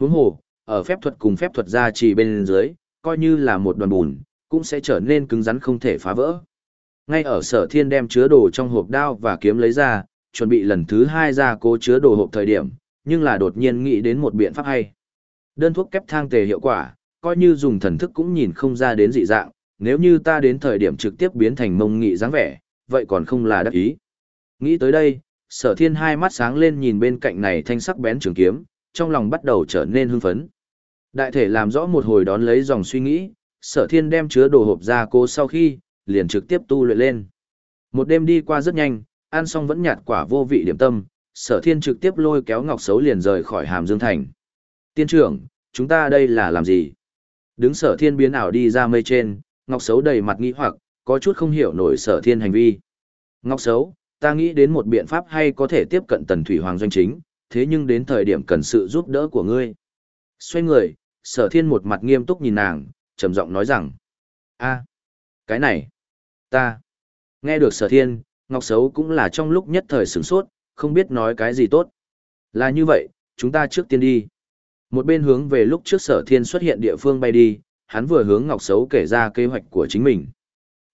Huống hồ, ở phép thuật cùng phép thuật gia trì bên dưới, coi như là một đoàn bùn, cũng sẽ trở nên cứng rắn không thể phá vỡ. Ngay ở sở thiên đem chứa đồ trong hộp đao và kiếm lấy ra, chuẩn bị lần thứ hai ra cố chứa đồ hộp thời điểm, nhưng là đột nhiên nghĩ đến một biện pháp hay. Đơn thuốc kép thang tề hiệu quả, coi như dùng thần thức cũng nhìn không ra đến dị dạng, nếu như ta đến thời điểm trực tiếp biến thành mông nghị dáng vẻ, vậy còn không là đắc ý. Nghĩ tới đây, sở thiên hai mắt sáng lên nhìn bên cạnh này thanh sắc bén trường kiếm, trong lòng bắt đầu trở nên hưng phấn. Đại thể làm rõ một hồi đón lấy dòng suy nghĩ, sở thiên đem chứa đồ hộp ra cô sau khi, liền trực tiếp tu luyện lên. Một đêm đi qua rất nhanh, ăn xong vẫn nhạt quả vô vị điểm tâm, sở thiên trực tiếp lôi kéo ngọc xấu liền rời khỏi hàm dương thành. Tiên trưởng, chúng ta đây là làm gì? Đứng sở thiên biến ảo đi ra mây trên, ngọc xấu đầy mặt nghi hoặc, có chút không hiểu nổi sở thiên hành vi. Ngọc xấu, ta nghĩ đến một biện pháp hay có thể tiếp cận tần thủy hoàng doanh chính, thế nhưng đến thời điểm cần sự giúp đỡ của ngươi. Xoay người, sở thiên một mặt nghiêm túc nhìn nàng, trầm giọng nói rằng, a cái này, ta, nghe được sở thiên, ngọc xấu cũng là trong lúc nhất thời sửng sốt, không biết nói cái gì tốt. Là như vậy, chúng ta trước tiên đi. Một bên hướng về lúc trước sở thiên xuất hiện địa phương bay đi, hắn vừa hướng ngọc xấu kể ra kế hoạch của chính mình.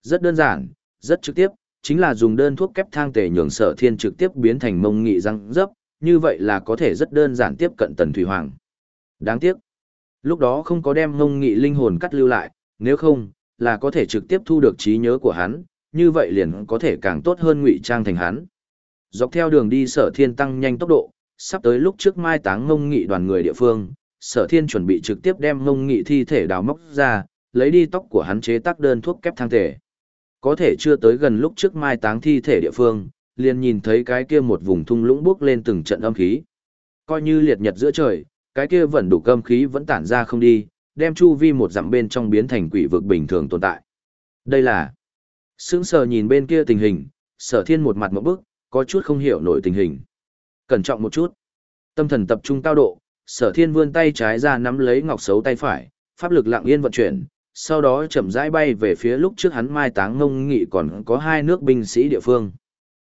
Rất đơn giản, rất trực tiếp, chính là dùng đơn thuốc kép thang tề nhường sở thiên trực tiếp biến thành mông nghị răng dấp, như vậy là có thể rất đơn giản tiếp cận tần thủy hoàng. Đáng tiếc, lúc đó không có đem ngông nghị linh hồn cắt lưu lại, nếu không, là có thể trực tiếp thu được trí nhớ của hắn, như vậy liền có thể càng tốt hơn ngụy trang thành hắn. Dọc theo đường đi sở thiên tăng nhanh tốc độ, sắp tới lúc trước mai táng ngông nghị đoàn người địa phương, sở thiên chuẩn bị trực tiếp đem ngông nghị thi thể đào móc ra, lấy đi tóc của hắn chế tác đơn thuốc kép thang thể. Có thể chưa tới gần lúc trước mai táng thi thể địa phương, liền nhìn thấy cái kia một vùng thung lũng bước lên từng trận âm khí. Coi như liệt nhật giữa trời, cái kia vẫn đủ âm khí vẫn tản ra không đi, đem chu vi một dặm bên trong biến thành quỷ vực bình thường tồn tại. Đây là Sững sờ nhìn bên kia tình hình, sở thiên một mặt một bức, có chút không hiểu nổi tình hình. Cẩn trọng một chút. Tâm thần tập trung cao độ, sở thiên vươn tay trái ra nắm lấy ngọc xấu tay phải, pháp lực lặng yên vận chuyển, sau đó chậm rãi bay về phía lúc trước hắn mai táng ngông nghị còn có hai nước binh sĩ địa phương.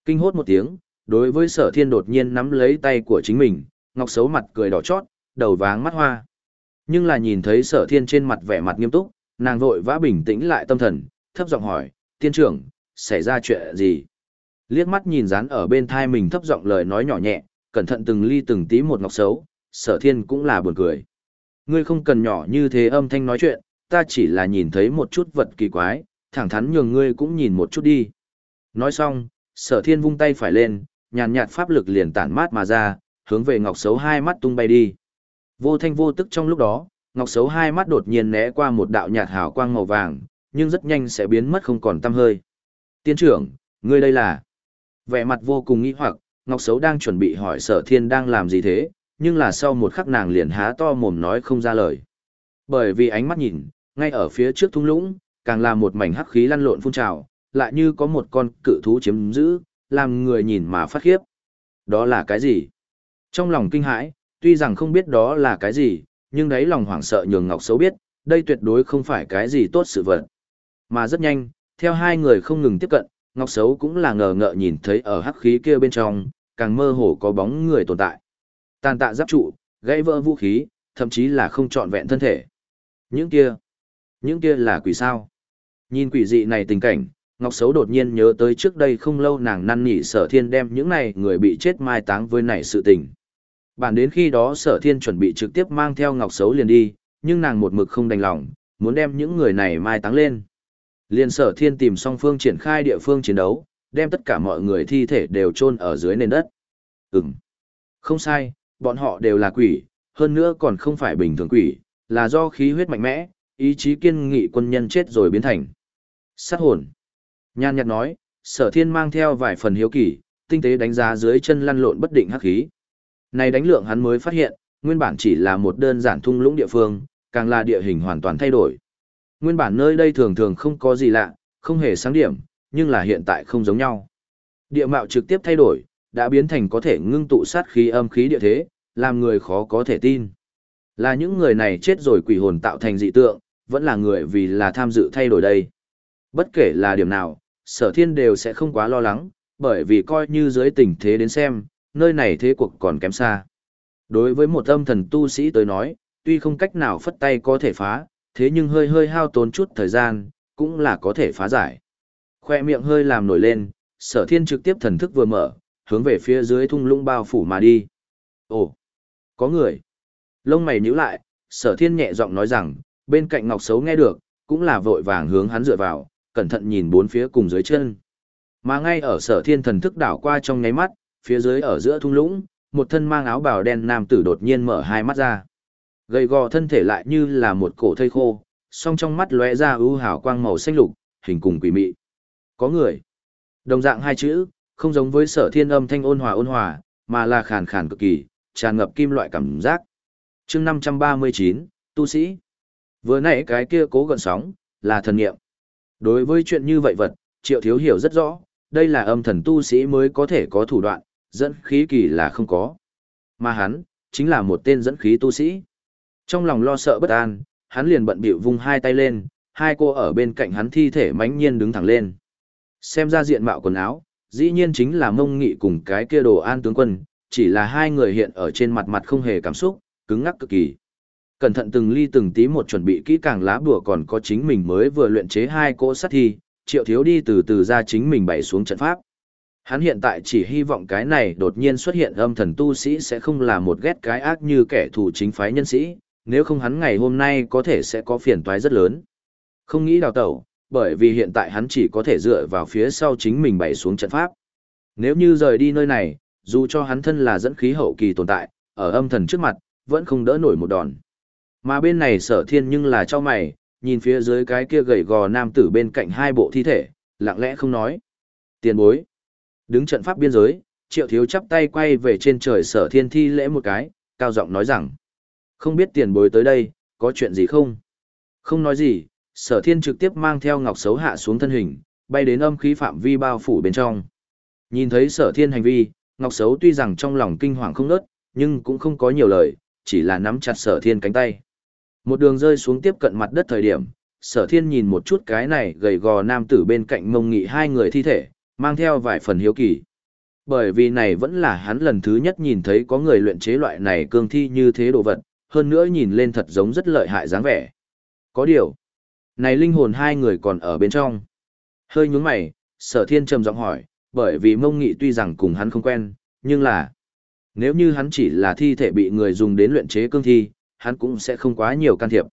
Kinh hốt một tiếng, đối với sở thiên đột nhiên nắm lấy tay của chính mình, ngọc xấu mặt cười đỏ chót, đầu váng mắt hoa. Nhưng là nhìn thấy sở thiên trên mặt vẻ mặt nghiêm túc, nàng vội vã bình tĩnh lại tâm thần, thấp giọng hỏi, tiên trưởng, xảy ra chuyện gì? Liếc mắt nhìn dán ở bên thai mình thấp giọng lời nói nhỏ nhẹ, cẩn thận từng ly từng tí một ngọc xấu, sở thiên cũng là buồn cười. Ngươi không cần nhỏ như thế âm thanh nói chuyện, ta chỉ là nhìn thấy một chút vật kỳ quái, thẳng thắn nhường ngươi cũng nhìn một chút đi. Nói xong, sở thiên vung tay phải lên, nhàn nhạt pháp lực liền tản mát mà ra, hướng về ngọc xấu hai mắt tung bay đi. Vô thanh vô tức trong lúc đó, ngọc xấu hai mắt đột nhiên né qua một đạo nhạt hào quang màu vàng, nhưng rất nhanh sẽ biến mất không còn tăm hơi. Tiên trưởng, ngươi đây là... Vẻ mặt vô cùng nghi hoặc, Ngọc Sấu đang chuẩn bị hỏi sở thiên đang làm gì thế, nhưng là sau một khắc nàng liền há to mồm nói không ra lời. Bởi vì ánh mắt nhìn, ngay ở phía trước thung lũng, càng là một mảnh hắc khí lăn lộn phun trào, lại như có một con cự thú chiếm giữ, làm người nhìn mà phát khiếp. Đó là cái gì? Trong lòng kinh hãi, tuy rằng không biết đó là cái gì, nhưng đấy lòng hoảng sợ nhường Ngọc Sấu biết, đây tuyệt đối không phải cái gì tốt sự vật. Mà rất nhanh, theo hai người không ngừng tiếp cận, Ngọc Sấu cũng là ngờ ngợ nhìn thấy ở hắc khí kia bên trong, càng mơ hồ có bóng người tồn tại. Tàn tạ giáp trụ, gãy vỡ vũ khí, thậm chí là không trọn vẹn thân thể. Những kia, những kia là quỷ sao? Nhìn quỷ dị này tình cảnh, Ngọc Sấu đột nhiên nhớ tới trước đây không lâu nàng năn nỉ sở thiên đem những này người bị chết mai táng với này sự tình. Bản đến khi đó sở thiên chuẩn bị trực tiếp mang theo Ngọc Sấu liền đi, nhưng nàng một mực không đành lòng, muốn đem những người này mai táng lên. Liên sở thiên tìm song phương triển khai địa phương chiến đấu, đem tất cả mọi người thi thể đều chôn ở dưới nền đất. Ừm. Không sai, bọn họ đều là quỷ, hơn nữa còn không phải bình thường quỷ, là do khí huyết mạnh mẽ, ý chí kiên nghị quân nhân chết rồi biến thành. Sát hồn. Nhan nhạt nói, sở thiên mang theo vài phần hiếu kỳ, tinh tế đánh giá dưới chân lăn lộn bất định hắc khí. Này đánh lượng hắn mới phát hiện, nguyên bản chỉ là một đơn giản thung lũng địa phương, càng là địa hình hoàn toàn thay đổi. Nguyên bản nơi đây thường thường không có gì lạ, không hề sáng điểm, nhưng là hiện tại không giống nhau. Địa mạo trực tiếp thay đổi, đã biến thành có thể ngưng tụ sát khí âm khí địa thế, làm người khó có thể tin. Là những người này chết rồi quỷ hồn tạo thành dị tượng, vẫn là người vì là tham dự thay đổi đây. Bất kể là điểm nào, sở thiên đều sẽ không quá lo lắng, bởi vì coi như dưới tình thế đến xem, nơi này thế cuộc còn kém xa. Đối với một âm thần tu sĩ tới nói, tuy không cách nào phất tay có thể phá, thế nhưng hơi hơi hao tốn chút thời gian, cũng là có thể phá giải. Khoe miệng hơi làm nổi lên, sở thiên trực tiếp thần thức vừa mở, hướng về phía dưới thung lũng bao phủ mà đi. Ồ, có người. Lông mày nhíu lại, sở thiên nhẹ giọng nói rằng, bên cạnh ngọc xấu nghe được, cũng là vội vàng hướng hắn dựa vào, cẩn thận nhìn bốn phía cùng dưới chân. Mà ngay ở sở thiên thần thức đảo qua trong nháy mắt, phía dưới ở giữa thung lũng, một thân mang áo bào đen nam tử đột nhiên mở hai mắt ra. Gầy gò thân thể lại như là một cổ thây khô, song trong mắt lóe ra ưu hào quang màu xanh lục, hình cùng quỷ mị. Có người. Đồng dạng hai chữ, không giống với sở thiên âm thanh ôn hòa ôn hòa, mà là khàn khàn cực kỳ, tràn ngập kim loại cảm giác. chương 539, tu sĩ. Vừa nãy cái kia cố gần sóng, là thần nghiệm. Đối với chuyện như vậy vật, triệu thiếu hiểu rất rõ, đây là âm thần tu sĩ mới có thể có thủ đoạn, dẫn khí kỳ là không có. Mà hắn, chính là một tên dẫn khí tu sĩ. Trong lòng lo sợ bất an, hắn liền bận bịu vung hai tay lên, hai cô ở bên cạnh hắn thi thể mãnh nhiên đứng thẳng lên. Xem ra diện mạo quần áo, dĩ nhiên chính là mông nghị cùng cái kia đồ an tướng quân, chỉ là hai người hiện ở trên mặt mặt không hề cảm xúc, cứng ngắc cực kỳ. Cẩn thận từng ly từng tí một chuẩn bị kỹ càng lá bùa còn có chính mình mới vừa luyện chế hai cỗ sát thi, triệu thiếu đi từ từ ra chính mình bày xuống trận pháp. Hắn hiện tại chỉ hy vọng cái này đột nhiên xuất hiện âm thần tu sĩ sẽ không là một ghét cái ác như kẻ thù chính phái nhân sĩ, nếu không hắn ngày hôm nay có thể sẽ có phiền toái rất lớn. Không nghĩ đào tẩu, bởi vì hiện tại hắn chỉ có thể dựa vào phía sau chính mình bày xuống trận pháp. Nếu như rời đi nơi này, dù cho hắn thân là dẫn khí hậu kỳ tồn tại, ở âm thần trước mặt, vẫn không đỡ nổi một đòn. Mà bên này sở thiên nhưng là cho mày, nhìn phía dưới cái kia gầy gò nam tử bên cạnh hai bộ thi thể, lặng lẽ không nói. Tiền bối. Đứng trận pháp biên giới, triệu thiếu chắp tay quay về trên trời sở thiên thi lễ một cái, cao giọng nói rằng. Không biết tiền bối tới đây, có chuyện gì không? Không nói gì, sở thiên trực tiếp mang theo ngọc xấu hạ xuống thân hình, bay đến âm khí phạm vi bao phủ bên trong. Nhìn thấy sở thiên hành vi, ngọc xấu tuy rằng trong lòng kinh hoàng không nớt, nhưng cũng không có nhiều lời, chỉ là nắm chặt sở thiên cánh tay. Một đường rơi xuống tiếp cận mặt đất thời điểm, sở thiên nhìn một chút cái này gầy gò nam tử bên cạnh mông nghị hai người thi thể, mang theo vài phần hiếu kỳ. Bởi vì này vẫn là hắn lần thứ nhất nhìn thấy có người luyện chế loại này cương thi như thế đồ vật, hơn nữa nhìn lên thật giống rất lợi hại dáng vẻ. Có điều, này linh hồn hai người còn ở bên trong. Hơi nhúng mày, sở thiên trầm giọng hỏi, bởi vì mông nghị tuy rằng cùng hắn không quen, nhưng là, nếu như hắn chỉ là thi thể bị người dùng đến luyện chế cương thi, hắn cũng sẽ không quá nhiều can thiệp.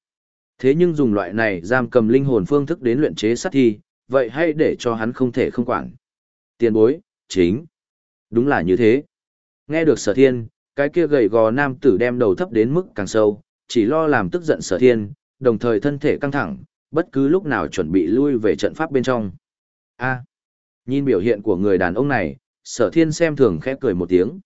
Thế nhưng dùng loại này giam cầm linh hồn phương thức đến luyện chế sát thi, vậy hãy để cho hắn không thể không quản. Tiền bối, chính. Đúng là như thế. Nghe được sở thiên, cái kia gầy gò nam tử đem đầu thấp đến mức càng sâu, chỉ lo làm tức giận sở thiên, đồng thời thân thể căng thẳng, bất cứ lúc nào chuẩn bị lui về trận pháp bên trong. A. nhìn biểu hiện của người đàn ông này, sở thiên xem thường khẽ cười một tiếng.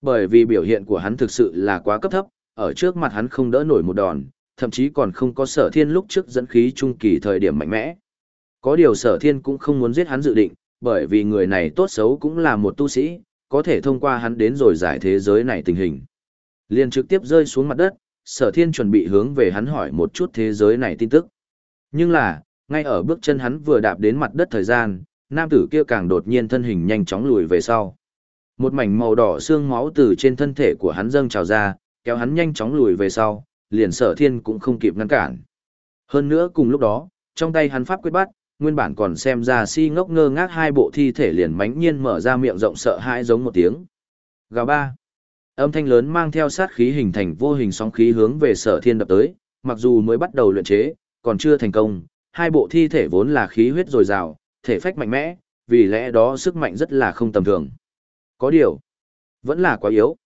Bởi vì biểu hiện của hắn thực sự là quá cấp thấp, ở trước mặt hắn không đỡ nổi một đòn, thậm chí còn không có sở thiên lúc trước dẫn khí trung kỳ thời điểm mạnh mẽ. Có điều sở thiên cũng không muốn giết hắn dự định, bởi vì người này tốt xấu cũng là một tu sĩ, có thể thông qua hắn đến rồi giải thế giới này tình hình. Liền trực tiếp rơi xuống mặt đất, sở thiên chuẩn bị hướng về hắn hỏi một chút thế giới này tin tức. Nhưng là, ngay ở bước chân hắn vừa đạp đến mặt đất thời gian, nam tử kia càng đột nhiên thân hình nhanh chóng lùi về sau. Một mảnh màu đỏ xương máu từ trên thân thể của hắn dâng trào ra, kéo hắn nhanh chóng lùi về sau, liền sở thiên cũng không kịp ngăn cản. Hơn nữa cùng lúc đó, trong tay hắn pháp quyết bắt, nguyên bản còn xem ra si ngốc ngơ ngác hai bộ thi thể liền mánh nhiên mở ra miệng rộng sợ hãi giống một tiếng. Gào ba. Âm thanh lớn mang theo sát khí hình thành vô hình sóng khí hướng về sở thiên đập tới, mặc dù mới bắt đầu luyện chế, còn chưa thành công, hai bộ thi thể vốn là khí huyết dồi dào, thể phách mạnh mẽ, vì lẽ đó sức mạnh rất là không tầm thường. Có điều, vẫn là quá yếu.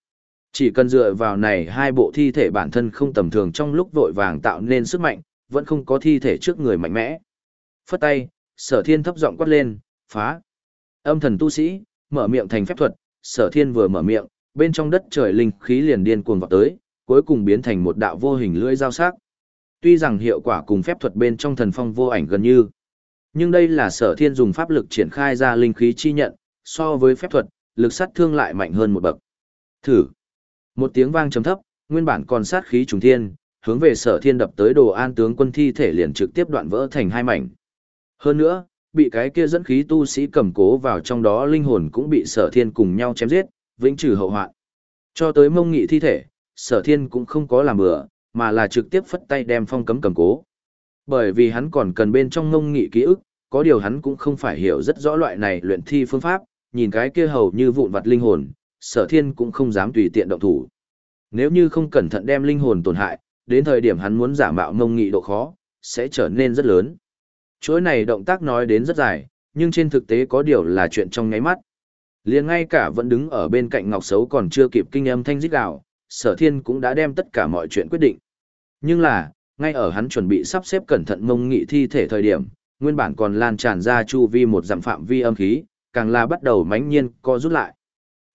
Chỉ cần dựa vào này hai bộ thi thể bản thân không tầm thường trong lúc vội vàng tạo nên sức mạnh, vẫn không có thi thể trước người mạnh mẽ. Phất tay, sở thiên thấp giọng quát lên, phá. Âm thần tu sĩ, mở miệng thành phép thuật, sở thiên vừa mở miệng, bên trong đất trời linh khí liền điên cuồng vọt tới, cuối cùng biến thành một đạo vô hình lưỡi dao sắc. Tuy rằng hiệu quả cùng phép thuật bên trong thần phong vô ảnh gần như, nhưng đây là sở thiên dùng pháp lực triển khai ra linh khí chi nhận, so với phép thuật, lực sát thương lại mạnh hơn một bậc. Thử. Một tiếng vang trầm thấp, nguyên bản còn sát khí trùng thiên, hướng về sở thiên đập tới đồ an tướng quân thi thể liền trực tiếp đoạn vỡ thành hai mảnh. Hơn nữa, bị cái kia dẫn khí tu sĩ cầm cố vào trong đó linh hồn cũng bị sở thiên cùng nhau chém giết, vĩnh trừ hậu hoạn. Cho tới mông nghị thi thể, sở thiên cũng không có làm bừa, mà là trực tiếp phất tay đem phong cấm cầm cố. Bởi vì hắn còn cần bên trong mông nghị ký ức, có điều hắn cũng không phải hiểu rất rõ loại này luyện thi phương pháp, nhìn cái kia hầu như vụn vặt linh hồn, sở thiên cũng không dám tùy tiện động thủ. Nếu như không cẩn thận đem linh hồn tổn hại, đến thời điểm hắn muốn giả mạo ngông nghị độ khó, sẽ trở nên rất lớn. Chuỗi này động tác nói đến rất dài, nhưng trên thực tế có điều là chuyện trong ngáy mắt. liền ngay cả vẫn đứng ở bên cạnh Ngọc Sấu còn chưa kịp kinh âm thanh rít gào, sở thiên cũng đã đem tất cả mọi chuyện quyết định. Nhưng là, ngay ở hắn chuẩn bị sắp xếp cẩn thận mông nghị thi thể thời điểm, nguyên bản còn lan tràn ra chu vi một dặm phạm vi âm khí, càng là bắt đầu mãnh nhiên co rút lại.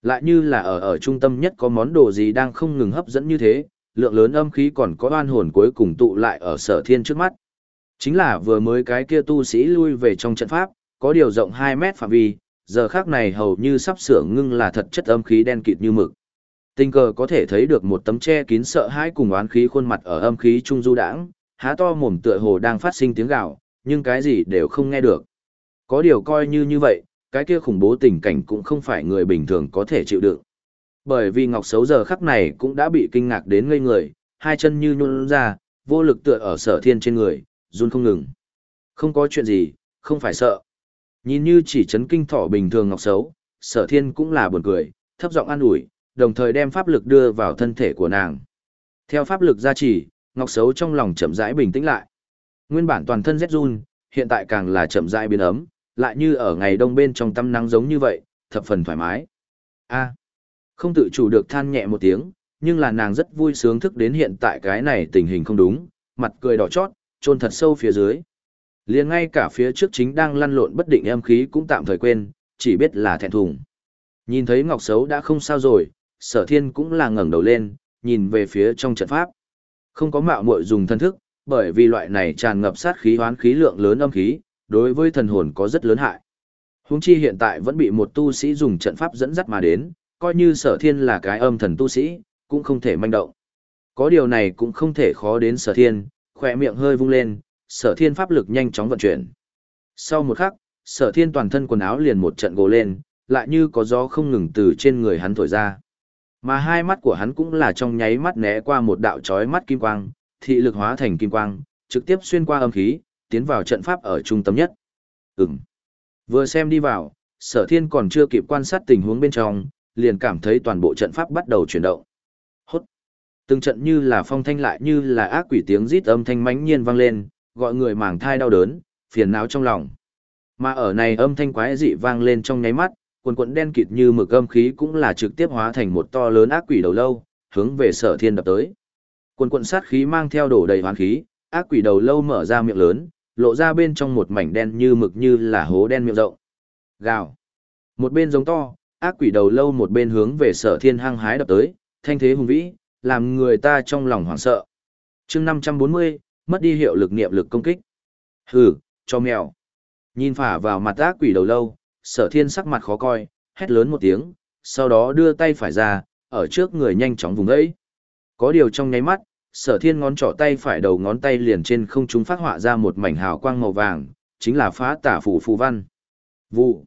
Lại như là ở ở trung tâm nhất có món đồ gì đang không ngừng hấp dẫn như thế, lượng lớn âm khí còn có oan hồn cuối cùng tụ lại ở sở thiên trước mắt. Chính là vừa mới cái kia tu sĩ lui về trong trận pháp, có điều rộng 2 mét phạm vi, giờ khác này hầu như sắp sửa ngưng là thật chất âm khí đen kịt như mực. Tình cờ có thể thấy được một tấm che kín sợ hãi cùng oán khí khuôn mặt ở âm khí trung du đãng, há to mồm tựa hồ đang phát sinh tiếng gào, nhưng cái gì đều không nghe được. Có điều coi như như vậy, cái kia khủng bố tình cảnh cũng không phải người bình thường có thể chịu đựng. Bởi vì Ngọc Sấu giờ khắc này cũng đã bị kinh ngạc đến ngây người, hai chân như nhún ra, vô lực tựa ở sở thiên trên người, run không ngừng. Không có chuyện gì, không phải sợ. Nhìn như chỉ chấn kinh thỏ bình thường Ngọc Sấu, sở thiên cũng là buồn cười, thấp giọng an ủi, đồng thời đem pháp lực đưa vào thân thể của nàng. Theo pháp lực gia trì, Ngọc Sấu trong lòng chậm rãi bình tĩnh lại. Nguyên bản toàn thân rét run, hiện tại càng là chậm rãi biến ấm, lại như ở ngày đông bên trong tắm nắng giống như vậy, thập phần thoải mái. A. không tự chủ được than nhẹ một tiếng, nhưng là nàng rất vui sướng thức đến hiện tại cái này tình hình không đúng, mặt cười đỏ chót, trôn thật sâu phía dưới. Liền ngay cả phía trước chính đang lăn lộn bất định em khí cũng tạm thời quên, chỉ biết là thẹn thùng. Nhìn thấy Ngọc Sấu đã không sao rồi, sở thiên cũng là ngẩng đầu lên, nhìn về phía trong trận pháp. Không có mạo muội dùng thân thức, bởi vì loại này tràn ngập sát khí hoán khí lượng lớn âm khí, đối với thần hồn có rất lớn hại. huống chi hiện tại vẫn bị một tu sĩ dùng trận pháp dẫn dắt mà đến, coi như sở thiên là cái âm thần tu sĩ, cũng không thể manh động. Có điều này cũng không thể khó đến sở thiên, khỏe miệng hơi vung lên, sở thiên pháp lực nhanh chóng vận chuyển. Sau một khắc, sở thiên toàn thân quần áo liền một trận gồ lên, lại như có gió không ngừng từ trên người hắn thổi ra. Mà hai mắt của hắn cũng là trong nháy mắt né qua một đạo chói mắt kim quang, thị lực hóa thành kim quang, trực tiếp xuyên qua âm khí, tiến vào trận pháp ở trung tâm nhất. Ừm. Vừa xem đi vào, sở thiên còn chưa kịp quan sát tình huống bên trong, liền cảm thấy toàn bộ trận pháp bắt đầu chuyển động. Hốt. Từng trận như là phong thanh lại như là ác quỷ tiếng rít âm thanh mãnh nhiên vang lên, gọi người màng thai đau đớn, phiền não trong lòng. Mà ở này âm thanh quái dị vang lên trong nháy mắt, quần quần đen kịt như mực âm khí cũng là trực tiếp hóa thành một to lớn ác quỷ đầu lâu, hướng về sở thiên đập tới. Quần quần sát khí mang theo đổ đầy hoán khí, ác quỷ đầu lâu mở ra miệng lớn, lộ ra bên trong một mảnh đen như mực như là hố đen miệng rộng. Gào. Một bên giống to, ác quỷ đầu lâu một bên hướng về sở thiên hăng hái đập tới, thanh thế hùng vĩ, làm người ta trong lòng hoảng sợ. chương 540, mất đi hiệu lực niệm lực công kích. Hừ, cho mèo. Nhìn phả vào mặt ác quỷ đầu lâu, sở thiên sắc mặt khó coi, hét lớn một tiếng, sau đó đưa tay phải ra, ở trước người nhanh chóng vùng ấy. Có điều trong nháy mắt, sở thiên ngón trỏ tay phải đầu ngón tay liền trên không trung phát họa ra một mảnh hào quang màu vàng, chính là phá tả phủ phù văn. Vụ.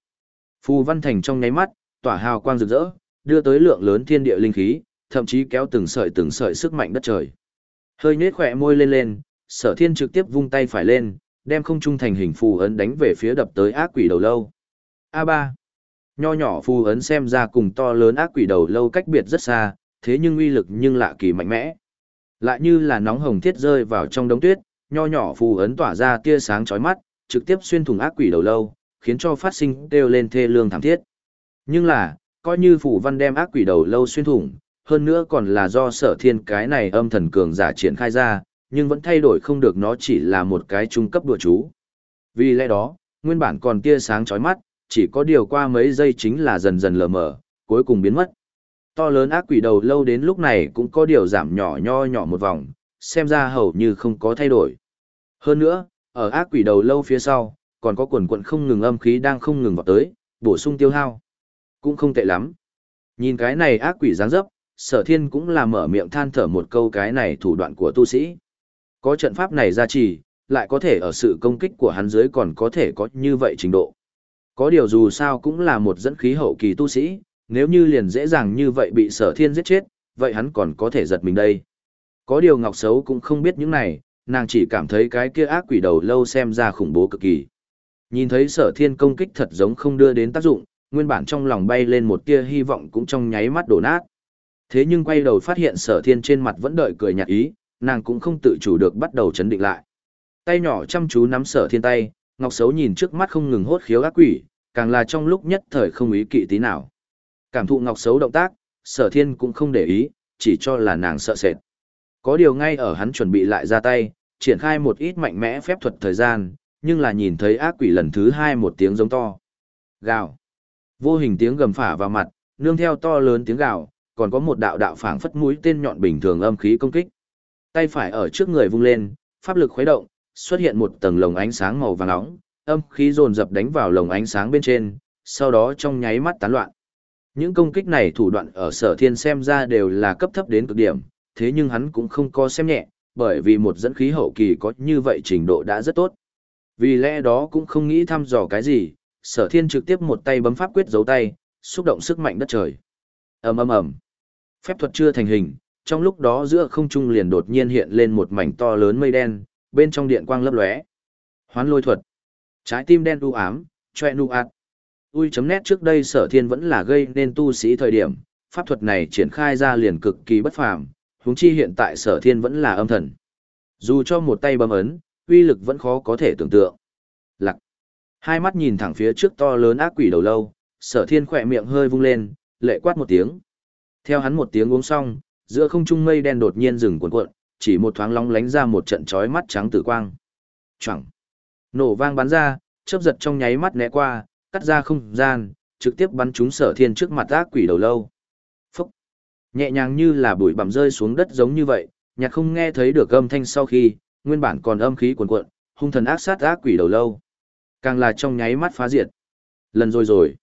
Phù văn thành trong nháy mắt, tỏa hào quang rực rỡ, đưa tới lượng lớn thiên địa linh khí, thậm chí kéo từng sợi từng sợi sức mạnh đất trời. Hơi nhếch khỏe môi lên lên, sở thiên trực tiếp vung tay phải lên, đem không trung thành hình phù ấn đánh về phía đập tới ác quỷ đầu lâu. A ba, Nho nhỏ phù ấn xem ra cùng to lớn ác quỷ đầu lâu cách biệt rất xa, thế nhưng uy lực nhưng lạ kỳ mạnh mẽ. Lại như là nóng hồng thiết rơi vào trong đống tuyết, nho nhỏ phù ấn tỏa ra tia sáng chói mắt, trực tiếp xuyên thủng ác quỷ đầu lâu, khiến cho phát sinh đều lên thê lương thảm thiết. Nhưng là, coi như phù văn đem ác quỷ đầu lâu xuyên thủng, hơn nữa còn là do sở thiên cái này âm thần cường giả triển khai ra, nhưng vẫn thay đổi không được nó chỉ là một cái trung cấp đùa chú. Vì lẽ đó, nguyên bản còn tia sáng chói mắt, chỉ có điều qua mấy giây chính là dần dần lờ mờ, cuối cùng biến mất. To lớn ác quỷ đầu lâu đến lúc này cũng có điều giảm nhỏ nho nhỏ một vòng, xem ra hầu như không có thay đổi. Hơn nữa, ở ác quỷ đầu lâu phía sau, còn có quần quận không ngừng âm khí đang không ngừng vào tới, bổ sung tiêu hao. Cũng không tệ lắm. Nhìn cái này ác quỷ dáng dấp, sở thiên cũng là mở miệng than thở một câu cái này thủ đoạn của tu sĩ. Có trận pháp này ra trì, lại có thể ở sự công kích của hắn dưới còn có thể có như vậy trình độ. Có điều dù sao cũng là một dẫn khí hậu kỳ tu sĩ, nếu như liền dễ dàng như vậy bị sở thiên giết chết, vậy hắn còn có thể giật mình đây. Có điều Ngọc Sấu cũng không biết những này, nàng chỉ cảm thấy cái kia ác quỷ đầu lâu xem ra khủng bố cực kỳ. Nhìn thấy sở thiên công kích thật giống không đưa đến tác dụng, nguyên bản trong lòng bay lên một tia hy vọng cũng trong nháy mắt đổ nát. Thế nhưng quay đầu phát hiện sở thiên trên mặt vẫn đợi cười nhạt ý, nàng cũng không tự chủ được bắt đầu chấn định lại. Tay nhỏ chăm chú nắm sở thiên tay, Ngọc Sấu nhìn trước mắt không ngừng hốt khiếu ác quỷ, càng là trong lúc nhất thời không ý kỵ tí nào. Cảm thụ Ngọc xấu động tác, sở thiên cũng không để ý, chỉ cho là nàng sợ sệt. Có điều ngay ở hắn chuẩn bị lại ra tay, triển khai một ít mạnh mẽ phép thuật thời gian, nhưng là nhìn thấy ác quỷ lần thứ hai một tiếng giống to. Gào. Vô hình tiếng gầm phả vào mặt, nương theo to lớn tiếng gào, còn có một đạo đạo phảng phất mũi tên nhọn bình thường âm khí công kích. Tay phải ở trước người vung lên, pháp lực khuấy động, xuất hiện một tầng lồng ánh sáng màu vàng nóng, âm khí dồn dập đánh vào lồng ánh sáng bên trên, sau đó trong nháy mắt tán loạn. Những công kích này thủ đoạn ở sở thiên xem ra đều là cấp thấp đến cực điểm, thế nhưng hắn cũng không có xem nhẹ, bởi vì một dẫn khí hậu kỳ có như vậy trình độ đã rất tốt. Vì lẽ đó cũng không nghĩ thăm dò cái gì, sở thiên trực tiếp một tay bấm pháp quyết giấu tay, xúc động sức mạnh đất trời. ầm ầm ầm Phép thuật chưa thành hình, trong lúc đó giữa không trung liền đột nhiên hiện lên một mảnh to lớn mây đen, bên trong điện quang lấp lóe. Hoán lôi thuật. Trái tim đen u ám, choe nu ạt. Ui chấm nét trước đây sở thiên vẫn là gây nên tu sĩ thời điểm, pháp thuật này triển khai ra liền cực kỳ bất phàm, huống chi hiện tại sở thiên vẫn là âm thần. Dù cho một tay bấm ấn, uy lực vẫn khó có thể tưởng tượng. Lặc. Hai mắt nhìn thẳng phía trước to lớn ác quỷ đầu lâu, sở thiên khỏe miệng hơi vung lên, lệ quát một tiếng. Theo hắn một tiếng uống xong, giữa không trung mây đen đột nhiên dừng cuộn cuộn, chỉ một thoáng lóng lánh ra một trận chói mắt trắng tử quang. Chẳng. Nổ vang bắn ra, chớp giật trong nháy mắt né qua, cắt ra không gian, trực tiếp bắn trúng sở thiên trước mặt ác quỷ đầu lâu. Phúc. Nhẹ nhàng như là bụi bặm rơi xuống đất giống như vậy, nhạc không nghe thấy được âm thanh sau khi, nguyên bản còn âm khí cuồn cuộn, hung thần ác sát ác quỷ đầu lâu. Càng là trong nháy mắt phá diệt. Lần rồi rồi.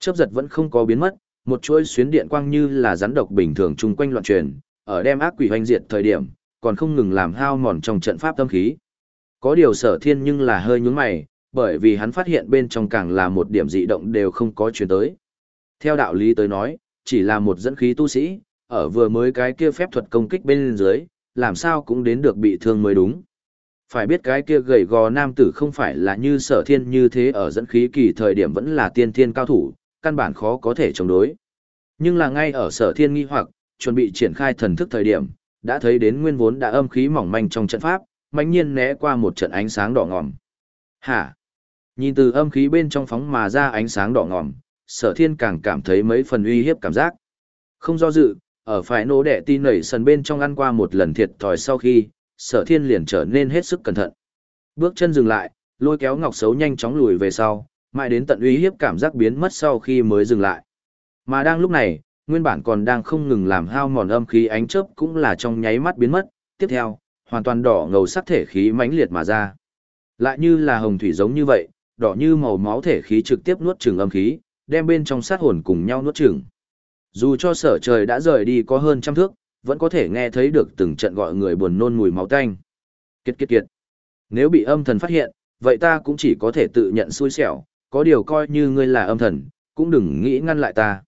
Chớp giật vẫn không có biến mất, một chuỗi xuyến điện quang như là rắn độc bình thường chung quanh loạn truyền, ở đem ác quỷ hoành diệt thời điểm, còn không ngừng làm hao mòn trong trận pháp tâm khí. Có điều sở thiên nhưng là hơi nhúng mày, bởi vì hắn phát hiện bên trong càng là một điểm dị động đều không có chuyển tới. Theo đạo lý tới nói, chỉ là một dẫn khí tu sĩ, ở vừa mới cái kia phép thuật công kích bên dưới, làm sao cũng đến được bị thương mới đúng. Phải biết cái kia gầy gò nam tử không phải là như sở thiên như thế ở dẫn khí kỳ thời điểm vẫn là tiên thiên cao thủ, căn bản khó có thể chống đối. Nhưng là ngay ở sở thiên nghi hoặc, chuẩn bị triển khai thần thức thời điểm, đã thấy đến nguyên vốn đã âm khí mỏng manh trong trận pháp, mạnh nhiên né qua một trận ánh sáng đỏ ngòm. Hả? Nhìn từ âm khí bên trong phóng mà ra ánh sáng đỏ ngòm, sở thiên càng cảm thấy mấy phần uy hiếp cảm giác. Không do dự, ở phải nổ đẻ tin nảy sần bên trong ăn qua một lần thiệt thòi sau khi, sở thiên liền trở nên hết sức cẩn thận. Bước chân dừng lại, lôi kéo ngọc xấu nhanh chóng lùi về sau, mãi đến tận uy hiếp cảm giác biến mất sau khi mới dừng lại. Mà đang lúc này, nguyên bản còn đang không ngừng làm hao mòn âm khí ánh chớp cũng là trong nháy mắt biến mất, tiếp theo, hoàn toàn đỏ ngầu sắc thể khí mãnh liệt mà ra. Lại như là hồng thủy giống như vậy, đỏ như màu máu thể khí trực tiếp nuốt chửng âm khí, đem bên trong sát hồn cùng nhau nuốt chửng. Dù cho sở trời đã rời đi có hơn trăm thước, vẫn có thể nghe thấy được từng trận gọi người buồn nôn mùi máu tanh. Kiệt kiệt kiệt. Nếu bị âm thần phát hiện, vậy ta cũng chỉ có thể tự nhận xui xẻo, có điều coi như ngươi là âm thần, cũng đừng nghĩ ngăn lại ta.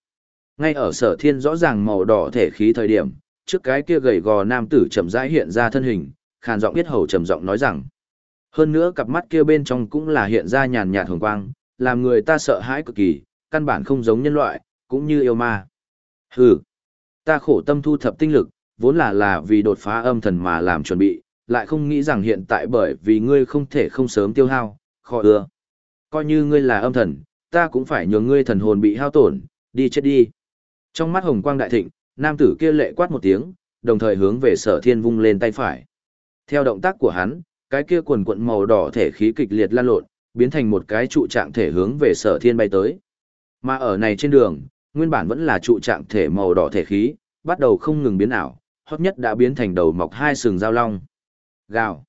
Ngay ở sở thiên rõ ràng màu đỏ thể khí thời điểm, trước cái kia gầy gò nam tử chậm rãi hiện ra thân hình, khàn giọng biết hầu trầm giọng nói rằng. Hơn nữa cặp mắt kia bên trong cũng là hiện ra nhàn nhạt hồng quang, làm người ta sợ hãi cực kỳ, căn bản không giống nhân loại, cũng như yêu ma. Hừ, ta khổ tâm thu thập tinh lực, vốn là là vì đột phá âm thần mà làm chuẩn bị, lại không nghĩ rằng hiện tại bởi vì ngươi không thể không sớm tiêu hao, khó ưa. Coi như ngươi là âm thần, ta cũng phải nhường ngươi thần hồn bị hao tổn, đi chết đi. Trong mắt hồng quang đại thịnh, nam tử kia lệ quát một tiếng, đồng thời hướng về sở thiên vung lên tay phải. Theo động tác của hắn, cái kia quần quận màu đỏ thể khí kịch liệt lan lộn, biến thành một cái trụ trạng thể hướng về sở thiên bay tới. Mà ở này trên đường, nguyên bản vẫn là trụ trạng thể màu đỏ thể khí, bắt đầu không ngừng biến ảo, hot nhất đã biến thành đầu mọc hai sừng dao long. Gào.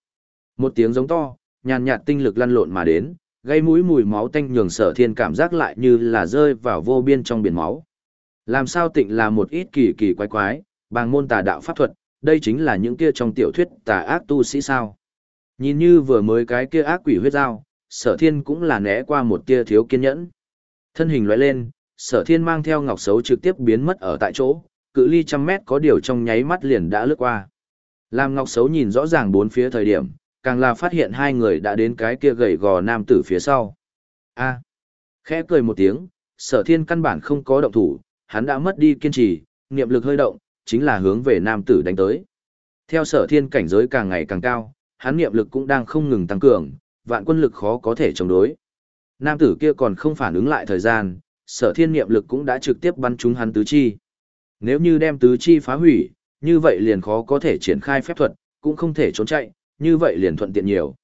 Một tiếng giống to, nhàn nhạt tinh lực lăn lộn mà đến, gây mũi mùi máu tanh nhường sở thiên cảm giác lại như là rơi vào vô biên trong biển máu. Làm sao tịnh là một ít kỳ kỳ quái quái, bằng môn tà đạo pháp thuật, đây chính là những kia trong tiểu thuyết tà ác tu sĩ sao. Nhìn như vừa mới cái kia ác quỷ huyết dao, sở thiên cũng là né qua một tia thiếu kiên nhẫn. Thân hình loại lên, sở thiên mang theo ngọc xấu trực tiếp biến mất ở tại chỗ, cự ly trăm mét có điều trong nháy mắt liền đã lướt qua. Lam Ngọc Xấu nhìn rõ ràng bốn phía thời điểm, càng là phát hiện hai người đã đến cái kia gầy gò nam tử phía sau. A. Khẽ cười một tiếng, sở thiên căn bản không có động thủ, hắn đã mất đi kiên trì, niệm lực hơi động, chính là hướng về nam tử đánh tới. Theo sở thiên cảnh giới càng ngày càng cao, hắn niệm lực cũng đang không ngừng tăng cường, vạn quân lực khó có thể chống đối. Nam tử kia còn không phản ứng lại thời gian, sở thiên niệm lực cũng đã trực tiếp bắn trúng hắn tứ chi. Nếu như đem tứ chi phá hủy, như vậy liền khó có thể triển khai phép thuật, cũng không thể trốn chạy, như vậy liền thuận tiện nhiều.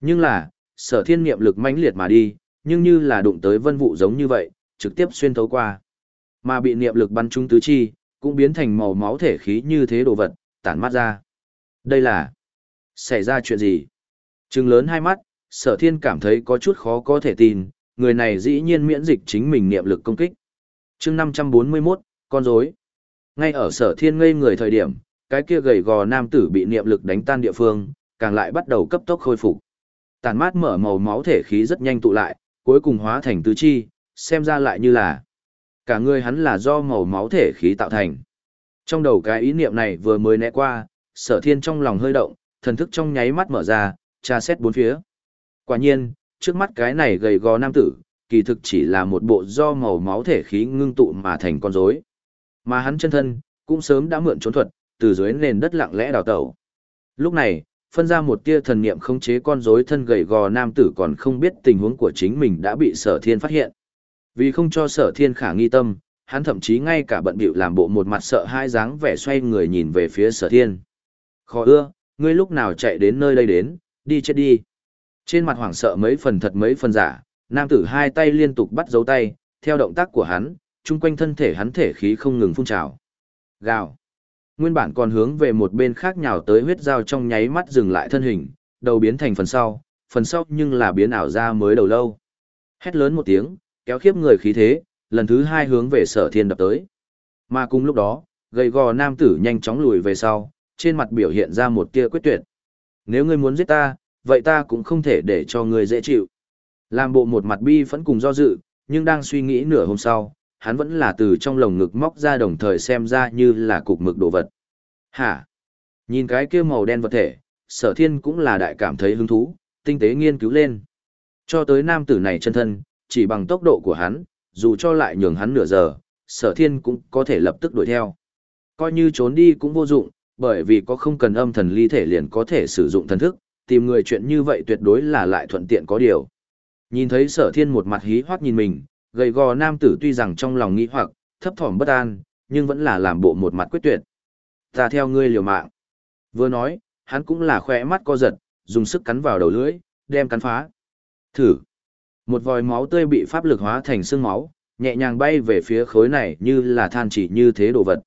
Nhưng là, sở thiên niệm lực mãnh liệt mà đi, nhưng như là đụng tới vân vụ giống như vậy, trực tiếp xuyên thấu qua. Mà bị niệm lực bắn trúng tứ chi, cũng biến thành màu máu thể khí như thế đồ vật, tản mát ra. Đây là... Xảy ra chuyện gì? Trừng lớn hai mắt, sở thiên cảm thấy có chút khó có thể tin, người này dĩ nhiên miễn dịch chính mình niệm lực công kích. chương 541, con rối Ngay ở sở thiên ngây người thời điểm, cái kia gầy gò nam tử bị niệm lực đánh tan địa phương, càng lại bắt đầu cấp tốc khôi phục. Tàn mát mở màu máu thể khí rất nhanh tụ lại, cuối cùng hóa thành tứ chi, xem ra lại như là cả người hắn là do màu máu thể khí tạo thành. Trong đầu cái ý niệm này vừa mới né qua, sở thiên trong lòng hơi động, thần thức trong nháy mắt mở ra, tra xét bốn phía. Quả nhiên, trước mắt cái này gầy gò nam tử, kỳ thực chỉ là một bộ do màu máu thể khí ngưng tụ mà thành con rối. Mà hắn chân thân, cũng sớm đã mượn trốn thuật, từ dưới nền đất lặng lẽ đào tẩu. Lúc này, phân ra một tia thần niệm khống chế con rối thân gầy gò nam tử còn không biết tình huống của chính mình đã bị sở thiên phát hiện. Vì không cho sở thiên khả nghi tâm, hắn thậm chí ngay cả bận bịu làm bộ một mặt sợ hai dáng vẻ xoay người nhìn về phía sở thiên. Khó ưa, ngươi lúc nào chạy đến nơi đây đến, đi chết đi. Trên mặt hoảng sợ mấy phần thật mấy phần giả, nam tử hai tay liên tục bắt dấu tay, theo động tác của hắn, chung quanh thân thể hắn thể khí không ngừng phun trào. Gào. Nguyên bản còn hướng về một bên khác nhào tới huyết dao trong nháy mắt dừng lại thân hình, đầu biến thành phần sau, phần sau nhưng là biến ảo ra mới đầu lâu. Hét lớn một tiếng, kéo khiếp người khí thế, lần thứ hai hướng về sở thiên đập tới. Mà cùng lúc đó, gầy gò nam tử nhanh chóng lùi về sau, trên mặt biểu hiện ra một tia quyết tuyệt. Nếu ngươi muốn giết ta, vậy ta cũng không thể để cho ngươi dễ chịu. Làm bộ một mặt bi vẫn cùng do dự, nhưng đang suy nghĩ nửa hôm sau, hắn vẫn là từ trong lồng ngực móc ra đồng thời xem ra như là cục mực đồ vật. Hả? Nhìn cái kia màu đen vật thể, sở thiên cũng là đại cảm thấy hứng thú, tinh tế nghiên cứu lên. Cho tới nam tử này chân thân, chỉ bằng tốc độ của hắn, dù cho lại nhường hắn nửa giờ, sở thiên cũng có thể lập tức đuổi theo. Coi như trốn đi cũng vô dụng, bởi vì có không cần âm thần ly thể liền có thể sử dụng thần thức, tìm người chuyện như vậy tuyệt đối là lại thuận tiện có điều. Nhìn thấy sở thiên một mặt hí hoác nhìn mình, gầy gò nam tử tuy rằng trong lòng nghĩ hoặc, thấp thỏm bất an, nhưng vẫn là làm bộ một mặt quyết tuyệt. Ta theo ngươi liều mạng. Vừa nói, hắn cũng là khỏe mắt co giật, dùng sức cắn vào đầu lưỡi, đem cắn phá. Thử. Một vòi máu tươi bị pháp lực hóa thành xương máu, nhẹ nhàng bay về phía khối này như là than chỉ như thế đồ vật.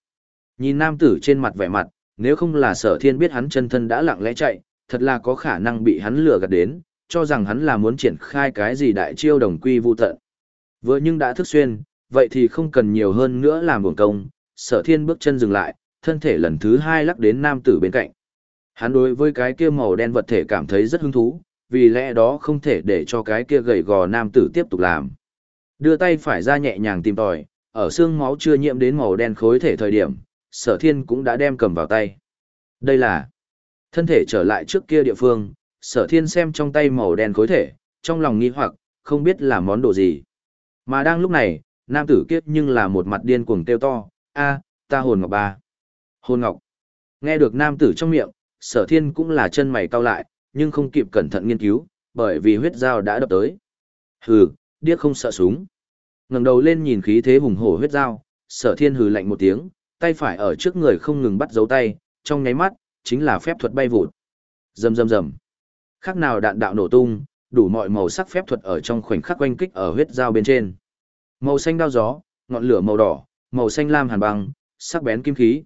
Nhìn nam tử trên mặt vẻ mặt, nếu không là sở thiên biết hắn chân thân đã lặng lẽ chạy, thật là có khả năng bị hắn lừa gạt đến, cho rằng hắn là muốn triển khai cái gì đại chiêu đồng quy vu tận. Vừa nhưng đã thức xuyên, vậy thì không cần nhiều hơn nữa làm buồn công, sở thiên bước chân dừng lại, thân thể lần thứ hai lắc đến nam tử bên cạnh. Hắn đối với cái kia màu đen vật thể cảm thấy rất hứng thú, vì lẽ đó không thể để cho cái kia gầy gò nam tử tiếp tục làm. Đưa tay phải ra nhẹ nhàng tìm tòi, ở xương máu chưa nhiễm đến màu đen khối thể thời điểm, sở thiên cũng đã đem cầm vào tay. Đây là thân thể trở lại trước kia địa phương, sở thiên xem trong tay màu đen khối thể, trong lòng nghi hoặc, không biết là món đồ gì. Mà đang lúc này, nam tử kiếp nhưng là một mặt điên cuồng kêu to, a ta hồn ngọc ba. Hồn ngọc. Nghe được nam tử trong miệng, sở thiên cũng là chân mày cau lại, nhưng không kịp cẩn thận nghiên cứu, bởi vì huyết dao đã đập tới. Hừ, điếc không sợ súng. ngẩng đầu lên nhìn khí thế hùng hổ huyết dao, sở thiên hừ lạnh một tiếng, tay phải ở trước người không ngừng bắt dấu tay, trong nháy mắt, chính là phép thuật bay vụt. Rầm rầm rầm. Khác nào đạn đạo nổ tung, đủ mọi màu sắc phép thuật ở trong khoảnh khắc quanh kích ở huyết dao bên trên. Màu xanh đao gió, ngọn lửa màu đỏ, màu xanh lam hàn băng, sắc bén kim khí.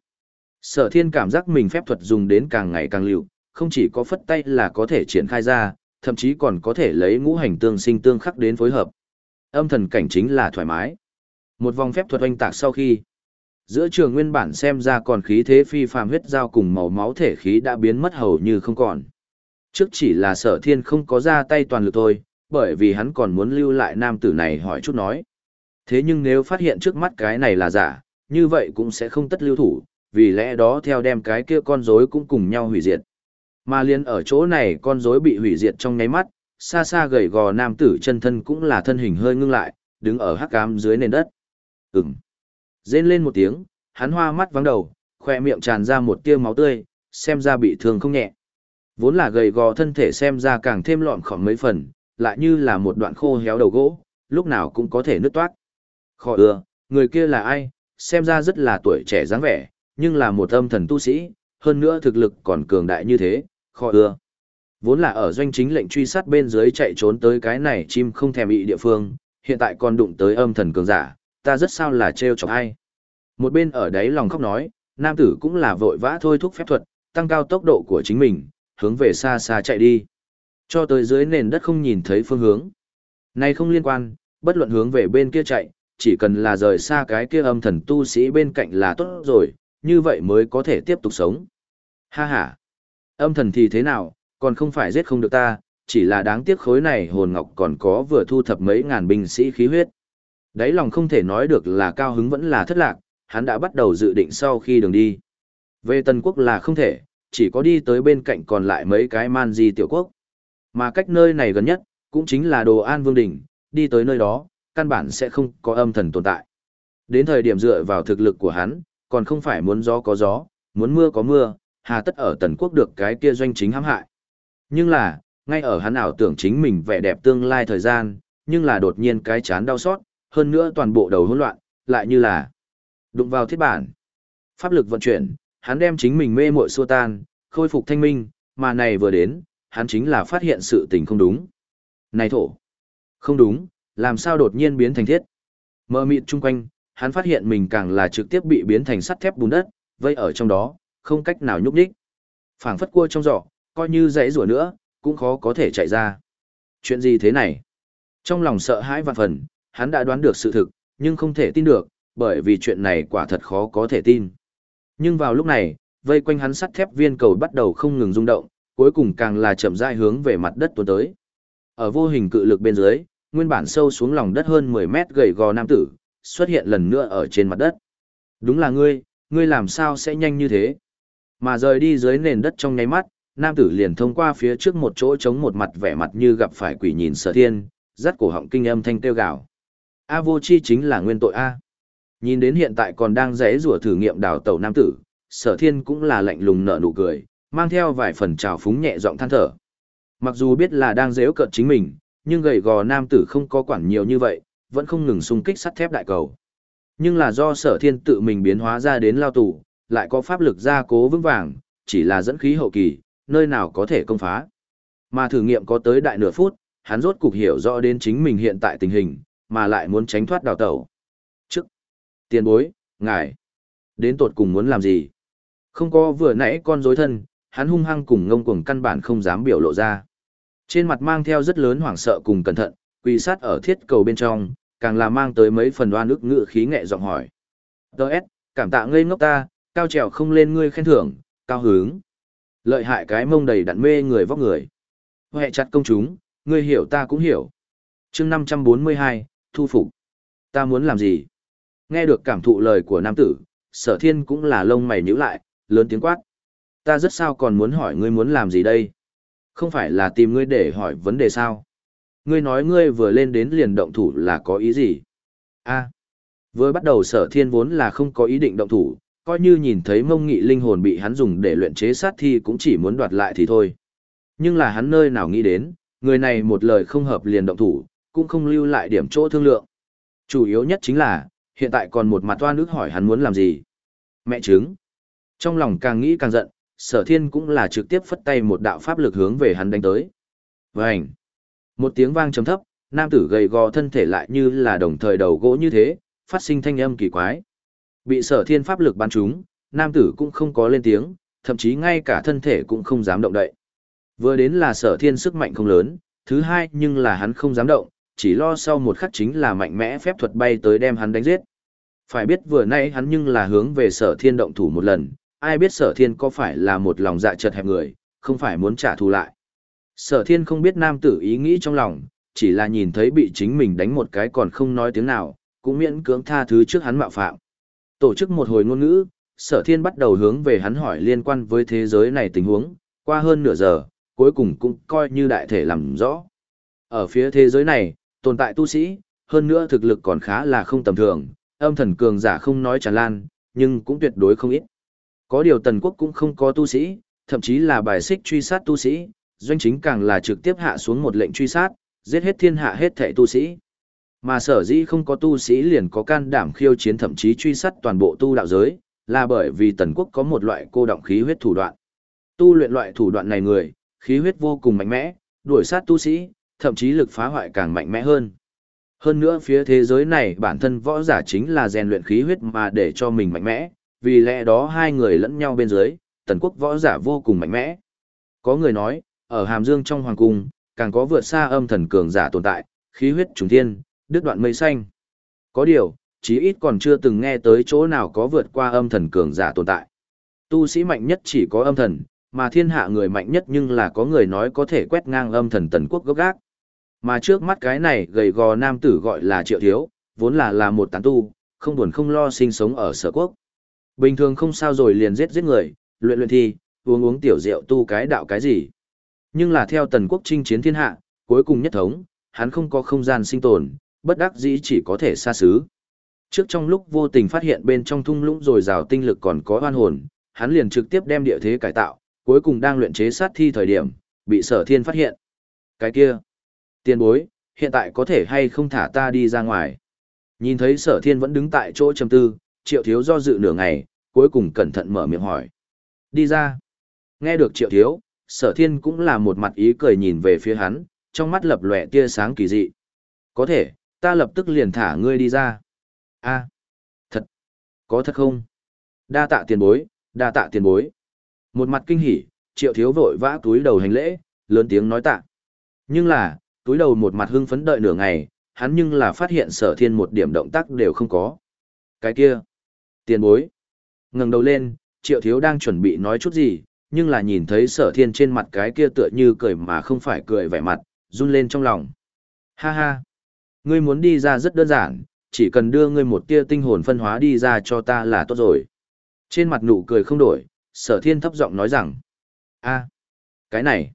Sở Thiên cảm giác mình phép thuật dùng đến càng ngày càng lưu, không chỉ có phất tay là có thể triển khai ra, thậm chí còn có thể lấy ngũ hành tương sinh tương khắc đến phối hợp. Âm thần cảnh chính là thoải mái. Một vòng phép thuật oanh tạc sau khi, giữa trường nguyên bản xem ra còn khí thế phi phàm huyết giao cùng màu máu thể khí đã biến mất hầu như không còn. Trước chỉ là sở thiên không có ra tay toàn lực thôi, bởi vì hắn còn muốn lưu lại nam tử này hỏi chút nói. Thế nhưng nếu phát hiện trước mắt cái này là giả, như vậy cũng sẽ không tất lưu thủ, vì lẽ đó theo đem cái kia con rối cũng cùng nhau hủy diệt. Mà liền ở chỗ này con rối bị hủy diệt trong nháy mắt, xa xa gầy gò nam tử chân thân cũng là thân hình hơi ngưng lại, đứng ở hắc cám dưới nền đất. Ừm. Rên lên một tiếng, hắn hoa mắt vắng đầu, khoe miệng tràn ra một tia máu tươi, xem ra bị thương không nhẹ. Vốn là gầy gò thân thể xem ra càng thêm lọn khỏng mấy phần, lại như là một đoạn khô héo đầu gỗ, lúc nào cũng có thể nứt toát. Khỏi ưa, người kia là ai, xem ra rất là tuổi trẻ dáng vẻ, nhưng là một âm thần tu sĩ, hơn nữa thực lực còn cường đại như thế, khỏi ưa. Vốn là ở doanh chính lệnh truy sát bên dưới chạy trốn tới cái này chim không thèm bị địa phương, hiện tại còn đụng tới âm thần cường giả, ta rất sao là trêu chọc ai. Một bên ở đấy lòng khóc nói, nam tử cũng là vội vã thôi thúc phép thuật, tăng cao tốc độ của chính mình, hướng về xa xa chạy đi. Cho tới dưới nền đất không nhìn thấy phương hướng. Này không liên quan, bất luận hướng về bên kia chạy, chỉ cần là rời xa cái kia âm thần tu sĩ bên cạnh là tốt rồi, như vậy mới có thể tiếp tục sống. Ha ha! Âm thần thì thế nào, còn không phải giết không được ta, chỉ là đáng tiếc khối này hồn ngọc còn có vừa thu thập mấy ngàn binh sĩ khí huyết. Đấy lòng không thể nói được là cao hứng vẫn là thất lạc, hắn đã bắt đầu dự định sau khi đường đi. Về Tần Quốc là không thể, chỉ có đi tới bên cạnh còn lại mấy cái man di tiểu quốc. Mà cách nơi này gần nhất, cũng chính là Đồ An Vương Đỉnh, đi tới nơi đó, căn bản sẽ không có âm thần tồn tại. Đến thời điểm dựa vào thực lực của hắn, còn không phải muốn gió có gió, muốn mưa có mưa, hà tất ở Tần Quốc được cái kia doanh chính hãm hại. Nhưng là, ngay ở hắn ảo tưởng chính mình vẻ đẹp tương lai thời gian, nhưng là đột nhiên cái chán đau xót, hơn nữa toàn bộ đầu hỗn loạn, lại như là đụng vào thiết bản. Pháp lực vận chuyển, hắn đem chính mình mê muội xua tan, khôi phục thanh minh, mà này vừa đến, hắn chính là phát hiện sự tình không đúng. Này thổ, không đúng, làm sao đột nhiên biến thành thiết? Mơ mịt chung quanh, hắn phát hiện mình càng là trực tiếp bị biến thành sắt thép bùn đất, vây ở trong đó, không cách nào nhúc nhích. Phảng phất cua trong giỏ, coi như dãy rủa nữa, cũng khó có thể chạy ra. Chuyện gì thế này? Trong lòng sợ hãi vạn phần, hắn đã đoán được sự thực, nhưng không thể tin được, bởi vì chuyện này quả thật khó có thể tin. Nhưng vào lúc này, vây quanh hắn sắt thép viên cầu bắt đầu không ngừng rung động, cuối cùng càng là chậm rãi hướng về mặt đất tuôn tới. Ở vô hình cự lực bên dưới, nguyên bản sâu xuống lòng đất hơn 10 mét gầy gò nam tử, xuất hiện lần nữa ở trên mặt đất. Đúng là ngươi, ngươi làm sao sẽ nhanh như thế? Mà rời đi dưới nền đất trong nháy mắt, nam tử liền thông qua phía trước một chỗ trống một mặt vẻ mặt như gặp phải quỷ nhìn sở thiên, dắt cổ họng kinh âm thanh tiêu gạo. A vô chi chính là nguyên tội A. Nhìn đến hiện tại còn đang rẽ rủa thử nghiệm đào tẩu nam tử, sở thiên cũng là lạnh lùng nở nụ cười, mang theo vài phần trào phúng nhẹ giọng than thở. Mặc dù biết là đang dễ cợt chính mình, nhưng gầy gò nam tử không có quản nhiều như vậy, vẫn không ngừng xung kích sắt thép đại cầu. Nhưng là do sở thiên tự mình biến hóa ra đến lao tù, lại có pháp lực gia cố vững vàng, chỉ là dẫn khí hậu kỳ, nơi nào có thể công phá. Mà thử nghiệm có tới đại nửa phút, hắn rốt cục hiểu rõ đến chính mình hiện tại tình hình, mà lại muốn tránh thoát đào tẩu. Trước, tiền bối, ngài, đến tột cùng muốn làm gì? Không có vừa nãy con rối thân, hắn hung hăng cùng ngông cuồng căn bản không dám biểu lộ ra. Trên mặt mang theo rất lớn hoảng sợ cùng cẩn thận, quỳ sát ở thiết cầu bên trong, càng là mang tới mấy phần oan ức ngự khí nghệ giọng hỏi. Đợt, cảm tạ ngây ngốc ta, cao trèo không lên ngươi khen thưởng, cao hướng. Lợi hại cái mông đầy đặn mê người vóc người. Hệ chặt công chúng, ngươi hiểu ta cũng hiểu. chương 542, thu phục. Ta muốn làm gì? Nghe được cảm thụ lời của nam tử, sở thiên cũng là lông mày nhíu lại, lớn tiếng quát. Ta rất sao còn muốn hỏi ngươi muốn làm gì đây? Không phải là tìm ngươi để hỏi vấn đề sao? Ngươi nói ngươi vừa lên đến liền động thủ là có ý gì? a vừa bắt đầu sở thiên vốn là không có ý định động thủ, coi như nhìn thấy mông nghị linh hồn bị hắn dùng để luyện chế sát thi cũng chỉ muốn đoạt lại thì thôi. Nhưng là hắn nơi nào nghĩ đến, người này một lời không hợp liền động thủ, cũng không lưu lại điểm chỗ thương lượng. Chủ yếu nhất chính là, hiện tại còn một mặt toan nước hỏi hắn muốn làm gì. Mẹ trứng. Trong lòng càng nghĩ càng giận, sở thiên cũng là trực tiếp phất tay một đạo pháp lực hướng về hắn đánh tới. Vânh! Một tiếng vang trầm thấp, nam tử gầy gò thân thể lại như là đồng thời đầu gỗ như thế, phát sinh thanh âm kỳ quái. Bị sở thiên pháp lực bắn trúng, nam tử cũng không có lên tiếng, thậm chí ngay cả thân thể cũng không dám động đậy. Vừa đến là sở thiên sức mạnh không lớn, thứ hai nhưng là hắn không dám động, chỉ lo sau một khắc chính là mạnh mẽ phép thuật bay tới đem hắn đánh giết. Phải biết vừa nay hắn nhưng là hướng về sở thiên động thủ một lần, ai biết sở thiên có phải là một lòng dạ chật hẹp người, không phải muốn trả thù lại. Sở thiên không biết nam tử ý nghĩ trong lòng, chỉ là nhìn thấy bị chính mình đánh một cái còn không nói tiếng nào, cũng miễn cưỡng tha thứ trước hắn mạo phạm. Tổ chức một hồi ngôn ngữ, sở thiên bắt đầu hướng về hắn hỏi liên quan với thế giới này tình huống, qua hơn nửa giờ, cuối cùng cũng coi như đại thể làm rõ. Ở phía thế giới này, tồn tại tu sĩ, hơn nữa thực lực còn khá là không tầm thường, âm thần cường giả không nói tràn lan, nhưng cũng tuyệt đối không ít. Có điều tần quốc cũng không có tu sĩ, thậm chí là bài xích truy sát tu sĩ, doanh chính càng là trực tiếp hạ xuống một lệnh truy sát, giết hết thiên hạ hết thảy tu sĩ. Mà sở dĩ không có tu sĩ liền có can đảm khiêu chiến thậm chí truy sát toàn bộ tu đạo giới, là bởi vì tần quốc có một loại cô động khí huyết thủ đoạn. Tu luyện loại thủ đoạn này người, khí huyết vô cùng mạnh mẽ, đuổi sát tu sĩ, thậm chí lực phá hoại càng mạnh mẽ hơn. Hơn nữa phía thế giới này bản thân võ giả chính là rèn luyện khí huyết mà để cho mình mạnh mẽ, vì lẽ đó hai người lẫn nhau bên dưới, tần quốc võ giả vô cùng mạnh mẽ. Có người nói, ở Hàm Dương trong hoàng cung, càng có vượt xa âm thần cường giả tồn tại, khí huyết trùng thiên, đứt đoạn mây xanh. Có điều, chí ít còn chưa từng nghe tới chỗ nào có vượt qua âm thần cường giả tồn tại. Tu sĩ mạnh nhất chỉ có âm thần, mà thiên hạ người mạnh nhất nhưng là có người nói có thể quét ngang âm thần tần quốc gốc gác. Mà trước mắt cái này gầy gò nam tử gọi là triệu thiếu, vốn là là một tán tu, không buồn không lo sinh sống ở sở quốc. Bình thường không sao rồi liền giết giết người, luyện luyện thi, uống uống tiểu rượu tu cái đạo cái gì. Nhưng là theo tần quốc chinh chiến thiên hạ, cuối cùng nhất thống, hắn không có không gian sinh tồn, bất đắc dĩ chỉ có thể xa xứ. Trước trong lúc vô tình phát hiện bên trong thung lũng rồi rào tinh lực còn có oan hồn, hắn liền trực tiếp đem địa thế cải tạo, cuối cùng đang luyện chế sát thi thời điểm, bị sở thiên phát hiện. Cái kia, tiền bối, hiện tại có thể hay không thả ta đi ra ngoài. Nhìn thấy sở thiên vẫn đứng tại chỗ trầm tư, triệu thiếu do dự nửa ngày, cuối cùng cẩn thận mở miệng hỏi. Đi ra. Nghe được triệu thiếu, sở thiên cũng là một mặt ý cười nhìn về phía hắn, trong mắt lập lòe tia sáng kỳ dị. Có thể, ta lập tức liền thả ngươi đi ra. a thật. Có thật không? Đa tạ tiền bối, đa tạ tiền bối. Một mặt kinh hỉ, triệu thiếu vội vã túi đầu hành lễ, lớn tiếng nói tạ. Nhưng là, túi đầu một mặt hưng phấn đợi nửa ngày, hắn nhưng là phát hiện sở thiên một điểm động tác đều không có. Cái kia, tiền bối. ngẩng đầu lên, triệu thiếu đang chuẩn bị nói chút gì, nhưng là nhìn thấy sở thiên trên mặt cái kia tựa như cười mà không phải cười vẻ mặt, run lên trong lòng. Ha ha, ngươi muốn đi ra rất đơn giản, chỉ cần đưa ngươi một tia tinh hồn phân hóa đi ra cho ta là tốt rồi. Trên mặt nụ cười không đổi, sở thiên thấp giọng nói rằng, a cái này,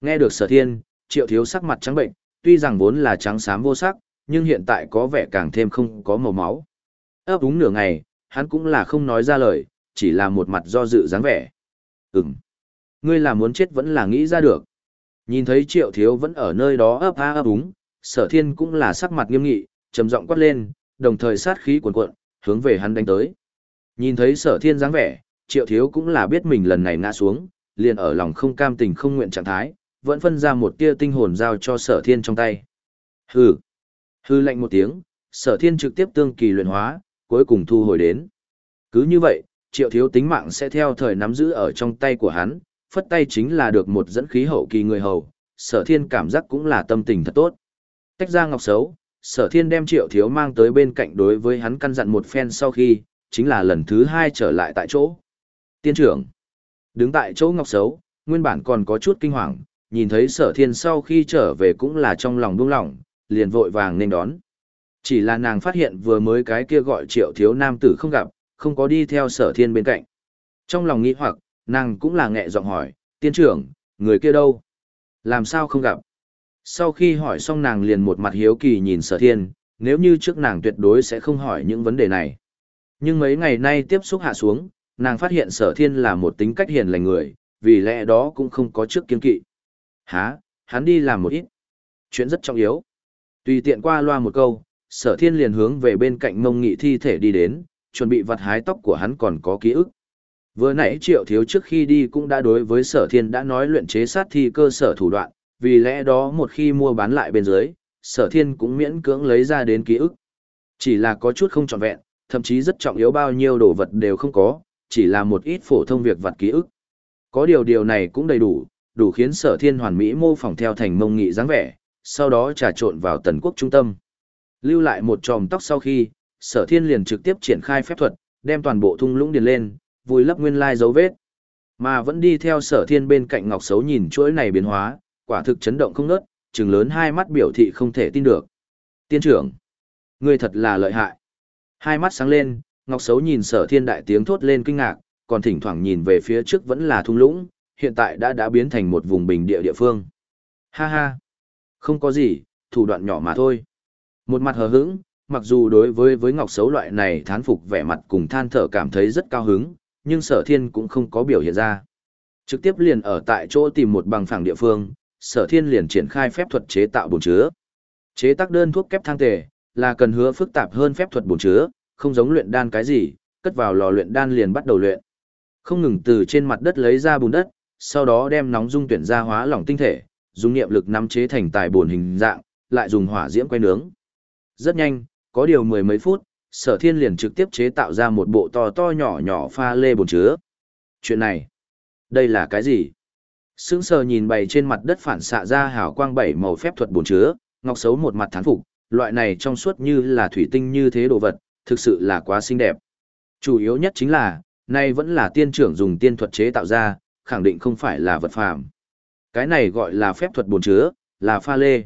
nghe được sở thiên, triệu thiếu sắc mặt trắng bệnh, tuy rằng vốn là trắng xám vô sắc, nhưng hiện tại có vẻ càng thêm không có màu máu. ấp úng nửa ngày, hắn cũng là không nói ra lời, chỉ là một mặt do dự dáng vẻ. Ừm, ngươi là muốn chết vẫn là nghĩ ra được. Nhìn thấy triệu thiếu vẫn ở nơi đó ấp a ấp úng, sở thiên cũng là sắc mặt nghiêm nghị, trầm giọng quát lên, đồng thời sát khí cuồn cuộn, hướng về hắn đánh tới. Nhìn thấy sở thiên dáng vẻ, triệu thiếu cũng là biết mình lần này ngã xuống, liền ở lòng không cam tình không nguyện trạng thái, vẫn phân ra một tia tinh hồn giao cho sở thiên trong tay. Hừ, hư lạnh một tiếng, sở thiên trực tiếp tương kỳ luyện hóa, cuối cùng thu hồi đến. Cứ như vậy, triệu thiếu tính mạng sẽ theo thời nắm giữ ở trong tay của hắn, phất tay chính là được một dẫn khí hậu kỳ người hầu, sở thiên cảm giác cũng là tâm tình thật tốt. Tách ra ngọc xấu, sở thiên đem triệu thiếu mang tới bên cạnh đối với hắn căn dặn một phen sau khi, chính là lần thứ hai trở lại tại chỗ. Tiên trưởng, đứng tại chỗ ngọc xấu, nguyên bản còn có chút kinh hoàng, nhìn thấy sở thiên sau khi trở về cũng là trong lòng buông lỏng, liền vội vàng nên đón. Chỉ là nàng phát hiện vừa mới cái kia gọi triệu thiếu nam tử không gặp, không có đi theo sở thiên bên cạnh. Trong lòng nghĩ hoặc, nàng cũng là nghẹ giọng hỏi, tiên trưởng, người kia đâu? Làm sao không gặp? Sau khi hỏi xong nàng liền một mặt hiếu kỳ nhìn sở thiên, nếu như trước nàng tuyệt đối sẽ không hỏi những vấn đề này. Nhưng mấy ngày nay tiếp xúc hạ xuống, nàng phát hiện sở thiên là một tính cách hiền lành người, vì lẽ đó cũng không có trước kiên kỵ. Há, hắn đi làm một ít. Chuyện rất trọng yếu. Tùy tiện qua loa một câu, sở thiên liền hướng về bên cạnh mông nghị thi thể đi đến, chuẩn bị vặt hái tóc của hắn còn có ký ức. Vừa nãy triệu thiếu trước khi đi cũng đã đối với sở thiên đã nói luyện chế sát thi cơ sở thủ đoạn, vì lẽ đó một khi mua bán lại bên dưới, sở thiên cũng miễn cưỡng lấy ra đến ký ức. Chỉ là có chút không trọn vẹn, thậm chí rất trọng yếu bao nhiêu đồ vật đều không có, chỉ là một ít phổ thông việc vặt ký ức. Có điều điều này cũng đầy đủ, đủ khiến sở thiên hoàn mỹ mô phỏng theo thành mông nghị dáng vẻ, sau đó trà trộn vào tần quốc trung tâm. Lưu lại một tròm tóc sau khi, sở thiên liền trực tiếp triển khai phép thuật, đem toàn bộ thung lũng điền lên, vùi lấp nguyên lai dấu vết. Mà vẫn đi theo sở thiên bên cạnh ngọc xấu nhìn chuỗi này biến hóa, quả thực chấn động không nớt, trừng lớn hai mắt biểu thị không thể tin được. Tiên trưởng, ngươi thật là lợi hại. Hai mắt sáng lên, Ngọc Sấu nhìn sở thiên đại tiếng thốt lên kinh ngạc, còn thỉnh thoảng nhìn về phía trước vẫn là thung lũng, hiện tại đã đã biến thành một vùng bình địa địa phương. Ha ha, không có gì, thủ đoạn nhỏ mà thôi. Một mặt hờ hững, mặc dù đối với với Ngọc xấu loại này thán phục vẻ mặt cùng than thở cảm thấy rất cao hứng, nhưng sở thiên cũng không có biểu hiện ra. Trực tiếp liền ở tại chỗ tìm một bằng phẳng địa phương, sở thiên liền triển khai phép thuật chế tạo bồn chứa. Chế tác đơn thuốc kép thang tề, là cần hứa phức tạp hơn phép thuật bồn chứa, không giống luyện đan cái gì, cất vào lò luyện đan liền bắt đầu luyện. Không ngừng từ trên mặt đất lấy ra bùn đất, sau đó đem nóng dung tuyển ra hóa lỏng tinh thể, dùng niệm lực nắm chế thành tài bồn hình dạng, lại dùng hỏa diễm quay nướng. Rất nhanh, có điều mười mấy phút, sở thiên liền trực tiếp chế tạo ra một bộ to to nhỏ nhỏ pha lê bồn chứa. Chuyện này, đây là cái gì? Sững sờ nhìn bày trên mặt đất phản xạ ra hào quang bảy màu phép thuật bồn chứa, ngọc xấu một mặt thán phục, loại này trong suốt như là thủy tinh như thế đồ vật, thực sự là quá xinh đẹp. Chủ yếu nhất chính là, nay vẫn là tiên trưởng dùng tiên thuật chế tạo ra, khẳng định không phải là vật phàm. Cái này gọi là phép thuật bồn chứa, là pha lê.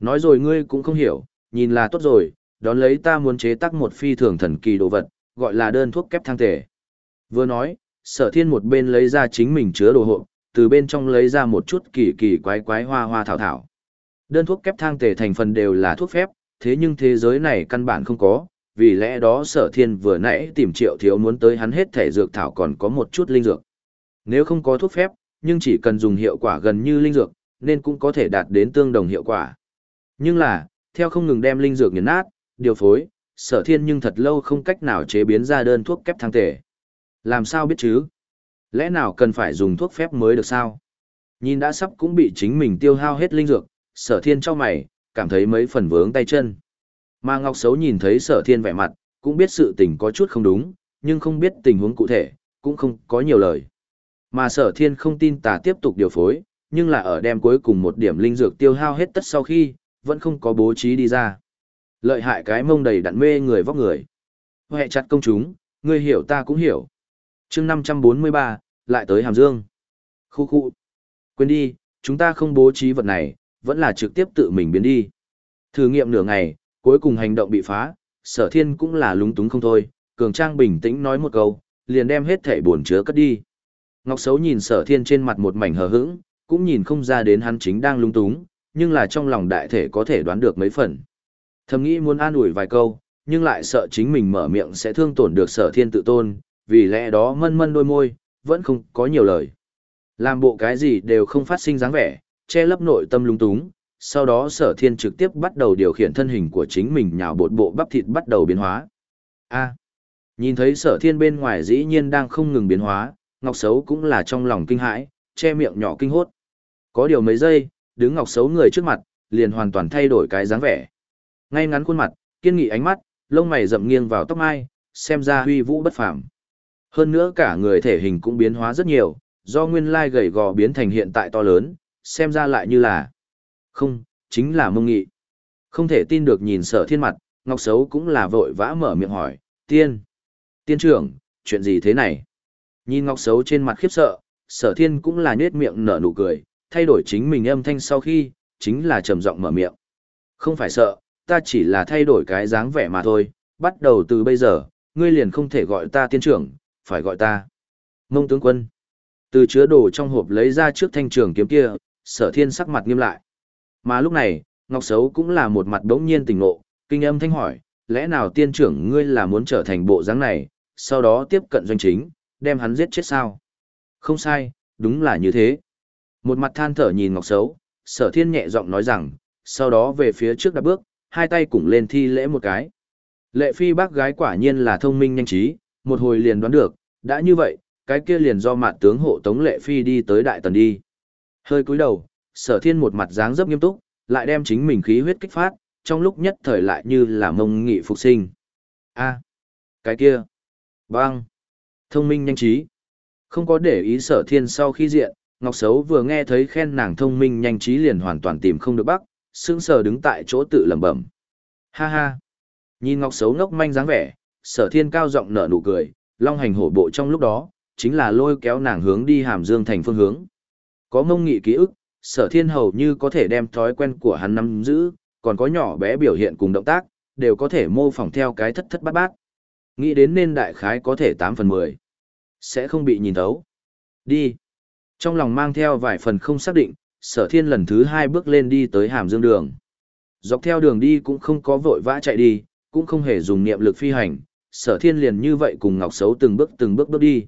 Nói rồi ngươi cũng không hiểu, nhìn là tốt rồi, đón lấy ta muốn chế tác một phi thường thần kỳ đồ vật, gọi là đơn thuốc kép thang thể. Vừa nói, sở thiên một bên lấy ra chính mình chứa đồ hộp, từ bên trong lấy ra một chút kỳ kỳ quái quái hoa hoa thảo thảo. Đơn thuốc kép thang tề thành phần đều là thuốc phép, thế nhưng thế giới này căn bản không có, vì lẽ đó sở thiên vừa nãy tìm triệu thiếu muốn tới hắn hết thể dược thảo còn có một chút linh dược. Nếu không có thuốc phép, nhưng chỉ cần dùng hiệu quả gần như linh dược, nên cũng có thể đạt đến tương đồng hiệu quả. Nhưng là, theo không ngừng đem linh dược nghiền nát, điều phối, sở thiên nhưng thật lâu không cách nào chế biến ra đơn thuốc kép thang thể. Làm sao biết chứ? Lẽ nào cần phải dùng thuốc phép mới được sao? Nhìn đã sắp cũng bị chính mình tiêu hao hết linh dược, sở thiên cho mày, cảm thấy mấy phần vướng tay chân. Mà Ngọc Xấu nhìn thấy sở thiên vẻ mặt, cũng biết sự tình có chút không đúng, nhưng không biết tình huống cụ thể, cũng không có nhiều lời. Mà sở thiên không tin tà tiếp tục điều phối, nhưng là ở đem cuối cùng một điểm linh dược tiêu hao hết tất sau khi, vẫn không có bố trí đi ra. Lợi hại cái mông đầy đặn mê người vóc người. Hệ chặt công chúng, người hiểu ta cũng hiểu. chương 543, lại tới Hàm Dương. Khu khu. Quên đi, chúng ta không bố trí vật này, vẫn là trực tiếp tự mình biến đi. Thử nghiệm nửa ngày, cuối cùng hành động bị phá, sở thiên cũng là lúng túng không thôi, cường trang bình tĩnh nói một câu, liền đem hết thể buồn chứa cất đi. Ngọc Sấu nhìn sở thiên trên mặt một mảnh hờ hững, cũng nhìn không ra đến hắn chính đang lung túng, nhưng là trong lòng đại thể có thể đoán được mấy phần. Thầm nghĩ muốn an ủi vài câu, nhưng lại sợ chính mình mở miệng sẽ thương tổn được sở thiên tự tôn, vì lẽ đó mân mân đôi môi, vẫn không có nhiều lời. Làm bộ cái gì đều không phát sinh dáng vẻ, che lấp nội tâm lung túng, sau đó sở thiên trực tiếp bắt đầu điều khiển thân hình của chính mình nhào bột bộ bắp thịt bắt đầu biến hóa. A. nhìn thấy sở thiên bên ngoài dĩ nhiên đang không ngừng biến hóa, Ngọc Sấu cũng là trong lòng kinh hãi, che miệng nhỏ kinh hốt. Có điều mấy giây, đứng Ngọc Sấu người trước mặt, liền hoàn toàn thay đổi cái dáng vẻ. Ngay ngắn khuôn mặt, kiên nghị ánh mắt, lông mày rậm nghiêng vào tóc mai, xem ra huy vũ bất phàm. Hơn nữa cả người thể hình cũng biến hóa rất nhiều, do nguyên lai gầy gò biến thành hiện tại to lớn, xem ra lại như là không, chính là mông nghị. Không thể tin được nhìn sở thiên mặt, Ngọc Sấu cũng là vội vã mở miệng hỏi, tiên, tiên trưởng, chuyện gì thế này? Nhìn Ngọc Sấu trên mặt khiếp sợ, sở thiên cũng là nhết miệng nở nụ cười, thay đổi chính mình âm thanh sau khi, chính là trầm giọng mở miệng. Không phải sợ, ta chỉ là thay đổi cái dáng vẻ mà thôi, bắt đầu từ bây giờ, ngươi liền không thể gọi ta tiên trưởng, phải gọi ta. Mông tướng quân. Từ chứa đồ trong hộp lấy ra trước thanh trường kiếm kia, sở thiên sắc mặt nghiêm lại. Mà lúc này, Ngọc Sấu cũng là một mặt đống nhiên tỉnh ngộ, kinh âm thanh hỏi, lẽ nào tiên trưởng ngươi là muốn trở thành bộ dáng này, sau đó tiếp cận doanh chính, đem hắn giết chết sao? Không sai, đúng là như thế. Một mặt than thở nhìn Ngọc Sấu, sở thiên nhẹ giọng nói rằng, sau đó về phía trước đạp bước, hai tay cùng lên thi lễ một cái. Lệ phi bác gái quả nhiên là thông minh nhanh trí, một hồi liền đoán được, đã như vậy, cái kia liền do mặt tướng hộ tống lệ phi đi tới đại tần đi. Hơi cúi đầu, sở thiên một mặt dáng dấp nghiêm túc, lại đem chính mình khí huyết kích phát, trong lúc nhất thời lại như là mông nghị phục sinh. a cái kia, băng, thông minh nhanh trí. Không có để ý sở thiên sau khi diện, Ngọc Sấu vừa nghe thấy khen nàng thông minh nhanh trí liền hoàn toàn tìm không được bắc, sững sờ đứng tại chỗ tự lẩm bẩm. Ha ha. Nhìn Ngọc Sấu ngốc manh dáng vẻ, sở thiên cao giọng nở nụ cười, long hành hổ bộ trong lúc đó, chính là lôi kéo nàng hướng đi hàm dương thành phương hướng. Có mông nghị ký ức, sở thiên hầu như có thể đem thói quen của hắn nắm giữ, còn có nhỏ bé biểu hiện cùng động tác, đều có thể mô phỏng theo cái thất thất bát bát. Nghĩ đến nên đại khái có thể 8 phần 10. Sẽ không bị nhìn thấu. Đi. Trong lòng mang theo vài phần không xác định, sở thiên lần thứ hai bước lên đi tới hàm dương đường. Dọc theo đường đi cũng không có vội vã chạy đi, cũng không hề dùng niệm lực phi hành, sở thiên liền như vậy cùng Ngọc Xấu từng bước từng bước bước đi.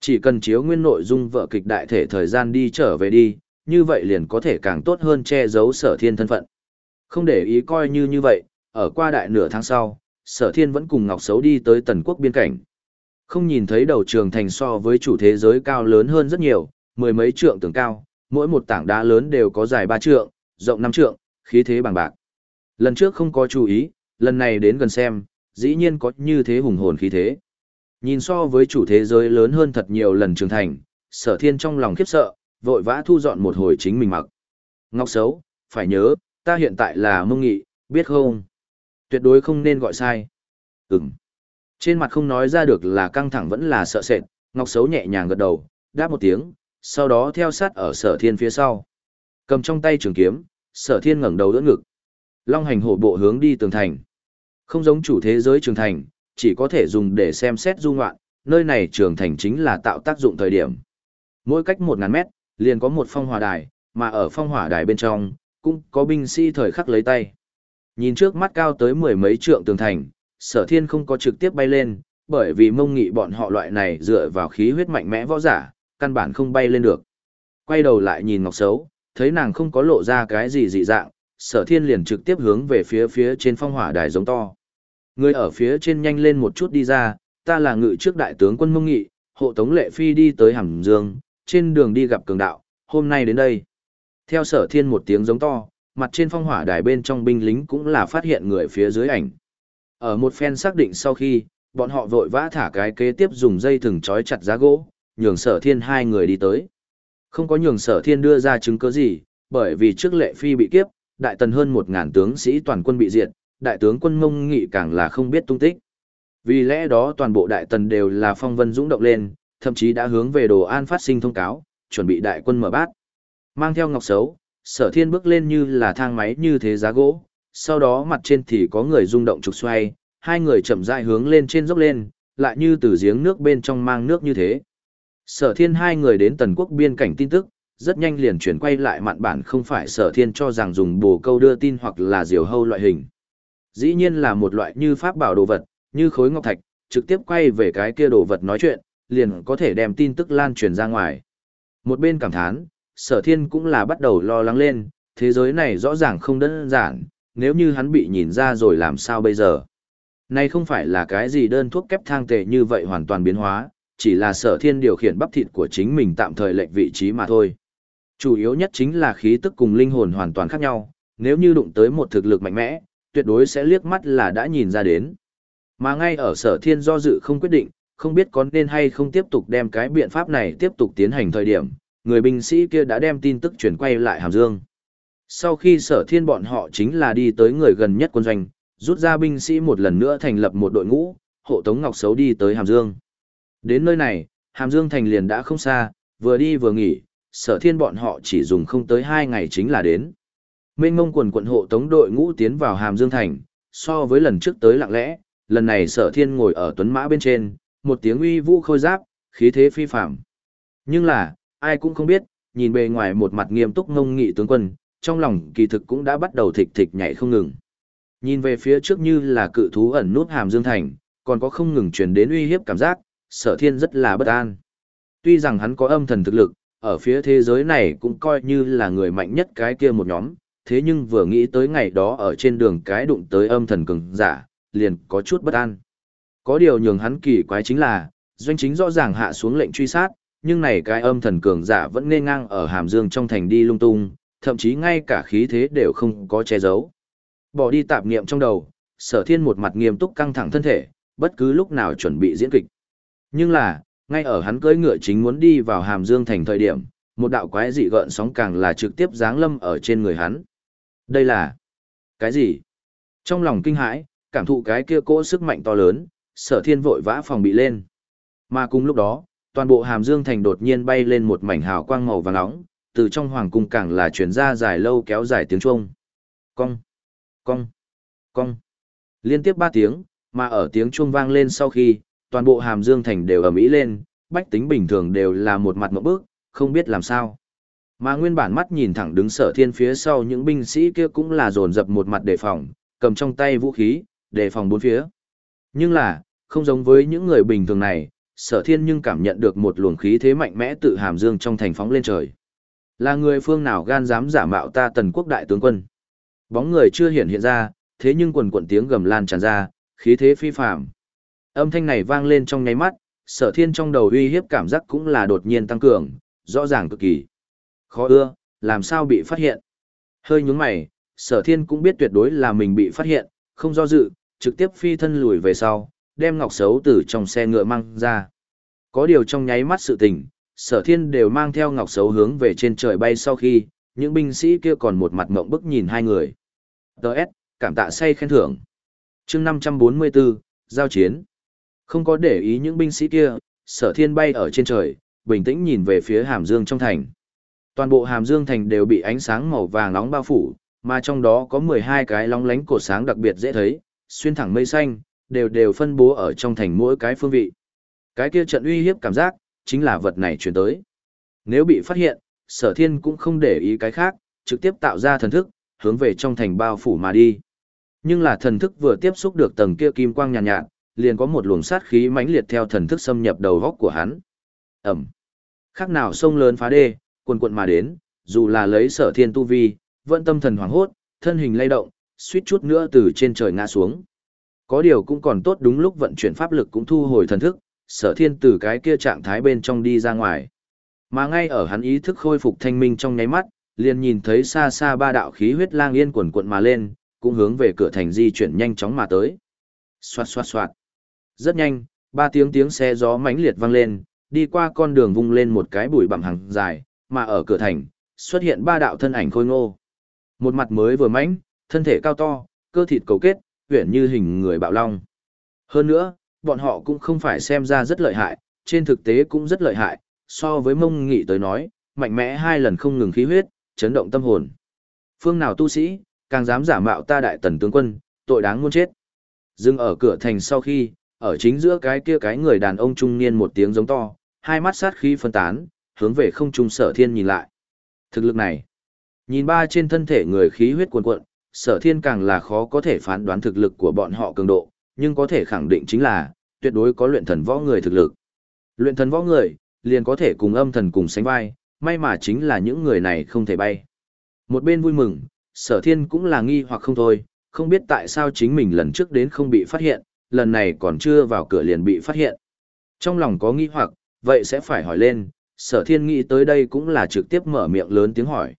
Chỉ cần chiếu nguyên nội dung vợ kịch đại thể thời gian đi trở về đi, như vậy liền có thể càng tốt hơn che giấu sở thiên thân phận. Không để ý coi như như vậy, ở qua đại nửa tháng sau, sở thiên vẫn cùng Ngọc Xấu đi tới tần quốc biên cảnh. Không nhìn thấy đầu trường thành so với chủ thế giới cao lớn hơn rất nhiều, mười mấy trượng tường cao, mỗi một tảng đá lớn đều có dài ba trượng, rộng năm trượng, khí thế bằng bạc. Lần trước không có chú ý, lần này đến gần xem, dĩ nhiên có như thế hùng hồn khí thế. Nhìn so với chủ thế giới lớn hơn thật nhiều lần trường thành, sở thiên trong lòng khiếp sợ, vội vã thu dọn một hồi chính mình mặc. Ngọc xấu, phải nhớ, ta hiện tại là mông nghị, biết không? Tuyệt đối không nên gọi sai. Ừm. Trên mặt không nói ra được là căng thẳng vẫn là sợ sệt, Ngọc xấu nhẹ nhàng gật đầu, đáp một tiếng, sau đó theo sát ở sở thiên phía sau. Cầm trong tay trường kiếm, sở thiên ngẩng đầu đỡ ngực. Long hành hổ bộ hướng đi tường thành. Không giống chủ thế giới trường thành, chỉ có thể dùng để xem xét du ngoạn, nơi này trường thành chính là tạo tác dụng thời điểm. Mỗi cách 1.000 mét, liền có một phong hỏa đài, mà ở phong hỏa đài bên trong, cũng có binh sĩ thời khắc lấy tay. Nhìn trước mắt cao tới mười mấy trượng tường thành, sở thiên không có trực tiếp bay lên, bởi vì mông nghị bọn họ loại này dựa vào khí huyết mạnh mẽ võ giả, căn bản không bay lên được. Quay đầu lại nhìn Ngọc xấu, thấy nàng không có lộ ra cái gì dị dạng, sở thiên liền trực tiếp hướng về phía phía trên phong hỏa đài giống to. Người ở phía trên nhanh lên một chút đi ra, ta là ngự trước đại tướng quân mông nghị, hộ tống lệ phi đi tới hàm dương, trên đường đi gặp cường đạo, hôm nay đến đây. Theo sở thiên một tiếng giống to, mặt trên phong hỏa đài bên trong binh lính cũng là phát hiện người phía dưới ảnh. Ở một phen xác định sau khi, bọn họ vội vã thả cái kế tiếp dùng dây thừng trói chặt giá gỗ, nhường sở thiên hai người đi tới. Không có nhường sở thiên đưa ra chứng cứ gì, bởi vì trước lệ phi bị kiếp, đại tần hơn một ngàn tướng sĩ toàn quân bị diệt, đại tướng quân mông nghị càng là không biết tung tích. Vì lẽ đó toàn bộ đại tần đều là phong vân dũng động lên, thậm chí đã hướng về đồ an phát sinh thông cáo, chuẩn bị đại quân mở bát. Mang theo ngọc xấu, sở thiên bước lên như là thang máy như thế giá gỗ, sau đó mặt trên thì có người rung động trục xoay, hai người chậm rãi hướng lên trên dốc lên, lại như từ giếng nước bên trong mang nước như thế. Sở thiên hai người đến tần quốc biên cảnh tin tức, rất nhanh liền chuyển quay lại mạn bản không phải sở thiên cho rằng dùng bồ câu đưa tin hoặc là diều hâu loại hình. Dĩ nhiên là một loại như pháp bảo đồ vật, như khối ngọc thạch, trực tiếp quay về cái kia đồ vật nói chuyện, liền có thể đem tin tức lan truyền ra ngoài. Một bên cảm thán, sở thiên cũng là bắt đầu lo lắng lên, thế giới này rõ ràng không đơn giản, nếu như hắn bị nhìn ra rồi làm sao bây giờ. Này không phải là cái gì đơn thuốc kép thang tệ như vậy hoàn toàn biến hóa, chỉ là sở thiên điều khiển bắp thịt của chính mình tạm thời lệch vị trí mà thôi. Chủ yếu nhất chính là khí tức cùng linh hồn hoàn toàn khác nhau, nếu như đụng tới một thực lực mạnh mẽ, tuyệt đối sẽ liếc mắt là đã nhìn ra đến. Mà ngay ở sở thiên do dự không quyết định, không biết có nên hay không tiếp tục đem cái biện pháp này tiếp tục tiến hành thời điểm, người binh sĩ kia đã đem tin tức chuyển quay lại Hàm Dương. Sau khi sở thiên bọn họ chính là đi tới người gần nhất quân doanh, rút ra binh sĩ một lần nữa thành lập một đội ngũ, hộ tống Ngọc Xấu đi tới Hàm Dương. Đến nơi này, Hàm Dương thành liền đã không xa, vừa đi vừa nghỉ, sở thiên bọn họ chỉ dùng không tới hai ngày chính là đến. Mênh ngông quần quận hộ tống đội ngũ tiến vào Hàm Dương thành, so với lần trước tới lặng lẽ, lần này sở thiên ngồi ở tuấn mã bên trên, một tiếng uy vũ khôi giáp, khí thế phi phạm. Nhưng là, ai cũng không biết, nhìn bề ngoài một mặt nghiêm túc ngông nghị tướng quân, trong lòng kỳ thực cũng đã bắt đầu thịch thịch nhảy không ngừng. Nhìn về phía trước như là cự thú ẩn nút hàm dương thành, còn có không ngừng truyền đến uy hiếp cảm giác, sở thiên rất là bất an. Tuy rằng hắn có âm thần thực lực, ở phía thế giới này cũng coi như là người mạnh nhất cái kia một nhóm, thế nhưng vừa nghĩ tới ngày đó ở trên đường cái đụng tới âm thần cường giả, liền có chút bất an. Có điều nhường hắn kỳ quái chính là, doanh chính rõ ràng hạ xuống lệnh truy sát, nhưng này cái âm thần cường giả vẫn nên ngang ở hàm dương trong thành đi lung tung, thậm chí ngay cả khí thế đều không có che giấu. Bỏ đi tạp niệm trong đầu, sở thiên một mặt nghiêm túc căng thẳng thân thể, bất cứ lúc nào chuẩn bị diễn kịch. Nhưng là, ngay ở hắn cưỡi ngựa chính muốn đi vào hàm dương thành thời điểm, một đạo quái dị gợn sóng càng là trực tiếp giáng lâm ở trên người hắn. Đây là... cái gì? Trong lòng kinh hãi, cảm thụ cái kia cỗ sức mạnh to lớn, sở thiên vội vã phòng bị lên. Mà cùng lúc đó, toàn bộ hàm dương thành đột nhiên bay lên một mảnh hào quang màu vàng nóng, từ trong hoàng cung càng là chuyển ra dài lâu kéo dài tiếng chuông. Cong, cong, cong. Liên tiếp ba tiếng, Mà ở tiếng chuông vang lên sau khi, toàn bộ hàm dương thành đều ầm ĩ lên, bách tính bình thường đều là một mặt một bước, không biết làm sao. Mà nguyên bản mắt nhìn thẳng đứng sở thiên phía sau những binh sĩ kia cũng là dồn dập một mặt đề phòng, cầm trong tay vũ khí, đề phòng bốn phía. Nhưng là, không giống với những người bình thường này, sở thiên nhưng cảm nhận được một luồng khí thế mạnh mẽ tự hàm dương trong thành phóng lên trời. Là người phương nào gan dám giả mạo ta tần quốc đại tướng quân. Bóng người chưa hiện hiện ra, thế nhưng quần quận tiếng gầm lan tràn ra, khí thế phi phạm. Âm thanh này vang lên trong nháy mắt, sở thiên trong đầu uy hiếp cảm giác cũng là đột nhiên tăng cường, rõ ràng cực kỳ. Khó ưa, làm sao bị phát hiện. Hơi nhúng mày, sở thiên cũng biết tuyệt đối là mình bị phát hiện, không do dự, trực tiếp phi thân lùi về sau, đem ngọc xấu từ trong xe ngựa mang ra. Có điều trong nháy mắt sự tình, sở thiên đều mang theo ngọc xấu hướng về trên trời bay sau khi, những binh sĩ kia còn một mặt mộng bức nhìn hai người. Đợt, cảm tạ say khen thưởng. chương 544, giao chiến. Không có để ý những binh sĩ kia, sở thiên bay ở trên trời, bình tĩnh nhìn về phía hàm dương trong thành. Toàn bộ hàm dương thành đều bị ánh sáng màu vàng nóng bao phủ, mà trong đó có 12 cái long lánh cột sáng đặc biệt dễ thấy, xuyên thẳng mây xanh, đều đều phân bố ở trong thành mỗi cái phương vị. Cái kia trận uy hiếp cảm giác, chính là vật này truyền tới. Nếu bị phát hiện, sở thiên cũng không để ý cái khác, trực tiếp tạo ra thần thức, hướng về trong thành bao phủ mà đi. Nhưng là thần thức vừa tiếp xúc được tầng kia kim quang nhàn nhạt, nhạt, liền có một luồng sát khí mãnh liệt theo thần thức xâm nhập đầu góc của hắn. Ẩm. Khác nào sông lớn phá đê, cuồn cuộn mà đến, dù là lấy sở thiên tu vi, vẫn tâm thần hoảng hốt, thân hình lay động, suýt chút nữa từ trên trời ngã xuống. Có điều cũng còn tốt đúng lúc vận chuyển pháp lực cũng thu hồi thần thức, sở thiên từ cái kia trạng thái bên trong đi ra ngoài. Mà ngay ở hắn ý thức khôi phục thanh minh trong nháy mắt, liền nhìn thấy xa xa ba đạo khí huyết lang yên quần quận mà lên, cũng hướng về cửa thành di chuyển nhanh chóng mà tới. Xoạt xoạt xoạt. Rất nhanh, ba tiếng tiếng xe gió mãnh liệt vang lên, đi qua con đường vung lên một cái bụi bằng hàng dài, mà ở cửa thành, xuất hiện ba đạo thân ảnh khôi ngô. Một mặt mới vừa mãnh, thân thể cao to, cơ thịt cấu kết, uyển như hình người bạo long. Hơn nữa, bọn họ cũng không phải xem ra rất lợi hại, trên thực tế cũng rất lợi hại, so với mông nghị tới nói, mạnh mẽ hai lần không ngừng khí huyết, chấn động tâm hồn. Phương nào tu sĩ, càng dám giả mạo ta đại tần tướng quân, tội đáng muôn chết. Dừng ở cửa thành sau khi, ở chính giữa cái kia cái người đàn ông trung niên một tiếng giống to, hai mắt sát khí phân tán, hướng về không trung sở thiên nhìn lại. Thực lực này, nhìn ba trên thân thể người khí huyết cuồn cuộn, sở thiên càng là khó có thể phán đoán thực lực của bọn họ cường độ, nhưng có thể khẳng định chính là, tuyệt đối có luyện thần võ người thực lực. Luyện thần võ người, liền có thể cùng âm thần cùng sánh vai, may mà chính là những người này không thể bay. Một bên vui mừng, sở thiên cũng là nghi hoặc không thôi, không biết tại sao chính mình lần trước đến không bị phát hiện, lần này còn chưa vào cửa liền bị phát hiện. Trong lòng có nghi hoặc, vậy sẽ phải hỏi lên, sở thiên nghĩ tới đây cũng là trực tiếp mở miệng lớn tiếng hỏi.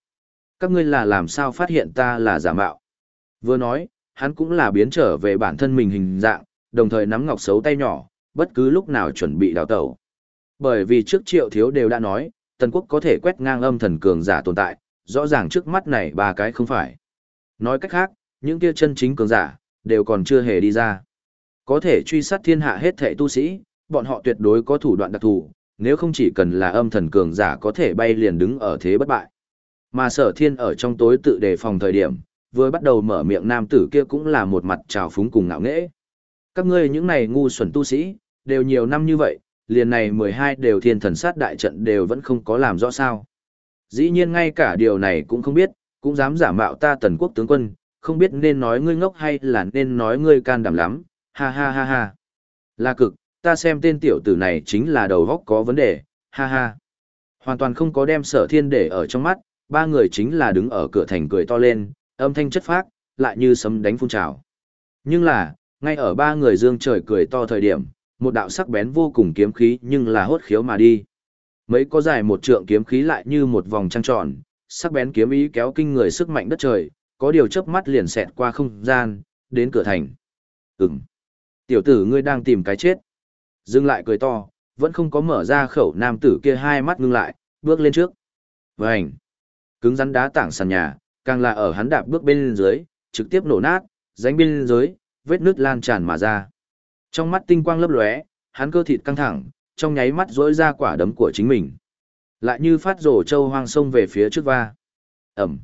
Các ngươi là làm sao phát hiện ta là giả mạo? Vừa nói, hắn cũng là biến trở về bản thân mình hình dạng, đồng thời nắm ngọc xấu tay nhỏ, bất cứ lúc nào chuẩn bị đào tẩu. Bởi vì trước triệu thiếu đều đã nói, Tần quốc có thể quét ngang âm thần cường giả tồn tại, rõ ràng trước mắt này ba cái không phải. Nói cách khác, những kia chân chính cường giả, đều còn chưa hề đi ra. Có thể truy sát thiên hạ hết thệ tu sĩ, bọn họ tuyệt đối có thủ đoạn đặc thù, nếu không chỉ cần là âm thần cường giả có thể bay liền đứng ở thế bất bại. Mà sở thiên ở trong tối tự đề phòng thời điểm, vừa bắt đầu mở miệng nam tử kia cũng là một mặt trào phúng cùng ngạo nghễ. Các ngươi những này ngu xuẩn tu sĩ, đều nhiều năm như vậy, liền này 12 đều thiên thần sát đại trận đều vẫn không có làm rõ sao. Dĩ nhiên ngay cả điều này cũng không biết, cũng dám giả mạo ta tần quốc tướng quân, không biết nên nói ngươi ngốc hay là nên nói ngươi can đảm lắm, ha ha ha ha. Là cực, ta xem tên tiểu tử này chính là đầu góc có vấn đề, ha ha. Hoàn toàn không có đem sở thiên để ở trong mắt, ba người chính là đứng ở cửa thành cười to lên, âm thanh chất phác, lại như sấm đánh phun trào. Nhưng là, ngay ở ba người dương trời cười to thời điểm, một đạo sắc bén vô cùng kiếm khí nhưng là hốt khiếu mà đi. Mấy có dài một trượng kiếm khí lại như một vòng trăng tròn, sắc bén kiếm ý kéo kinh người sức mạnh đất trời, có điều chớp mắt liền xẹt qua không gian, đến cửa thành. Ừm. Tiểu tử ngươi đang tìm cái chết. Dừng lại cười to, vẫn không có mở ra khẩu nam tử kia hai mắt ngưng lại, bước lên trước. Vành. Cứng rắn đá tảng sàn nhà, càng là ở hắn đạp bước bên dưới, trực tiếp nổ nát, rãnh bên dưới, vết nước lan tràn mà ra. Trong mắt tinh quang lấp lóe, hắn cơ thịt căng thẳng, trong nháy mắt rỗi ra quả đấm của chính mình. Lại như phát rổ châu hoang sông về phía trước va. Ẩm.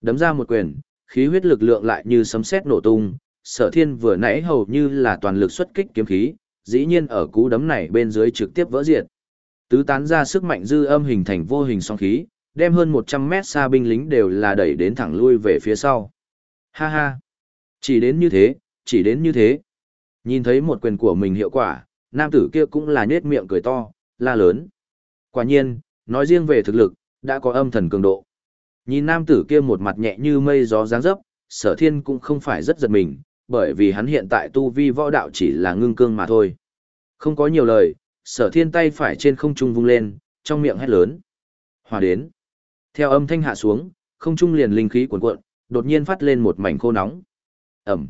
Đấm ra một quyền, khí huyết lực lượng lại như sấm sét nổ tung, sở thiên vừa nãy hầu như là toàn lực xuất kích kiếm khí, dĩ nhiên ở cú đấm này bên dưới trực tiếp vỡ diệt. Tứ tán ra sức mạnh dư âm hình thành vô hình song khí, đem hơn 100 mét xa binh lính đều là đẩy đến thẳng lui về phía sau. Ha ha! Chỉ đến như thế, chỉ đến như thế. Nhìn thấy một quyền của mình hiệu quả, nam tử kia cũng là nhết miệng cười to, la lớn. Quả nhiên, nói riêng về thực lực, đã có âm thần cường độ. Nhìn nam tử kia một mặt nhẹ như mây gió dáng dấp, sở thiên cũng không phải rất giật mình, bởi vì hắn hiện tại tu vi võ đạo chỉ là ngưng cương mà thôi. Không có nhiều lời, sở thiên tay phải trên không trung vung lên, trong miệng hét lớn. Hòa đến. Theo âm thanh hạ xuống, không trung liền linh khí cuộn cuộn, đột nhiên phát lên một mảnh khô nóng. ầm,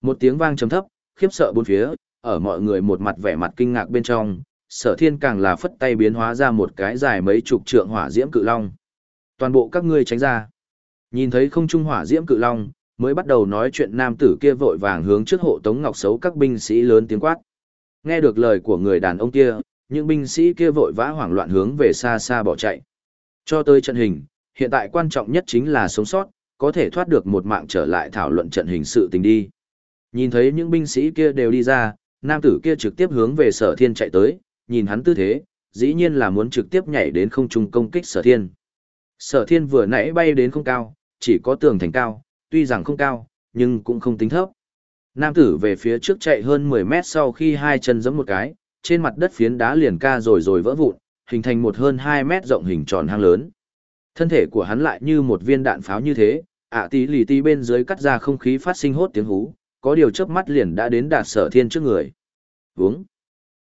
Một tiếng vang trầm thấp, khiếp sợ bốn phía, ở mọi người một mặt vẻ mặt kinh ngạc bên trong, sở thiên càng là phất tay biến hóa ra một cái dài mấy chục trượng hỏa diễm cự long. Toàn bộ các ngươi tránh ra. Nhìn thấy không trung hỏa diễm cự long, mới bắt đầu nói chuyện nam tử kia vội vàng hướng trước hộ tống ngọc xấu các binh sĩ lớn tiếng quát. Nghe được lời của người đàn ông kia, những binh sĩ kia vội vã hoảng loạn hướng về xa xa bỏ chạy. Cho tới trận hình, hiện tại quan trọng nhất chính là sống sót, có thể thoát được một mạng trở lại thảo luận trận hình sự tình đi. Nhìn thấy những binh sĩ kia đều đi ra, nam tử kia trực tiếp hướng về sở thiên chạy tới, nhìn hắn tư thế, dĩ nhiên là muốn trực tiếp nhảy đến không trung công kích sở thiên. Sở thiên vừa nãy bay đến không cao, chỉ có tường thành cao, tuy rằng không cao, nhưng cũng không tính thấp. Nam tử về phía trước chạy hơn 10 mét sau khi hai chân giẫm một cái, trên mặt đất phiến đá liền ca rồi rồi vỡ vụn, hình thành một hơn 2 mét rộng hình tròn hang lớn. Thân thể của hắn lại như một viên đạn pháo như thế, ạ tí lì tí bên dưới cắt ra không khí phát sinh hốt tiếng hú, có điều chớp mắt liền đã đến đạt sở thiên trước người. Vúng.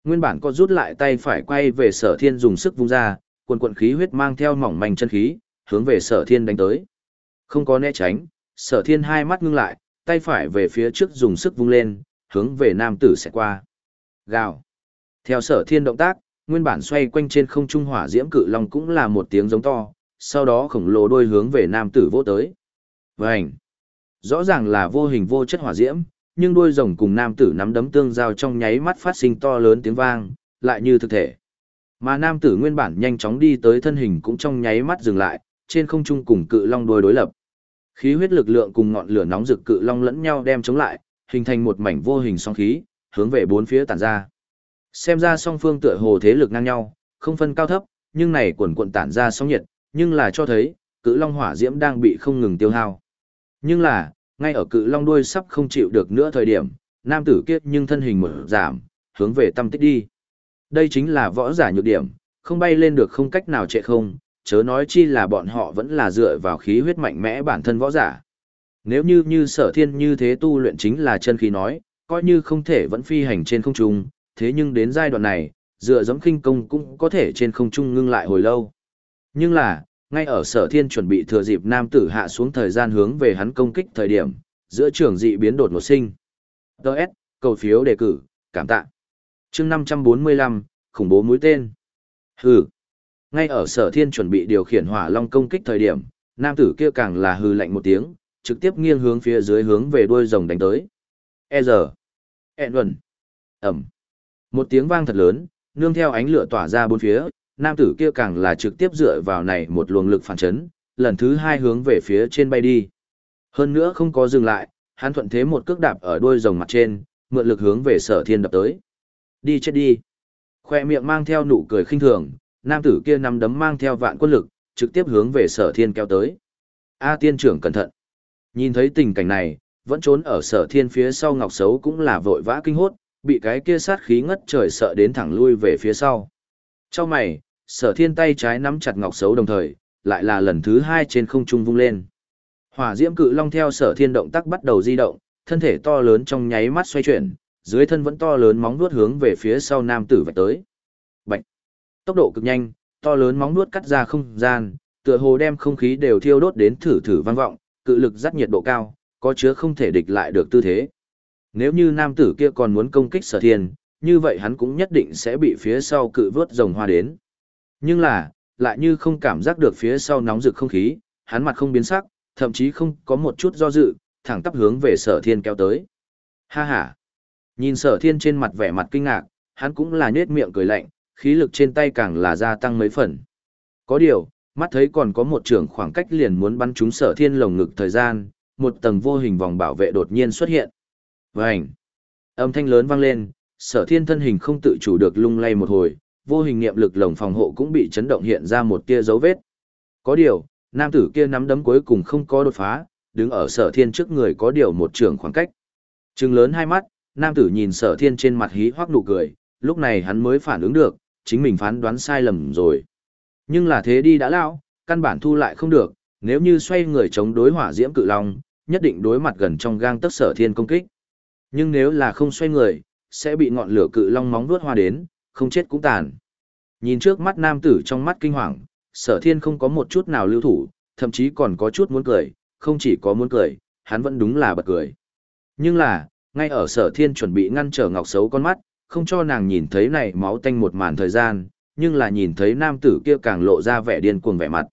Nguyên bản có rút lại tay phải quay về sở thiên dùng sức vung ra, quần quận khí huyết mang theo mỏng manh chân khí, hướng về sở thiên đánh tới. Không có né tránh, sở thiên hai mắt ngưng lại, tay phải về phía trước dùng sức vung lên, hướng về nam tử sẽ qua. Gào. Theo sở thiên động tác, nguyên bản xoay quanh trên không trung hỏa diễm cự long cũng là một tiếng giống to, sau đó khổng lồ đôi hướng về nam tử vô tới. Vành. Rõ ràng là vô hình vô chất hỏa diễm, nhưng đôi rồng cùng nam tử nắm đấm tương giao trong nháy mắt phát sinh to lớn tiếng vang, lại như thực thể. Mà nam tử nguyên bản nhanh chóng đi tới thân hình cũng trong nháy mắt dừng lại, trên không trung cùng cự long đôi đối lập. Khí huyết lực lượng cùng ngọn lửa nóng rực cự long lẫn nhau đem chống lại, hình thành một mảnh vô hình song khí, hướng về bốn phía tản ra. Xem ra song phương tựa hồ thế lực ngang nhau, không phân cao thấp, nhưng này quần quận tản ra sóng nhiệt, nhưng là cho thấy, cự long hỏa diễm đang bị không ngừng tiêu hao. Nhưng là, ngay ở cự long đuôi sắp không chịu được nữa thời điểm, nam tử kiết nhưng thân hình mở giảm, hướng về tâm tích đi. Đây chính là võ giả nhược điểm, không bay lên được không cách nào chạy không, chớ nói chi là bọn họ vẫn là dựa vào khí huyết mạnh mẽ bản thân võ giả. Nếu như như sở thiên như thế tu luyện chính là chân khí nói, coi như không thể vẫn phi hành trên không trung, thế nhưng đến giai đoạn này, dựa giống khinh công cũng có thể trên không trung ngưng lại hồi lâu. Nhưng là, ngay ở sở thiên chuẩn bị thừa dịp nam tử hạ xuống thời gian hướng về hắn công kích thời điểm, giữa trường dị biến đột ngột sinh. Đợt, cầu phiếu đề cử, cảm tạ. chương 545, khủng bố mũi tên. Hừ. Ngay ở sở thiên chuẩn bị điều khiển hỏa long công kích thời điểm, nam tử kia càng là hừ lạnh một tiếng, trực tiếp nghiêng hướng phía dưới hướng về đuôi rồng đánh tới. E giờ. E luận. Ẩm. Một tiếng vang thật lớn, nương theo ánh lửa tỏa ra bốn phía, nam tử kia càng là trực tiếp dựa vào này một luồng lực phản chấn, lần thứ hai hướng về phía trên bay đi. Hơn nữa không có dừng lại, hắn thuận thế một cước đạp ở đuôi rồng mặt trên, mượn lực hướng về sở thiên đập tới. Đi chết đi. Khoe miệng mang theo nụ cười khinh thường, nam tử kia nắm đấm mang theo vạn quân lực, trực tiếp hướng về sở thiên kéo tới. A tiên trưởng cẩn thận. Nhìn thấy tình cảnh này, vẫn trốn ở sở thiên phía sau ngọc xấu cũng là vội vã kinh hốt, bị cái kia sát khí ngất trời sợ đến thẳng lui về phía sau. Trong mày, sở thiên tay trái nắm chặt ngọc xấu đồng thời, lại là lần thứ hai trên không trung vung lên. Hỏa diễm cự long theo sở thiên động tác bắt đầu di động, thân thể to lớn trong nháy mắt xoay chuyển, dưới thân vẫn to lớn móng vuốt hướng về phía sau nam tử vạch tới. Bạch! Tốc độ cực nhanh, to lớn móng vuốt cắt ra không gian, tựa hồ đem không khí đều thiêu đốt đến thử thử vang vọng, cự lực rất nhiệt độ cao, có chứa không thể địch lại được tư thế. Nếu như nam tử kia còn muốn công kích sở thiên, như vậy hắn cũng nhất định sẽ bị phía sau cự vớt rồng hoa đến. Nhưng là, lại như không cảm giác được phía sau nóng rực không khí, hắn mặt không biến sắc, thậm chí không có một chút do dự, thẳng tắp hướng về sở thiên kéo tới. Ha ha! Nhìn sở thiên trên mặt vẻ mặt kinh ngạc, hắn cũng là nhết miệng cười lạnh, khí lực trên tay càng là gia tăng mấy phần. Có điều, mắt thấy còn có một trường khoảng cách liền muốn bắn trúng sở thiên lồng ngực thời gian, một tầng vô hình vòng bảo vệ đột nhiên xuất hiện. Vành. Âm thanh lớn vang lên, sở thiên thân hình không tự chủ được lung lay một hồi, vô hình niệm lực lồng phòng hộ cũng bị chấn động hiện ra một tia dấu vết. Có điều, nam tử kia nắm đấm cuối cùng không có đột phá, đứng ở sở thiên trước người có điều một trường khoảng cách. Trừng lớn hai mắt, nam tử nhìn sở thiên trên mặt hí hoác nụ cười, lúc này hắn mới phản ứng được, chính mình phán đoán sai lầm rồi. Nhưng là thế đi đã lão, căn bản thu lại không được, nếu như xoay người chống đối hỏa diễm cự long, nhất định đối mặt gần trong gang tấc sở thiên công kích. Nhưng nếu là không xoay người, sẽ bị ngọn lửa cự long móng vuốt hoa đến, không chết cũng tàn. Nhìn trước mắt nam tử trong mắt kinh hoàng, sở thiên không có một chút nào lưu thủ, thậm chí còn có chút muốn cười, không chỉ có muốn cười, hắn vẫn đúng là bật cười. Nhưng là, ngay ở sở thiên chuẩn bị ngăn trở ngọc xấu con mắt, không cho nàng nhìn thấy này máu tanh một màn thời gian, nhưng là nhìn thấy nam tử kia càng lộ ra vẻ điên cuồng vẻ mặt.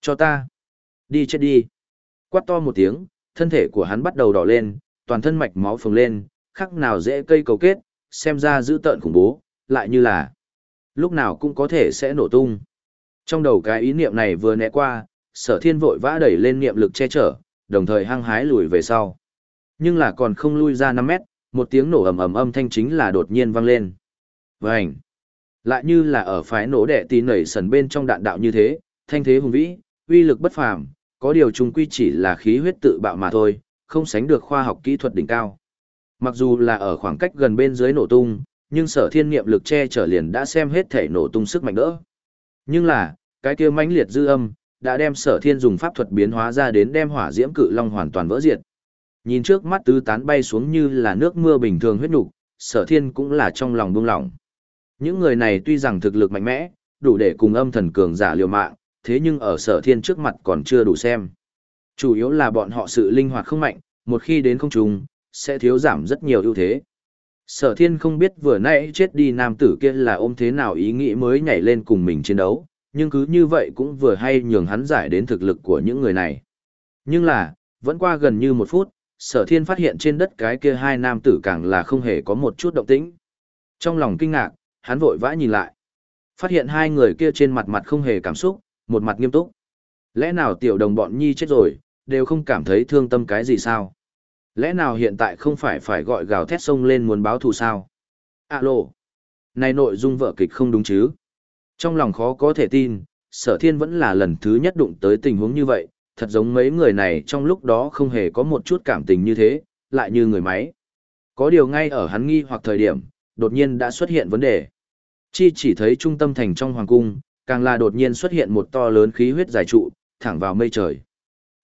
Cho ta. Đi chết đi. Quát to một tiếng, thân thể của hắn bắt đầu đỏ lên, toàn thân mạch máu phồng lên, khắc nào dễ cây cầu kết, xem ra dữ tợn khủng bố, lại như là lúc nào cũng có thể sẽ nổ tung. Trong đầu cái ý niệm này vừa né qua, sở thiên vội vã đẩy lên niệm lực che chở, đồng thời hăng hái lùi về sau. Nhưng là còn không lui ra 5 mét, một tiếng nổ ầm ầm âm thanh chính là đột nhiên vang lên. Vành! Lại như là ở phái nổ đẻ tí nảy sần bên trong đạn đạo như thế, thanh thế hùng vĩ, uy lực bất phàm, có điều chung quy chỉ là khí huyết tự bạo mà thôi, không sánh được khoa học kỹ thuật đỉnh cao. Mặc dù là ở khoảng cách gần bên dưới nổ tung, nhưng sở thiên niệm lực che chở liền đã xem hết thể nổ tung sức mạnh đỡ. Nhưng là, cái kia mãnh liệt dư âm, đã đem sở thiên dùng pháp thuật biến hóa ra đến đem hỏa diễm cự long hoàn toàn vỡ diệt. Nhìn trước mắt tứ tán bay xuống như là nước mưa bình thường huyết nục, sở thiên cũng là trong lòng buông lỏng. Những người này tuy rằng thực lực mạnh mẽ, đủ để cùng âm thần cường giả liều mạng, thế nhưng ở sở thiên trước mặt còn chưa đủ xem. Chủ yếu là bọn họ sự linh hoạt không mạnh, một khi đến không trùng, sẽ thiếu giảm rất nhiều ưu thế. Sở thiên không biết vừa nãy chết đi nam tử kia là ôm thế nào ý nghĩ mới nhảy lên cùng mình chiến đấu, nhưng cứ như vậy cũng vừa hay nhường hắn giải đến thực lực của những người này. Nhưng là, vẫn qua gần như một phút, sở thiên phát hiện trên đất cái kia hai nam tử càng là không hề có một chút động tĩnh. Trong lòng kinh ngạc, hắn vội vã nhìn lại. Phát hiện hai người kia trên mặt mặt không hề cảm xúc, một mặt nghiêm túc. Lẽ nào tiểu đồng bọn nhi chết rồi, đều không cảm thấy thương tâm cái gì sao? Lẽ nào hiện tại không phải phải gọi gào thét sông lên muốn báo thù sao? Alo! Này nội dung vợ kịch không đúng chứ? Trong lòng khó có thể tin, sở thiên vẫn là lần thứ nhất đụng tới tình huống như vậy, thật giống mấy người này trong lúc đó không hề có một chút cảm tình như thế, lại như người máy. Có điều ngay ở hắn nghi hoặc thời điểm, đột nhiên đã xuất hiện vấn đề. Chi chỉ thấy trung tâm thành trong hoàng cung, càng là đột nhiên xuất hiện một to lớn khí huyết dài trụ, thẳng vào mây trời.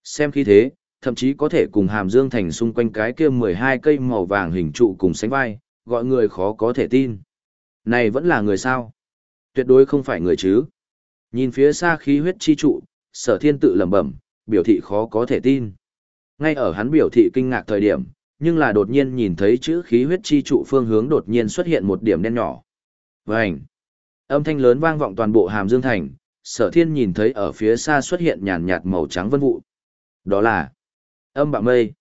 Xem khí thế, thậm chí có thể cùng hàm dương thành xung quanh cái kia 12 cây màu vàng hình trụ cùng sánh vai, gọi người khó có thể tin. Này vẫn là người sao? Tuyệt đối không phải người chứ. Nhìn phía xa khí huyết chi trụ, sở thiên tự lẩm bẩm, biểu thị khó có thể tin. Ngay ở hắn biểu thị kinh ngạc thời điểm, nhưng là đột nhiên nhìn thấy chữ khí huyết chi trụ phương hướng đột nhiên xuất hiện một điểm đen nhỏ. Vành! Âm thanh lớn vang vọng toàn bộ hàm dương thành, sở thiên nhìn thấy ở phía xa xuất hiện nhàn nhạt màu trắng vân vụ. Đó là âm bạo mây.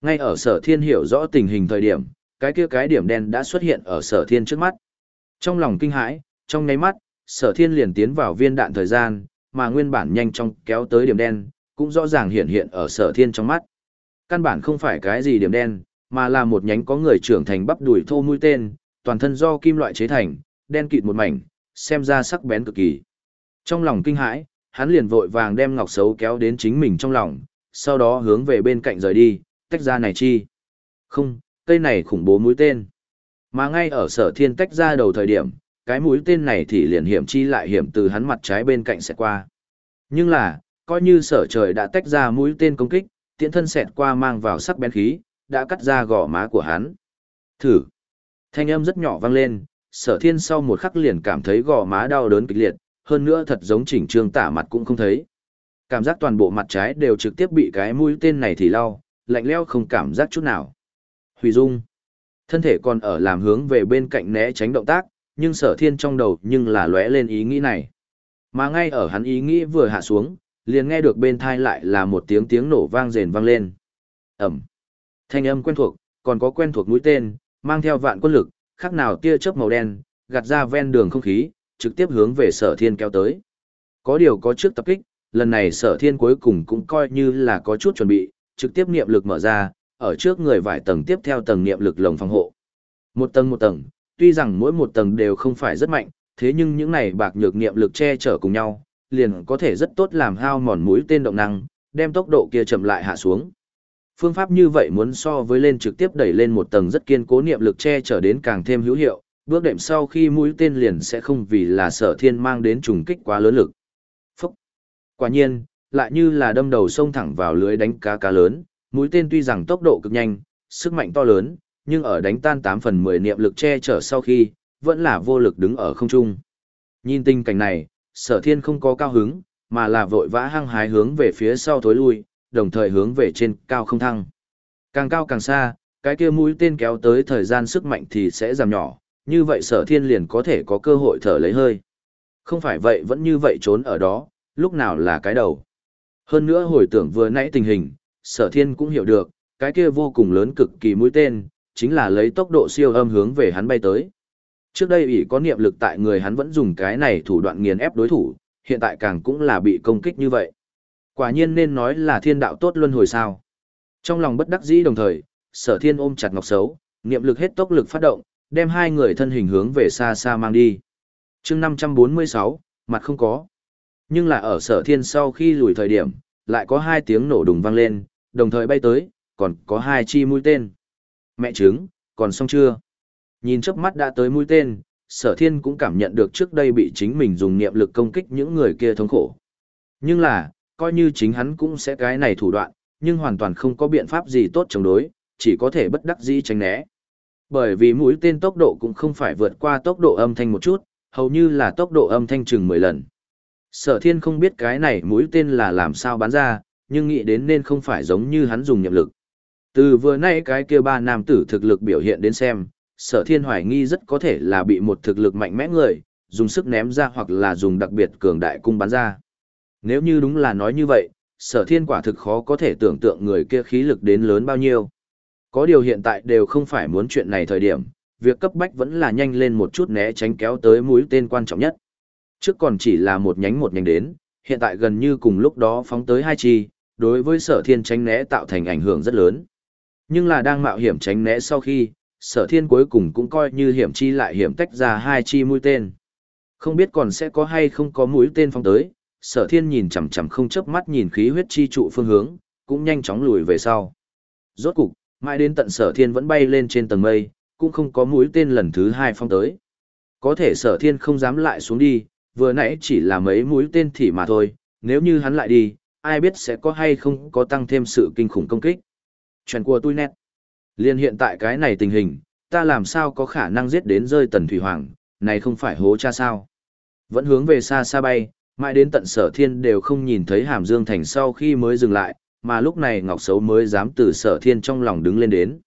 Ngay ở sở thiên hiểu rõ tình hình thời điểm, cái kia cái điểm đen đã xuất hiện ở sở thiên trước mắt. Trong lòng kinh hãi, trong nháy mắt, sở thiên liền tiến vào viên đạn thời gian, mà nguyên bản nhanh chóng kéo tới điểm đen, cũng rõ ràng hiện hiện ở sở thiên trong mắt. Căn bản không phải cái gì điểm đen, mà là một nhánh có người trưởng thành bắp đùi thô mũi tên, toàn thân do kim loại chế thành, đen kịt một mảnh, xem ra sắc bén cực kỳ. Trong lòng kinh hãi, hắn liền vội vàng đem ngọc xấu kéo đến chính mình trong lòng, sau đó hướng về bên cạnh rời đi, tách ra này chi. Không, cây này khủng bố mũi tên. Mà ngay ở sở thiên tách ra đầu thời điểm, cái mũi tên này thì liền hiểm chi lại hiểm từ hắn mặt trái bên cạnh sẽ qua. Nhưng là, coi như sở trời đã tách ra mũi tên công kích, tiện thân xẹt qua mang vào sắc bén khí, đã cắt ra gò má của hắn. Thử. Thanh âm rất nhỏ vang lên, sở thiên sau một khắc liền cảm thấy gò má đau đớn kịch liệt, hơn nữa thật giống chỉnh trương tả mặt cũng không thấy. Cảm giác toàn bộ mặt trái đều trực tiếp bị cái mũi tên này thì lau, lạnh leo không cảm giác chút nào. Hủy dung. Thân thể còn ở làm hướng về bên cạnh né tránh động tác, nhưng sở thiên trong đầu nhưng là lóe lên ý nghĩ này. Mà ngay ở hắn ý nghĩ vừa hạ xuống, liền nghe được bên thai lại là một tiếng tiếng nổ vang rền vang lên. Ẩm. Thanh âm quen thuộc, còn có quen thuộc mũi tên, mang theo vạn quân lực, khác nào tia chớp màu đen, gạt ra ven đường không khí, trực tiếp hướng về sở thiên kéo tới. Có điều có trước tập kích, lần này sở thiên cuối cùng cũng coi như là có chút chuẩn bị, trực tiếp niệm lực mở ra, ở trước người vài tầng tiếp theo tầng niệm lực lồng phòng hộ. Một tầng một tầng, tuy rằng mỗi một tầng đều không phải rất mạnh, thế nhưng những này bạc nhược niệm lực che chở cùng nhau, liền có thể rất tốt làm hao mòn mũi tên động năng, đem tốc độ kia chậm lại hạ xuống. Phương pháp như vậy muốn so với lên trực tiếp đẩy lên một tầng rất kiên cố niệm lực che chở đến càng thêm hữu hiệu, bước đệm sau khi mũi tên liền sẽ không vì là sở thiên mang đến trùng kích quá lớn lực. Quả nhiên, lại như là đâm đầu sông thẳng vào lưới đánh cá cá lớn, mũi tên tuy rằng tốc độ cực nhanh, sức mạnh to lớn, nhưng ở đánh tan 8 phần 10 niệm lực che chở sau khi, vẫn là vô lực đứng ở không trung. Nhìn tình cảnh này, sở thiên không có cao hứng, mà là vội vã hăng hái hướng về phía sau thối lui, đồng thời hướng về trên cao không thăng. Càng cao càng xa, cái kia mũi tên kéo tới thời gian sức mạnh thì sẽ giảm nhỏ, như vậy sở thiên liền có thể có cơ hội thở lấy hơi. Không phải vậy vẫn như vậy trốn ở đó, lúc nào là cái đầu. Hơn nữa hồi tưởng vừa nãy tình hình, sở thiên cũng hiểu được, cái kia vô cùng lớn cực kỳ mũi tên, chính là lấy tốc độ siêu âm hướng về hắn bay tới. Trước đây ủy có niệm lực tại người hắn vẫn dùng cái này thủ đoạn nghiền ép đối thủ, hiện tại càng cũng là bị công kích như vậy. Quả nhiên nên nói là thiên đạo tốt luân hồi sao. Trong lòng bất đắc dĩ đồng thời, sở thiên ôm chặt ngọc xấu, niệm lực hết tốc lực phát động, đem hai người thân hình hướng về xa xa mang đi. chương 546, mặt không có. Nhưng là ở sở thiên sau khi lùi thời điểm, lại có hai tiếng nổ đùng vang lên, đồng thời bay tới, còn có hai chi mũi tên. Mẹ trứng, còn xong chưa? Nhìn chớp mắt đã tới mũi tên, sở thiên cũng cảm nhận được trước đây bị chính mình dùng niệm lực công kích những người kia thống khổ. Nhưng là, coi như chính hắn cũng sẽ cái này thủ đoạn, nhưng hoàn toàn không có biện pháp gì tốt chống đối, chỉ có thể bất đắc dĩ tránh né. Bởi vì mũi tên tốc độ cũng không phải vượt qua tốc độ âm thanh một chút, hầu như là tốc độ âm thanh chừng 10 lần. Sở thiên không biết cái này mũi tên là làm sao bắn ra, nhưng nghĩ đến nên không phải giống như hắn dùng nhậm lực. Từ vừa nãy cái kia ba nam tử thực lực biểu hiện đến xem, sở thiên hoài nghi rất có thể là bị một thực lực mạnh mẽ người, dùng sức ném ra hoặc là dùng đặc biệt cường đại cung bắn ra. Nếu như đúng là nói như vậy, sở thiên quả thực khó có thể tưởng tượng người kia khí lực đến lớn bao nhiêu. Có điều hiện tại đều không phải muốn chuyện này thời điểm, việc cấp bách vẫn là nhanh lên một chút né tránh kéo tới mũi tên quan trọng nhất. Trước còn chỉ là một nhánh một nhánh đến, hiện tại gần như cùng lúc đó phóng tới hai chi, đối với sở thiên tránh né tạo thành ảnh hưởng rất lớn. Nhưng là đang mạo hiểm tránh né sau khi, sở thiên cuối cùng cũng coi như hiểm chi lại hiểm tách ra hai chi mũi tên. Không biết còn sẽ có hay không có mũi tên phóng tới, sở thiên nhìn chằm chằm không chớp mắt nhìn khí huyết chi trụ phương hướng, cũng nhanh chóng lùi về sau. Rốt cục, mãi đến tận sở thiên vẫn bay lên trên tầng mây, cũng không có mũi tên lần thứ hai phong tới. Có thể sở thiên không dám lại xuống đi, vừa nãy chỉ là mấy mũi tên thì mà thôi, nếu như hắn lại đi, ai biết sẽ có hay không có tăng thêm sự kinh khủng công kích. Chuyện của tôi nét. Liên hiện tại cái này tình hình, ta làm sao có khả năng giết đến rơi tần thủy hoàng, này không phải hố cha sao. Vẫn hướng về xa xa bay, mãi đến tận sở thiên đều không nhìn thấy hàm dương thành sau khi mới dừng lại, mà lúc này Ngọc Sấu mới dám từ sở thiên trong lòng đứng lên đến.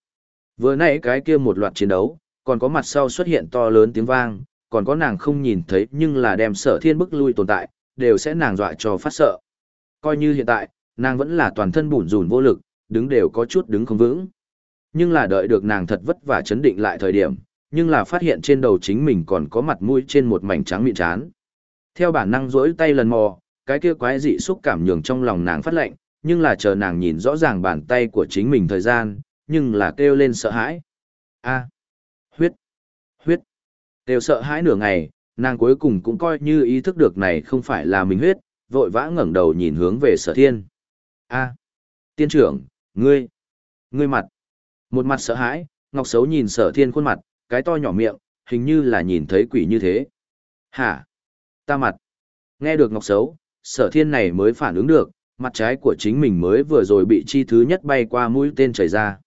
Vừa nãy cái kia một loạt chiến đấu, còn có mặt sau xuất hiện to lớn tiếng vang, còn có nàng không nhìn thấy nhưng là đem sở thiên bức lui tồn tại, đều sẽ nàng dọa cho phát sợ. Coi như hiện tại, nàng vẫn là toàn thân bủn rủn vô lực, đứng đều có chút đứng không vững. Nhưng là đợi được nàng thật vất vả chấn định lại thời điểm, nhưng là phát hiện trên đầu chính mình còn có mặt mũi trên một mảnh trắng miệng chán. Theo bản năng rỗi tay lần mò, cái kia quái dị xúc cảm nhường trong lòng nàng phát lệnh, nhưng là chờ nàng nhìn rõ ràng bàn tay của chính mình thời gian, nhưng là kêu lên sợ hãi. A, huyết đều sợ hãi nửa ngày, nàng cuối cùng cũng coi như ý thức được này không phải là mình huyết, vội vã ngẩng đầu nhìn hướng về sở thiên. A, tiên trưởng, ngươi, ngươi mặt. Một mặt sợ hãi, Ngọc xấu nhìn sở thiên khuôn mặt, cái to nhỏ miệng, hình như là nhìn thấy quỷ như thế. Hả? Ta mặt. Nghe được Ngọc xấu, sở thiên này mới phản ứng được, mặt trái của chính mình mới vừa rồi bị chi thứ nhất bay qua mũi tên chảy ra.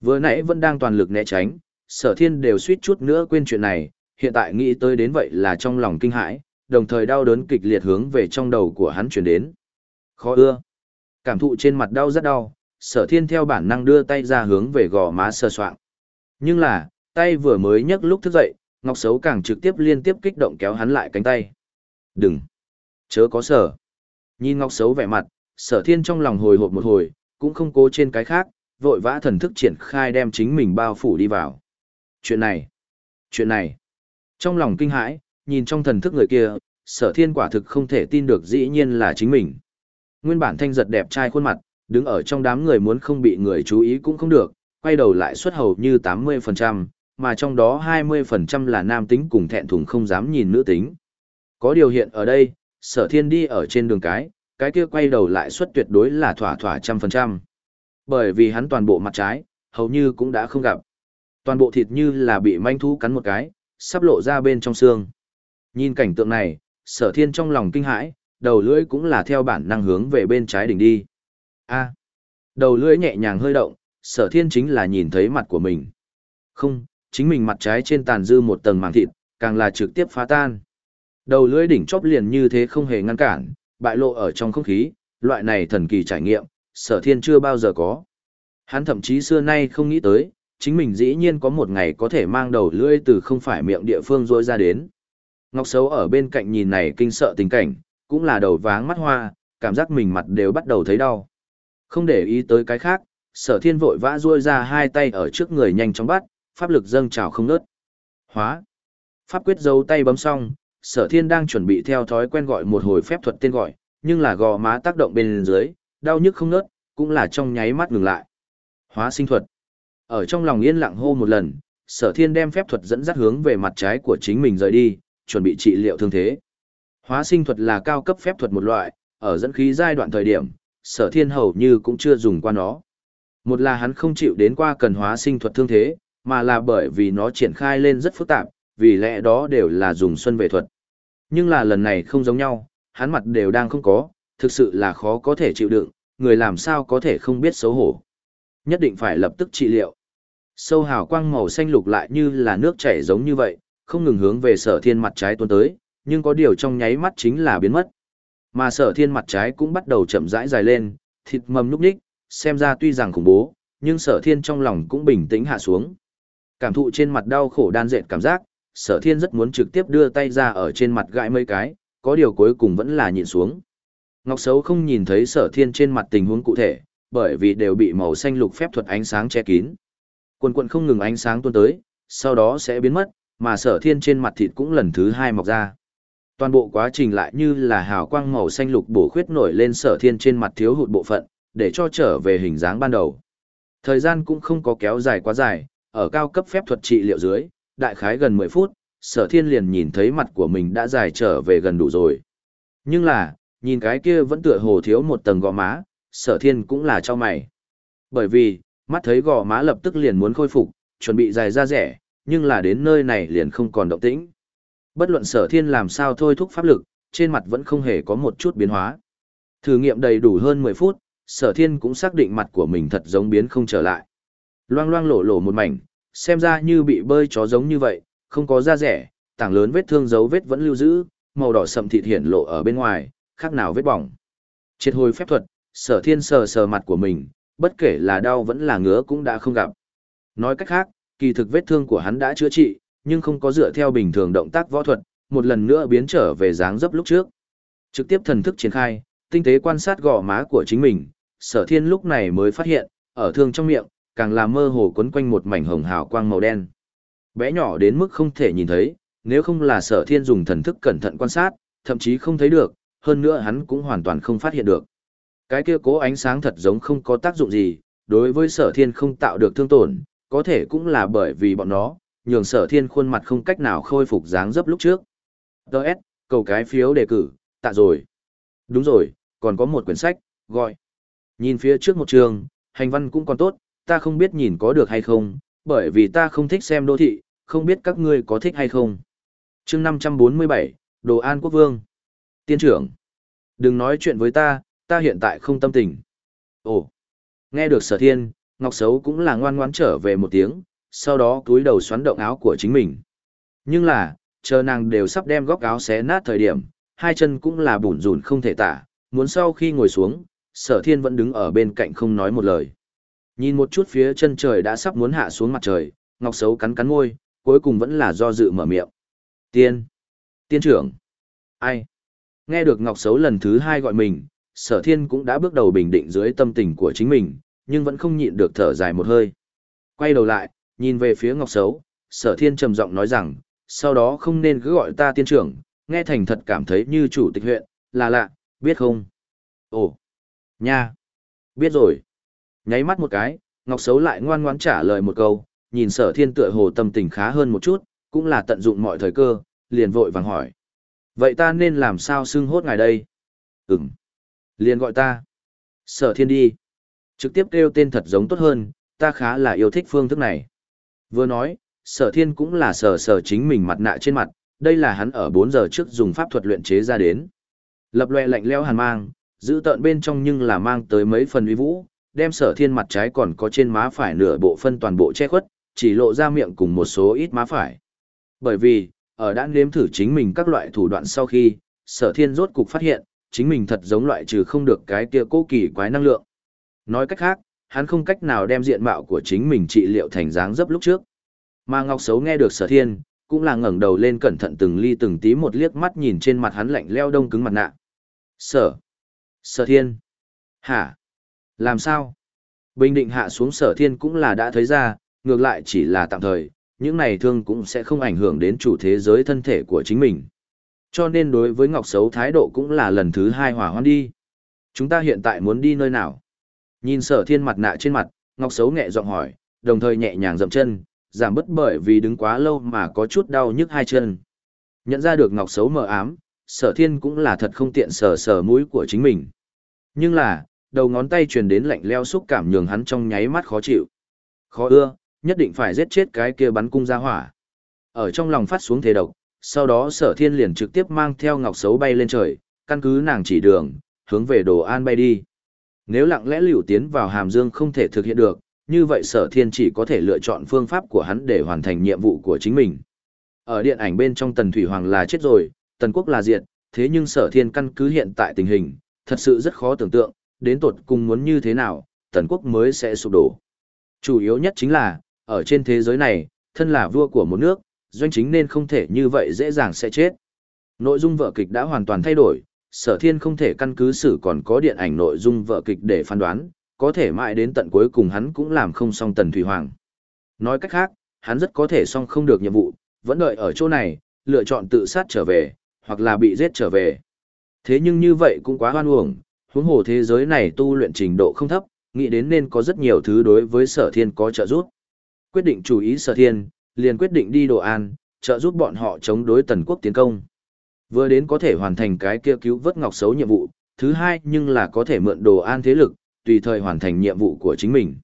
Vừa nãy vẫn đang toàn lực né tránh, sở thiên đều suýt chút nữa quên chuyện này, hiện tại nghĩ tới đến vậy là trong lòng kinh hãi, đồng thời đau đớn kịch liệt hướng về trong đầu của hắn chuyển đến. Khó ưa. Cảm thụ trên mặt đau rất đau, sở thiên theo bản năng đưa tay ra hướng về gò má sờ soạn. Nhưng là, tay vừa mới nhấc lúc thức dậy, Ngọc Sấu càng trực tiếp liên tiếp kích động kéo hắn lại cánh tay. Đừng! Chớ có sở! Nhìn Ngọc Sấu vẻ mặt, sở thiên trong lòng hồi hộp một hồi, cũng không cố trên cái khác, vội vã thần thức triển khai đem chính mình bao phủ đi vào. Chuyện này! Chuyện này! Trong lòng kinh hãi, nhìn trong thần thức người kia, sở thiên quả thực không thể tin được dĩ nhiên là chính mình. Nguyên bản thanh giật đẹp trai khuôn mặt, đứng ở trong đám người muốn không bị người chú ý cũng không được, quay đầu lại xuất hầu như 80%, mà trong đó 20% là nam tính cùng thẹn thùng không dám nhìn nữ tính. Có điều hiện ở đây, sở thiên đi ở trên đường cái, cái kia quay đầu lại suất tuyệt đối là thỏa thỏa trăm phần trăm. Bởi vì hắn toàn bộ mặt trái, hầu như cũng đã không gặp. Toàn bộ thịt như là bị manh thú cắn một cái, sắp lộ ra bên trong xương. Nhìn cảnh tượng này, sở thiên trong lòng kinh hãi, đầu lưỡi cũng là theo bản năng hướng về bên trái đỉnh đi. A. đầu lưỡi nhẹ nhàng hơi động, sở thiên chính là nhìn thấy mặt của mình. Không, chính mình mặt trái trên tàn dư một tầng màng thịt, càng là trực tiếp phá tan. Đầu lưỡi đỉnh chóp liền như thế không hề ngăn cản, bại lộ ở trong không khí, loại này thần kỳ trải nghiệm, sở thiên chưa bao giờ có. Hắn thậm chí xưa nay không nghĩ tới, chính mình dĩ nhiên có một ngày có thể mang đầu lưỡi từ không phải miệng địa phương rôi ra đến. Ngọc Sấu ở bên cạnh nhìn này kinh sợ tình cảnh, cũng là đầu váng mắt hoa, cảm giác mình mặt đều bắt đầu thấy đau. Không để ý tới cái khác, sở thiên vội vã ruôi ra hai tay ở trước người nhanh chóng bắt, pháp lực dâng trào không ngớt. Hóa. Pháp quyết dấu tay bấm xong, sở thiên đang chuẩn bị theo thói quen gọi một hồi phép thuật tên gọi, nhưng là gò má tác động bên dưới, đau nhức không ngớt, cũng là trong nháy mắt ngừng lại. Hóa sinh thuật. Ở trong lòng yên lặng hô một lần, sở thiên đem phép thuật dẫn dắt hướng về mặt trái của chính mình rời đi, chuẩn bị trị liệu thương thế. Hóa sinh thuật là cao cấp phép thuật một loại, ở dẫn khí giai đoạn thời điểm, sở thiên hầu như cũng chưa dùng qua nó. Một là hắn không chịu đến qua cần hóa sinh thuật thương thế, mà là bởi vì nó triển khai lên rất phức tạp, vì lẽ đó đều là dùng xuân về thuật. Nhưng là lần này không giống nhau, hắn mặt đều đang không có, thực sự là khó có thể chịu đựng, người làm sao có thể không biết xấu hổ. Nhất định phải lập tức trị liệu. Sâu hào quang màu xanh lục lại như là nước chảy giống như vậy, không ngừng hướng về sở thiên mặt trái tuôn tới, nhưng có điều trong nháy mắt chính là biến mất. Mà sở thiên mặt trái cũng bắt đầu chậm rãi dài lên, thịt mầm núp đích, xem ra tuy rằng khủng bố, nhưng sở thiên trong lòng cũng bình tĩnh hạ xuống. Cảm thụ trên mặt đau khổ đan dệt cảm giác, sở thiên rất muốn trực tiếp đưa tay ra ở trên mặt gãi mấy cái, có điều cuối cùng vẫn là nhịn xuống. Ngọc Sấu không nhìn thấy sở thiên trên mặt tình huống cụ thể, bởi vì đều bị màu xanh lục phép thuật ánh sáng che kín. Quần quần không ngừng ánh sáng tuôn tới, sau đó sẽ biến mất, mà sở thiên trên mặt thịt cũng lần thứ hai mọc ra. Toàn bộ quá trình lại như là hào quang màu xanh lục bổ khuyết nổi lên sở thiên trên mặt thiếu hụt bộ phận, để cho trở về hình dáng ban đầu. Thời gian cũng không có kéo dài quá dài, ở cao cấp phép thuật trị liệu dưới, đại khái gần 10 phút, sở thiên liền nhìn thấy mặt của mình đã dài trở về gần đủ rồi. Nhưng là, nhìn cái kia vẫn tựa hồ thiếu một tầng gò má, sở thiên cũng là cho mày. Bởi vì, mắt thấy gò má lập tức liền muốn khôi phục, chuẩn bị dài ra rẻ, nhưng là đến nơi này liền không còn động tĩnh. Bất luận sở thiên làm sao thôi thúc pháp lực, trên mặt vẫn không hề có một chút biến hóa. Thử nghiệm đầy đủ hơn 10 phút, sở thiên cũng xác định mặt của mình thật giống biến không trở lại. Loang loang lổ lổ một mảnh, xem ra như bị bơi chó giống như vậy, không có da rẻ, tảng lớn vết thương dấu vết vẫn lưu giữ, màu đỏ sậm thịt hiển lộ ở bên ngoài, khác nào vết bỏng. Triệt hồi phép thuật, sở thiên sờ sờ mặt của mình, bất kể là đau vẫn là ngứa cũng đã không gặp. Nói cách khác, kỳ thực vết thương của hắn đã chữa trị, nhưng không có dựa theo bình thường động tác võ thuật, một lần nữa biến trở về dáng dấp lúc trước. Trực tiếp thần thức triển khai, tinh tế quan sát gò má của chính mình, sở thiên lúc này mới phát hiện, ở thương trong miệng, càng là mơ hồ quấn quanh một mảnh hồng hào quang màu đen. Bé nhỏ đến mức không thể nhìn thấy, nếu không là sở thiên dùng thần thức cẩn thận quan sát, thậm chí không thấy được, hơn nữa hắn cũng hoàn toàn không phát hiện được. Cái kia cố ánh sáng thật giống không có tác dụng gì, đối với sở thiên không tạo được thương tổn, có thể cũng là bởi vì bọn nó, nhường sở thiên khuôn mặt không cách nào khôi phục dáng dấp lúc trước. Đợt, cầu cái phiếu đề cử, tạ rồi. Đúng rồi, còn có một quyển sách, gọi. Nhìn phía trước một trường, hành văn cũng còn tốt, ta không biết nhìn có được hay không, bởi vì ta không thích xem đô thị, không biết các ngươi có thích hay không. chương 547, Đồ An Quốc Vương. Tiên trưởng. Đừng nói chuyện với ta, ta hiện tại không tâm tình. Ồ. Nghe được sở thiên, Ngọc Sấu cũng là ngoan ngoãn trở về một tiếng, sau đó cúi đầu xoắn động áo của chính mình. Nhưng là, chờ nàng đều sắp đem góc áo xé nát thời điểm, hai chân cũng là bủn rủn không thể tả, muốn sau khi ngồi xuống, sở thiên vẫn đứng ở bên cạnh không nói một lời. Nhìn một chút phía chân trời đã sắp muốn hạ xuống mặt trời, Ngọc Sấu cắn cắn môi, cuối cùng vẫn là do dự mở miệng. Tiên! Tiên trưởng! Ai? Nghe được Ngọc Sấu lần thứ hai gọi mình, sở thiên cũng đã bước đầu bình định dưới tâm tình của chính mình, nhưng vẫn không nhịn được thở dài một hơi. Quay đầu lại, nhìn về phía Ngọc Sấu, sở thiên trầm giọng nói rằng, sau đó không nên cứ gọi ta tiên trưởng, nghe thành thật cảm thấy như chủ tịch huyện, là lạ, biết không? Ồ! Nha! Biết rồi. Nháy mắt một cái, Ngọc Sấu lại ngoan ngoãn trả lời một câu, nhìn sở thiên tựa hồ tâm tình khá hơn một chút, cũng là tận dụng mọi thời cơ, liền vội vàng hỏi. Vậy ta nên làm sao xưng hốt ngài đây? Ừm. Liền gọi ta. Sở thiên đi. Trực tiếp kêu tên thật giống tốt hơn, ta khá là yêu thích phương thức này. Vừa nói, sở thiên cũng là sở sở chính mình mặt nạ trên mặt, đây là hắn ở 4 giờ trước dùng pháp thuật luyện chế ra đến. Lập loè lạnh leo hàn mang, giữ tợn bên trong nhưng là mang tới mấy phần uy vũ, đem sở thiên mặt trái còn có trên má phải nửa bộ phân toàn bộ che khuất, chỉ lộ ra miệng cùng một số ít má phải. Bởi vì, ở đã nếm thử chính mình các loại thủ đoạn sau khi, sở thiên rốt cục phát hiện, chính mình thật giống loại trừ không được cái kia cố kỳ quái năng lượng. Nói cách khác, hắn không cách nào đem diện mạo của chính mình trị liệu thành dáng dấp lúc trước. Mà Ngọc Sấu nghe được sở thiên, cũng là ngẩng đầu lên cẩn thận từng ly từng tí một liếc mắt nhìn trên mặt hắn lạnh leo đông cứng mặt nạ. Sở. Sở thiên. Hả? Làm sao? Bình định hạ xuống sở thiên cũng là đã thấy ra, ngược lại chỉ là tạm thời, những này thương cũng sẽ không ảnh hưởng đến chủ thế giới thân thể của chính mình. Cho nên đối với Ngọc Sấu thái độ cũng là lần thứ hai hỏa hoan đi. Chúng ta hiện tại muốn đi nơi nào? Nhìn sở thiên mặt nạ trên mặt, Ngọc Sấu nhẹ giọng hỏi, đồng thời nhẹ nhàng dậm chân, giảm bớt bởi vì đứng quá lâu mà có chút đau nhức hai chân. Nhận ra được Ngọc Sấu mờ ám, sở thiên cũng là thật không tiện sờ sờ mũi của chính mình. Nhưng là, đầu ngón tay truyền đến lạnh leo xúc cảm nhường hắn trong nháy mắt khó chịu. Khó ưa, nhất định phải giết chết cái kia bắn cung ra hỏa. Ở trong lòng phát xuống thế độc, sau đó sở thiên liền trực tiếp mang theo ngọc xấu bay lên trời, căn cứ nàng chỉ đường, hướng về đồ an bay đi. Nếu lặng lẽ liều tiến vào hàm dương không thể thực hiện được, như vậy sở thiên chỉ có thể lựa chọn phương pháp của hắn để hoàn thành nhiệm vụ của chính mình. Ở điện ảnh bên trong Tần Thủy Hoàng là chết rồi, Tần Quốc là diệt, thế nhưng sở thiên căn cứ hiện tại tình hình, thật sự rất khó tưởng tượng, đến tột cùng muốn như thế nào, Tần Quốc mới sẽ sụp đổ. Chủ yếu nhất chính là, ở trên thế giới này, thân là vua của một nước, doanh chính nên không thể như vậy dễ dàng sẽ chết. Nội dung vở kịch đã hoàn toàn thay đổi, sở thiên không thể căn cứ xử còn có điện ảnh nội dung vở kịch để phán đoán, có thể mãi đến tận cuối cùng hắn cũng làm không xong tần thủy hoàng. Nói cách khác, hắn rất có thể xong không được nhiệm vụ, vẫn đợi ở chỗ này, lựa chọn tự sát trở về, hoặc là bị giết trở về. Thế nhưng như vậy cũng quá hoan uổng, huống hồ thế giới này tu luyện trình độ không thấp, nghĩ đến nên có rất nhiều thứ đối với sở thiên có trợ giúp. Quyết định chủ ý sở thiên, liền quyết định đi đồ an, trợ giúp bọn họ chống đối tần quốc tiến công. Vừa đến có thể hoàn thành cái kia cứu vớt ngọc xấu nhiệm vụ, thứ hai nhưng là có thể mượn đồ an thế lực, tùy thời hoàn thành nhiệm vụ của chính mình.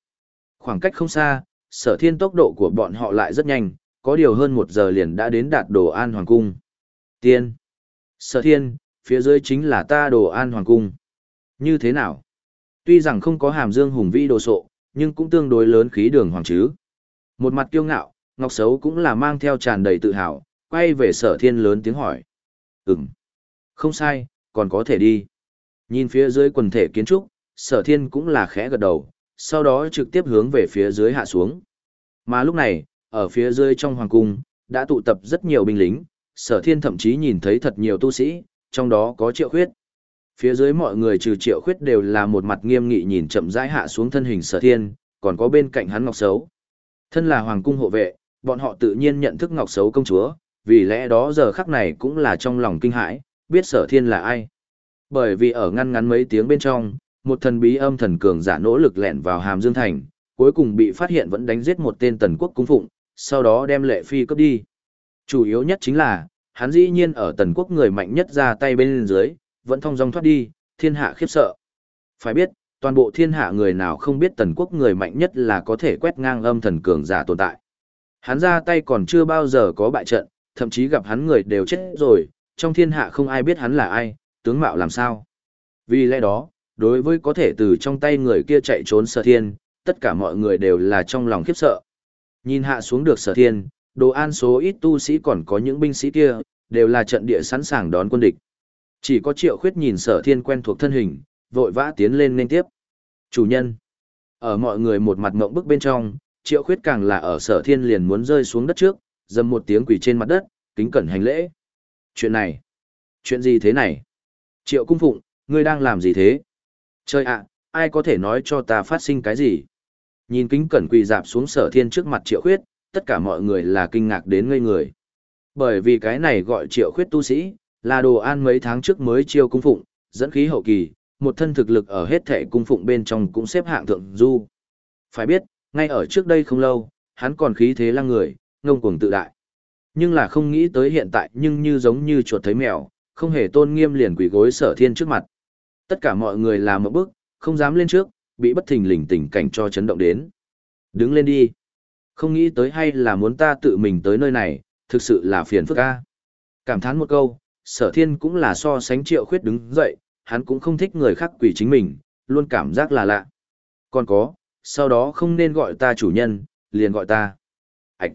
Khoảng cách không xa, sở thiên tốc độ của bọn họ lại rất nhanh, có điều hơn một giờ liền đã đến đạt đồ an hoàng cung. Tiên. Sở thiên, phía dưới chính là ta đồ an hoàng cung. Như thế nào? Tuy rằng không có hàm dương hùng vĩ đồ sộ, nhưng cũng tương đối lớn khí đường hoàng chứ. Một mặt kiêu ngạo, Ngọc Sấu cũng là mang theo tràn đầy tự hào, quay về sở thiên lớn tiếng hỏi. Ừm, không sai, còn có thể đi. Nhìn phía dưới quần thể kiến trúc, sở thiên cũng là khẽ gật đầu, sau đó trực tiếp hướng về phía dưới hạ xuống. Mà lúc này, ở phía dưới trong hoàng cung, đã tụ tập rất nhiều binh lính, sở thiên thậm chí nhìn thấy thật nhiều tu sĩ, trong đó có triệu khuyết. Phía dưới mọi người trừ triệu khuyết đều là một mặt nghiêm nghị nhìn chậm rãi hạ xuống thân hình sở thiên, còn có bên cạnh hắn ngọc xấu. Thân là hoàng cung hộ vệ, bọn họ tự nhiên nhận thức ngọc xấu công chúa, vì lẽ đó giờ khắc này cũng là trong lòng kinh hãi, biết sở thiên là ai. Bởi vì ở ngăn ngắn mấy tiếng bên trong, một thần bí âm thần cường giả nỗ lực lẻn vào hàm dương thành, cuối cùng bị phát hiện vẫn đánh giết một tên tần quốc cung phụng, sau đó đem lệ phi cướp đi. Chủ yếu nhất chính là, hắn dĩ nhiên ở tần quốc người mạnh nhất ra tay bên dưới, vẫn thong dong thoát đi, thiên hạ khiếp sợ. Phải biết, toàn bộ thiên hạ người nào không biết tần quốc người mạnh nhất là có thể quét ngang âm thần cường giả tồn tại. Hắn ra tay còn chưa bao giờ có bại trận, thậm chí gặp hắn người đều chết rồi, trong thiên hạ không ai biết hắn là ai, tướng mạo làm sao. Vì lẽ đó, đối với có thể từ trong tay người kia chạy trốn sở thiên, tất cả mọi người đều là trong lòng khiếp sợ. Nhìn hạ xuống được sở thiên, đồ an số ít tu sĩ còn có những binh sĩ kia, đều là trận địa sẵn sàng đón quân địch. Chỉ có triệu khuyết nhìn sở thiên quen thuộc thân hình, vội vã tiến lên nên tiếp. Chủ nhân. Ở mọi người một mặt mộng bức bên trong, triệu khuyết càng là ở sở thiên liền muốn rơi xuống đất trước, dầm một tiếng quỳ trên mặt đất, kính cẩn hành lễ. Chuyện này. Chuyện gì thế này? Triệu cung phụng, ngươi đang làm gì thế? Trời ạ, ai có thể nói cho ta phát sinh cái gì? Nhìn kính cẩn quỳ dạp xuống sở thiên trước mặt triệu khuyết, tất cả mọi người là kinh ngạc đến ngây người. Bởi vì cái này gọi triệu khuyết tu sĩ, là đồ an mấy tháng trước mới chiêu cung phụng, dẫn khí hậu kỳ, một thân thực lực ở hết thể cung phụng bên trong cũng xếp hạng thượng du. Phải biết, ngay ở trước đây không lâu, hắn còn khí thế lăng người, ngông cuồng tự đại. Nhưng là không nghĩ tới hiện tại nhưng như giống như chuột thấy mèo, không hề tôn nghiêm liền quỷ gối sở thiên trước mặt. Tất cả mọi người làm một bước, không dám lên trước, bị bất thình lình tình cảnh cho chấn động đến. Đứng lên đi. Không nghĩ tới hay là muốn ta tự mình tới nơi này, thực sự là phiền phức ca. Cảm thán một câu, sở thiên cũng là so sánh triệu khuyết đứng dậy, hắn cũng không thích người khác quỷ chính mình, luôn cảm giác là lạ. Còn có, sau đó không nên gọi ta chủ nhân, liền gọi ta. Ảch!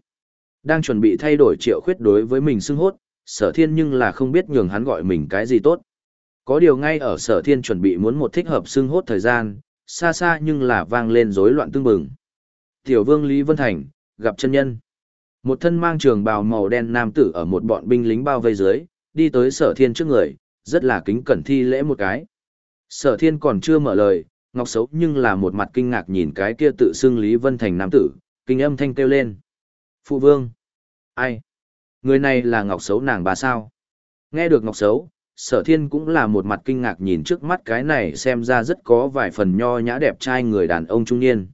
Đang chuẩn bị thay đổi triệu khuyết đối với mình xưng hốt, sở thiên nhưng là không biết nhường hắn gọi mình cái gì tốt. Có điều ngay ở sở thiên chuẩn bị muốn một thích hợp xưng hốt thời gian, xa xa nhưng là vang lên rối loạn tương bừng. Tiểu vương Lý Vân Thành, gặp chân nhân. Một thân mang trường bào màu đen nam tử ở một bọn binh lính bao vây dưới, đi tới sở thiên trước người, rất là kính cẩn thi lễ một cái. Sở thiên còn chưa mở lời, ngọc xấu nhưng là một mặt kinh ngạc nhìn cái kia tự xưng Lý Vân Thành nam tử, kinh âm thanh kêu lên. Phụ vương. Ai? Người này là ngọc xấu nàng bà sao? Nghe được ngọc xấu, sở thiên cũng là một mặt kinh ngạc nhìn trước mắt cái này xem ra rất có vài phần nho nhã đẹp trai người đàn ông trung niên.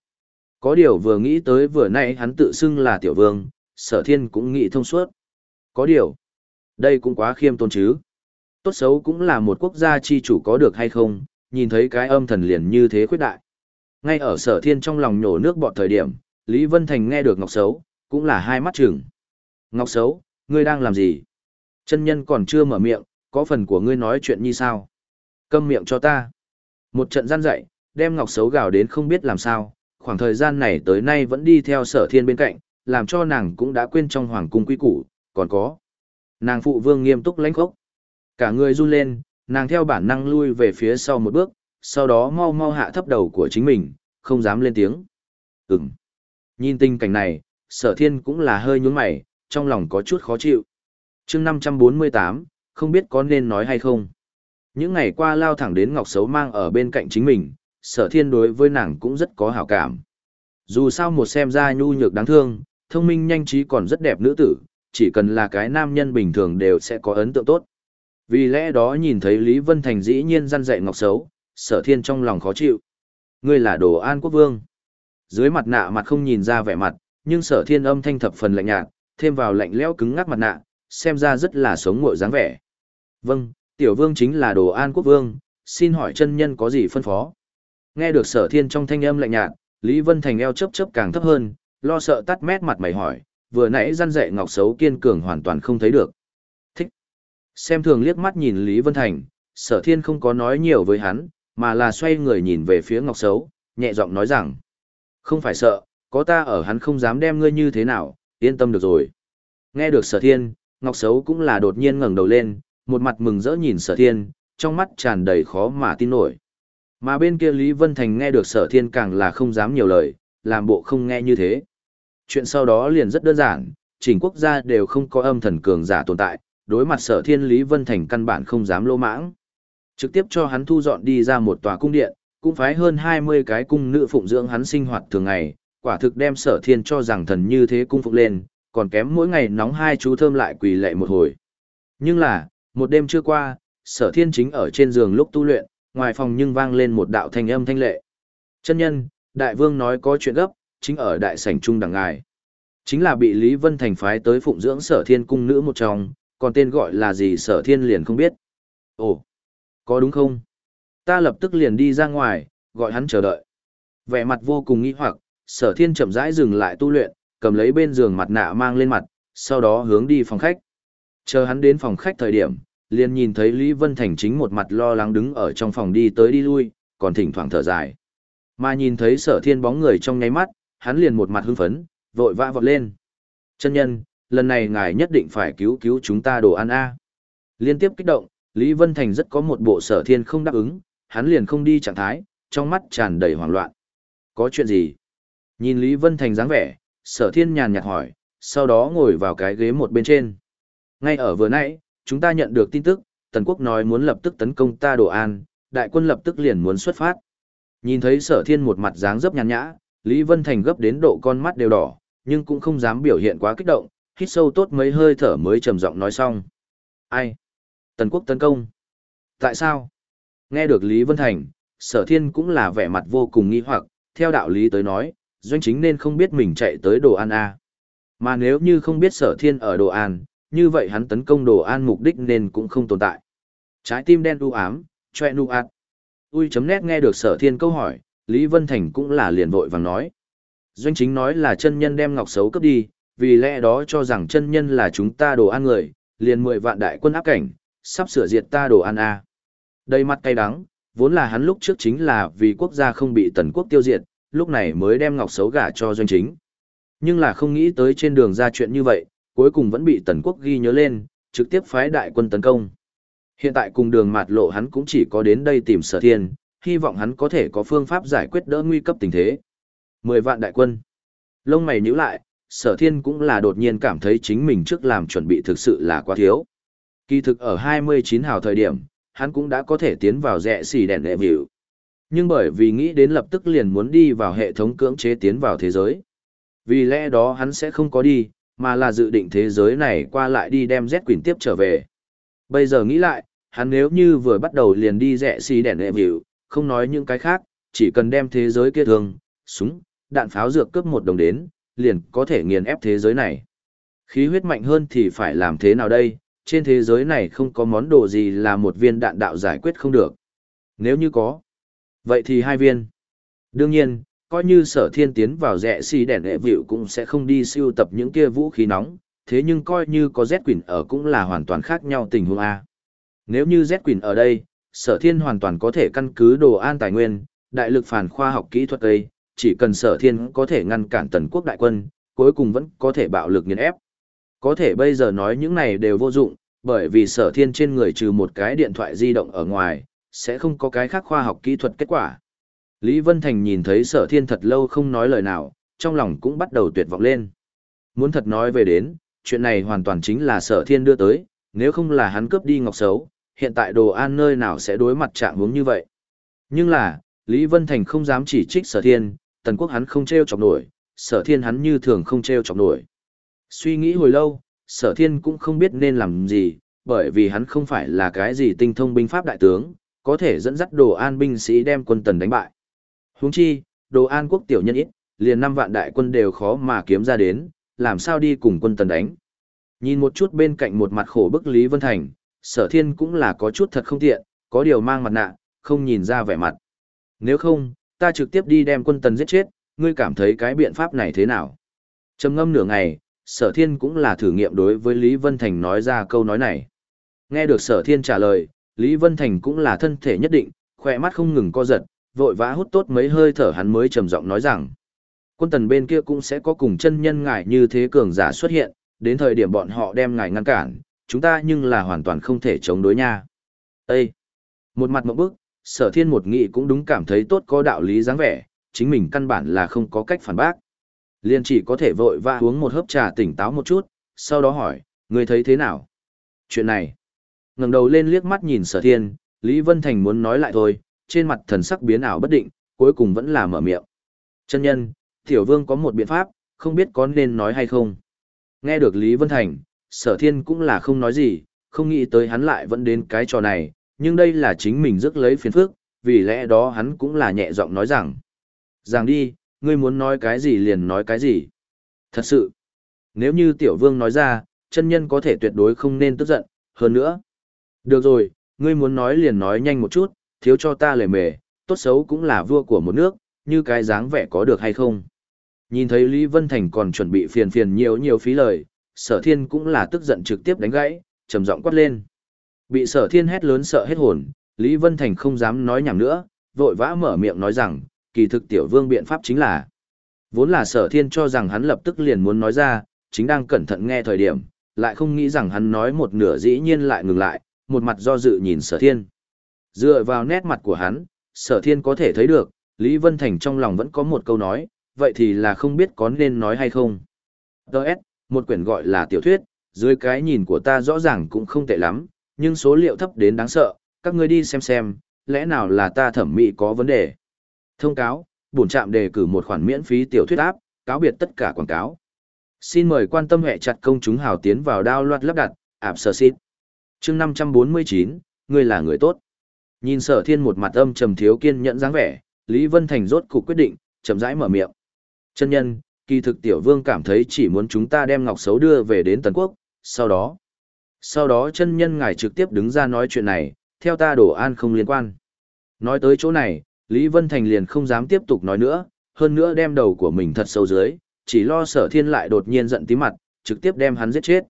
Có điều vừa nghĩ tới vừa nãy hắn tự xưng là tiểu vương, sở thiên cũng nghĩ thông suốt. Có điều, đây cũng quá khiêm tôn chứ. Tốt xấu cũng là một quốc gia chi chủ có được hay không, nhìn thấy cái âm thần liền như thế khuyết đại. Ngay ở sở thiên trong lòng nhổ nước bọt thời điểm, Lý Vân Thành nghe được Ngọc Xấu, cũng là hai mắt trừng. Ngọc Xấu, ngươi đang làm gì? Chân nhân còn chưa mở miệng, có phần của ngươi nói chuyện như sao? Câm miệng cho ta. Một trận gian dạy, đem Ngọc Xấu gào đến không biết làm sao, khoảng thời gian này tới nay vẫn đi theo sở thiên bên cạnh, làm cho nàng cũng đã quên trong hoàng cung quý củ, còn có. Nàng phụ vương nghiêm túc lãnh khốc. Cả người run lên, nàng theo bản năng lui về phía sau một bước, sau đó mau mau hạ thấp đầu của chính mình, không dám lên tiếng. Ừm. Nhìn tình cảnh này, sở thiên cũng là hơi nhún mày, trong lòng có chút khó chịu. chương 548, không biết có nên nói hay không. Những ngày qua lao thẳng đến Ngọc Xấu mang ở bên cạnh chính mình, sở thiên đối với nàng cũng rất có hảo cảm. Dù sao một xem ra nhu nhược đáng thương, thông minh nhanh trí còn rất đẹp nữ tử, chỉ cần là cái nam nhân bình thường đều sẽ có ấn tượng tốt. Vì lẽ đó nhìn thấy Lý Vân Thành dĩ nhiên răn dạy ngọc xấu, sở thiên trong lòng khó chịu. Ngươi là đồ an quốc vương. Dưới mặt nạ mặt không nhìn ra vẻ mặt, nhưng sở thiên âm thanh thập phần lạnh nhạt, thêm vào lạnh lẽo cứng ngắc mặt nạ, xem ra rất là sống ngội dáng vẻ. Vâng, tiểu vương chính là đồ an quốc vương, xin hỏi chân nhân có gì phân phó. Nghe được sở thiên trong thanh âm lạnh nhạt, Lý Vân Thành eo chấp chấp càng thấp hơn, lo sợ tắt mét mặt mày hỏi, vừa nãy răn dạy ngọc xấu kiên cường hoàn toàn không thấy được. Xem thường liếc mắt nhìn Lý Vân Thành, sở thiên không có nói nhiều với hắn, mà là xoay người nhìn về phía ngọc xấu, nhẹ giọng nói rằng. Không phải sợ, có ta ở hắn không dám đem ngươi như thế nào, yên tâm được rồi. Nghe được sở thiên, ngọc xấu cũng là đột nhiên ngẩng đầu lên, một mặt mừng rỡ nhìn sở thiên, trong mắt tràn đầy khó mà tin nổi. Mà bên kia Lý Vân Thành nghe được sở thiên càng là không dám nhiều lời, làm bộ không nghe như thế. Chuyện sau đó liền rất đơn giản, chỉnh quốc gia đều không có âm thần cường giả tồn tại, đối mặt sở thiên Lý Vân Thành căn bản không dám lô mãng. Trực tiếp cho hắn thu dọn đi ra một tòa cung điện, cũng phái hơn 20 cái cung nữ phụng dưỡng hắn sinh hoạt thường ngày, quả thực đem sở thiên cho rằng thần như thế cung phục lên, còn kém mỗi ngày nóng hai chú thơm lại quỳ lệ một hồi. Nhưng là, một đêm chưa qua, sở thiên chính ở trên giường lúc tu luyện, ngoài phòng nhưng vang lên một đạo thanh âm thanh lệ. Chân nhân, đại vương nói có chuyện gấp, chính ở đại sảnh trung đằng ngài. Chính là bị Lý Vân Thành phái tới phụng dưỡng sở thiên cung nữ một trong, còn tên gọi là gì sở thiên liền không biết. Ồ, có đúng không? Ta lập tức liền đi ra ngoài, gọi hắn chờ đợi. Vẻ mặt vô cùng nghi hoặc, sở thiên chậm rãi dừng lại tu luyện, cầm lấy bên giường mặt nạ mang lên mặt, sau đó hướng đi phòng khách. Chờ hắn đến phòng khách thời điểm, liền nhìn thấy Lý Vân Thành chính một mặt lo lắng đứng ở trong phòng đi tới đi lui, còn thỉnh thoảng thở dài. Mà nhìn thấy sở thiên bóng người trong nháy mắt, hắn liền một mặt hưng phấn, vội vã vọt lên. Chân nhân, lần này ngài nhất định phải cứu cứu chúng ta đồ ăn A. Liên tiếp kích động, Lý Vân Thành rất có một bộ sở thiên không đáp ứng, hắn liền không đi trạng thái, trong mắt tràn đầy hoảng loạn. Có chuyện gì? Nhìn Lý Vân Thành dáng vẻ, sở thiên nhàn nhạt hỏi, sau đó ngồi vào cái ghế một bên trên. Ngay ở vừa nãy, chúng ta nhận được tin tức, Tần Quốc nói muốn lập tức tấn công ta đồ an, đại quân lập tức liền muốn xuất phát. Nhìn thấy sở thiên một mặt dáng dấp nhàn nhã, Lý Vân Thành gấp đến độ con mắt đều đỏ, nhưng cũng không dám biểu hiện quá kích động, hít sâu tốt mấy hơi thở mới trầm giọng nói xong. Ai? Tần quốc tấn công. Tại sao? Nghe được Lý Vân Thành, sở thiên cũng là vẻ mặt vô cùng nghi hoặc, theo đạo lý tới nói, doanh chính nên không biết mình chạy tới đồ An A. À. Mà nếu như không biết sở thiên ở đồ An, như vậy hắn tấn công đồ An mục đích nên cũng không tồn tại. Trái tim đen u ám, choe nu ạt. Ui chấm nét nghe được sở thiên câu hỏi, Lý Vân Thành cũng là liền vội vàng nói. Doanh chính nói là chân nhân đem ngọc xấu cấp đi, vì lẽ đó cho rằng chân nhân là chúng ta đồ ăn người, liền mười vạn đại quân áp cảnh, sắp sửa diệt ta đồ ăn a. Đầy mặt cay đắng, vốn là hắn lúc trước chính là vì quốc gia không bị tần quốc tiêu diệt, lúc này mới đem ngọc xấu gả cho doanh chính. Nhưng là không nghĩ tới trên đường ra chuyện như vậy, cuối cùng vẫn bị tần quốc ghi nhớ lên, trực tiếp phái đại quân tấn công. Hiện tại cùng đường mạt lộ hắn cũng chỉ có đến đây tìm sở thiên, hy vọng hắn có thể có phương pháp giải quyết đỡ nguy cấp tình thế. Mười vạn đại quân. Lông mày nhíu lại, sở thiên cũng là đột nhiên cảm thấy chính mình trước làm chuẩn bị thực sự là quá thiếu. Kỳ thực ở 29 hào thời điểm, hắn cũng đã có thể tiến vào rẽ xì đèn lệ vịu. Nhưng bởi vì nghĩ đến lập tức liền muốn đi vào hệ thống cưỡng chế tiến vào thế giới. Vì lẽ đó hắn sẽ không có đi, mà là dự định thế giới này qua lại đi đem Z Quỳnh tiếp trở về. Bây giờ nghĩ lại, hắn nếu như vừa bắt đầu liền đi rẽ xì đèn lệ vịu, không nói những cái khác, chỉ cần đem thế giới kia thường, súng, đạn pháo dược cướp một đồng đến, liền có thể nghiền ép thế giới này. Khí huyết mạnh hơn thì phải làm thế nào đây, trên thế giới này không có món đồ gì là một viên đạn đạo giải quyết không được. Nếu như có, vậy thì hai viên. Đương nhiên, coi như sở thiên tiến vào rẽ xì đèn hệ vịu cũng sẽ không đi siêu tập những kia vũ khí nóng, thế nhưng coi như có Z Quỳnh ở cũng là hoàn toàn khác nhau tình huống A. Nếu như Z Quỳnh ở đây, sở thiên hoàn toàn có thể căn cứ đồ an tài nguyên, đại lực phản khoa học kỹ thuật ấy, chỉ cần sở thiên có thể ngăn cản tần quốc đại quân, cuối cùng vẫn có thể bạo lực nghiền ép. Có thể bây giờ nói những này đều vô dụng, bởi vì sở thiên trên người trừ một cái điện thoại di động ở ngoài, sẽ không có cái khác khoa học kỹ thuật kết quả. Lý Vân Thành nhìn thấy sở thiên thật lâu không nói lời nào, trong lòng cũng bắt đầu tuyệt vọng lên. Muốn thật nói về đến, chuyện này hoàn toàn chính là sở thiên đưa tới, nếu không là hắn cướp đi ngọc xấu, hiện tại đồ an nơi nào sẽ đối mặt trạng hướng như vậy. Nhưng là, Lý Vân Thành không dám chỉ trích sở thiên, tần quốc hắn không treo chọc nổi, sở thiên hắn như thường không treo chọc nổi. Suy nghĩ hồi lâu, sở thiên cũng không biết nên làm gì, bởi vì hắn không phải là cái gì tinh thông binh pháp đại tướng, có thể dẫn dắt đồ an binh sĩ đem quân tần đánh bại. Huống chi, đồ an quốc tiểu nhân ít, liền năm vạn đại quân đều khó mà kiếm ra đến, làm sao đi cùng quân tần đánh. Nhìn một chút bên cạnh một mặt khổ bức Lý Vân Thành, sở thiên cũng là có chút thật không tiện, có điều mang mặt nạ, không nhìn ra vẻ mặt. Nếu không, ta trực tiếp đi đem quân tần giết chết, ngươi cảm thấy cái biện pháp này thế nào? Trầm ngâm nửa ngày, sở thiên cũng là thử nghiệm đối với Lý Vân Thành nói ra câu nói này. Nghe được sở thiên trả lời, Lý Vân Thành cũng là thân thể nhất định, khỏe mắt không ngừng co giật, vội vã hút tốt mấy hơi thở hắn mới trầm giọng nói rằng. Quân tần bên kia cũng sẽ có cùng chân nhân ngài như thế cường giả xuất hiện, đến thời điểm bọn họ đem ngài ngăn cản, chúng ta nhưng là hoàn toàn không thể chống đối nha. Ê! Một mặt một bức, sở thiên một nghị cũng đúng cảm thấy tốt có đạo lý dáng vẻ, chính mình căn bản là không có cách phản bác. Liên chỉ có thể vội vã uống một hớp trà tỉnh táo một chút, sau đó hỏi, người thấy thế nào? Chuyện này, ngẩng đầu lên liếc mắt nhìn sở thiên, Lý Vân Thành muốn nói lại thôi, trên mặt thần sắc biến ảo bất định, cuối cùng vẫn là mở miệng. Chân nhân, tiểu vương có một biện pháp, không biết có nên nói hay không. Nghe được Lý Vân Thành, sở thiên cũng là không nói gì, không nghĩ tới hắn lại vẫn đến cái trò này, nhưng đây là chính mình rước lấy phiền phức, vì lẽ đó hắn cũng là nhẹ giọng nói rằng. Rằng đi, ngươi muốn nói cái gì liền nói cái gì. Thật sự, nếu như tiểu vương nói ra, chân nhân có thể tuyệt đối không nên tức giận, hơn nữa. Được rồi, ngươi muốn nói liền nói nhanh một chút, thiếu cho ta lề mề, tốt xấu cũng là vua của một nước, như cái dáng vẻ có được hay không. Nhìn thấy Lý Vân Thành còn chuẩn bị phiền phiền nhiều nhiều phí lời, sở thiên cũng là tức giận trực tiếp đánh gãy, trầm giọng quát lên. Bị sở thiên hét lớn sợ hết hồn, Lý Vân Thành không dám nói nhảm nữa, vội vã mở miệng nói rằng, kỳ thực tiểu vương biện pháp chính là. Vốn là sở thiên cho rằng hắn lập tức liền muốn nói ra, chính đang cẩn thận nghe thời điểm, lại không nghĩ rằng hắn nói một nửa dĩ nhiên lại ngừng lại, một mặt do dự nhìn sở thiên. Dựa vào nét mặt của hắn, sở thiên có thể thấy được, Lý Vân Thành trong lòng vẫn có một câu nói, vậy thì là không biết có nên nói hay không. Đợt, một quyển gọi là tiểu thuyết, dưới cái nhìn của ta rõ ràng cũng không tệ lắm, nhưng số liệu thấp đến đáng sợ, các ngươi đi xem xem, lẽ nào là ta thẩm mỹ có vấn đề. Thông cáo, bổn trạm đề cử một khoản miễn phí tiểu thuyết áp, cáo biệt tất cả quảng cáo. Xin mời quan tâm hệ chặt công chúng hào tiến vào đao loạt lắp đặt, ạp sở xít. chương 549, ngươi là người tốt. Nhìn sở thiên một mặt âm trầm thiếu kiên nhẫn dáng vẻ, Lý Vân Thành rốt cục quyết định, chậm rãi mở miệng. Chân nhân, kỳ thực tiểu vương cảm thấy chỉ muốn chúng ta đem ngọc xấu đưa về đến Tần Quốc, sau đó. Sau đó chân nhân ngài trực tiếp đứng ra nói chuyện này, theo ta đổ an không liên quan. Nói tới chỗ này, Lý Vân Thành liền không dám tiếp tục nói nữa, hơn nữa đem đầu của mình thật sâu dưới, chỉ lo sở thiên lại đột nhiên giận tí mặt, trực tiếp đem hắn giết chết.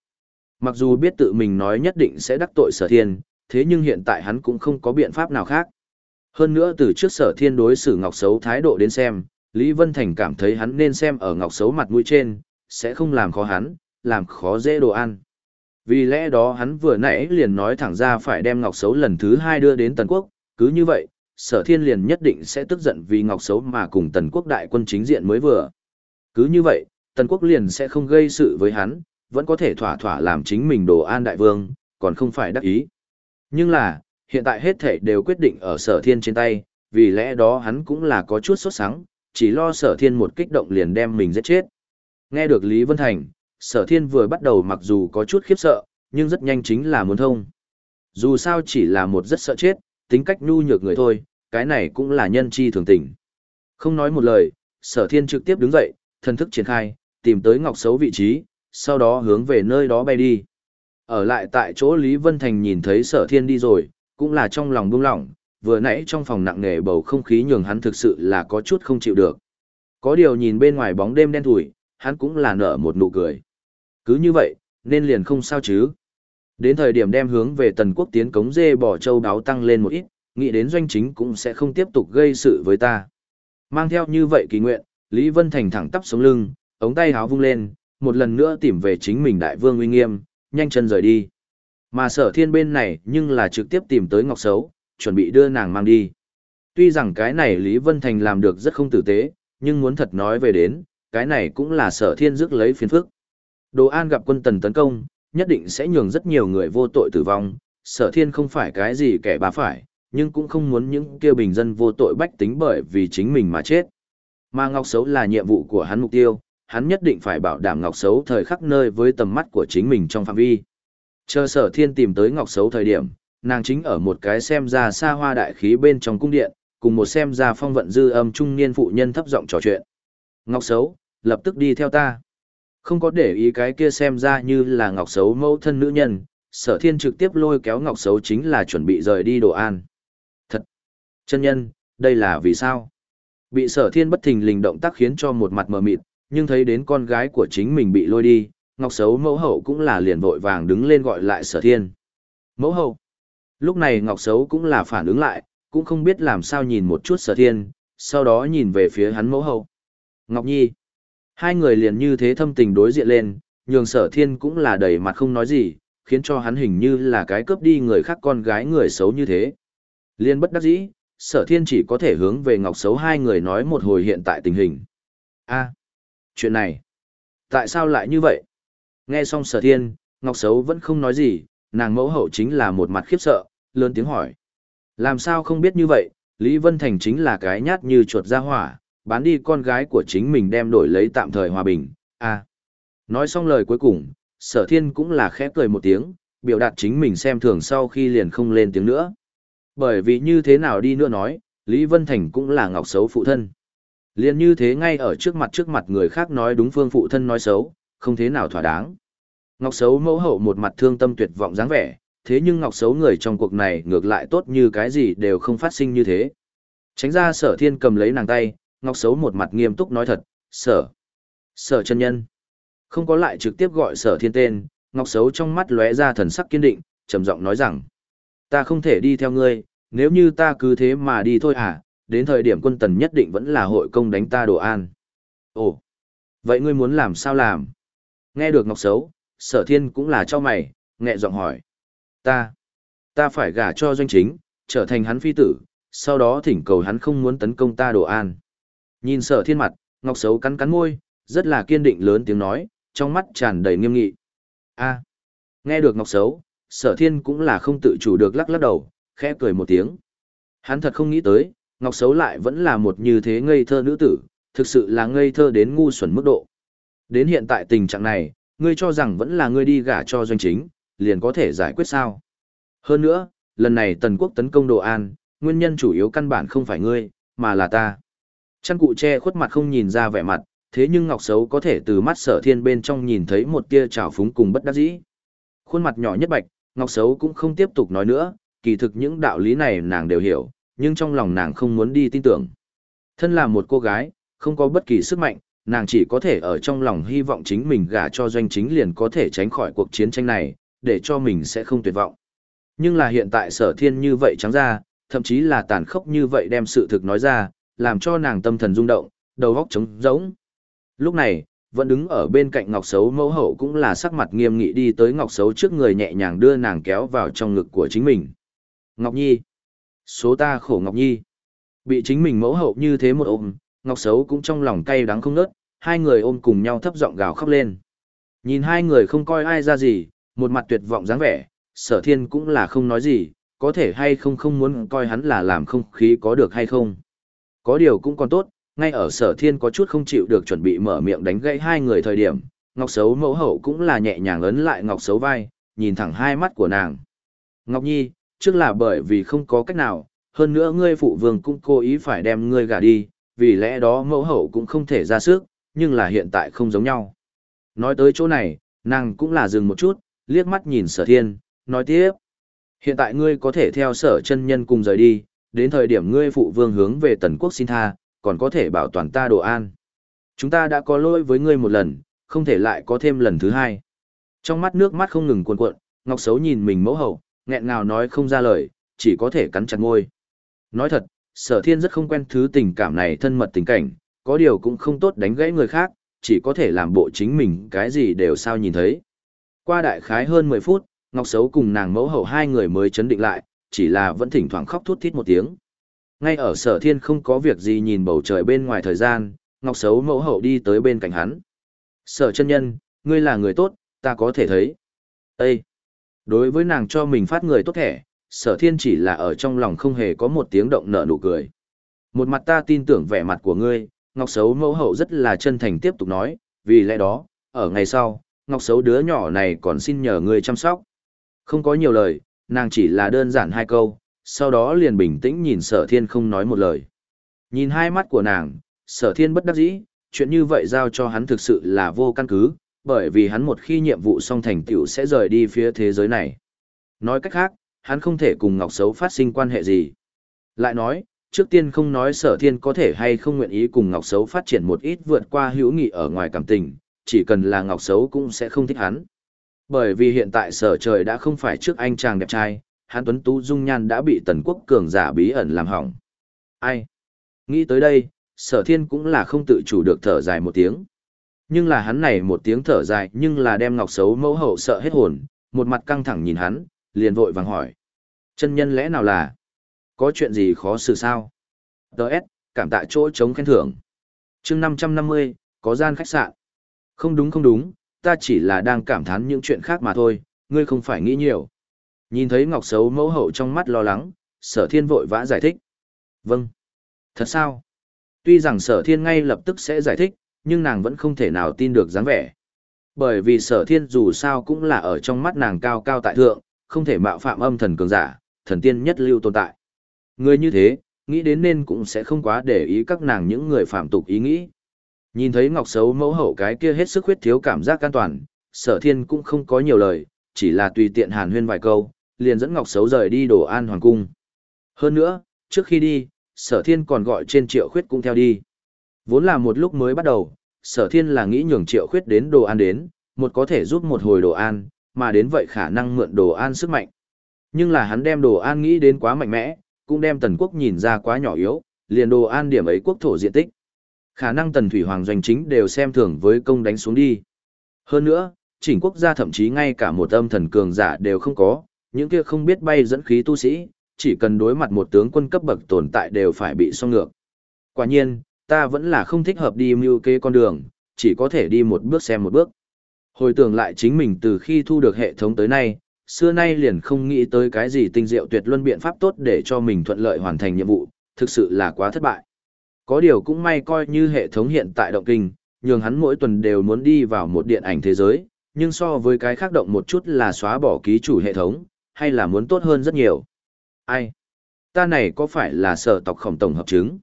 Mặc dù biết tự mình nói nhất định sẽ đắc tội sở thiên, thế nhưng hiện tại hắn cũng không có biện pháp nào khác. Hơn nữa từ trước sở thiên đối xử Ngọc Xấu thái độ đến xem, Lý Vân Thành cảm thấy hắn nên xem ở Ngọc Xấu mặt mũi trên, sẽ không làm khó hắn, làm khó dễ đồ ăn. Vì lẽ đó hắn vừa nãy liền nói thẳng ra phải đem Ngọc Xấu lần thứ hai đưa đến Tần Quốc, cứ như vậy, sở thiên liền nhất định sẽ tức giận vì Ngọc Xấu mà cùng Tần Quốc đại quân chính diện mới vừa. Cứ như vậy, Tần Quốc liền sẽ không gây sự với hắn, vẫn có thể thỏa thỏa làm chính mình đồ an đại vương, còn không phải đắc ý. Nhưng là, hiện tại hết thể đều quyết định ở sở thiên trên tay, vì lẽ đó hắn cũng là có chút sốt sắng, chỉ lo sở thiên một kích động liền đem mình giết chết. Nghe được Lý Vân Thành, sở thiên vừa bắt đầu mặc dù có chút khiếp sợ, nhưng rất nhanh chính là muốn thông. Dù sao chỉ là một rất sợ chết, tính cách nhu nhược người thôi, cái này cũng là nhân chi thường tình. Không nói một lời, sở thiên trực tiếp đứng dậy, thân thức triển khai, tìm tới ngọc xấu vị trí, sau đó hướng về nơi đó bay đi. Ở lại tại chỗ Lý Vân Thành nhìn thấy sở thiên đi rồi, cũng là trong lòng buông lỏng, vừa nãy trong phòng nặng nề bầu không khí nhường hắn thực sự là có chút không chịu được. Có điều nhìn bên ngoài bóng đêm đen thủi, hắn cũng là nở một nụ cười. Cứ như vậy, nên liền không sao chứ. Đến thời điểm đem hướng về tần quốc tiến cống dê bỏ châu đáo tăng lên một ít, nghĩ đến doanh chính cũng sẽ không tiếp tục gây sự với ta. Mang theo như vậy kỳ nguyện, Lý Vân Thành thẳng tắp sống lưng, ống tay háo vung lên, một lần nữa tìm về chính mình đại vương uy nghiêm, nhanh chân rời đi. Mà sở thiên bên này nhưng là trực tiếp tìm tới Ngọc Sấu, chuẩn bị đưa nàng mang đi. Tuy rằng cái này Lý Vân Thành làm được rất không tử tế, nhưng muốn thật nói về đến, cái này cũng là sở thiên dứt lấy phiền phức. Đồ An gặp quân tần tấn công, nhất định sẽ nhường rất nhiều người vô tội tử vong, sở thiên không phải cái gì kẻ bá phải, nhưng cũng không muốn những kêu bình dân vô tội bách tính bởi vì chính mình mà chết. Mà Ngọc Sấu là nhiệm vụ của hắn mục tiêu, hắn nhất định phải bảo đảm Ngọc Sấu thời khắc nơi với tầm mắt của chính mình trong phạm vi. Chờ sở thiên tìm tới Ngọc Sấu thời điểm, nàng chính ở một cái xem ra xa hoa đại khí bên trong cung điện, cùng một xem ra phong vận dư âm trung niên phụ nhân thấp giọng trò chuyện. Ngọc Sấu, lập tức đi theo ta. Không có để ý cái kia xem ra như là Ngọc xấu mẫu thân nữ nhân, sở thiên trực tiếp lôi kéo Ngọc xấu chính là chuẩn bị rời đi đồ an. Thật! Chân nhân, đây là vì sao? Bị sở thiên bất thình lình động tác khiến cho một mặt mờ mịt, nhưng thấy đến con gái của chính mình bị lôi đi, Ngọc xấu mẫu hậu cũng là liền vội vàng đứng lên gọi lại sở thiên. Mẫu hậu! Lúc này Ngọc xấu cũng là phản ứng lại, cũng không biết làm sao nhìn một chút sở thiên, sau đó nhìn về phía hắn mẫu hậu. Ngọc Nhi! Hai người liền như thế thâm tình đối diện lên, nhường sở thiên cũng là đầy mặt không nói gì, khiến cho hắn hình như là cái cướp đi người khác con gái người xấu như thế. Liên bất đắc dĩ, sở thiên chỉ có thể hướng về Ngọc Xấu hai người nói một hồi hiện tại tình hình. a chuyện này, tại sao lại như vậy? Nghe xong sở thiên, Ngọc Xấu vẫn không nói gì, nàng mẫu hậu chính là một mặt khiếp sợ, lớn tiếng hỏi. Làm sao không biết như vậy, Lý Vân Thành chính là cái nhát như chuột ra hỏa, bán đi con gái của chính mình đem đổi lấy tạm thời hòa bình, À, Nói xong lời cuối cùng, sở thiên cũng là khẽ cười một tiếng, biểu đạt chính mình xem thường sau khi liền không lên tiếng nữa. Bởi vì như thế nào đi nữa nói, Lý Vân Thành cũng là ngọc xấu phụ thân. Liền như thế ngay ở trước mặt trước mặt người khác nói đúng phương phụ thân nói xấu, không thế nào thỏa đáng. Ngọc xấu mẫu hậu một mặt thương tâm tuyệt vọng dáng vẻ, thế nhưng ngọc xấu người trong cuộc này ngược lại tốt như cái gì đều không phát sinh như thế. Tránh ra sở thiên cầm lấy nàng tay, ngọc xấu một mặt nghiêm túc nói thật, sở, sở chân nhân. Không có lại trực tiếp gọi sở thiên tên, ngọc xấu trong mắt lóe ra thần sắc kiên định, trầm giọng nói rằng, ta không thể đi theo ngươi, nếu như ta cứ thế mà đi thôi à, đến thời điểm quân tần nhất định vẫn là hội công đánh ta đồ an. Ồ, vậy ngươi muốn làm sao làm? Nghe được ngọc xấu, sở thiên cũng là cho mày, nghẹ giọng hỏi. Ta, ta phải gả cho doanh chính, trở thành hắn phi tử, sau đó thỉnh cầu hắn không muốn tấn công ta đồ an. Nhìn sở thiên mặt, ngọc xấu cắn cắn môi, rất là kiên định lớn tiếng nói, trong mắt tràn đầy nghiêm nghị. A, nghe được ngọc xấu, sở thiên cũng là không tự chủ được lắc lắc đầu, khẽ cười một tiếng. Hắn thật không nghĩ tới, ngọc xấu lại vẫn là một như thế ngây thơ nữ tử, thực sự là ngây thơ đến ngu xuẩn mức độ. Đến hiện tại tình trạng này, ngươi cho rằng vẫn là ngươi đi gả cho doanh chính, liền có thể giải quyết sao. Hơn nữa, lần này tần quốc tấn công đồ an, nguyên nhân chủ yếu căn bản không phải ngươi, mà là ta. Chăn cụ che khuất mặt không nhìn ra vẻ mặt, thế nhưng Ngọc Sấu có thể từ mắt sở thiên bên trong nhìn thấy một tia trào phúng cùng bất đắc dĩ. Khuôn mặt nhỏ nhất bạch, Ngọc Sấu cũng không tiếp tục nói nữa, kỳ thực những đạo lý này nàng đều hiểu, nhưng trong lòng nàng không muốn đi tin tưởng. Thân là một cô gái, không có bất kỳ sức mạnh, nàng chỉ có thể ở trong lòng hy vọng chính mình gả cho doanh chính liền có thể tránh khỏi cuộc chiến tranh này, để cho mình sẽ không tuyệt vọng. Nhưng là hiện tại sở thiên như vậy trắng ra, thậm chí là tàn khốc như vậy đem sự thực nói ra, làm cho nàng tâm thần rung động, đầu góc trống rỗng. Lúc này, vẫn đứng ở bên cạnh Ngọc Sấu mẫu hậu cũng là sắc mặt nghiêm nghị đi tới Ngọc Sấu trước người nhẹ nhàng đưa nàng kéo vào trong ngực của chính mình. Ngọc Nhi! Số ta khổ Ngọc Nhi! Bị chính mình mẫu hậu như thế một ôm, Ngọc Sấu cũng trong lòng cay đắng không nớt, hai người ôm cùng nhau thấp giọng gào khóc lên. Nhìn hai người không coi ai ra gì, một mặt tuyệt vọng dáng vẻ, sở thiên cũng là không nói gì, có thể hay không không muốn coi hắn là làm không khí có được hay không. Có điều cũng còn tốt, ngay ở sở thiên có chút không chịu được chuẩn bị mở miệng đánh gãy hai người thời điểm, Ngọc Sấu mẫu hậu cũng là nhẹ nhàng ấn lại Ngọc Sấu vai, nhìn thẳng hai mắt của nàng. Ngọc Nhi, trước là bởi vì không có cách nào, hơn nữa ngươi phụ vương cũng cố ý phải đem ngươi gả đi, vì lẽ đó mẫu hậu cũng không thể ra sức, nhưng là hiện tại không giống nhau. Nói tới chỗ này, nàng cũng là dừng một chút, liếc mắt nhìn sở thiên, nói tiếp. Hiện tại ngươi có thể theo sở chân nhân cùng rời đi, đến thời điểm ngươi phụ vương hướng về tần quốc xin tha, còn có thể bảo toàn ta đồ an. Chúng ta đã có lỗi với ngươi một lần, không thể lại có thêm lần thứ hai. Trong mắt nước mắt không ngừng cuồn cuộn, Ngọc Sấu nhìn mình mẫu hậu, nghẹn ngào nói không ra lời, chỉ có thể cắn chặt môi. Nói thật, sở thiên rất không quen thứ tình cảm này thân mật tình cảnh, có điều cũng không tốt đánh gãy người khác, chỉ có thể làm bộ chính mình cái gì đều sao nhìn thấy. Qua đại khái hơn 10 phút, Ngọc Sấu cùng nàng mẫu hậu hai người mới chấn định lại, chỉ là vẫn thỉnh thoảng khóc thút thít một tiếng. Ngay ở sở thiên không có việc gì nhìn bầu trời bên ngoài thời gian, Ngọc xấu mẫu hậu đi tới bên cạnh hắn. Sở chân nhân, ngươi là người tốt, ta có thể thấy. Ê! Đối với nàng cho mình phát người tốt thẻ, sở thiên chỉ là ở trong lòng không hề có một tiếng động nở nụ cười. Một mặt ta tin tưởng vẻ mặt của ngươi, Ngọc xấu mẫu hậu rất là chân thành tiếp tục nói, vì lẽ đó, ở ngày sau, Ngọc xấu đứa nhỏ này còn xin nhờ ngươi chăm sóc. Không có nhiều lời, nàng chỉ là đơn giản hai câu, sau đó liền bình tĩnh nhìn sở thiên không nói một lời. Nhìn hai mắt của nàng, sở thiên bất đắc dĩ, chuyện như vậy giao cho hắn thực sự là vô căn cứ, bởi vì hắn một khi nhiệm vụ xong thành tựu sẽ rời đi phía thế giới này. Nói cách khác, hắn không thể cùng Ngọc Sấu phát sinh quan hệ gì. Lại nói, trước tiên không nói sở thiên có thể hay không nguyện ý cùng Ngọc Sấu phát triển một ít vượt qua hữu nghị ở ngoài cảm tình, chỉ cần là Ngọc Sấu cũng sẽ không thích hắn. Bởi vì hiện tại sở trời đã không phải trước anh chàng đẹp trai, hắn tuấn tú dung nhan đã bị tần quốc cường giả bí ẩn làm hỏng. Ai? Nghĩ tới đây, sở thiên cũng là không tự chủ được thở dài một tiếng. Nhưng là hắn này một tiếng thở dài nhưng là đem ngọc xấu mẫu hậu sợ hết hồn, một mặt căng thẳng nhìn hắn, liền vội vàng hỏi. Chân nhân lẽ nào là? Có chuyện gì khó xử sao? Đợt, cảm tạ chỗ chống khen thưởng. chương 550, có gian khách sạn. Không đúng không đúng, ta chỉ là đang cảm thán những chuyện khác mà thôi, ngươi không phải nghĩ nhiều. Nhìn thấy Ngọc Sấu mẫu hậu trong mắt lo lắng, sở thiên vội vã giải thích. Vâng. Thật sao? Tuy rằng sở thiên ngay lập tức sẽ giải thích, nhưng nàng vẫn không thể nào tin được dáng vẻ. Bởi vì sở thiên dù sao cũng là ở trong mắt nàng cao cao tại thượng, không thể mạo phạm âm thần cường giả, thần tiên nhất lưu tồn tại. Người như thế, nghĩ đến nên cũng sẽ không quá để ý các nàng những người phạm tục ý nghĩ. Nhìn thấy Ngọc Sấu mẫu hậu cái kia hết sức huyết thiếu cảm giác an toàn, sở thiên cũng không có nhiều lời, chỉ là tùy tiện hàn huyên vài câu, liền dẫn Ngọc Sấu rời đi đồ an hoàng cung. Hơn nữa, trước khi đi, sở thiên còn gọi trên triệu khuyết cũng theo đi. Vốn là một lúc mới bắt đầu, sở thiên là nghĩ nhường triệu khuyết đến đồ an đến, một có thể giúp một hồi đồ an, mà đến vậy khả năng mượn đồ an sức mạnh. Nhưng là hắn đem đồ an nghĩ đến quá mạnh mẽ, cũng đem tần quốc nhìn ra quá nhỏ yếu, liền đồ an điểm ấy quốc thổ diện tích. Khả năng tần thủy hoàng doanh chính đều xem thường với công đánh xuống đi. Hơn nữa, chỉnh quốc gia thậm chí ngay cả một âm thần cường giả đều không có, những kia không biết bay dẫn khí tu sĩ, chỉ cần đối mặt một tướng quân cấp bậc tồn tại đều phải bị song ngược. Quả nhiên, ta vẫn là không thích hợp đi mưu kế con đường, chỉ có thể đi một bước xem một bước. Hồi tưởng lại chính mình từ khi thu được hệ thống tới nay, xưa nay liền không nghĩ tới cái gì tinh diệu tuyệt luân biện pháp tốt để cho mình thuận lợi hoàn thành nhiệm vụ, thực sự là quá thất bại. Có điều cũng may coi như hệ thống hiện tại động kinh, nhường hắn mỗi tuần đều muốn đi vào một điện ảnh thế giới, nhưng so với cái khác động một chút là xóa bỏ ký chủ hệ thống, hay là muốn tốt hơn rất nhiều. Ai? Ta này có phải là sở tộc khổng tổng hợp chứng?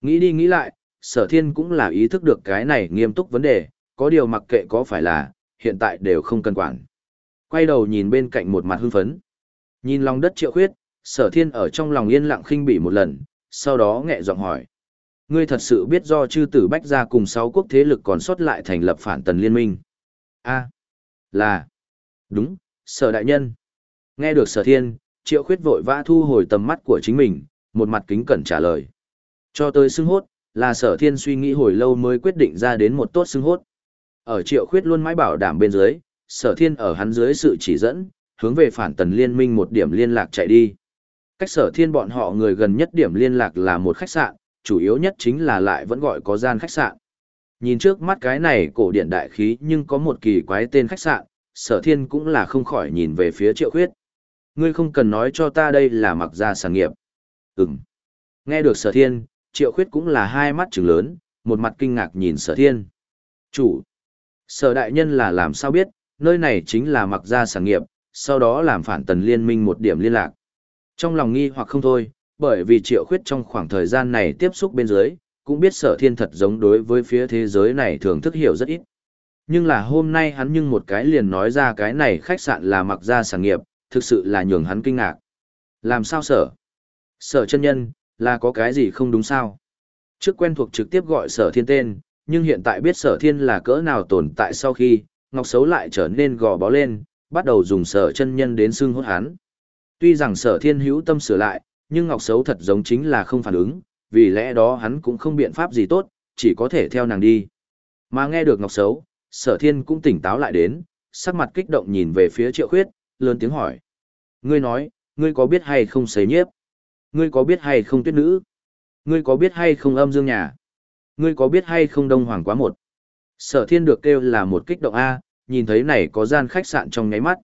Nghĩ đi nghĩ lại, sở thiên cũng là ý thức được cái này nghiêm túc vấn đề, có điều mặc kệ có phải là, hiện tại đều không cần quản. Quay đầu nhìn bên cạnh một mặt hưng phấn. Nhìn lòng đất triệu khuyết, sở thiên ở trong lòng yên lặng khinh bỉ một lần, sau đó nghẹ giọng hỏi. Ngươi thật sự biết do chư tử bách gia cùng sáu quốc thế lực còn sót lại thành lập phản tần liên minh. a là, đúng, sở đại nhân. Nghe được sở thiên, triệu khuyết vội vã thu hồi tầm mắt của chính mình, một mặt kính cẩn trả lời. Cho tới xưng hốt, là sở thiên suy nghĩ hồi lâu mới quyết định ra đến một tốt xưng hốt. Ở triệu khuyết luôn mãi bảo đảm bên dưới, sở thiên ở hắn dưới sự chỉ dẫn, hướng về phản tần liên minh một điểm liên lạc chạy đi. Cách sở thiên bọn họ người gần nhất điểm liên lạc là một khách sạn, chủ yếu nhất chính là lại vẫn gọi có gian khách sạn. Nhìn trước mắt cái này cổ điển đại khí nhưng có một kỳ quái tên khách sạn, sở thiên cũng là không khỏi nhìn về phía triệu khuyết. Ngươi không cần nói cho ta đây là mặc gia sản nghiệp. Ừm. Nghe được sở thiên, triệu khuyết cũng là hai mắt trừng lớn, một mặt kinh ngạc nhìn sở thiên. Chủ. Sở đại nhân là làm sao biết, nơi này chính là mặc gia sản nghiệp, sau đó làm phản tần liên minh một điểm liên lạc. Trong lòng nghi hoặc không thôi, bởi vì triệu khuyết trong khoảng thời gian này tiếp xúc bên dưới, cũng biết sở thiên thật giống đối với phía thế giới này thường thức hiểu rất ít. Nhưng là hôm nay hắn nhưng một cái liền nói ra cái này khách sạn là mặc ra sản nghiệp, thực sự là nhường hắn kinh ngạc. Làm sao sở? Sở chân nhân, là có cái gì không đúng sao? Trước quen thuộc trực tiếp gọi sở thiên tên, nhưng hiện tại biết sở thiên là cỡ nào tồn tại sau khi, Ngọc Xấu lại trở nên gò bó lên, bắt đầu dùng sở chân nhân đến xưng hốt hắn. Tuy rằng sở thiên hữu tâm sửa lại, nhưng Ngọc Xấu thật giống chính là không phản ứng, vì lẽ đó hắn cũng không biện pháp gì tốt, chỉ có thể theo nàng đi. Mà nghe được Ngọc Xấu, sở thiên cũng tỉnh táo lại đến, sắc mặt kích động nhìn về phía triệu khuyết, lớn tiếng hỏi. Ngươi nói, ngươi có biết hay không xấy nhiếp? Ngươi có biết hay không tuyết nữ? Ngươi có biết hay không âm dương nhà? Ngươi có biết hay không đông hoàng quá một? Sở thiên được kêu là một kích động A, nhìn thấy này có gian khách sạn trong nháy mắt.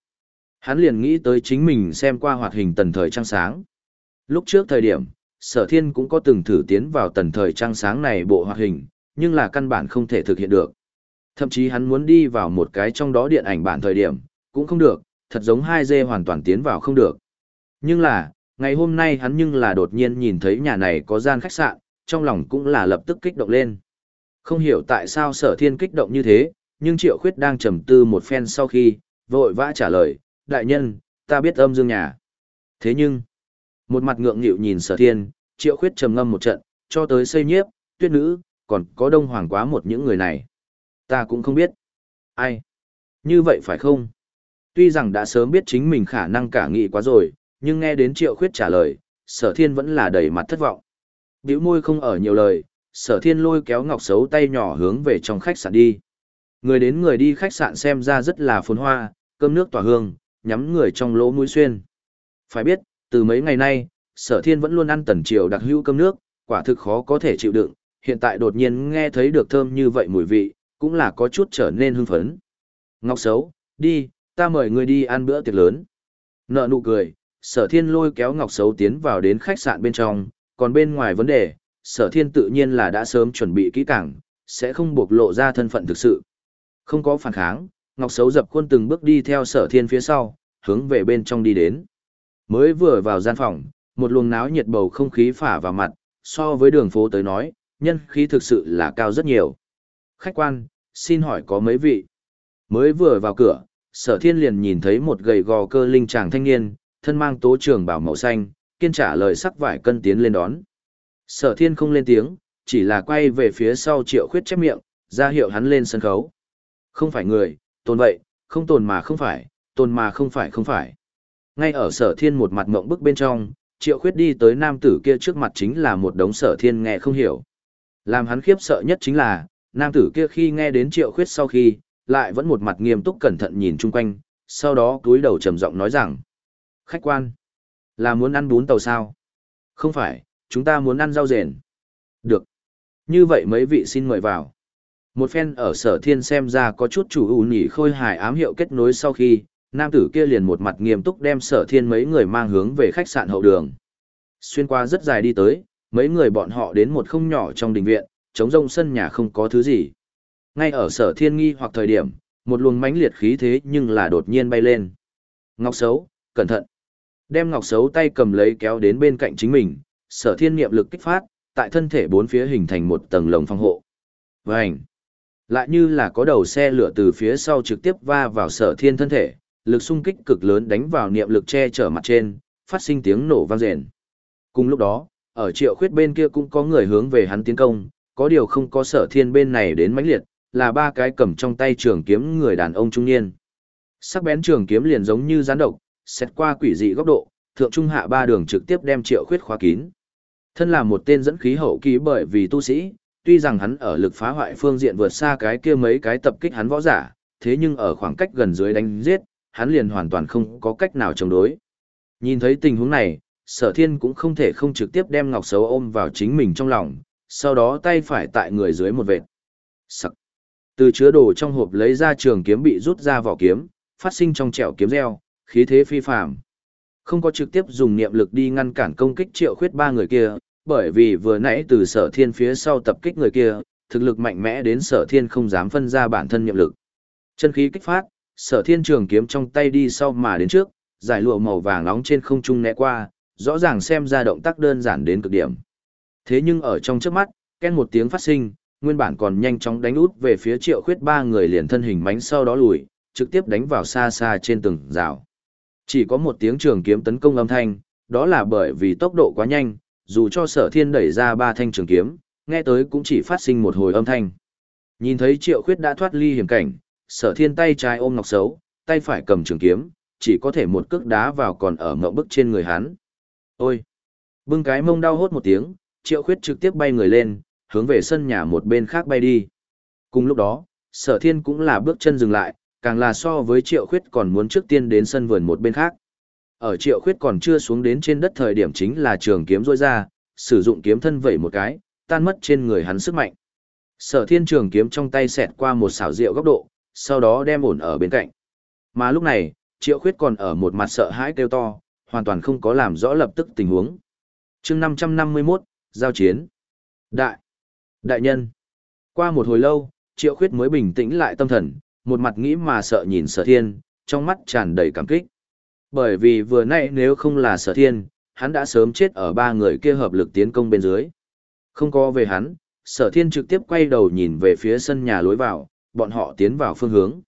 Hắn liền nghĩ tới chính mình xem qua hoạt hình tần thời trăng sáng. Lúc trước thời điểm, sở thiên cũng có từng thử tiến vào tần thời trăng sáng này bộ hoạt hình, nhưng là căn bản không thể thực hiện được. Thậm chí hắn muốn đi vào một cái trong đó điện ảnh bản thời điểm, cũng không được, thật giống 2G hoàn toàn tiến vào không được. Nhưng là, ngày hôm nay hắn nhưng là đột nhiên nhìn thấy nhà này có gian khách sạn, trong lòng cũng là lập tức kích động lên. Không hiểu tại sao sở thiên kích động như thế, nhưng triệu khuyết đang trầm tư một phen sau khi, vội vã trả lời, đại nhân, ta biết âm dương nhà. Thế nhưng, một mặt ngượng nghịu nhìn sở thiên, triệu khuyết trầm ngâm một trận, cho tới xây nhiếp, tuyết nữ, còn có đông hoàng quá một những người này. Ta cũng không biết. Ai? Như vậy phải không? Tuy rằng đã sớm biết chính mình khả năng cả nghị quá rồi, nhưng nghe đến triệu khuyết trả lời, sở thiên vẫn là đầy mặt thất vọng. Biểu môi không ở nhiều lời, sở thiên lôi kéo ngọc xấu tay nhỏ hướng về trong khách sạn đi. Người đến người đi khách sạn xem ra rất là phồn hoa, cơm nước tỏa hương, nhắm người trong lỗ mũi xuyên. Phải biết, từ mấy ngày nay, sở thiên vẫn luôn ăn tần triều đặc hữu cơm nước, quả thực khó có thể chịu đựng, hiện tại đột nhiên nghe thấy được thơm như vậy mùi vị, cũng là có chút trở nên hưng phấn. Ngọc xấu, đi, ta mời ngươi đi ăn bữa tiệc lớn. Nợ nụ cười, sở thiên lôi kéo Ngọc xấu tiến vào đến khách sạn bên trong, còn bên ngoài vấn đề, sở thiên tự nhiên là đã sớm chuẩn bị kỹ càng, sẽ không bộc lộ ra thân phận thực sự. Không có phản kháng, Ngọc Sấu dập khuôn từng bước đi theo sở thiên phía sau, hướng về bên trong đi đến. Mới vừa vào gian phòng, một luồng náo nhiệt bầu không khí phả vào mặt, so với đường phố tới nói, nhân khí thực sự là cao rất nhiều. Khách quan, xin hỏi có mấy vị? Mới vừa vào cửa, sở thiên liền nhìn thấy một gầy gò cơ linh chàng thanh niên, thân mang tố trường bảo màu xanh, kiên trả lời sắc vải cân tiến lên đón. Sở thiên không lên tiếng, chỉ là quay về phía sau triệu khuyết chép miệng, ra hiệu hắn lên sân khấu. Không phải người, tồn vậy, không tồn mà không phải, tồn mà không phải không phải. Ngay ở sở thiên một mặt mộng bức bên trong, triệu khuyết đi tới nam tử kia trước mặt chính là một đống sở thiên nghe không hiểu. Làm hắn khiếp sợ nhất chính là, nam tử kia khi nghe đến triệu khuyết sau khi, lại vẫn một mặt nghiêm túc cẩn thận nhìn chung quanh, sau đó túi đầu trầm giọng nói rằng, khách quan, là muốn ăn bún tàu sao? Không phải, chúng ta muốn ăn rau rền. Được. Như vậy mấy vị xin mời vào. Một phen ở sở thiên xem ra có chút chủ ủ nhỉ khôi hài ám hiệu kết nối sau khi, nam tử kia liền một mặt nghiêm túc đem sở thiên mấy người mang hướng về khách sạn hậu đường. Xuyên qua rất dài đi tới, mấy người bọn họ đến một không nhỏ trong đình viện, trống rông sân nhà không có thứ gì. Ngay ở sở thiên nghi hoặc thời điểm, một luồng mãnh liệt khí thế nhưng là đột nhiên bay lên. Ngọc xấu, cẩn thận. Đem ngọc xấu tay cầm lấy kéo đến bên cạnh chính mình, sở thiên niệm lực kích phát, tại thân thể bốn phía hình thành một tầng lồng phòng hộ. Vành! Lại như là có đầu xe lửa từ phía sau trực tiếp va vào sở thiên thân thể, lực xung kích cực lớn đánh vào niệm lực che chở mặt trên, phát sinh tiếng nổ vang rền. Cùng lúc đó, ở triệu khuyết bên kia cũng có người hướng về hắn tiến công, có điều không có sở thiên bên này đến mãnh liệt, là ba cái cầm trong tay trường kiếm người đàn ông trung niên. Sắc bén trường kiếm liền giống như gián độc, xét qua quỷ dị góc độ, thượng trung hạ ba đường trực tiếp đem triệu khuyết khóa kín. Thân là một tên dẫn khí hậu kỳ bởi vì tu sĩ, tuy rằng hắn ở lực phá hoại phương diện vượt xa cái kia mấy cái tập kích hắn võ giả, thế nhưng ở khoảng cách gần dưới đánh giết, hắn liền hoàn toàn không có cách nào chống đối. Nhìn thấy tình huống này, sở thiên cũng không thể không trực tiếp đem ngọc xấu ôm vào chính mình trong lòng, sau đó tay phải tại người dưới một vệt. Sắc. Từ chứa đồ trong hộp lấy ra trường kiếm bị rút ra vỏ kiếm, phát sinh trong trẻo kiếm reo, khí thế phi phàm. Không có trực tiếp dùng niệm lực đi ngăn cản công kích triệu khuyết ba người kia, bởi vì vừa nãy từ sở thiên phía sau tập kích người kia, thực lực mạnh mẽ đến sở thiên không dám phân ra bản thân niệm lực. Chân khí kích phát, sở thiên trường kiếm trong tay đi sau mà đến trước, giải lụa màu vàng nóng trên không trung né qua, rõ ràng xem ra động tác đơn giản đến cực điểm. Thế nhưng ở trong trước mắt, ken một tiếng phát sinh, nguyên bản còn nhanh chóng đánh út về phía triệu khuyết ba người liền thân hình mánh sau đó lùi, trực tiếp đánh vào xa xa trên từng rào. Chỉ có một tiếng trường kiếm tấn công âm thanh, đó là bởi vì tốc độ quá nhanh, dù cho sở thiên đẩy ra ba thanh trường kiếm, nghe tới cũng chỉ phát sinh một hồi âm thanh. Nhìn thấy triệu khuyết đã thoát ly hiểm cảnh, sở thiên tay trái ôm ngọc xấu, tay phải cầm trường kiếm, chỉ có thể một cước đá vào còn ở ngậm bức trên người hắn. Ôi! Bưng cái mông đau hốt một tiếng, triệu khuyết trực tiếp bay người lên, hướng về sân nhà một bên khác bay đi. Cùng lúc đó, sở thiên cũng là bước chân dừng lại, càng là so với triệu khuyết còn muốn trước tiên đến sân vườn một bên khác. Ở triệu khuyết còn chưa xuống đến trên đất thời điểm chính là trường kiếm rôi ra, sử dụng kiếm thân vẩy một cái, tan mất trên người hắn sức mạnh. Sở thiên trường kiếm trong tay xẹt qua một xảo diệu góc độ, sau đó đem ổn ở bên cạnh. Mà lúc này, triệu khuyết còn ở một mặt sợ hãi kêu to, hoàn toàn không có làm rõ lập tức tình huống. chương 551, giao chiến. Đại. Đại nhân. Qua một hồi lâu, triệu khuyết mới bình tĩnh lại tâm thần, một mặt nghĩ mà sợ nhìn sở thiên, trong mắt tràn đầy cảm kích. Bởi vì vừa nãy nếu không là sở thiên, hắn đã sớm chết ở ba người kia hợp lực tiến công bên dưới. Không có về hắn, sở thiên trực tiếp quay đầu nhìn về phía sân nhà lối vào, bọn họ tiến vào phương hướng.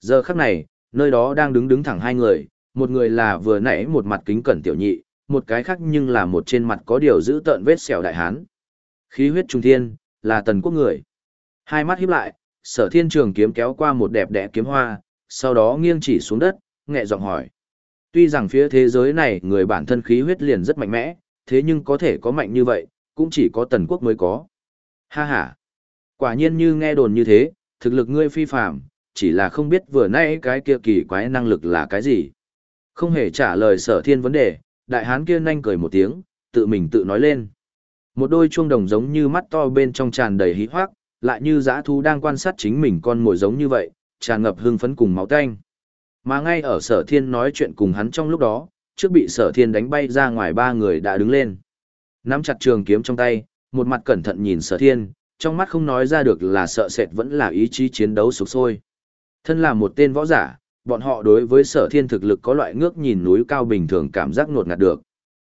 Giờ khắc này, nơi đó đang đứng đứng thẳng hai người, một người là vừa nãy một mặt kính cẩn tiểu nhị, một cái khác nhưng là một trên mặt có điều giữ tợn vết sẹo đại hán. Khí huyết trung thiên, là tần quốc người. Hai mắt híp lại, sở thiên trường kiếm kéo qua một đẹp đẽ kiếm hoa, sau đó nghiêng chỉ xuống đất, nhẹ giọng hỏi. Tuy rằng phía thế giới này người bản thân khí huyết liền rất mạnh mẽ, thế nhưng có thể có mạnh như vậy, cũng chỉ có tần quốc mới có. Ha ha! Quả nhiên như nghe đồn như thế, thực lực ngươi phi phạm, chỉ là không biết vừa nãy cái kia kỳ quái năng lực là cái gì. Không hề trả lời sở thiên vấn đề, đại hán kia nhanh cười một tiếng, tự mình tự nói lên. Một đôi chuông đồng giống như mắt to bên trong tràn đầy hí hoác, lại như dã thú đang quan sát chính mình con mồi giống như vậy, tràn ngập hưng phấn cùng máu tanh. Mà ngay ở sở thiên nói chuyện cùng hắn trong lúc đó, trước bị sở thiên đánh bay ra ngoài ba người đã đứng lên. Nắm chặt trường kiếm trong tay, một mặt cẩn thận nhìn sở thiên, trong mắt không nói ra được là sợ sệt vẫn là ý chí chiến đấu sục sôi. Thân là một tên võ giả, bọn họ đối với sở thiên thực lực có loại ngước nhìn núi cao bình thường cảm giác nột ngạt được.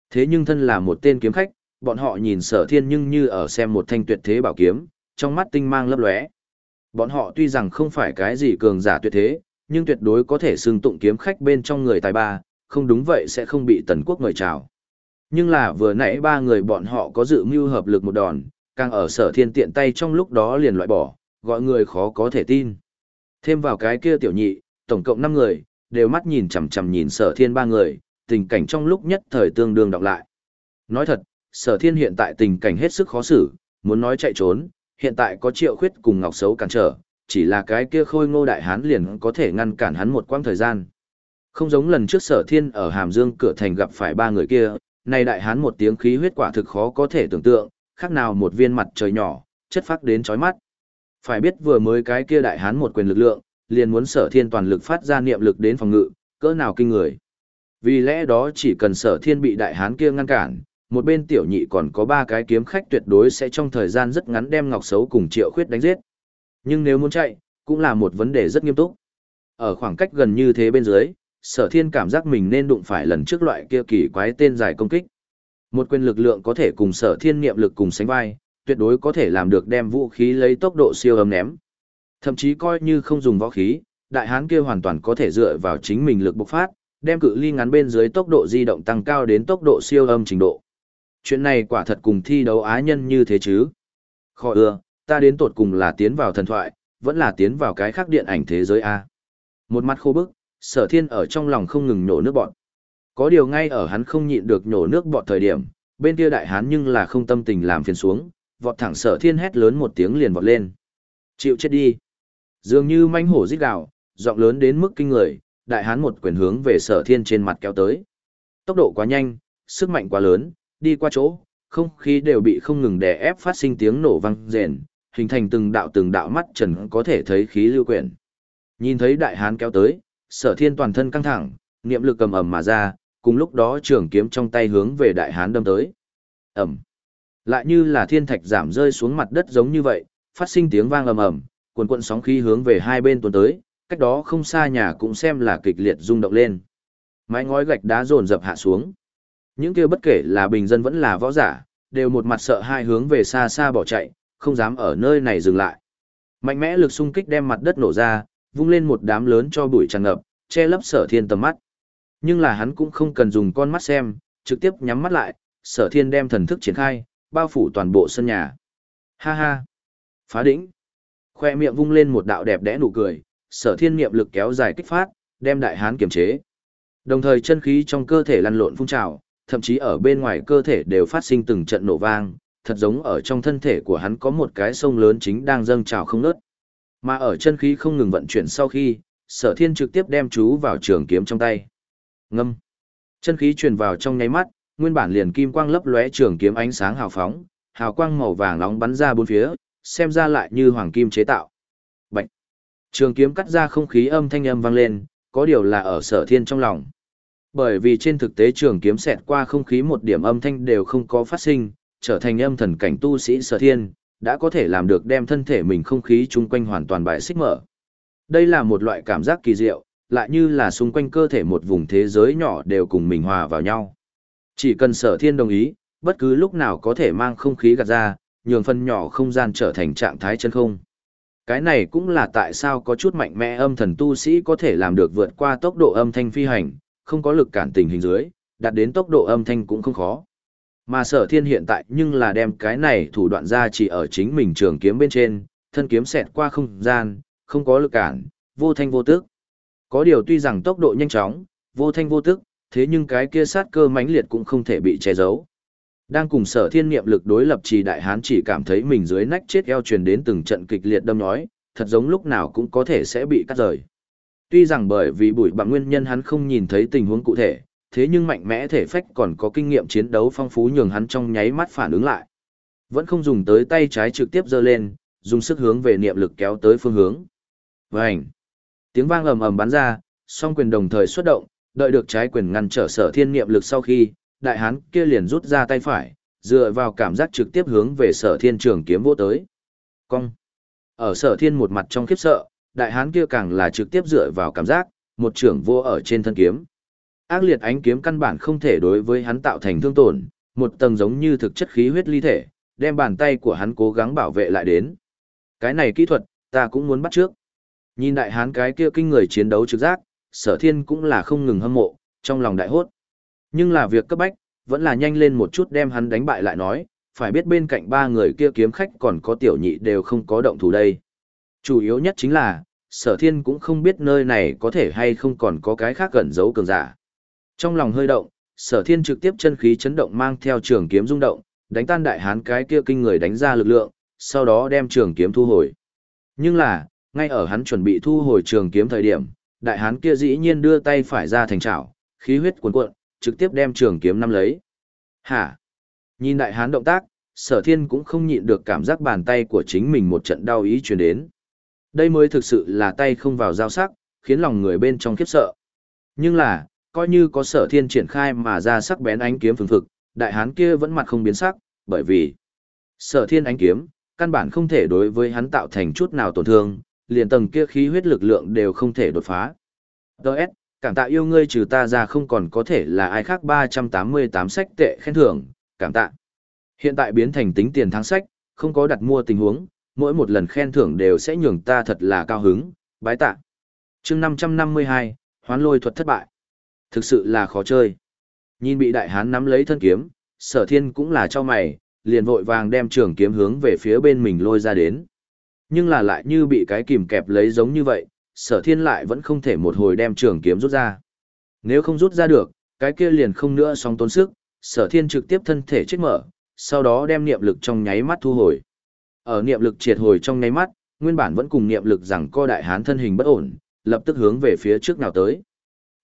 Thế nhưng thân là một tên kiếm khách, bọn họ nhìn sở thiên nhưng như ở xem một thanh tuyệt thế bảo kiếm, trong mắt tinh mang lấp lóe. Bọn họ tuy rằng không phải cái gì cường giả tuyệt thế, nhưng tuyệt đối có thể xưng tụng kiếm khách bên trong người tài ba, không đúng vậy sẽ không bị tần quốc mời chào. Nhưng là vừa nãy ba người bọn họ có dự mưu hợp lực một đòn, càng ở sở thiên tiện tay trong lúc đó liền loại bỏ, gọi người khó có thể tin. Thêm vào cái kia tiểu nhị, tổng cộng 5 người, đều mắt nhìn chằm chằm nhìn sở thiên ba người, tình cảnh trong lúc nhất thời tương đương đọc lại. Nói thật, sở thiên hiện tại tình cảnh hết sức khó xử, muốn nói chạy trốn, hiện tại có triệu khuyết cùng ngọc xấu cản trở, chỉ là cái kia khôi ngô đại hán liền có thể ngăn cản hắn một quãng thời gian. Không giống lần trước sở thiên ở Hàm Dương cửa thành gặp phải ba người kia, nay đại hán một tiếng khí huyết quả thực khó có thể tưởng tượng, khác nào một viên mặt trời nhỏ, chất phát đến chói mắt. Phải biết vừa mới cái kia đại hán một quyền lực lượng, liền muốn sở thiên toàn lực phát ra niệm lực đến phòng ngự, cỡ nào kinh người. Vì lẽ đó chỉ cần sở thiên bị đại hán kia ngăn cản, một bên tiểu nhị còn có ba cái kiếm khách tuyệt đối sẽ trong thời gian rất ngắn đem ngọc xấu cùng triệu khuyết đánh giết. Nhưng nếu muốn chạy, cũng là một vấn đề rất nghiêm túc. Ở khoảng cách gần như thế bên dưới, sở thiên cảm giác mình nên đụng phải lần trước loại kia kỳ quái tên dài công kích. Một quyền lực lượng có thể cùng sở thiên niệm lực cùng sánh vai, tuyệt đối có thể làm được đem vũ khí lấy tốc độ siêu âm ném. Thậm chí coi như không dùng võ khí, đại hán kia hoàn toàn có thể dựa vào chính mình lực bộc phát, đem cự ly ngắn bên dưới tốc độ di động tăng cao đến tốc độ siêu âm trình độ. Chuyện này quả thật cùng thi đấu á nhân như thế chứ. Khó ưa, ta đến tột cùng là tiến vào thần thoại, vẫn là tiến vào cái khác điện ảnh thế giới A. Một mặt khô bức, sở thiên ở trong lòng không ngừng nổ nước bọn. Có điều ngay ở hắn không nhịn được nhổ nước bọt thời điểm, bên kia đại hán nhưng là không tâm tình làm phiền xuống, vọt thẳng sở thiên hét lớn một tiếng liền vọt lên. Chịu chết đi. Dường như manh hổ rít gào, giọng lớn đến mức kinh người, đại hán một quyền hướng về sở thiên trên mặt kéo tới. Tốc độ quá nhanh, sức mạnh quá lớn, đi qua chỗ, không khí đều bị không ngừng đè ép phát sinh tiếng nổ vang rền, hình thành từng đạo từng đạo mắt trần có thể thấy khí lưu quyển. Nhìn thấy đại hán kéo tới, sở thiên toàn thân căng thẳng, niệm lực cầm ầm mà ra, cùng lúc đó trường kiếm trong tay hướng về đại hán đâm tới. Ẩm. Lại như là thiên thạch giảm rơi xuống mặt đất giống như vậy, phát sinh tiếng vang ầm ầm, cuồn cuộn sóng khí hướng về hai bên tuôn tới, cách đó không xa nhà cũng xem là kịch liệt rung động lên. Mái ngói gạch đá dồn dập hạ xuống. Những kia bất kể là bình dân vẫn là võ giả, đều một mặt sợ hai hướng về xa xa bỏ chạy, không dám ở nơi này dừng lại. Mạnh mẽ lực xung kích đem mặt đất nổ ra, vung lên một đám lớn cho bụi tràn ngập, che lấp sở thiên tầm mắt. Nhưng là hắn cũng không cần dùng con mắt xem, trực tiếp nhắm mắt lại, sở thiên đem thần thức triển khai, bao phủ toàn bộ sân nhà. Ha ha! Phá đỉnh! Khoe miệng vung lên một đạo đẹp đẽ nụ cười, sở thiên niệm lực kéo dài kích phát, đem đại hán kiềm chế. Đồng thời chân khí trong cơ thể lăn lộn phun trào, thậm chí ở bên ngoài cơ thể đều phát sinh từng trận nổ vang, thật giống ở trong thân thể của hắn có một cái sông lớn chính đang dâng trào không ngớt. Mà ở chân khí không ngừng vận chuyển sau khi, sở thiên trực tiếp đem chú vào trường kiếm trong tay. Ngâm. Chân khí truyền vào trong nháy mắt, nguyên bản liền kim quang lấp lóe trường kiếm ánh sáng hào phóng, hào quang màu vàng nóng bắn ra bốn phía, xem ra lại như hoàng kim chế tạo. Bạch. Trường kiếm cắt ra không khí âm thanh âm vang lên, có điều là ở sở thiên trong lòng. Bởi vì trên thực tế trường kiếm xẹt qua không khí một điểm âm thanh đều không có phát sinh, trở thành âm thần cảnh tu sĩ sở thiên, đã có thể làm được đem thân thể mình không khí chung quanh hoàn toàn bài xích mở. Đây là một loại cảm giác kỳ diệu, lại như là xung quanh cơ thể một vùng thế giới nhỏ đều cùng mình hòa vào nhau. Chỉ cần sở thiên đồng ý, bất cứ lúc nào có thể mang không khí gạt ra, nhường phần nhỏ không gian trở thành trạng thái chân không. Cái này cũng là tại sao có chút mạnh mẽ âm thần tu sĩ có thể làm được vượt qua tốc độ âm thanh phi hành, không có lực cản tình hình dưới, đạt đến tốc độ âm thanh cũng không khó. Mà sở thiên hiện tại nhưng là đem cái này thủ đoạn ra chỉ ở chính mình trường kiếm bên trên, thân kiếm xẹt qua không gian, không có lực cản, vô thanh vô tức. Có điều tuy rằng tốc độ nhanh chóng, vô thanh vô tức, thế nhưng cái kia sát cơ mãnh liệt cũng không thể bị che giấu. Đang cùng sở thiên niệm lực đối lập trì đại hán chỉ cảm thấy mình dưới nách chết eo truyền đến từng trận kịch liệt đâm nhói, thật giống lúc nào cũng có thể sẽ bị cắt rời. Tuy rằng bởi vì bụi bặm nguyên nhân hắn không nhìn thấy tình huống cụ thể, thế nhưng mạnh mẽ thể phách còn có kinh nghiệm chiến đấu phong phú nhường hắn trong nháy mắt phản ứng lại. Vẫn không dùng tới tay trái trực tiếp giơ lên, dùng sức hướng về niệm lực kéo tới phương hướng. Vành! Tiếng vang ầm ầm bắn ra, song quyền đồng thời xuất động, đợi được trái quyền ngăn trở sở thiên niệm lực sau khi, đại hán kia liền rút ra tay phải, dựa vào cảm giác trực tiếp hướng về sở thiên trường kiếm vô tới. Cong! Ở sở thiên một mặt trong khiếp sợ, đại hán kia càng là trực tiếp dựa vào cảm giác, một trưởng vô ở trên thân kiếm. Ác liệt ánh kiếm căn bản không thể đối với hắn tạo thành thương tổn, một tầng giống như thực chất khí huyết ly thể, đem bàn tay của hắn cố gắng bảo vệ lại đến. Cái này kỹ thuật, ta cũng muốn bắt trước. Nhìn đại hán cái kia kinh người chiến đấu trực giác, sở thiên cũng là không ngừng hâm mộ, trong lòng đại hốt. Nhưng là việc cấp bách, vẫn là nhanh lên một chút đem hắn đánh bại lại nói, phải biết bên cạnh ba người kia kiếm khách còn có tiểu nhị đều không có động thủ đây. Chủ yếu nhất chính là, sở thiên cũng không biết nơi này có thể hay không còn có cái khác gần giấu cường giả. Trong lòng hơi động, sở thiên trực tiếp chân khí chấn động mang theo trường kiếm rung động, đánh tan đại hán cái kia kinh người đánh ra lực lượng, sau đó đem trường kiếm thu hồi. Nhưng là, ngay ở hắn chuẩn bị thu hồi trường kiếm thời điểm, đại hán kia dĩ nhiên đưa tay phải ra thành chảo, khí huyết cuồn cuộn, trực tiếp đem trường kiếm nắm lấy. Hả? Nhìn đại hán động tác, sở thiên cũng không nhịn được cảm giác bàn tay của chính mình một trận đau ý truyền đến. Đây mới thực sự là tay không vào dao sắc, khiến lòng người bên trong khiếp sợ. Nhưng là, coi như có sở thiên triển khai mà ra sắc bén ánh kiếm phừng phực, đại hán kia vẫn mặt không biến sắc, bởi vì sở thiên ánh kiếm, căn bản không thể đối với hắn tạo thành chút nào tổn thương, liền tầng kia khí huyết lực lượng đều không thể đột phá. Đợt, cảm tạ yêu ngươi trừ ta ra không còn có thể là ai khác 388 sách tệ khen thưởng, cảm tạ. Hiện tại biến thành tính tiền tháng sách, không có đặt mua tình huống, mỗi một lần khen thưởng đều sẽ nhường ta thật là cao hứng, bái tạ. chương 552, hoán lôi thuật thất bại. Thực sự là khó chơi. Nhìn bị đại hán nắm lấy thân kiếm, sở thiên cũng là cho mày, liền vội vàng đem trường kiếm hướng về phía bên mình lôi ra đến. Nhưng là lại như bị cái kìm kẹp lấy giống như vậy, sở thiên lại vẫn không thể một hồi đem trường kiếm rút ra. Nếu không rút ra được, cái kia liền không nữa song tốn sức, sở thiên trực tiếp thân thể chết mở, sau đó đem niệm lực trong nháy mắt thu hồi. Ở niệm lực triệt hồi trong nháy mắt, nguyên bản vẫn cùng niệm lực rằng co đại hán thân hình bất ổn, lập tức hướng về phía trước nào tới.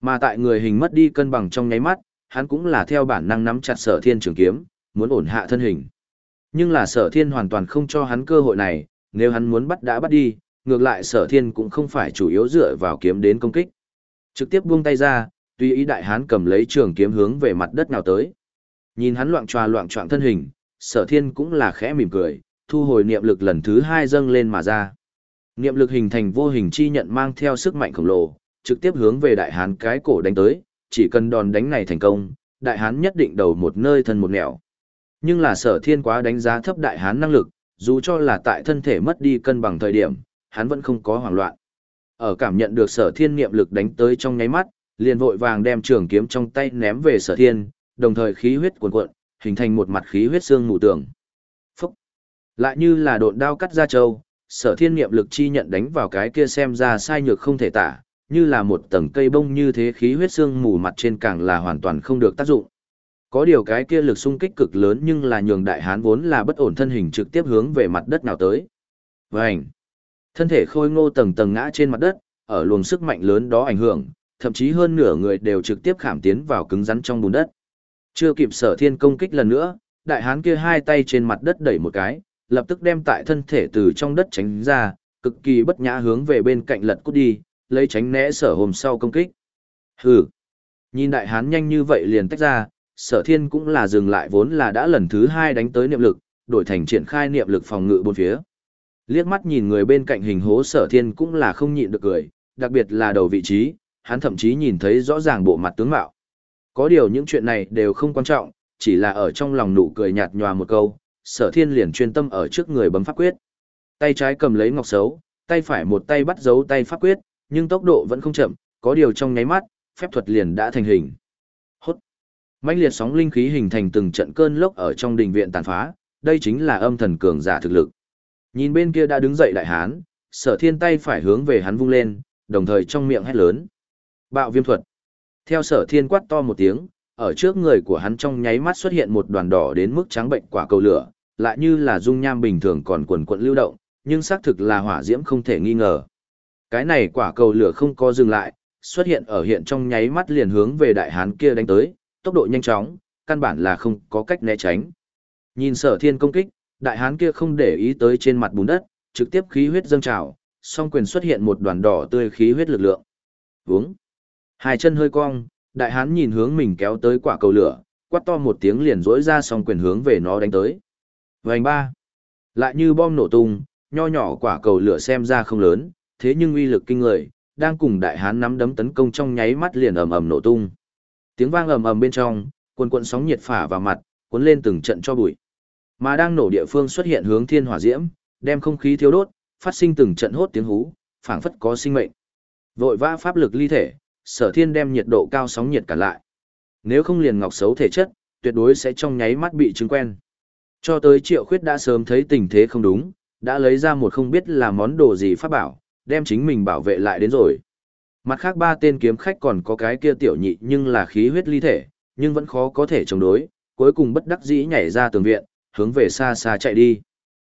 Mà tại người hình mất đi cân bằng trong nháy mắt, hắn cũng là theo bản năng nắm chặt sở thiên trường kiếm, muốn ổn hạ thân hình. Nhưng là sở thiên hoàn toàn không cho hắn cơ hội này, nếu hắn muốn bắt đã bắt đi, ngược lại sở thiên cũng không phải chủ yếu dựa vào kiếm đến công kích. Trực tiếp buông tay ra, tùy ý đại hán cầm lấy trường kiếm hướng về mặt đất nào tới. Nhìn hắn loạn tròa loạn trọng thân hình, sở thiên cũng là khẽ mỉm cười, thu hồi niệm lực lần thứ hai dâng lên mà ra. Niệm lực hình thành vô hình chi nhận mang theo sức mạnh khổng lồ, trực tiếp hướng về đại hán cái cổ đánh tới, chỉ cần đòn đánh này thành công, đại hán nhất định đầu một nơi thân một nẻo. Nhưng là sở thiên quá đánh giá thấp đại hán năng lực, dù cho là tại thân thể mất đi cân bằng thời điểm, hắn vẫn không có hoảng loạn. Ở cảm nhận được sở thiên niệm lực đánh tới trong nháy mắt, liền vội vàng đem trường kiếm trong tay ném về sở thiên, đồng thời khí huyết cuồn cuộn, hình thành một mặt khí huyết xương mù tường. Phúc! Lại như là độn đao cắt ra châu, sở thiên niệm lực chi nhận đánh vào cái kia xem ra sai nhược không thể tả, như là một tầng cây bông như thế khí huyết xương mù mặt trên càng là hoàn toàn không được tác dụng. Có điều cái kia lực xung kích cực lớn nhưng là nhường đại hán vốn là bất ổn thân hình trực tiếp hướng về mặt đất nào tới. Vành! Thân thể khôi ngô tầng tầng ngã trên mặt đất, ở luồng sức mạnh lớn đó ảnh hưởng, thậm chí hơn nửa người đều trực tiếp khảm tiến vào cứng rắn trong bùn đất. Chưa kịp sở thiên công kích lần nữa, đại hán kia hai tay trên mặt đất đẩy một cái, lập tức đem tại thân thể từ trong đất tránh ra, cực kỳ bất nhã hướng về bên cạnh lật cút đi, lấy tránh né sở hôm sau công kích. Hừ! Nhìn đại hán nhanh như vậy liền tách ra, sở thiên cũng là dừng lại vốn là đã lần thứ hai đánh tới niệm lực, đổi thành triển khai niệm lực phòng ngự bốn phía. Liếc mắt nhìn người bên cạnh hình hố sở thiên cũng là không nhịn được cười, đặc biệt là đầu vị trí, hắn thậm chí nhìn thấy rõ ràng bộ mặt tướng mạo. Có điều những chuyện này đều không quan trọng, chỉ là ở trong lòng nụ cười nhạt nhòa một câu, sở thiên liền chuyên tâm ở trước người bấm pháp quyết. Tay trái cầm lấy ngọc xấu, tay phải một tay bắt dấu tay pháp quyết, nhưng tốc độ vẫn không chậm, có điều trong nháy mắt, phép thuật liền đã thành hình. Mãnh liệt sóng linh khí hình thành từng trận cơn lốc ở trong đình viện tàn phá, đây chính là âm thần cường giả thực lực. Nhìn bên kia đã đứng dậy đại hán, sở thiên tay phải hướng về hắn vung lên, đồng thời trong miệng hét lớn. Bạo viêm thuật. Theo sở thiên quát to một tiếng, ở trước người của hắn trong nháy mắt xuất hiện một đoàn đỏ đến mức trắng bệnh quả cầu lửa, lại như là dung nham bình thường còn quần quận lưu động, nhưng xác thực là hỏa diễm không thể nghi ngờ. Cái này quả cầu lửa không có dừng lại, xuất hiện ở hiện trong nháy mắt liền hướng về đại hán kia đánh tới, tốc độ nhanh chóng, căn bản là không có cách né tránh. Nhìn sở thiên công kích, đại hán kia không để ý tới trên mặt bùn đất, trực tiếp khí huyết dâng trào, song quyền xuất hiện một đoàn đỏ tươi khí huyết lực lượng. Vướng. Hai chân hơi cong, đại hán nhìn hướng mình kéo tới quả cầu lửa, quát to một tiếng liền rỗi ra song quyền hướng về nó đánh tới. Vành ba. Lại như bom nổ tung, nho nhỏ quả cầu lửa xem ra không lớn, thế nhưng uy lực kinh người, đang cùng đại hán nắm đấm tấn công trong nháy mắt liền ầm ầm nổ tung. Tiếng vang ầm ầm bên trong, quần quần sóng nhiệt phả vào mặt, cuốn lên từng trận cho bụi. Mà đang nổ địa phương xuất hiện hướng thiên hỏa diễm, đem không khí thiêu đốt, phát sinh từng trận hốt tiếng hú, phảng phất có sinh mệnh. Vội vã pháp lực ly thể, Sở Thiên đem nhiệt độ cao sóng nhiệt cả lại. Nếu không liền ngọc xấu thể chất, tuyệt đối sẽ trong nháy mắt bị chứng quen. Cho tới Triệu Khuyết đã sớm thấy tình thế không đúng, đã lấy ra một không biết là món đồ gì pháp bảo, đem chính mình bảo vệ lại đến rồi. Mặt khác ba tên kiếm khách còn có cái kia tiểu nhị nhưng là khí huyết ly thể, nhưng vẫn khó có thể chống đối, cuối cùng bất đắc dĩ nhảy ra tường viện, hướng về xa xa chạy đi.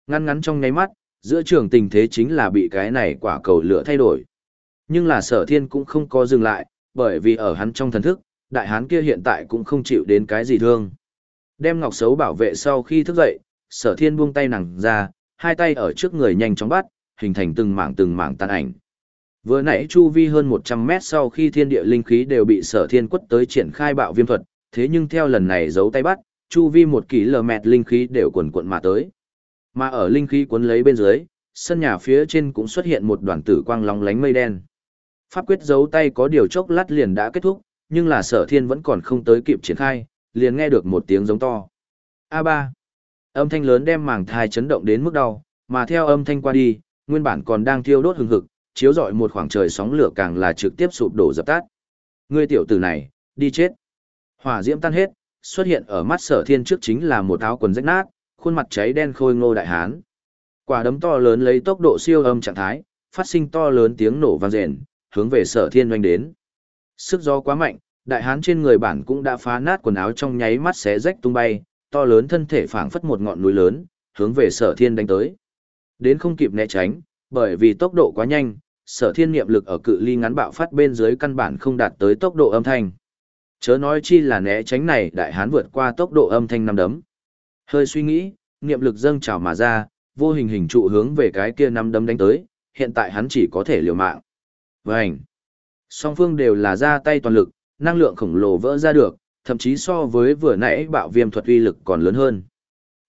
Ngăn ngắn trong nháy mắt, giữa trường tình thế chính là bị cái này quả cầu lửa thay đổi. Nhưng là sở thiên cũng không có dừng lại, bởi vì ở hắn trong thần thức, đại hán kia hiện tại cũng không chịu đến cái gì thương. Đem ngọc xấu bảo vệ sau khi thức dậy, sở thiên buông tay nàng ra, hai tay ở trước người nhanh chóng bắt, hình thành từng mảng từng mảng tan ảnh. Vừa nãy chu vi hơn 100 mét sau khi thiên địa linh khí đều bị sở thiên quất tới triển khai bạo viêm thuật, thế nhưng theo lần này giấu tay bắt, chu vi một kỷ lờ mẹt linh khí đều quần cuộn mà tới. Mà ở linh khí cuốn lấy bên dưới, sân nhà phía trên cũng xuất hiện một đoàn tử quang long lánh mây đen. Pháp quyết giấu tay có điều chốc lát liền đã kết thúc, nhưng là sở thiên vẫn còn không tới kịp triển khai, liền nghe được một tiếng giống to. A3. Âm thanh lớn đem màng thai chấn động đến mức đau, mà theo âm thanh qua đi, nguyên bản còn đang thiêu đốt hừng hực, chiếu rọi một khoảng trời sóng lửa càng là trực tiếp sụp đổ dập tắt. Ngươi tiểu tử này, đi chết. Hỏa diễm tan hết, xuất hiện ở mắt sở thiên trước chính là một áo quần rách nát, khuôn mặt cháy đen khôi ngô đại hán. Quả đấm to lớn lấy tốc độ siêu âm trạng thái, phát sinh to lớn tiếng nổ vang rền, hướng về sở thiên doanh đến. Sức gió quá mạnh, đại hán trên người bản cũng đã phá nát quần áo trong nháy mắt xé rách tung bay, to lớn thân thể phảng phất một ngọn núi lớn, hướng về sở thiên đánh tới. Đến không kịp né tránh, bởi vì tốc độ quá nhanh, sở thiên niệm lực ở cự ly ngắn bạo phát bên dưới căn bản không đạt tới tốc độ âm thanh. Chớ nói chi là né tránh này đại hán vượt qua tốc độ âm thanh năm đấm. Hơi suy nghĩ, niệm lực dâng trào mà ra, vô hình hình trụ hướng về cái kia năm đấm đánh tới, hiện tại hắn chỉ có thể liều mạng. Vành. Song phương đều là ra tay toàn lực, năng lượng khổng lồ vỡ ra được, thậm chí so với vừa nãy bạo viêm thuật uy lực còn lớn hơn.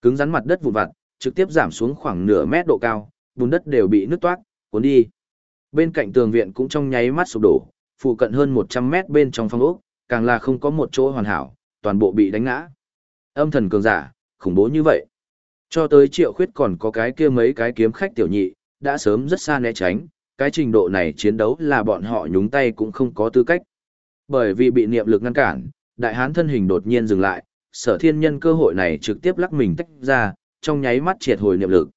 Cứng rắn mặt đất vụn vặt, trực tiếp giảm xuống khoảng nửa mét độ cao, bùn đất đều bị nứt toát, cuốn đi. Bên cạnh tường viện cũng trong nháy mắt sụp đổ, phụ cận hơn 100 mét bên trong phong ốc, càng là không có một chỗ hoàn hảo, toàn bộ bị đánh ngã. Âm thần cường giả, khủng bố như vậy. Cho tới triệu khuyết còn có cái kia mấy cái kiếm khách tiểu nhị, đã sớm rất xa né tránh, cái trình độ này chiến đấu là bọn họ nhúng tay cũng không có tư cách. Bởi vì bị niệm lực ngăn cản, đại hán thân hình đột nhiên dừng lại, sở thiên nhân cơ hội này trực tiếp lắc mình tách ra, trong nháy mắt triệt hồi niệm lực.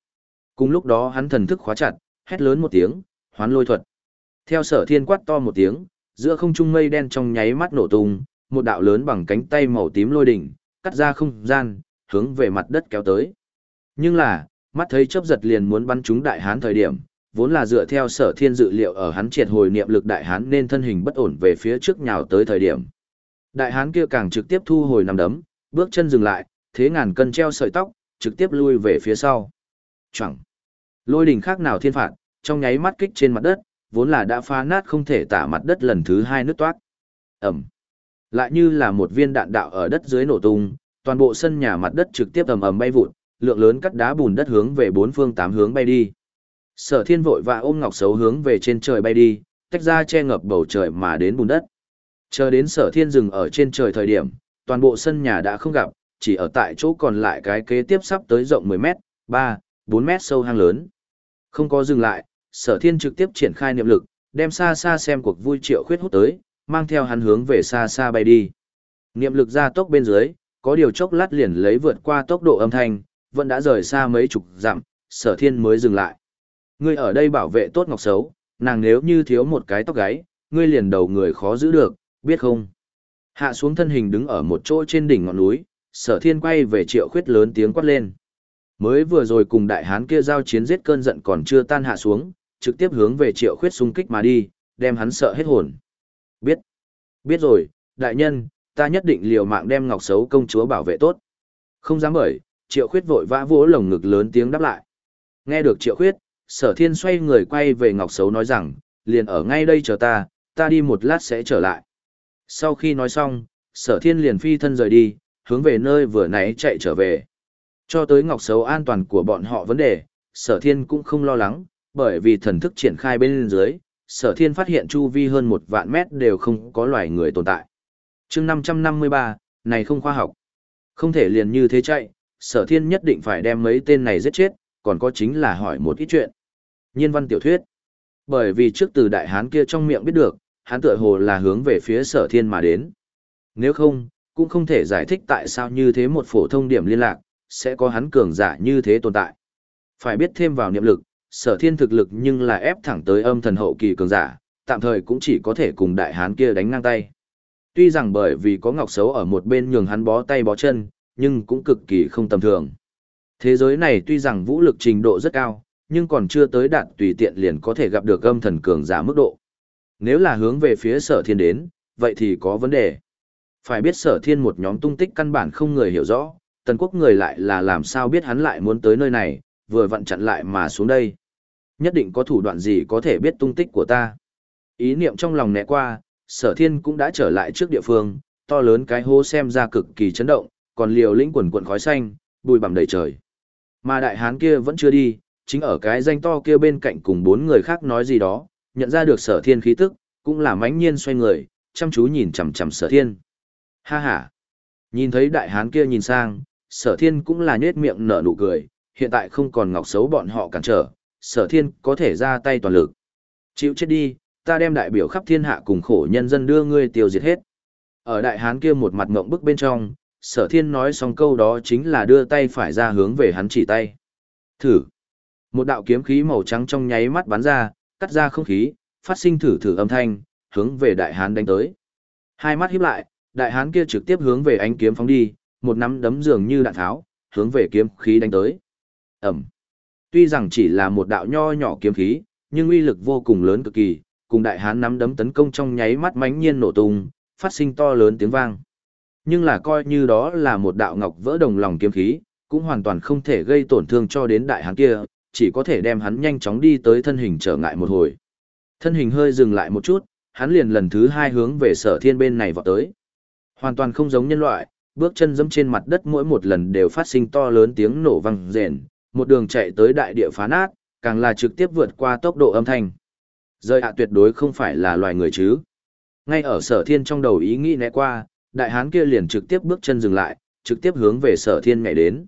Cùng lúc đó hắn thần thức khóa chặt, hét lớn một tiếng, hoán lôi thuật. Theo sở thiên quát to một tiếng, giữa không trung mây đen trong nháy mắt nổ tung, một đạo lớn bằng cánh tay màu tím lôi đỉnh, cắt ra không gian, hướng về mặt đất kéo tới. Nhưng là, mắt thấy chớp giật liền muốn bắn trúng đại hán thời điểm, vốn là dựa theo sở thiên dự liệu ở hắn triệt hồi niệm lực đại hán nên thân hình bất ổn về phía trước nhào tới thời điểm. Đại hán kia càng trực tiếp thu hồi nằm đấm, bước chân dừng lại, thế ngàn cân treo sợi tóc, trực tiếp lui về phía sau. Chẳng. Lôi đỉnh khác nào thiên phạt, trong nháy mắt kích trên mặt đất, vốn là đã phá nát không thể tả mặt đất lần thứ hai nứt toát. Ẩm. Lại như là một viên đạn đạo ở đất dưới nổ tung, toàn bộ sân nhà mặt đất trực tiếp ầm ầm bay vụt, lượng lớn cắt đá bùn đất hướng về bốn phương tám hướng bay đi. Sở thiên vội và ôm ngọc xấu hướng về trên trời bay đi, tách ra che ngập bầu trời mà đến bùn đất. Chờ đến sở thiên dừng ở trên trời thời điểm, toàn bộ sân nhà đã không gặp, chỉ ở tại chỗ còn lại cái kế tiếp sắp tới rộng 10 mét, 3, 4 mét sâu hang lớn. Không có dừng lại, sở thiên trực tiếp triển khai niệm lực, đem xa xa xem cuộc vui triệu khuyết hút tới, mang theo hắn hướng về xa xa bay đi. Niệm lực ra tốc bên dưới, có điều chốc lát liền lấy vượt qua tốc độ âm thanh, vẫn đã rời xa mấy chục dặm, sở thiên mới dừng lại. Ngươi ở đây bảo vệ tốt ngọc xấu, nàng nếu như thiếu một cái tóc gáy, ngươi liền đầu người khó giữ được, biết không? Hạ xuống thân hình đứng ở một chỗ trên đỉnh ngọn núi, sở thiên quay về triệu khuyết lớn tiếng quát lên. Mới vừa rồi cùng đại hán kia giao chiến giết cơn giận còn chưa tan hạ xuống, trực tiếp hướng về triệu khuyết xung kích mà đi, đem hắn sợ hết hồn. Biết. Biết rồi, đại nhân, ta nhất định liều mạng đem ngọc xấu công chúa bảo vệ tốt. Không dám bởi, triệu khuyết vội vã vỗ lồng ngực lớn tiếng đáp lại. Nghe được triệu khuyết, sở thiên xoay người quay về ngọc xấu nói rằng, liền ở ngay đây chờ ta, ta đi một lát sẽ trở lại. Sau khi nói xong, sở thiên liền phi thân rời đi, hướng về nơi vừa nãy chạy trở về. Cho tới ngọc xấu an toàn của bọn họ vấn đề, sở thiên cũng không lo lắng, bởi vì thần thức triển khai bên dưới, sở thiên phát hiện chu vi hơn một vạn mét đều không có loài người tồn tại. chương 553, này không khoa học. Không thể liền như thế chạy, sở thiên nhất định phải đem mấy tên này giết chết, còn có chính là hỏi một ít chuyện. Nhiên văn tiểu thuyết. Bởi vì trước từ đại hán kia trong miệng biết được, hán tựa hồ là hướng về phía sở thiên mà đến. Nếu không, cũng không thể giải thích tại sao như thế một phổ thông điểm liên lạc, sẽ có hắn cường giả như thế tồn tại. Phải biết thêm vào niệm lực, sở thiên thực lực nhưng là ép thẳng tới âm thần hậu kỳ cường giả, tạm thời cũng chỉ có thể cùng đại hán kia đánh ngang tay. Tuy rằng bởi vì có ngọc xấu ở một bên nhường hắn bó tay bó chân, nhưng cũng cực kỳ không tầm thường. Thế giới này tuy rằng vũ lực trình độ rất cao, nhưng còn chưa tới đạt tùy tiện liền có thể gặp được âm thần cường giả mức độ. Nếu là hướng về phía sở thiên đến, vậy thì có vấn đề. Phải biết sở thiên một nhóm tung tích căn bản không người hiểu rõ, tần quốc người lại là làm sao biết hắn lại muốn tới nơi này, vừa vặn chặn lại mà xuống đây. Nhất định có thủ đoạn gì có thể biết tung tích của ta. Ý niệm trong lòng nẹ qua, sở thiên cũng đã trở lại trước địa phương, to lớn cái hố xem ra cực kỳ chấn động, còn liều lĩnh quần quần khói xanh, bùi bằm đầy trời. Mà đại hán kia vẫn chưa đi, chính ở cái danh to kia bên cạnh cùng bốn người khác nói gì đó, nhận ra được sở thiên khí tức, cũng là mãnh nhiên xoay người, chăm chú nhìn chằm chằm sở thiên. Ha ha! Nhìn thấy đại hán kia nhìn sang, sở thiên cũng là nhết miệng nở nụ cười, hiện tại không còn ngọc xấu bọn họ cản trở, sở thiên có thể ra tay toàn lực. Chịu chết đi, ta đem đại biểu khắp thiên hạ cùng khổ nhân dân đưa ngươi tiêu diệt hết. Ở đại hán kia một mặt ngộng bức bên trong, sở thiên nói xong câu đó chính là đưa tay phải ra hướng về hắn chỉ tay. Thử. Một đạo kiếm khí màu trắng trong nháy mắt bắn ra, cắt ra không khí, phát sinh thử thử âm thanh, hướng về đại hán đánh tới. Hai mắt híp lại, đại hán kia trực tiếp hướng về ánh kiếm phóng đi, một nắm đấm dường như đạn tháo, hướng về kiếm khí đánh tới. Ẩm. Tuy rằng chỉ là một đạo nho nhỏ kiếm khí, nhưng uy lực vô cùng lớn cực kỳ, cùng đại hán nắm đấm tấn công trong nháy mắt mãnh nhiên nổ tung, phát sinh to lớn tiếng vang. Nhưng là coi như đó là một đạo ngọc vỡ đồng lòng kiếm khí, cũng hoàn toàn không thể gây tổn thương cho đến đại hán kia, chỉ có thể đem hắn nhanh chóng đi tới thân hình trở ngại một hồi. Thân hình hơi dừng lại một chút, hắn liền lần thứ hai hướng về sở thiên bên này vọt tới. Hoàn toàn không giống nhân loại, bước chân dẫm trên mặt đất mỗi một lần đều phát sinh to lớn tiếng nổ vang rền, một đường chạy tới đại địa phá nát, càng là trực tiếp vượt qua tốc độ âm thanh. Rơi ạ tuyệt đối không phải là loài người chứ. Ngay ở sở thiên trong đầu ý nghĩ né qua, đại hán kia liền trực tiếp bước chân dừng lại, trực tiếp hướng về sở thiên ngày đến.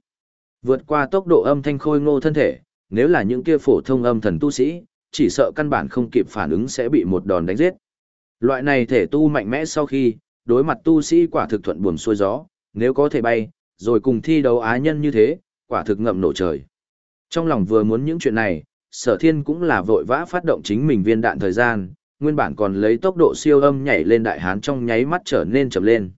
Vượt qua tốc độ âm thanh khôi ngô thân thể, nếu là những kia phổ thông âm thần tu sĩ, chỉ sợ căn bản không kịp phản ứng sẽ bị một đòn đánh giết. Loại này thể tu mạnh mẽ sau khi, đối mặt tu sĩ quả thực thuận buồm xuôi gió, nếu có thể bay, rồi cùng thi đấu á nhân như thế, quả thực ngậm nổ trời. Trong lòng vừa muốn những chuyện này, sở thiên cũng là vội vã phát động chính mình viên đạn thời gian, nguyên bản còn lấy tốc độ siêu âm nhảy lên đại hán trong nháy mắt trở nên chậm lên.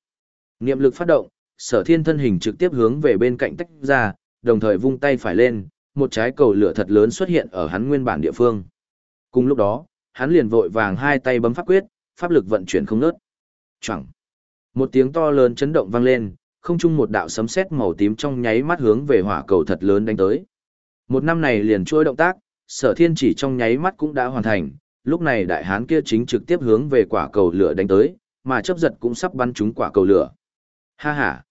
Niệm lực phát động, sở thiên thân hình trực tiếp hướng về bên cạnh tách ra, đồng thời vung tay phải lên, một trái cầu lửa thật lớn xuất hiện ở hắn nguyên bản địa phương. Cùng lúc đó, hắn liền vội vàng hai tay bấm pháp quyết, pháp lực vận chuyển không ngớt. Chẳng. Một tiếng to lớn chấn động vang lên, không chung một đạo sấm sét màu tím trong nháy mắt hướng về hỏa cầu thật lớn đánh tới. Một năm này liền trôi động tác, sở thiên chỉ trong nháy mắt cũng đã hoàn thành, lúc này đại hán kia chính trực tiếp hướng về quả cầu lửa đánh tới, mà chấp giật cũng sắp bắn trúng quả cầu lửa. Ha ha!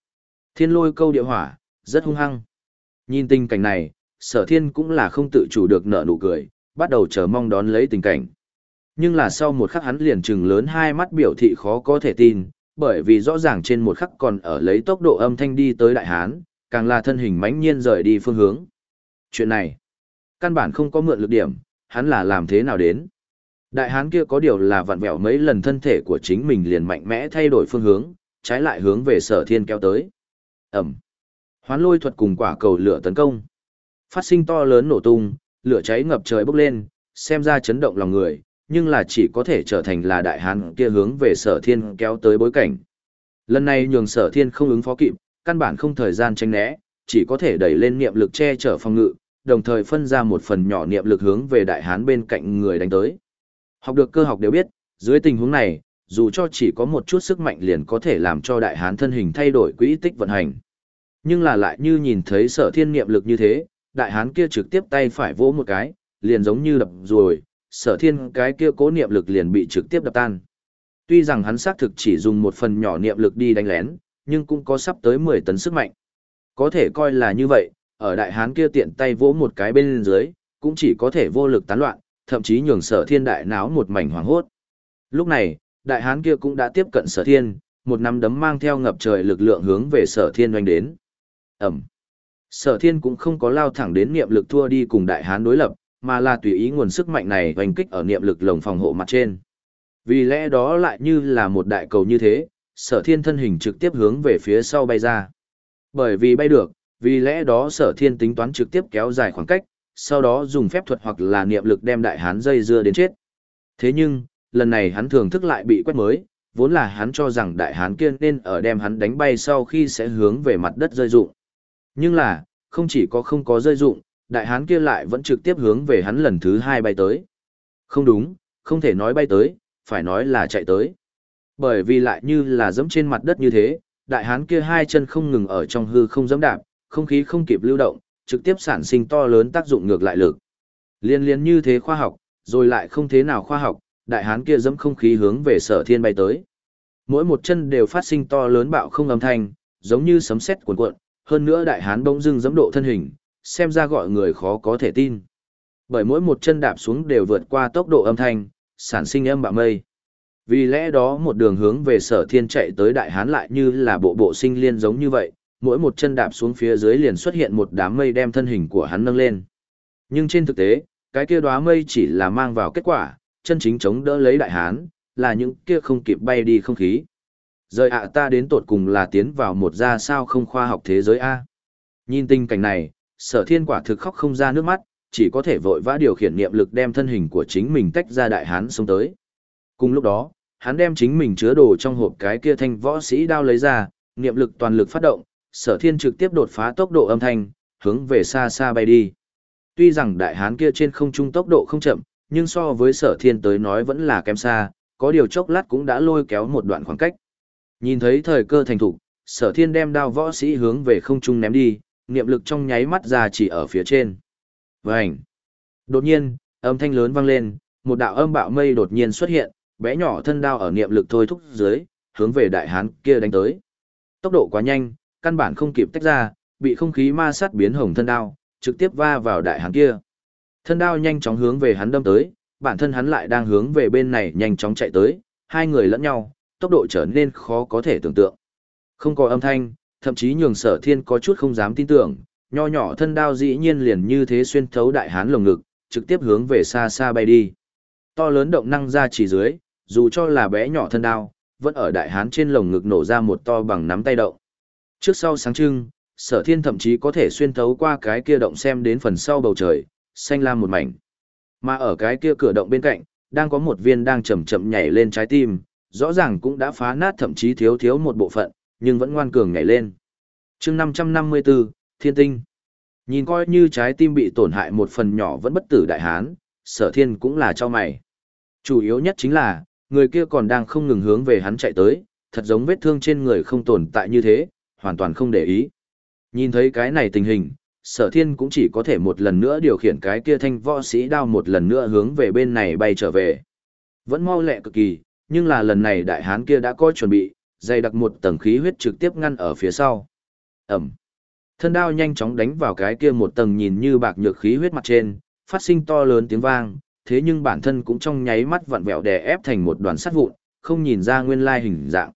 Thiên lôi câu địa hỏa, rất hung hăng. Nhìn tình cảnh này, sở thiên cũng là không tự chủ được nở nụ cười, bắt đầu chờ mong đón lấy tình cảnh. Nhưng là sau một khắc hắn liền trừng lớn hai mắt biểu thị khó có thể tin, bởi vì rõ ràng trên một khắc còn ở lấy tốc độ âm thanh đi tới đại hán, càng là thân hình mãnh nhiên rời đi phương hướng. Chuyện này, căn bản không có mượn lực điểm, hắn là làm thế nào đến. Đại hán kia có điều là vặn vẹo mấy lần thân thể của chính mình liền mạnh mẽ thay đổi phương hướng, trái lại hướng về sở thiên kéo tới. Ẩm. Hoán lôi thuật cùng quả cầu lửa tấn công. Phát sinh to lớn nổ tung, lửa cháy ngập trời bốc lên, xem ra chấn động lòng người, nhưng là chỉ có thể trở thành là đại hán kia hướng về sở thiên kéo tới bối cảnh. Lần này nhường sở thiên không ứng phó kịp, căn bản không thời gian tranh né, chỉ có thể đẩy lên niệm lực che chở phòng ngự, đồng thời phân ra một phần nhỏ niệm lực hướng về đại hán bên cạnh người đánh tới. Học được cơ học đều biết, dưới tình huống này, dù cho chỉ có một chút sức mạnh liền có thể làm cho đại hán thân hình thay đổi quỹ tích vận hành. Nhưng là lại như nhìn thấy sở thiên niệm lực như thế, đại hán kia trực tiếp tay phải vỗ một cái, liền giống như đập rồi, sở thiên cái kia cố niệm lực liền bị trực tiếp đập tan. Tuy rằng hắn xác thực chỉ dùng một phần nhỏ niệm lực đi đánh lén, nhưng cũng có sắp tới 10 tấn sức mạnh. Có thể coi là như vậy, ở đại hán kia tiện tay vỗ một cái bên dưới, cũng chỉ có thể vô lực tán loạn, thậm chí nhường sở thiên đại náo một mảnh hoàng hốt. Lúc này, đại hán kia cũng đã tiếp cận sở thiên, một nắm đấm mang theo ngập trời lực lượng hướng về sở thiên doanh đến. Ẩm. Sở thiên cũng không có lao thẳng đến niệm lực thua đi cùng đại hán đối lập, mà là tùy ý nguồn sức mạnh này oanh kích ở niệm lực lồng phòng hộ mặt trên. Vì lẽ đó lại như là một đại cầu như thế, sở thiên thân hình trực tiếp hướng về phía sau bay ra. Bởi vì bay được, vì lẽ đó sở thiên tính toán trực tiếp kéo dài khoảng cách, sau đó dùng phép thuật hoặc là niệm lực đem đại hán dây dưa đến chết. Thế nhưng, lần này hắn thường thức lại bị quét mới, vốn là hắn cho rằng đại hán kia nên ở đem hắn đánh bay sau khi sẽ hướng về mặt đất rơi dụng. Nhưng là, không chỉ có không có rơi dụng, đại hán kia lại vẫn trực tiếp hướng về hắn lần thứ hai bay tới. Không đúng, không thể nói bay tới, phải nói là chạy tới. Bởi vì lại như là giẫm trên mặt đất như thế, đại hán kia hai chân không ngừng ở trong hư không giẫm đạp, không khí không kịp lưu động, trực tiếp sản sinh to lớn tác dụng ngược lại lực. Liên liên như thế khoa học, rồi lại không thế nào khoa học, đại hán kia dẫm không khí hướng về sở thiên bay tới. Mỗi một chân đều phát sinh to lớn bạo không âm thanh, giống như sấm sét cuồn cuộn, hơn nữa đại hán bỗng dưng dẫm độ thân hình, xem ra gọi người khó có thể tin. Bởi mỗi một chân đạp xuống đều vượt qua tốc độ âm thanh, sản sinh âm bạo mây. Vì lẽ đó một đường hướng về sở thiên chạy tới đại hán lại như là bộ bộ sinh liên giống như vậy, mỗi một chân đạp xuống phía dưới liền xuất hiện một đám mây đem thân hình của hắn nâng lên. Nhưng trên thực tế, cái kia đóa mây chỉ là mang vào kết quả, chân chính chống đỡ lấy đại hán, là những kia không kịp bay đi không khí. Rời ạ ta đến tột cùng là tiến vào một ra sao không khoa học thế giới A. Nhìn tình cảnh này, sở thiên quả thực khóc không ra nước mắt, chỉ có thể vội vã điều khiển niệm lực đem thân hình của chính mình tách ra đại hán xuống tới. Cùng lúc đó, hắn đem chính mình chứa đồ trong hộp cái kia thanh võ sĩ đao lấy ra, niệm lực toàn lực phát động, sở thiên trực tiếp đột phá tốc độ âm thanh, hướng về xa xa bay đi. Tuy rằng đại hán kia trên không trung tốc độ không chậm, nhưng so với sở thiên tới nói vẫn là kém xa, có điều chốc lát cũng đã lôi kéo một đoạn khoảng cách. Nhìn thấy thời cơ thành thục, sở thiên đem đao võ sĩ hướng về không trung ném đi, niệm lực trong nháy mắt ra chỉ ở phía trên. Vành! Đột nhiên, âm thanh lớn vang lên, một đạo âm bạo mây đột nhiên xuất hiện, bé nhỏ thân đao ở niệm lực thôi thúc dưới, hướng về đại hán kia đánh tới. Tốc độ quá nhanh, căn bản không kịp tách ra, bị không khí ma sát biến hồng thân đao, trực tiếp va vào đại hán kia. Thân đao nhanh chóng hướng về hắn đâm tới, bản thân hắn lại đang hướng về bên này nhanh chóng chạy tới, hai người lẫn nhau, tốc độ trở nên khó có thể tưởng tượng. Không có âm thanh, thậm chí nhường sở thiên có chút không dám tin tưởng, nho nhỏ thân đao dĩ nhiên liền như thế xuyên thấu đại hán lồng ngực, trực tiếp hướng về xa xa bay đi. To lớn động năng ra chỉ dưới, dù cho là bé nhỏ thân đao, vẫn ở đại hán trên lồng ngực nổ ra một to bằng nắm tay động. Trước sau sáng trưng, sở thiên thậm chí có thể xuyên thấu qua cái kia động xem đến phần sau bầu trời, xanh lam một mảnh. Mà ở cái kia cửa động bên cạnh, đang có một viên đang chậm chậm nhảy lên trái tim, rõ ràng cũng đã phá nát thậm chí thiếu thiếu một bộ phận, nhưng vẫn ngoan cường nhảy lên. chương 554, Thiên Tinh. Nhìn coi như trái tim bị tổn hại một phần nhỏ vẫn bất tử đại hán, sở thiên cũng là cho mày. Chủ yếu nhất chính là, người kia còn đang không ngừng hướng về hắn chạy tới, thật giống vết thương trên người không tồn tại như thế, hoàn toàn không để ý. Nhìn thấy cái này tình hình, sở thiên cũng chỉ có thể một lần nữa điều khiển cái kia thanh võ sĩ đao một lần nữa hướng về bên này bay trở về. Vẫn mau lẹ cực kỳ, nhưng là lần này đại hán kia đã có chuẩn bị, dày đặc một tầng khí huyết trực tiếp ngăn ở phía sau. Ẩm. Thân đao nhanh chóng đánh vào cái kia một tầng nhìn như bạc nhược khí huyết mặt trên, phát sinh to lớn tiếng vang, thế nhưng bản thân cũng trong nháy mắt vặn vẹo đè ép thành một đoàn sắt vụn, không nhìn ra nguyên lai hình dạng.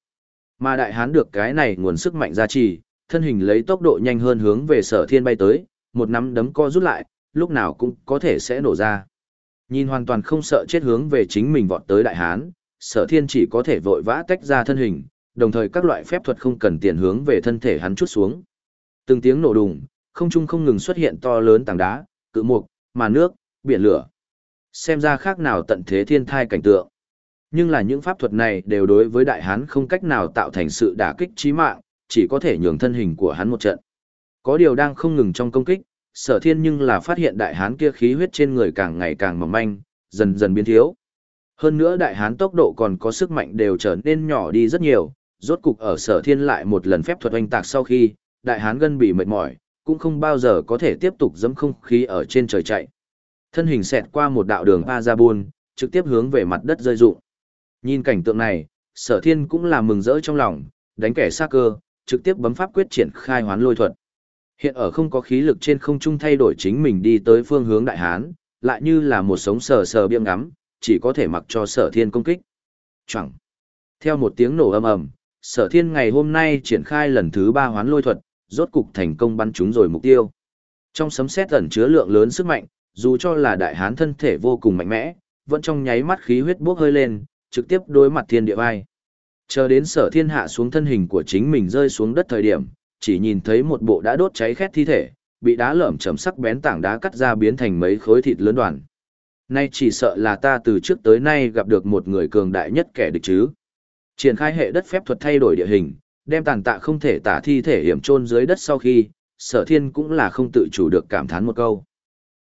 Mà đại hán được cái này nguồn sức mạnh gia trì, thân hình lấy tốc độ nhanh hơn hướng về sở thiên bay tới, một nắm đấm co rút lại, lúc nào cũng có thể sẽ nổ ra. Nhìn hoàn toàn không sợ chết hướng về chính mình vọt tới đại hán, sở thiên chỉ có thể vội vã tách ra thân hình, đồng thời các loại phép thuật không cần tiền hướng về thân thể hắn chút xuống. Từng tiếng nổ đùng, không trung không ngừng xuất hiện to lớn tảng đá, cự mục, mà nước, biển lửa. Xem ra khác nào tận thế thiên thai cảnh tượng. Nhưng là những pháp thuật này đều đối với đại hán không cách nào tạo thành sự đả kích chí mạng, chỉ có thể nhường thân hình của hắn một trận. Có điều đang không ngừng trong công kích, sở thiên nhưng là phát hiện đại hán kia khí huyết trên người càng ngày càng mỏng manh, dần dần biến thiếu. Hơn nữa đại hán tốc độ còn có sức mạnh đều trở nên nhỏ đi rất nhiều, rốt cục ở sở thiên lại một lần phép thuật oanh tạc sau khi, đại hán gân bị mệt mỏi, cũng không bao giờ có thể tiếp tục dẫm không khí ở trên trời chạy. Thân hình xẹt qua một đạo đường A ra buôn, trực tiếp hướng về mặt đất rơi rụng. Nhìn cảnh tượng này, sở thiên cũng là mừng rỡ trong lòng, đánh kẻ xa cơ, trực tiếp bấm pháp quyết triển khai hoán lôi thuật. Hiện ở không có khí lực trên không trung thay đổi chính mình đi tới phương hướng đại hán, lại như là một sống sờ sờ biếng ngắm, chỉ có thể mặc cho sở thiên công kích. Chẳng. Theo một tiếng nổ âm ầm, sở thiên ngày hôm nay triển khai lần thứ ba hoán lôi thuật, rốt cục thành công bắn trúng rồi mục tiêu. Trong sấm sét ẩn chứa lượng lớn sức mạnh, dù cho là đại hán thân thể vô cùng mạnh mẽ, vẫn trong nháy mắt khí huyết bốc hơi lên, trực tiếp đối mặt thiên địa vai. Chờ đến sở thiên hạ xuống thân hình của chính mình rơi xuống đất thời điểm, chỉ nhìn thấy một bộ đã đốt cháy khét thi thể, bị đá lởm chầm sắc bén tảng đá cắt ra biến thành mấy khối thịt lớn đoàn. Nay chỉ sợ là ta từ trước tới nay gặp được một người cường đại nhất kẻ địch chứ. Triển khai hệ đất phép thuật thay đổi địa hình, đem tàn tạ không thể tả thi thể hiểm chôn dưới đất sau khi, sở thiên cũng là không tự chủ được cảm thán một câu.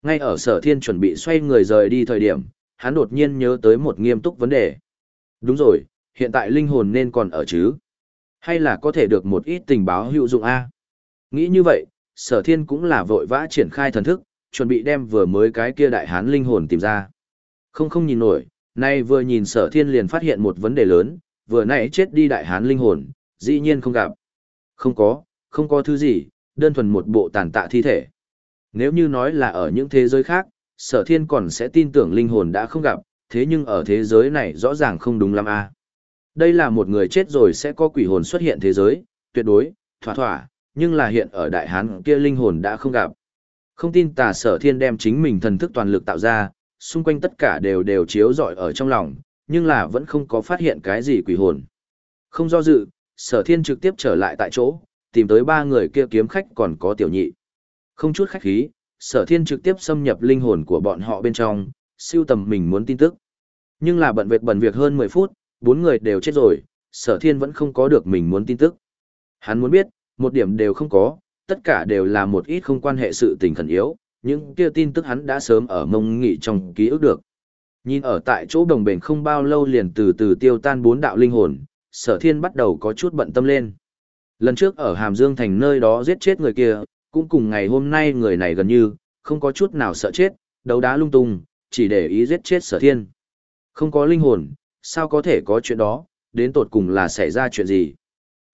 Ngay ở sở thiên chuẩn bị xoay người rời đi thời điểm, hắn đột nhiên nhớ tới một nghiêm túc vấn đề. Đúng rồi, hiện tại linh hồn nên còn ở chứ? Hay là có thể được một ít tình báo hữu dụng A? Nghĩ như vậy, sở thiên cũng là vội vã triển khai thần thức, chuẩn bị đem vừa mới cái kia đại hán linh hồn tìm ra. Không không nhìn nổi, nay vừa nhìn sở thiên liền phát hiện một vấn đề lớn, vừa nãy chết đi đại hán linh hồn, dĩ nhiên không gặp. Không có, không có thứ gì, đơn thuần một bộ tàn tạ thi thể. Nếu như nói là ở những thế giới khác, sở thiên còn sẽ tin tưởng linh hồn đã không gặp, thế nhưng ở thế giới này rõ ràng không đúng lắm a Đây là một người chết rồi sẽ có quỷ hồn xuất hiện thế giới, tuyệt đối, thỏa thỏa, nhưng là hiện ở đại hán kia linh hồn đã không gặp. Không tin tà sở thiên đem chính mình thần thức toàn lực tạo ra, xung quanh tất cả đều đều chiếu rọi ở trong lòng, nhưng là vẫn không có phát hiện cái gì quỷ hồn. Không do dự, sở thiên trực tiếp trở lại tại chỗ, tìm tới ba người kia kiếm khách còn có tiểu nhị. Không chút khách khí, sở thiên trực tiếp xâm nhập linh hồn của bọn họ bên trong, siêu tầm mình muốn tin tức. Nhưng là bận việc bận việc hơn 10 phút, bốn người đều chết rồi, sở thiên vẫn không có được mình muốn tin tức. Hắn muốn biết, một điểm đều không có, tất cả đều là một ít không quan hệ sự tình khẩn yếu, những kia tin tức hắn đã sớm ở mông nghị trong ký ức được. Nhìn ở tại chỗ đồng bền không bao lâu liền từ từ tiêu tan bốn đạo linh hồn, sở thiên bắt đầu có chút bận tâm lên. Lần trước ở Hàm Dương Thành nơi đó giết chết người kia, cũng cùng ngày hôm nay người này gần như, không có chút nào sợ chết, đấu đá lung tung, chỉ để ý giết chết sở thiên. Không có linh hồn, sao có thể có chuyện đó, đến tột cùng là xảy ra chuyện gì.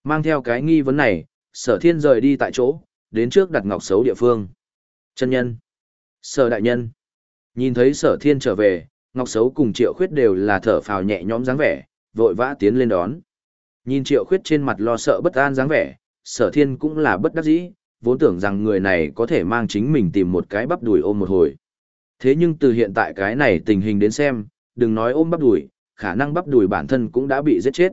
Mang theo cái nghi vấn này, sở thiên rời đi tại chỗ, đến trước đặt ngọc xấu địa phương. Chân nhân, sở đại nhân, nhìn thấy sở thiên trở về, ngọc xấu cùng triệu khuyết đều là thở phào nhẹ nhõm dáng vẻ, vội vã tiến lên đón. Nhìn triệu khuyết trên mặt lo sợ bất an dáng vẻ, sở thiên cũng là bất đắc dĩ, vốn tưởng rằng người này có thể mang chính mình tìm một cái bắp đùi ôm một hồi. Thế nhưng từ hiện tại cái này tình hình đến xem, đừng nói ôm bắp đùi, khả năng bắp đùi bản thân cũng đã bị giết chết.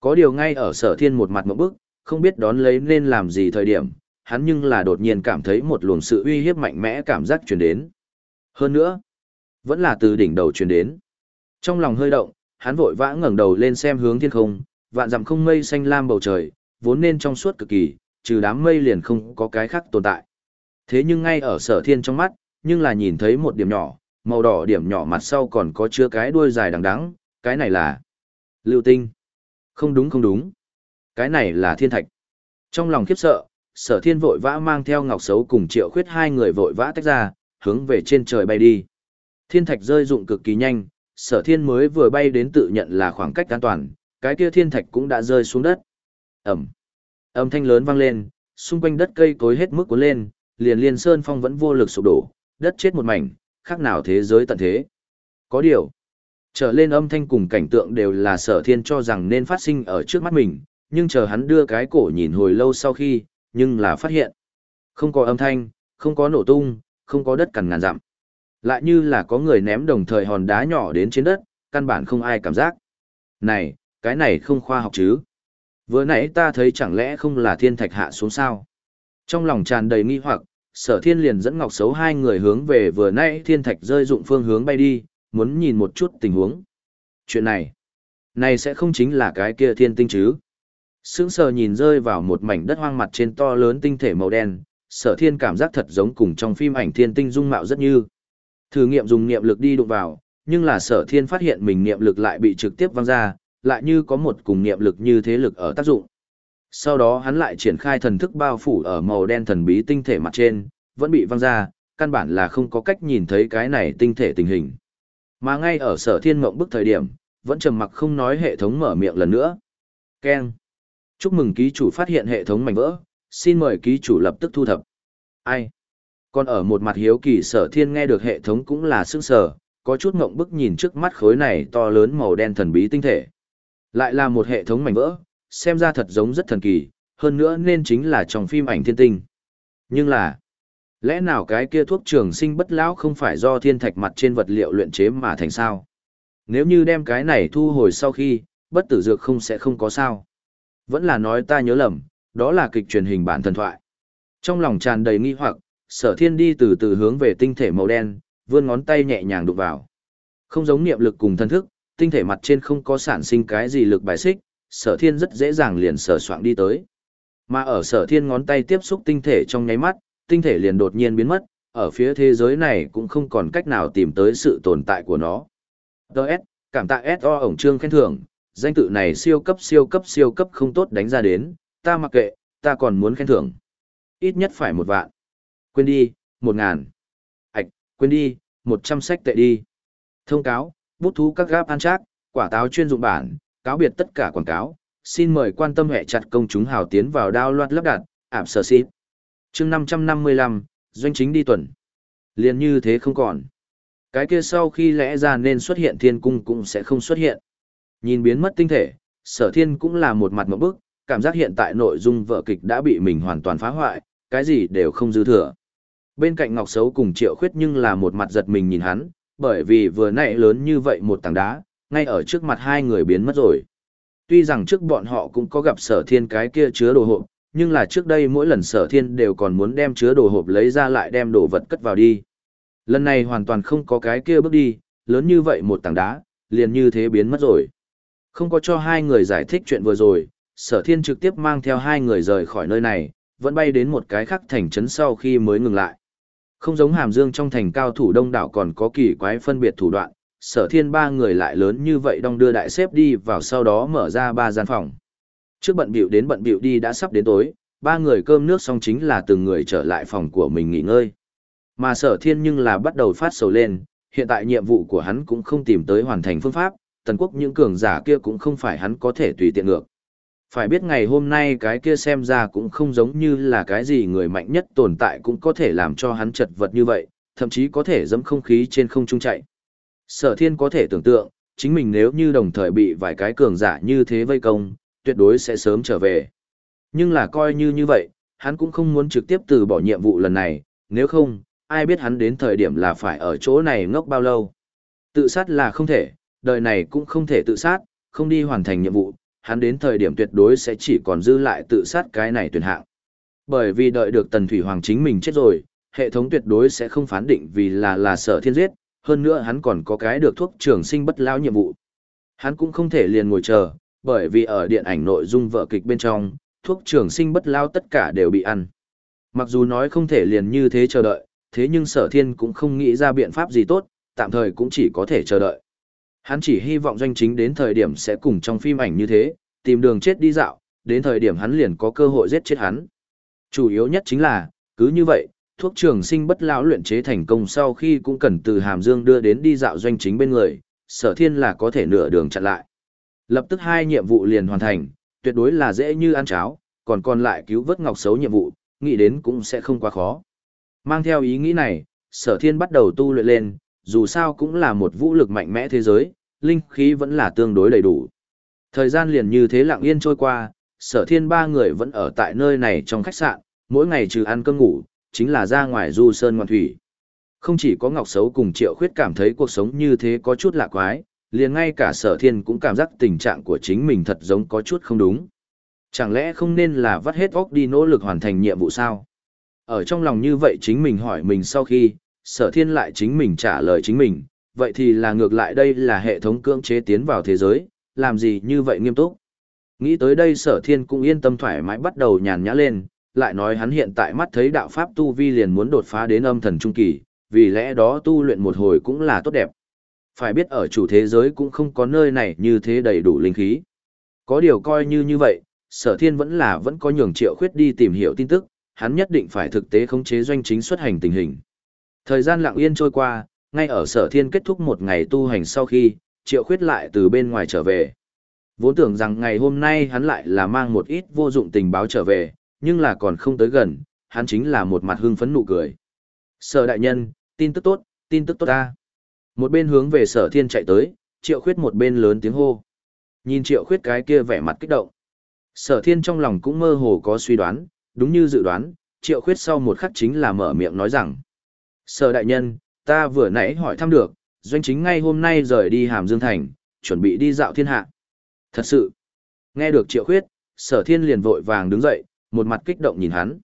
Có điều ngay ở sở thiên một mặt một bức, không biết đón lấy nên làm gì thời điểm, hắn nhưng là đột nhiên cảm thấy một luồng sự uy hiếp mạnh mẽ cảm giác truyền đến. Hơn nữa, vẫn là từ đỉnh đầu truyền đến. Trong lòng hơi động, hắn vội vã ngẩng đầu lên xem hướng thiên không, vạn dặm không mây xanh lam bầu trời, vốn nên trong suốt cực kỳ, trừ đám mây liền không có cái khác tồn tại. Thế nhưng ngay ở sở thiên trong mắt, nhưng là nhìn thấy một điểm nhỏ, màu đỏ điểm nhỏ mặt sau còn có chứa cái đuôi dài đằng đắng, cái này là lưu tinh. Không đúng không đúng. Cái này là thiên thạch. Trong lòng khiếp sợ, sở thiên vội vã mang theo ngọc xấu cùng triệu khuyết hai người vội vã tách ra, hướng về trên trời bay đi. Thiên thạch rơi dụng cực kỳ nhanh, sở thiên mới vừa bay đến tự nhận là khoảng cách an toàn, cái kia thiên thạch cũng đã rơi xuống đất. Ẩm. Âm thanh lớn vang lên, xung quanh đất cây cối hết mức cuốn lên, liền liên sơn phong vẫn vô lực sụp đổ, đất chết một mảnh, khác nào thế giới tận thế. Có điều, trở lên âm thanh cùng cảnh tượng đều là sở thiên cho rằng nên phát sinh ở trước mắt mình, nhưng chờ hắn đưa cái cổ nhìn hồi lâu sau khi, nhưng là phát hiện. Không có âm thanh, không có nổ tung, không có đất cằn ngàn dặm. Lại như là có người ném đồng thời hòn đá nhỏ đến trên đất, căn bản không ai cảm giác. Này, cái này không khoa học chứ. Vừa nãy ta thấy chẳng lẽ không là thiên thạch hạ xuống sao. Trong lòng tràn đầy nghi hoặc, sở thiên liền dẫn ngọc xấu hai người hướng về vừa nãy thiên thạch rơi dụng phương hướng bay đi, muốn nhìn một chút tình huống. Chuyện này, này sẽ không chính là cái kia thiên tinh chứ. Sững sờ nhìn rơi vào một mảnh đất hoang mặt trên to lớn tinh thể màu đen, sở thiên cảm giác thật giống cùng trong phim ảnh thiên tinh dung mạo rất như. Thử nghiệm dùng niệm lực đi đụng vào, nhưng là sở thiên phát hiện mình niệm lực lại bị trực tiếp văng ra, lại như có một cùng niệm lực như thế lực ở tác dụng. Sau đó hắn lại triển khai thần thức bao phủ ở màu đen thần bí tinh thể mặt trên, vẫn bị văng ra, căn bản là không có cách nhìn thấy cái này tinh thể tình hình. Mà ngay ở sở thiên mộng bức thời điểm, vẫn trầm mặc không nói hệ thống mở miệng lần nữa. Ken. Chúc mừng ký chủ phát hiện hệ thống mảnh vỡ, xin mời ký chủ lập tức thu thập. Ai? Còn ở một mặt hiếu kỳ sở thiên nghe được hệ thống cũng là sức sở, có chút mộng bức nhìn trước mắt khối này to lớn màu đen thần bí tinh thể. Lại là một hệ thống mảnh vỡ, xem ra thật giống rất thần kỳ, hơn nữa nên chính là trong phim ảnh thiên tinh. Nhưng là, lẽ nào cái kia thuốc trường sinh bất lão không phải do thiên thạch mặt trên vật liệu luyện chế mà thành sao? Nếu như đem cái này thu hồi sau khi, bất tử dược không sẽ không có sao. Vẫn là nói ta nhớ lầm, đó là kịch truyền hình bản thần thoại. Trong lòng tràn đầy nghi hoặc, sở thiên đi từ từ hướng về tinh thể màu đen, vươn ngón tay nhẹ nhàng đụng vào. Không giống niệm lực cùng thân thức, tinh thể mặt trên không có sản sinh cái gì lực bài xích, sở thiên rất dễ dàng liền sở soạn đi tới. Mà ở sở thiên ngón tay tiếp xúc tinh thể trong nháy mắt, tinh thể liền đột nhiên biến mất, ở phía thế giới này cũng không còn cách nào tìm tới sự tồn tại của nó. Đợt, cảm tạ S.O. ổng trương khen thưởng, danh tự này siêu cấp siêu cấp siêu cấp không tốt đánh ra đến, ta mặc kệ, ta còn muốn khen thưởng. Ít nhất phải một vạn. Quên đi, một ngàn. Ảch, quên đi, một trăm sách tệ đi. Thông cáo, bút thú các gáp ăn chắc, quả táo chuyên dụng bản, cáo biệt tất cả quảng cáo. Xin mời quan tâm hệ chặt công chúng hào tiến vào đao loạt lắp đặt, ảm sở xít. chương 555, doanh chính đi tuần. liền như thế không còn. Cái kia sau khi lẽ ra nên xuất hiện thiên cung cũng sẽ không xuất hiện. Nhìn biến mất tinh thể, sở thiên cũng là một mặt một bức, cảm giác hiện tại nội dung vở kịch đã bị mình hoàn toàn phá hoại, cái gì đều không dư thừa. Bên cạnh Ngọc Sấu cùng Triệu Khuyết nhưng là một mặt giật mình nhìn hắn, bởi vì vừa nãy lớn như vậy một tảng đá, ngay ở trước mặt hai người biến mất rồi. Tuy rằng trước bọn họ cũng có gặp sở thiên cái kia chứa đồ hộp, nhưng là trước đây mỗi lần sở thiên đều còn muốn đem chứa đồ hộp lấy ra lại đem đồ vật cất vào đi. Lần này hoàn toàn không có cái kia bước đi, lớn như vậy một tảng đá, liền như thế biến mất rồi. Không có cho hai người giải thích chuyện vừa rồi, sở thiên trực tiếp mang theo hai người rời khỏi nơi này, vẫn bay đến một cái khác thành trấn sau khi mới ngừng lại. Không giống hàm dương trong thành cao thủ đông đảo còn có kỳ quái phân biệt thủ đoạn, sở thiên ba người lại lớn như vậy đong đưa đại xếp đi vào sau đó mở ra ba gian phòng. Trước bận biểu đến bận biểu đi đã sắp đến tối, ba người cơm nước xong chính là từng người trở lại phòng của mình nghỉ ngơi. Mà sở thiên nhưng là bắt đầu phát sầu lên, hiện tại nhiệm vụ của hắn cũng không tìm tới hoàn thành phương pháp, tần quốc những cường giả kia cũng không phải hắn có thể tùy tiện ngược. Phải biết ngày hôm nay cái kia xem ra cũng không giống như là cái gì người mạnh nhất tồn tại cũng có thể làm cho hắn chật vật như vậy, thậm chí có thể dẫm không khí trên không trung chạy. Sở thiên có thể tưởng tượng, chính mình nếu như đồng thời bị vài cái cường giả như thế vây công, tuyệt đối sẽ sớm trở về. Nhưng là coi như như vậy, hắn cũng không muốn trực tiếp từ bỏ nhiệm vụ lần này, nếu không, ai biết hắn đến thời điểm là phải ở chỗ này ngốc bao lâu. Tự sát là không thể, đời này cũng không thể tự sát, không đi hoàn thành nhiệm vụ, hắn đến thời điểm tuyệt đối sẽ chỉ còn dư lại tự sát cái này tuyển hạng. Bởi vì đợi được Tần Thủy Hoàng chính mình chết rồi, hệ thống tuyệt đối sẽ không phán định vì là là sở thiên giết, hơn nữa hắn còn có cái được thuốc trường sinh bất lão nhiệm vụ. Hắn cũng không thể liền ngồi chờ, bởi vì ở điện ảnh nội dung vợ kịch bên trong, thuốc trường sinh bất lão tất cả đều bị ăn. Mặc dù nói không thể liền như thế chờ đợi, thế nhưng sở thiên cũng không nghĩ ra biện pháp gì tốt, tạm thời cũng chỉ có thể chờ đợi. Hắn chỉ hy vọng doanh chính đến thời điểm sẽ cùng trong phim ảnh như thế, tìm đường chết đi dạo, đến thời điểm hắn liền có cơ hội giết chết hắn. Chủ yếu nhất chính là, cứ như vậy, thuốc trường sinh bất lão luyện chế thành công sau khi cũng cần từ Hàm Dương đưa đến đi dạo doanh chính bên người, sở thiên là có thể nửa đường chặn lại. Lập tức hai nhiệm vụ liền hoàn thành, tuyệt đối là dễ như ăn cháo, còn còn lại cứu vớt ngọc xấu nhiệm vụ, nghĩ đến cũng sẽ không quá khó. Mang theo ý nghĩ này, sở thiên bắt đầu tu luyện lên, dù sao cũng là một vũ lực mạnh mẽ thế giới, linh khí vẫn là tương đối đầy đủ. Thời gian liền như thế lặng yên trôi qua, sở thiên ba người vẫn ở tại nơi này trong khách sạn, mỗi ngày trừ ăn cơm ngủ, chính là ra ngoài du sơn ngoạn thủy. Không chỉ có Ngọc Xấu cùng Triệu Khuyết cảm thấy cuộc sống như thế có chút lạ quái, liền ngay cả sở thiên cũng cảm giác tình trạng của chính mình thật giống có chút không đúng. Chẳng lẽ không nên là vắt hết óc đi nỗ lực hoàn thành nhiệm vụ sao? Ở trong lòng như vậy chính mình hỏi mình sau khi, sở thiên lại chính mình trả lời chính mình, vậy thì là ngược lại đây là hệ thống cưỡng chế tiến vào thế giới, làm gì như vậy nghiêm túc. Nghĩ tới đây sở thiên cũng yên tâm thoải mái bắt đầu nhàn nhã lên, lại nói hắn hiện tại mắt thấy đạo pháp tu vi liền muốn đột phá đến âm thần trung kỳ, vì lẽ đó tu luyện một hồi cũng là tốt đẹp. Phải biết ở chủ thế giới cũng không có nơi này như thế đầy đủ linh khí. Có điều coi như như vậy, sở thiên vẫn là vẫn có nhường triệu khuyết đi tìm hiểu tin tức, hắn nhất định phải thực tế khống chế doanh chính xuất hành tình hình. Thời gian lặng yên trôi qua, ngay ở sở thiên kết thúc một ngày tu hành sau khi, triệu khuyết lại từ bên ngoài trở về. Vốn tưởng rằng ngày hôm nay hắn lại là mang một ít vô dụng tình báo trở về, nhưng là còn không tới gần, hắn chính là một mặt hưng phấn nụ cười. Sở đại nhân, tin tức tốt, tin tức tốt ta. Một bên hướng về sở thiên chạy tới, triệu khuyết một bên lớn tiếng hô. Nhìn triệu khuyết cái kia vẻ mặt kích động. Sở thiên trong lòng cũng mơ hồ có suy đoán, đúng như dự đoán, triệu khuyết sau một khắc chính là mở miệng nói rằng. Sở đại nhân, ta vừa nãy hỏi thăm được, doanh chính ngay hôm nay rời đi Hàm Dương Thành, chuẩn bị đi dạo thiên hạ. Thật sự, nghe được triệu khuyết, sở thiên liền vội vàng đứng dậy, một mặt kích động nhìn hắn.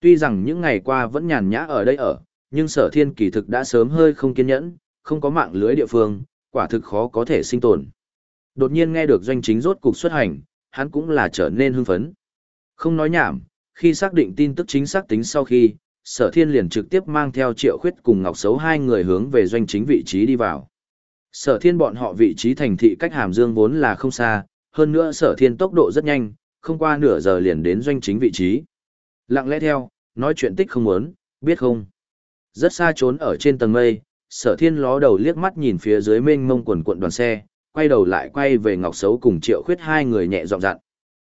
Tuy rằng những ngày qua vẫn nhàn nhã ở đây ở, nhưng sở thiên kỳ thực đã sớm hơi không kiên nhẫn, không có mạng lưới địa phương, quả thực khó có thể sinh tồn. Đột nhiên nghe được doanh chính rốt cục xuất hành, hắn cũng là trở nên hưng phấn. Không nói nhảm, khi xác định tin tức chính xác tính sau khi, sở thiên liền trực tiếp mang theo triệu khuyết cùng ngọc xấu hai người hướng về doanh chính vị trí đi vào. Sở thiên bọn họ vị trí thành thị cách hàm dương vốn là không xa, hơn nữa sở thiên tốc độ rất nhanh, không qua nửa giờ liền đến doanh chính vị trí. Lặng lẽ theo, nói chuyện tích không muốn, biết không? Rất xa trốn ở trên tầng mây, sở thiên ló đầu liếc mắt nhìn phía dưới mênh mông quần cuộn đoàn xe, quay đầu lại quay về ngọc xấu cùng triệu khuyết hai người nhẹ dọn dặn.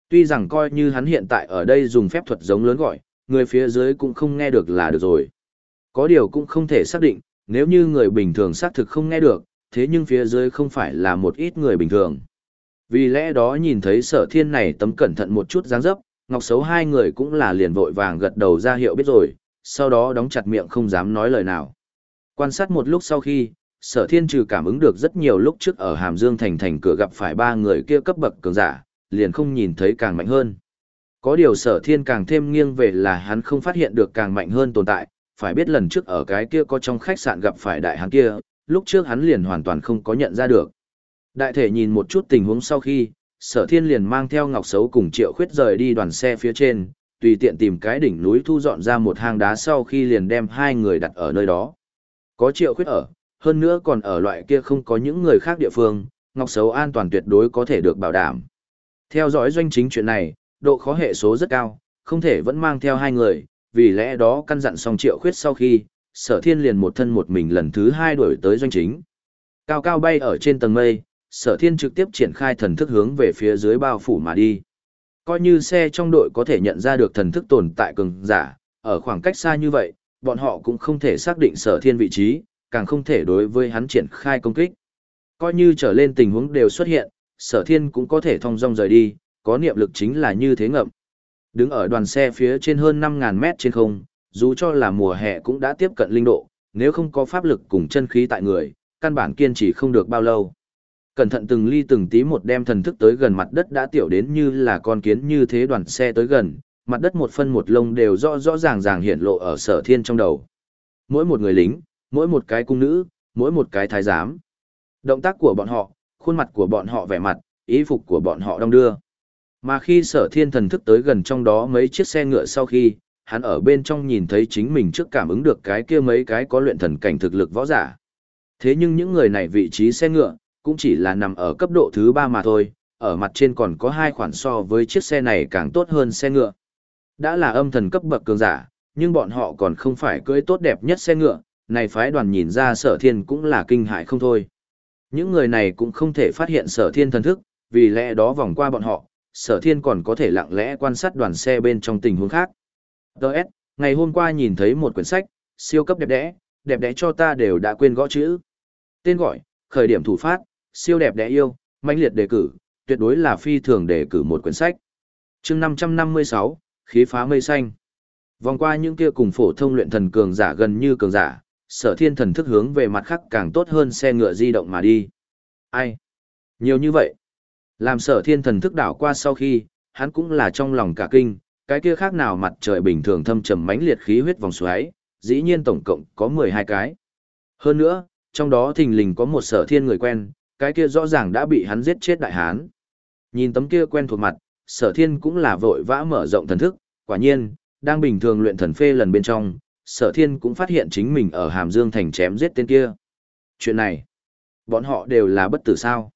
Tuy rằng coi như hắn hiện tại ở đây dùng phép thuật giống lớn gọi, người phía dưới cũng không nghe được là được rồi. Có điều cũng không thể xác định, nếu như người bình thường xác thực không nghe được, thế nhưng phía dưới không phải là một ít người bình thường. Vì lẽ đó nhìn thấy sở thiên này tấm cẩn thận một chút dáng dấp, ngọc xấu hai người cũng là liền vội vàng gật đầu ra hiệu biết rồi, sau đó đóng chặt miệng không dám nói lời nào. Quan sát một lúc sau khi, sở thiên trừ cảm ứng được rất nhiều lúc trước ở Hàm Dương thành thành cửa gặp phải ba người kia cấp bậc cường giả, liền không nhìn thấy càng mạnh hơn. Có điều sở thiên càng thêm nghiêng về là hắn không phát hiện được càng mạnh hơn tồn tại, phải biết lần trước ở cái kia có trong khách sạn gặp phải đại hắn kia, lúc trước hắn liền hoàn toàn không có nhận ra được. Đại thể nhìn một chút tình huống sau khi, sở thiên liền mang theo ngọc xấu cùng triệu khuyết rời đi đoàn xe phía trên, tùy tiện tìm cái đỉnh núi thu dọn ra một hang đá sau khi liền đem hai người đặt ở nơi đó. Có triệu khuyết ở, hơn nữa còn ở loại kia không có những người khác địa phương, ngọc xấu an toàn tuyệt đối có thể được bảo đảm. Theo dõi doanh chính chuyện này, độ khó hệ số rất cao, không thể vẫn mang theo hai người, vì lẽ đó căn dặn xong triệu khuyết sau khi, sở thiên liền một thân một mình lần thứ hai đuổi tới doanh chính. Cao cao bay ở trên tầng mây, sở thiên trực tiếp triển khai thần thức hướng về phía dưới bao phủ mà đi. Coi như xe trong đội có thể nhận ra được thần thức tồn tại cường giả, ở khoảng cách xa như vậy, bọn họ cũng không thể xác định sở thiên vị trí, càng không thể đối với hắn triển khai công kích. Coi như trở lên tình huống đều xuất hiện, sở thiên cũng có thể thông dong rời đi, có niệm lực chính là như thế ngậm. Đứng ở đoàn xe phía trên hơn 5.000 mét trên không, dù cho là mùa hè cũng đã tiếp cận linh độ, nếu không có pháp lực cùng chân khí tại người, căn bản kiên trì không được bao lâu. Cẩn thận từng ly từng tí một đem thần thức tới gần mặt đất đã tiểu đến như là con kiến như thế đoàn xe tới gần, mặt đất một phân một lông đều rõ rõ ràng ràng hiện lộ ở sở thiên trong đầu. Mỗi một người lính, mỗi một cái cung nữ, mỗi một cái thái giám. Động tác của bọn họ, khuôn mặt của bọn họ vẻ mặt, ý phục của bọn họ đông đưa. Mà khi sở thiên thần thức tới gần trong đó mấy chiếc xe ngựa sau khi, hắn ở bên trong nhìn thấy chính mình trước cảm ứng được cái kia mấy cái có luyện thần cảnh thực lực võ giả. Thế nhưng những người này vị trí xe ngựa, cũng chỉ là nằm ở cấp độ thứ ba mà thôi, ở mặt trên còn có hai khoản so với chiếc xe này càng tốt hơn xe ngựa. Đã là âm thần cấp bậc cường giả, nhưng bọn họ còn không phải cưỡi tốt đẹp nhất xe ngựa, này phái đoàn nhìn ra sở thiên cũng là kinh hại không thôi. Những người này cũng không thể phát hiện sở thiên thần thức, vì lẽ đó vòng qua bọn họ, sở thiên còn có thể lặng lẽ quan sát đoàn xe bên trong tình huống khác. Đợt, ngày hôm qua nhìn thấy một quyển sách, siêu cấp đẹp đẽ, đẹp đẽ cho ta đều đã quên gõ chữ. Tên gọi, khởi điểm thủ phát, siêu đẹp đẽ yêu, mãnh liệt đề cử, tuyệt đối là phi thường đề cử một quyển sách. chương 556, khí phá mây xanh. Vòng qua những kia cùng phổ thông luyện thần cường giả gần như cường giả, sở thiên thần thức hướng về mặt khác càng tốt hơn xe ngựa di động mà đi. Ai? Nhiều như vậy. Làm sở thiên thần thức đảo qua sau khi, hắn cũng là trong lòng cả kinh, cái kia khác nào mặt trời bình thường thâm trầm mãnh liệt khí huyết vòng xoáy, dĩ nhiên tổng cộng có 12 cái. Hơn nữa, trong đó thình lình có một sở thiên người quen, cái kia rõ ràng đã bị hắn giết chết đại hán. Nhìn tấm kia quen thuộc mặt, sở thiên cũng là vội vã mở rộng thần thức, quả nhiên, đang bình thường luyện thần phê lần bên trong, sở thiên cũng phát hiện chính mình ở Hàm Dương Thành chém giết tên kia. Chuyện này, bọn họ đều là bất tử sao.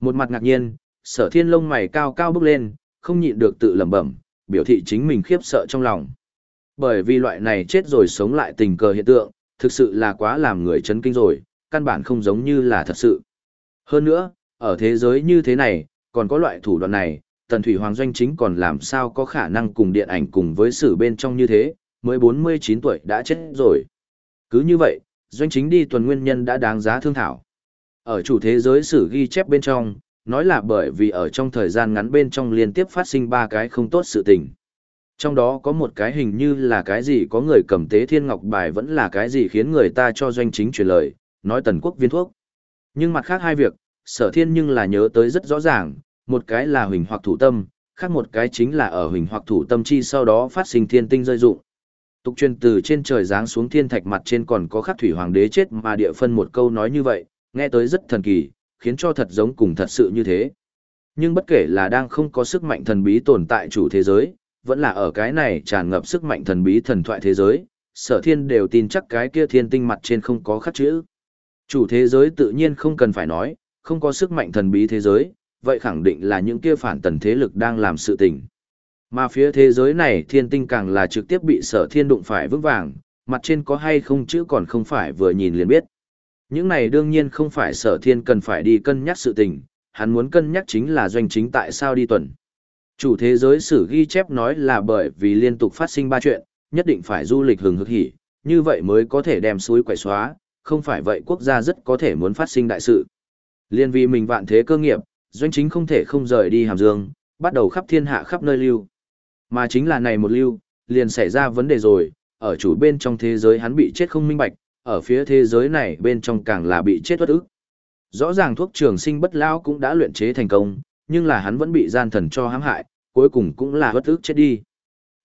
Một mặt ngạc nhiên, sở thiên lông mày cao cao bước lên, không nhịn được tự lẩm bẩm, biểu thị chính mình khiếp sợ trong lòng. Bởi vì loại này chết rồi sống lại tình cờ hiện tượng, thực sự là quá làm người chấn kinh rồi, căn bản không giống như là thật sự. Hơn nữa, ở thế giới như thế này, còn có loại thủ đoạn này, Tần Thủy Hoàng Doanh chính còn làm sao có khả năng cùng điện ảnh cùng với sử bên trong như thế, mới 49 tuổi đã chết rồi. Cứ như vậy, Doanh chính đi tuần nguyên nhân đã đáng giá thương thảo. Ở chủ thế giới sử ghi chép bên trong, nói là bởi vì ở trong thời gian ngắn bên trong liên tiếp phát sinh ba cái không tốt sự tình. Trong đó có một cái hình như là cái gì có người cầm tế thiên ngọc bài vẫn là cái gì khiến người ta cho doanh chính truyền lời, nói tần quốc viên thuốc. Nhưng mặt khác hai việc, sở thiên nhưng là nhớ tới rất rõ ràng, một cái là huỳnh hoặc thủ tâm, khác một cái chính là ở huỳnh hoặc thủ tâm chi sau đó phát sinh thiên tinh rơi dụng. Tục truyền từ trên trời giáng xuống thiên thạch mặt trên còn có khắc thủy hoàng đế chết mà địa phân một câu nói như vậy, nghe tới rất thần kỳ, khiến cho thật giống cùng thật sự như thế. Nhưng bất kể là đang không có sức mạnh thần bí tồn tại chủ thế giới, vẫn là ở cái này tràn ngập sức mạnh thần bí thần thoại thế giới, sở thiên đều tin chắc cái kia thiên tinh mặt trên không có khắc chữ. Chủ thế giới tự nhiên không cần phải nói, không có sức mạnh thần bí thế giới, vậy khẳng định là những kia phản tần thế lực đang làm sự tình. Mà phía thế giới này thiên tinh càng là trực tiếp bị sở thiên đụng phải vững vàng, mặt trên có hay không chữ còn không phải vừa nhìn liền biết. Những này đương nhiên không phải sở thiên cần phải đi cân nhắc sự tình, hắn muốn cân nhắc chính là doanh chính tại sao đi tuần. Chủ thế giới sử ghi chép nói là bởi vì liên tục phát sinh ba chuyện, nhất định phải du lịch hừng hực hỉ, như vậy mới có thể đem suối quậy xóa, không phải vậy quốc gia rất có thể muốn phát sinh đại sự. Liên vì mình vạn thế cơ nghiệp, Doanh chính không thể không rời đi Hàm Dương, bắt đầu khắp thiên hạ khắp nơi lưu. Mà chính là này một lưu, liền xảy ra vấn đề rồi, ở chủ bên trong thế giới hắn bị chết không minh bạch, ở phía thế giới này bên trong càng là bị chết bất ức. Rõ ràng thuốc trường sinh bất lao cũng đã luyện chế thành công, nhưng là hắn vẫn bị gian thần cho hãm hại, cuối cùng cũng là bất ức chết đi.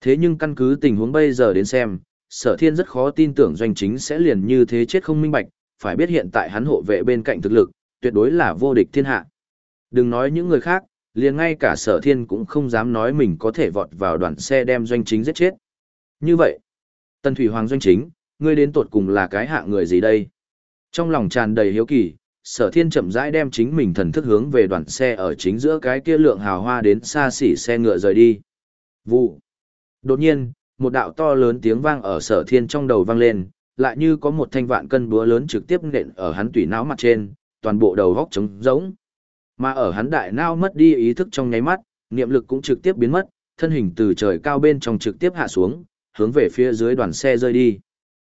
Thế nhưng căn cứ tình huống bây giờ đến xem, sở thiên rất khó tin tưởng doanh chính sẽ liền như thế chết không minh bạch, phải biết hiện tại hắn hộ vệ bên cạnh thực lực, tuyệt đối là vô địch thiên hạ. Đừng nói những người khác, liền ngay cả sở thiên cũng không dám nói mình có thể vọt vào đoàn xe đem doanh chính giết chết. Như vậy, Tần Thủy Hoàng doanh chính, ngươi đến tột cùng là cái hạ người gì đây? Trong lòng tràn đầy hiếu kỳ, sở thiên chậm rãi đem chính mình thần thức hướng về đoàn xe ở chính giữa cái kia lượng hào hoa đến xa xỉ xe ngựa rời đi. Vụ. Đột nhiên, một đạo to lớn tiếng vang ở sở thiên trong đầu vang lên, lại như có một thanh vạn cân búa lớn trực tiếp nện ở hắn tủy não mặt trên, toàn bộ đầu góc trống rỗng. Mà ở hắn đại não mất đi ý thức trong nháy mắt, niệm lực cũng trực tiếp biến mất, thân hình từ trời cao bên trong trực tiếp hạ xuống, hướng về phía dưới đoàn xe rơi đi.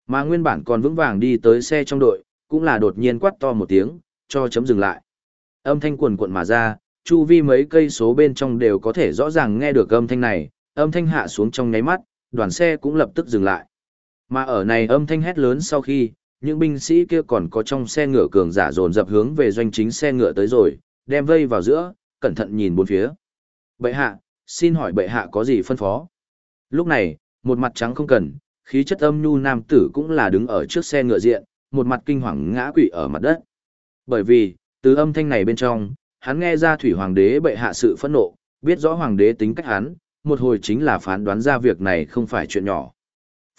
Mà nguyên bản còn vững vàng đi tới xe trong đội, cũng là đột nhiên quát to một tiếng, cho chấm dừng lại. Âm thanh quần cuộn mà ra, chu vi mấy cây số bên trong đều có thể rõ ràng nghe được âm thanh này, âm thanh hạ xuống trong nháy mắt, đoàn xe cũng lập tức dừng lại. Mà ở này âm thanh hét lớn sau khi, những binh sĩ kia còn có trong xe ngựa cường giả dồn dập hướng về doanh chính xe ngựa tới rồi, đem vây vào giữa, cẩn thận nhìn bốn phía. Bệ hạ, xin hỏi bệ hạ có gì phân phó? Lúc này, một mặt trắng không cần, khí chất âm nhu nam tử cũng là đứng ở trước xe ngựa diện, một mặt kinh hoàng ngã quỵ ở mặt đất. Bởi vì, từ âm thanh này bên trong, hắn nghe ra thủy hoàng đế bệ hạ sự phẫn nộ, biết rõ hoàng đế tính cách hắn, một hồi chính là phán đoán ra việc này không phải chuyện nhỏ.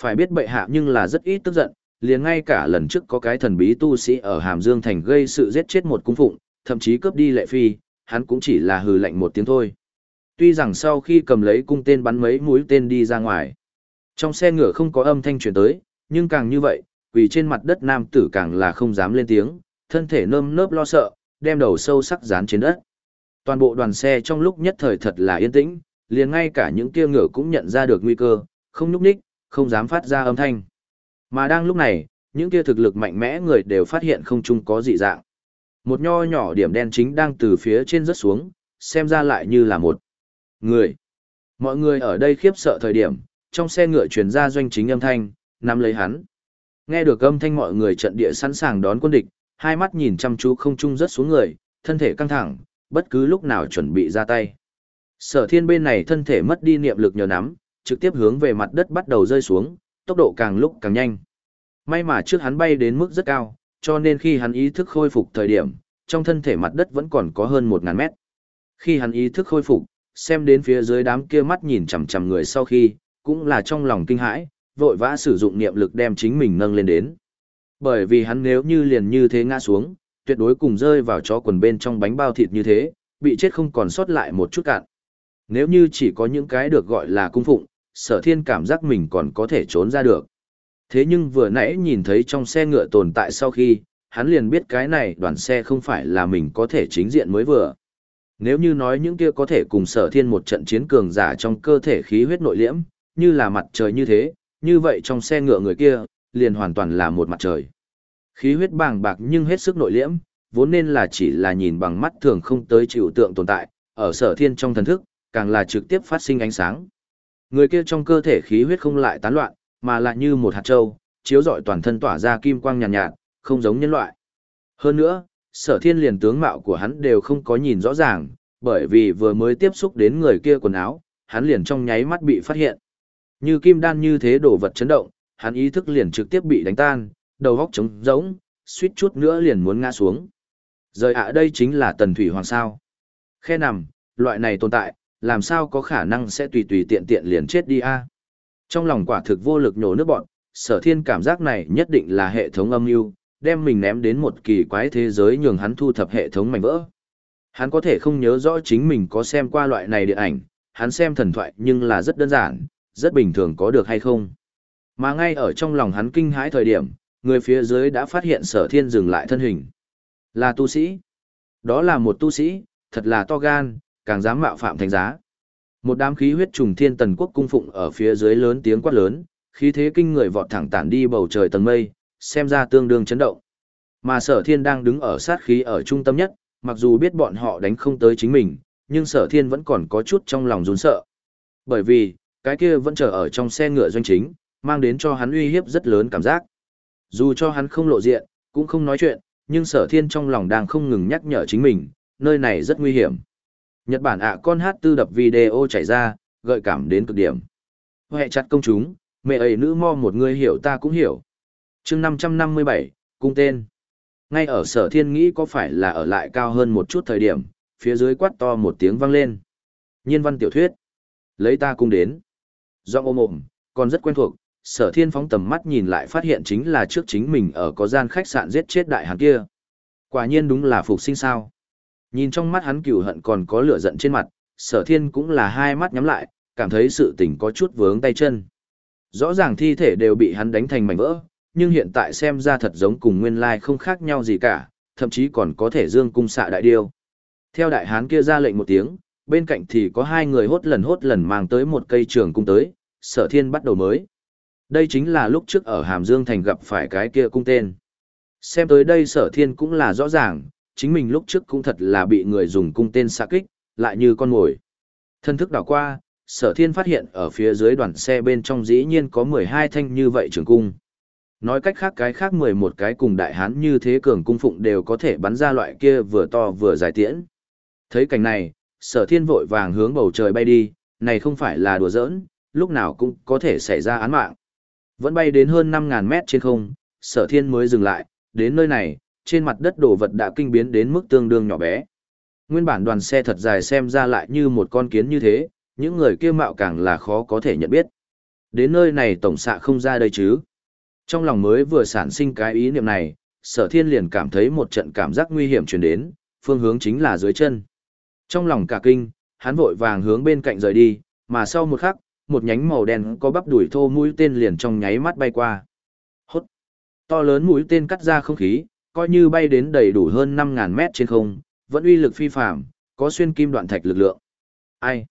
Phải biết bệ hạ nhưng là rất ít tức giận, liền ngay cả lần trước có cái thần bí tu sĩ ở Hàm Dương Thành gây sự giết chết một cung phụng, thậm chí cướp đi lệ phi, hắn cũng chỉ là hừ lạnh một tiếng thôi. Tuy rằng sau khi cầm lấy cung tên bắn mấy mũi tên đi ra ngoài, trong xe ngựa không có âm thanh truyền tới, nhưng càng như vậy, vì trên mặt đất nam tử càng là không dám lên tiếng, thân thể nơm nớp lo sợ, đem đầu sâu sắc dán trên đất. Toàn bộ đoàn xe trong lúc nhất thời thật là yên tĩnh, liền ngay cả những kia ngựa cũng nhận ra được nguy cơ, không nhúc nhích, không dám phát ra âm thanh. Mà đang lúc này, những kia thực lực mạnh mẽ người đều phát hiện không chung có dị dạng. Một nho nhỏ điểm đen chính đang từ phía trên rớt xuống, xem ra lại như là một người. Mọi người ở đây khiếp sợ thời điểm, trong xe ngựa truyền ra doanh chính âm thanh, nắm lấy hắn. Nghe được âm thanh mọi người trận địa sẵn sàng đón quân địch, hai mắt nhìn chăm chú không trung rớt xuống người, thân thể căng thẳng, bất cứ lúc nào chuẩn bị ra tay. Sở thiên bên này thân thể mất đi niệm lực nhờ nắm, trực tiếp hướng về mặt đất bắt đầu rơi xuống, tốc độ càng lúc càng nhanh. May mà trước hắn bay đến mức rất cao, cho nên khi hắn ý thức khôi phục thời điểm, trong thân thể mặt đất vẫn còn có hơn 1.000 mét. Khi hắn ý thức khôi phục, xem đến phía dưới đám kia mắt nhìn chằm chằm người sau khi, cũng là trong lòng kinh hãi, vội vã sử dụng niệm lực đem chính mình nâng lên đến. Bởi vì hắn nếu như liền như thế ngã xuống, tuyệt đối cùng rơi vào chó quần bên trong bánh bao thịt như thế, bị chết không còn sót lại một chút cạn. Nếu như chỉ có những cái được gọi là cung phụng, sở thiên cảm giác mình còn có thể trốn ra được. Thế nhưng vừa nãy nhìn thấy trong xe ngựa tồn tại sau khi, hắn liền biết cái này đoàn xe không phải là mình có thể chính diện mới vừa. Nếu như nói những kia có thể cùng sở thiên một trận chiến cường giả trong cơ thể khí huyết nội liễm, như là mặt trời như thế, như vậy trong xe ngựa người kia, liền hoàn toàn là một mặt trời. Khí huyết bàng bạc nhưng hết sức nội liễm, vốn nên là chỉ là nhìn bằng mắt thường không tới chịu tượng tồn tại, ở sở thiên trong thần thức, càng là trực tiếp phát sinh ánh sáng. Người kia trong cơ thể khí huyết không lại tán loạn, mà lại như một hạt châu, chiếu rọi toàn thân tỏa ra kim quang nhàn nhạt, nhạt, không giống nhân loại. Hơn nữa, sở thiên liền tướng mạo của hắn đều không có nhìn rõ ràng, bởi vì vừa mới tiếp xúc đến người kia quần áo, hắn liền trong nháy mắt bị phát hiện. Như kim đan như thế đổ vật chấn động, hắn ý thức liền trực tiếp bị đánh tan, đầu góc trống rỗng, suýt chút nữa liền muốn ngã xuống. Rời ạ đây chính là tần thủy hoàng sao. Khe nằm, loại này tồn tại, làm sao có khả năng sẽ tùy tùy tiện tiện liền chết đi a Trong lòng quả thực vô lực nhổ nước bọn, sở thiên cảm giác này nhất định là hệ thống âm mưu đem mình ném đến một kỳ quái thế giới nhường hắn thu thập hệ thống mảnh vỡ. Hắn có thể không nhớ rõ chính mình có xem qua loại này điện ảnh, hắn xem thần thoại nhưng là rất đơn giản, rất bình thường có được hay không. Mà ngay ở trong lòng hắn kinh hãi thời điểm, người phía dưới đã phát hiện sở thiên dừng lại thân hình. Là tu sĩ. Đó là một tu sĩ, thật là to gan, càng dám mạo phạm thánh giá. Một đám khí huyết trùng thiên tần quốc cung phụng ở phía dưới lớn tiếng quát lớn, khí thế kinh người vọt thẳng tản đi bầu trời tầng mây, xem ra tương đương chấn động. Mà sở thiên đang đứng ở sát khí ở trung tâm nhất, mặc dù biết bọn họ đánh không tới chính mình, nhưng sở thiên vẫn còn có chút trong lòng run sợ. Bởi vì, cái kia vẫn chờ ở trong xe ngựa doanh chính, mang đến cho hắn uy hiếp rất lớn cảm giác. Dù cho hắn không lộ diện, cũng không nói chuyện, nhưng sở thiên trong lòng đang không ngừng nhắc nhở chính mình, nơi này rất nguy hiểm. Nhật Bản ạ con hát tư đập video chảy ra, gợi cảm đến cực điểm. Hệ chặt công chúng, mẹ ấy nữ mo một người hiểu ta cũng hiểu. chương 557, cung tên. Ngay ở sở thiên nghĩ có phải là ở lại cao hơn một chút thời điểm, phía dưới quát to một tiếng vang lên. Nhiên văn tiểu thuyết. Lấy ta cung đến. Do ôm ôm, còn rất quen thuộc, sở thiên phóng tầm mắt nhìn lại phát hiện chính là trước chính mình ở có gian khách sạn giết chết đại hán kia. Quả nhiên đúng là phục sinh sao. Nhìn trong mắt hắn cửu hận còn có lửa giận trên mặt, sở thiên cũng là hai mắt nhắm lại, cảm thấy sự tình có chút vướng tay chân. Rõ ràng thi thể đều bị hắn đánh thành mảnh vỡ, nhưng hiện tại xem ra thật giống cùng nguyên lai không khác nhau gì cả, thậm chí còn có thể dương cung xạ đại điêu. Theo đại hán kia ra lệnh một tiếng, bên cạnh thì có hai người hốt lần hốt lần mang tới một cây trường cung tới, sở thiên bắt đầu mới. Đây chính là lúc trước ở Hàm Dương Thành gặp phải cái kia cung tên. Xem tới đây sở thiên cũng là rõ ràng, chính mình lúc trước cũng thật là bị người dùng cung tên xạ kích, lại như con mồi. Thân thức đảo qua, sở thiên phát hiện ở phía dưới đoàn xe bên trong dĩ nhiên có 12 thanh như vậy trường cung. Nói cách khác cái khác 11 cái cùng đại hán như thế cường cung phụng đều có thể bắn ra loại kia vừa to vừa dài tiễn. Thấy cảnh này, sở thiên vội vàng hướng bầu trời bay đi, này không phải là đùa giỡn, lúc nào cũng có thể xảy ra án mạng. Vẫn bay đến hơn 5.000 mét trên không, sở thiên mới dừng lại, đến nơi này, trên mặt đất đồ vật đã kinh biến đến mức tương đương nhỏ bé. Nguyên bản đoàn xe thật dài xem ra lại như một con kiến như thế, những người kia mạo càng là khó có thể nhận biết. Đến nơi này tổng xạ không ra đây chứ. Trong lòng mới vừa sản sinh cái ý niệm này, sở thiên liền cảm thấy một trận cảm giác nguy hiểm truyền đến, phương hướng chính là dưới chân. Trong lòng cả kinh, hắn vội vàng hướng bên cạnh rời đi, mà sau một khắc, một nhánh màu đen có bắp đuổi thô mũi tên liền trong nháy mắt bay qua. Hốt! To lớn mũi tên cắt ra không khí, coi như bay đến đầy đủ hơn 5.000 mét trên không, vẫn uy lực phi phàm, có xuyên kim đoạn thạch lực lượng. Ai?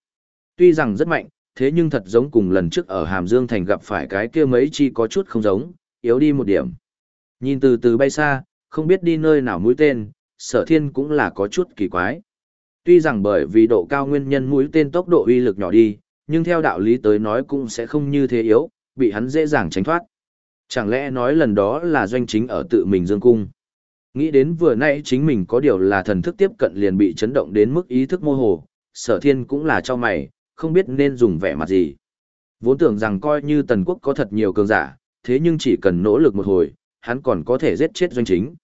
Tuy rằng rất mạnh, thế nhưng thật giống cùng lần trước ở Hàm Dương Thành gặp phải cái kia mấy chi có chút không giống, yếu đi một điểm. Nhìn từ từ bay xa, không biết đi nơi nào mũi tên, sở thiên cũng là có chút kỳ quái. Tuy rằng bởi vì độ cao nguyên nhân mũi tên tốc độ uy lực nhỏ đi, nhưng theo đạo lý tới nói cũng sẽ không như thế yếu, bị hắn dễ dàng tránh thoát. Chẳng lẽ nói lần đó là doanh chính ở tự mình dương cung. Nghĩ đến vừa nãy chính mình có điều là thần thức tiếp cận liền bị chấn động đến mức ý thức mô hồ, sở thiên cũng là cho mày, không biết nên dùng vẻ mặt gì. Vốn tưởng rằng coi như tần quốc có thật nhiều cường giả, thế nhưng chỉ cần nỗ lực một hồi, hắn còn có thể giết chết doanh chính.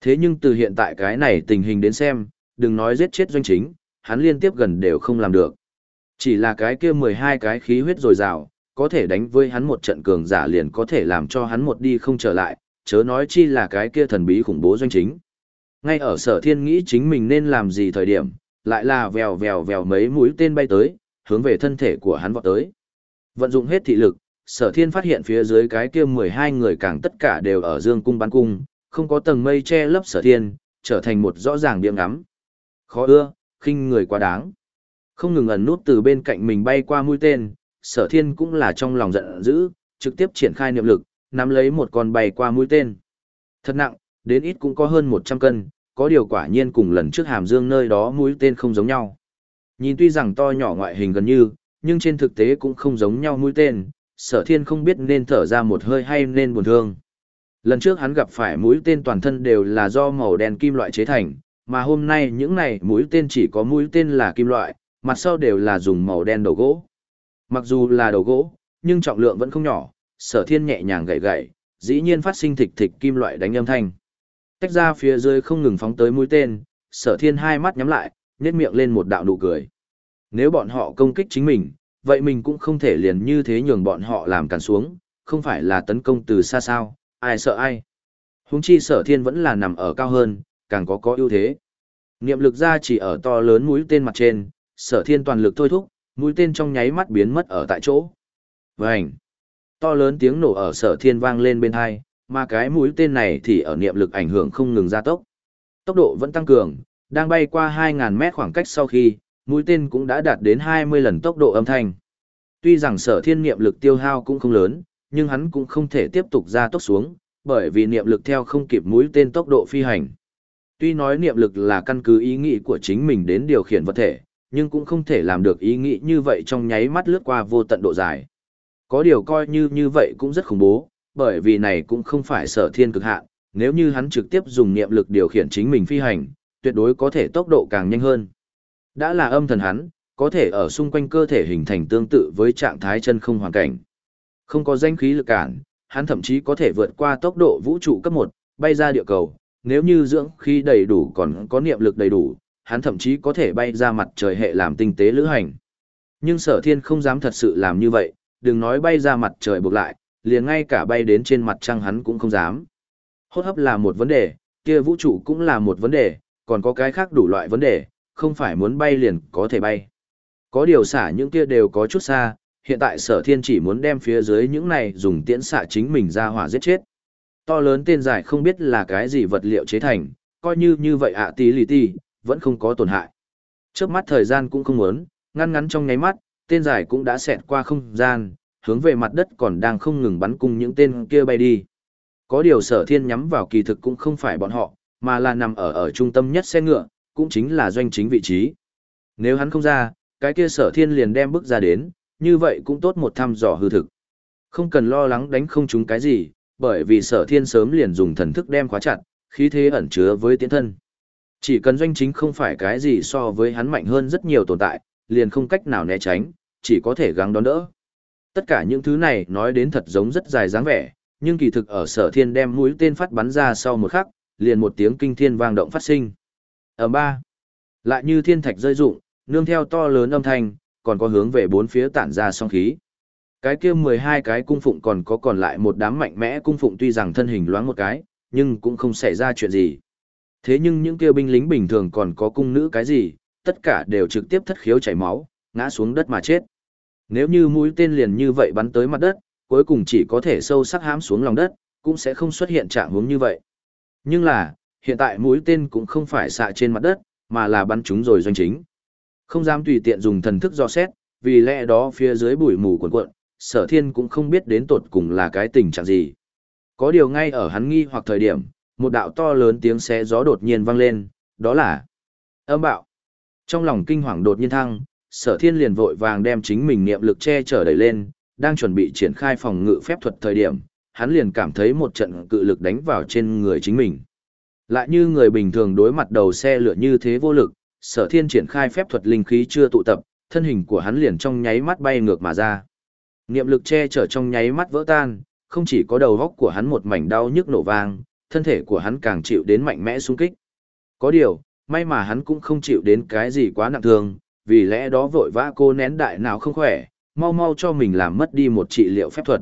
Thế nhưng từ hiện tại cái này tình hình đến xem, đừng nói giết chết doanh chính, hắn liên tiếp gần đều không làm được. Chỉ là cái kia 12 cái khí huyết dồi dào, có thể đánh với hắn một trận cường giả liền có thể làm cho hắn một đi không trở lại, chớ nói chi là cái kia thần bí khủng bố doanh chính. Ngay ở sở thiên nghĩ chính mình nên làm gì thời điểm, lại là vèo vèo vèo mấy mũi tên bay tới, hướng về thân thể của hắn vọt tới. Vận dụng hết thị lực, sở thiên phát hiện phía dưới cái kia 12 người càng tất cả đều ở dương cung bắn cung, không có tầng mây che lấp sở thiên, trở thành một rõ ràng điểm ngắm. Khó ưa, khinh người quá đáng. Không ngừng ẩn nút từ bên cạnh mình bay qua mũi tên, sở thiên cũng là trong lòng giận dữ, trực tiếp triển khai niệm lực, nắm lấy một con bay qua mũi tên. Thật nặng, đến ít cũng có hơn 100 cân, có điều quả nhiên cùng lần trước hàm dương nơi đó mũi tên không giống nhau. Nhìn tuy rằng to nhỏ ngoại hình gần như, nhưng trên thực tế cũng không giống nhau mũi tên, sở thiên không biết nên thở ra một hơi hay nên buồn thương. Lần trước hắn gặp phải mũi tên toàn thân đều là do màu đen kim loại chế thành, mà hôm nay những này mũi tên chỉ có mũi tên là kim loại, mặt sau đều là dùng màu đen đầu gỗ. Mặc dù là đầu gỗ, nhưng trọng lượng vẫn không nhỏ, sở thiên nhẹ nhàng gậy gậy, dĩ nhiên phát sinh thịch thịch kim loại đánh âm thanh. Tách ra phía dưới không ngừng phóng tới mũi tên, sở thiên hai mắt nhắm lại, nhét miệng lên một đạo nụ cười. Nếu bọn họ công kích chính mình, vậy mình cũng không thể liền như thế nhường bọn họ làm càn xuống, không phải là tấn công từ xa sao, ai sợ ai. Húng chi sở thiên vẫn là nằm ở cao hơn, càng có có ưu thế. Niệm lực ra chỉ ở to lớn mũi tên mặt trên, sở thiên toàn lực thôi thúc, mũi tên trong nháy mắt biến mất ở tại chỗ. Vành! To lớn tiếng nổ ở sở thiên vang lên bên hai, mà cái mũi tên này thì ở niệm lực ảnh hưởng không ngừng gia tốc. Tốc độ vẫn tăng cường, đang bay qua 2.000 mét khoảng cách sau khi, mũi tên cũng đã đạt đến 20 lần tốc độ âm thanh. Tuy rằng sở thiên niệm lực tiêu hao cũng không lớn, nhưng hắn cũng không thể tiếp tục gia tốc xuống, bởi vì niệm lực theo không kịp mũi tên tốc độ phi hành. Tuy nói niệm lực là căn cứ ý nghĩ của chính mình đến điều khiển vật thể, nhưng cũng không thể làm được ý nghĩ như vậy trong nháy mắt lướt qua vô tận độ dài. Có điều coi như như vậy cũng rất khủng bố, bởi vì này cũng không phải sở thiên cực hạn, nếu như hắn trực tiếp dùng niệm lực điều khiển chính mình phi hành, tuyệt đối có thể tốc độ càng nhanh hơn. Đã là âm thần hắn, có thể ở xung quanh cơ thể hình thành tương tự với trạng thái chân không hoàn cảnh. Không có danh khí lực cản, hắn thậm chí có thể vượt qua tốc độ vũ trụ cấp 1, bay ra địa cầu, nếu như dưỡng khí đầy đủ còn có niệm lực đầy đủ, hắn thậm chí có thể bay ra mặt trời hệ làm tinh tế lữ hành. Nhưng sở thiên không dám thật sự làm như vậy, đừng nói bay ra mặt trời buộc lại, liền ngay cả bay đến trên mặt trăng hắn cũng không dám. Hốt hấp là một vấn đề, kia vũ trụ cũng là một vấn đề, còn có cái khác đủ loại vấn đề, không phải muốn bay liền có thể bay. Có điều xả những kia đều có chút xa, hiện tại sở thiên chỉ muốn đem phía dưới những này dùng tiễn xạ chính mình ra hỏa giết chết. To lớn tên dài không biết là cái gì vật liệu chế thành, coi như như vậy ạ tí lì tí, vẫn không có tổn hại. Trước mắt thời gian cũng không muốn, ngăn ngắn trong nháy mắt, tên dài cũng đã xẹt qua không gian, hướng về mặt đất còn đang không ngừng bắn cùng những tên kia bay đi. Có điều sở thiên nhắm vào kỳ thực cũng không phải bọn họ, mà là nằm ở ở trung tâm nhất xe ngựa, cũng chính là doanh chính vị trí. Nếu hắn không ra, cái kia sở thiên liền đem bước ra đến, như vậy cũng tốt một thăm dò hư thực. Không cần lo lắng đánh không chúng cái gì, bởi vì sở thiên sớm liền dùng thần thức đem khóa chặt, khí thế ẩn chứa với tiến thân. Chỉ cần doanh chính không phải cái gì so với hắn mạnh hơn rất nhiều tồn tại, liền không cách nào né tránh, chỉ có thể gắng đón đỡ. Tất cả những thứ này nói đến thật giống rất dài dáng vẻ, nhưng kỳ thực ở sở thiên đem mũi tên phát bắn ra sau một khắc, liền một tiếng kinh thiên vang động phát sinh. Ở ba, lại như thiên thạch rơi rụng, nương theo to lớn âm thanh, còn có hướng về bốn phía tản ra song khí. Cái kia 12 cái cung phụng còn có còn lại một đám mạnh mẽ cung phụng tuy rằng thân hình loáng một cái, nhưng cũng không xảy ra chuyện gì. Thế nhưng những kia binh lính bình thường còn có cung nữ cái gì, tất cả đều trực tiếp thất khiếu chảy máu, ngã xuống đất mà chết. Nếu như mũi tên liền như vậy bắn tới mặt đất, cuối cùng chỉ có thể sâu sắc hãm xuống lòng đất, cũng sẽ không xuất hiện trạng huống như vậy. Nhưng là, hiện tại mũi tên cũng không phải xạ trên mặt đất, mà là bắn chúng rồi doanh chính. Không dám tùy tiện dùng thần thức do xét, vì lẽ đó phía dưới bụi mù cuộn cuộn, sở thiên cũng không biết đến tột cùng là cái tình trạng gì. Có điều ngay ở hắn nghi hoặc thời điểm, một đạo to lớn tiếng xé gió đột nhiên vang lên, đó là âm bạo. Trong lòng kinh hoàng đột nhiên thăng, sở thiên liền vội vàng đem chính mình niệm lực che chở đẩy lên, đang chuẩn bị triển khai phòng ngự phép thuật thời điểm, hắn liền cảm thấy một trận cự lực đánh vào trên người chính mình. Lại như người bình thường đối mặt đầu xe lửa như thế vô lực, sở thiên triển khai phép thuật linh khí chưa tụ tập, thân hình của hắn liền trong nháy mắt bay ngược mà ra. Niệm lực che chở trong nháy mắt vỡ tan, không chỉ có đầu góc của hắn một mảnh đau nhức nổ vang, thân thể của hắn càng chịu đến mạnh mẽ xung kích. Có điều, may mà hắn cũng không chịu đến cái gì quá nặng thương, vì lẽ đó vội vã cô nén đại nào không khỏe, mau mau cho mình làm mất đi một trị liệu phép thuật.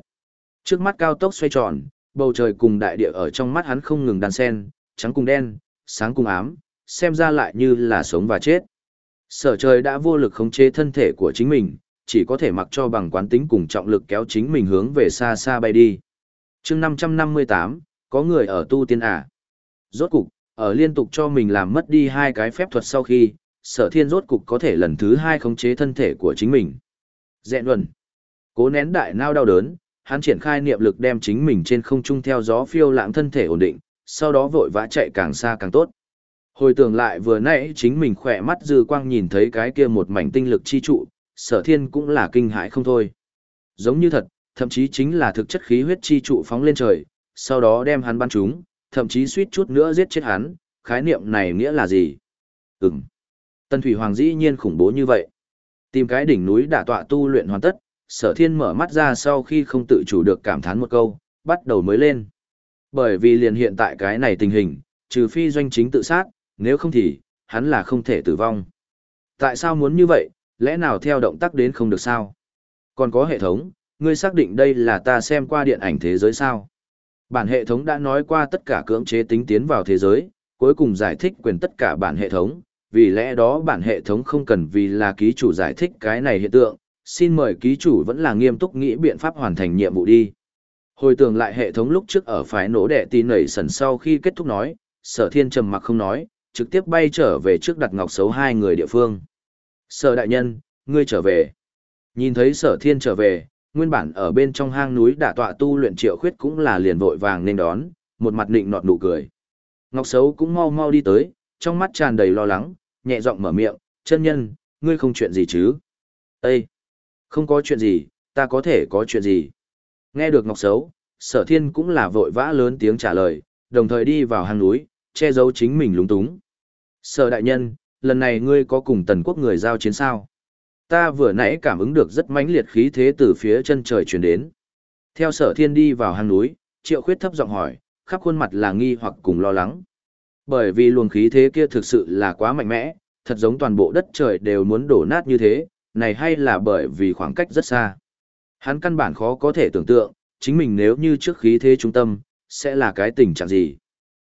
Trước mắt cao tốc xoay tròn, bầu trời cùng đại địa ở trong mắt hắn không ngừng đan sen, trắng cùng đen, sáng cùng ám, xem ra lại như là sống và chết. Sở trời đã vô lực khống chế thân thể của chính mình, chỉ có thể mặc cho bằng quán tính cùng trọng lực kéo chính mình hướng về xa xa bay đi. chương 558, có người ở tu tiên à. Rốt cục, ở liên tục cho mình làm mất đi hai cái phép thuật sau khi, sở thiên rốt cục có thể lần thứ hai khống chế thân thể của chính mình. Dẹn luận. Cố nén đại nao đau đớn, hắn triển khai niệm lực đem chính mình trên không trung theo gió phiêu lãng thân thể ổn định, sau đó vội vã chạy càng xa càng tốt. Hồi tưởng lại vừa nãy chính mình khỏe mắt dư quang nhìn thấy cái kia một mảnh tinh lực chi trụ, sở thiên cũng là kinh hãi không thôi. Giống như thật, thậm chí chính là thực chất khí huyết chi trụ phóng lên trời, sau đó đem hắn bắn trúng, thậm chí suýt chút nữa giết chết hắn, khái niệm này nghĩa là gì? Ừm. Tân Thủy Hoàng dĩ nhiên khủng bố như vậy. Tìm cái đỉnh núi đả tọa tu luyện hoàn tất, sở thiên mở mắt ra sau khi không tự chủ được cảm thán một câu, bắt đầu mới lên. Bởi vì liền hiện tại cái này tình hình, trừ phi doanh chính tự sát, nếu không thì, hắn là không thể tử vong. Tại sao muốn như vậy, lẽ nào theo động tác đến không được sao? Còn có hệ thống, ngươi xác định đây là ta xem qua điện ảnh thế giới sao? Bản hệ thống đã nói qua tất cả cưỡng chế tính tiến vào thế giới, cuối cùng giải thích quyền tất cả bản hệ thống, vì lẽ đó bản hệ thống không cần vì là ký chủ giải thích cái này hiện tượng, xin mời ký chủ vẫn là nghiêm túc nghĩ biện pháp hoàn thành nhiệm vụ đi. Hồi tưởng lại hệ thống lúc trước ở phái nổ đệ tin nảy sần sau khi kết thúc nói, sở thiên trầm mặc không nói, trực tiếp bay trở về trước đặt ngọc xấu hai người địa phương. Sở đại nhân, ngươi trở về. Nhìn thấy sở thiên trở về, nguyên bản ở bên trong hang núi đả tọa tu luyện triệu khuyết cũng là liền vội vàng nên đón, một mặt định nọt nụ cười. Ngọc Sấu cũng mau mau đi tới, trong mắt tràn đầy lo lắng, nhẹ giọng mở miệng, chân nhân, ngươi không chuyện gì chứ? Ê! Không có chuyện gì, ta có thể có chuyện gì? Nghe được Ngọc Sấu, sở thiên cũng là vội vã lớn tiếng trả lời, đồng thời đi vào hang núi, che giấu chính mình lúng túng. Sở đại nhân, lần này ngươi có cùng tần quốc người giao chiến sao? Ta vừa nãy cảm ứng được rất mãnh liệt khí thế từ phía chân trời truyền đến. Theo sở thiên đi vào hang núi, triệu khuyết thấp giọng hỏi, khắp khuôn mặt là nghi hoặc cùng lo lắng. Bởi vì luồng khí thế kia thực sự là quá mạnh mẽ, thật giống toàn bộ đất trời đều muốn đổ nát như thế, này hay là bởi vì khoảng cách rất xa. Hắn căn bản khó có thể tưởng tượng, chính mình nếu như trước khí thế trung tâm, sẽ là cái tình trạng gì.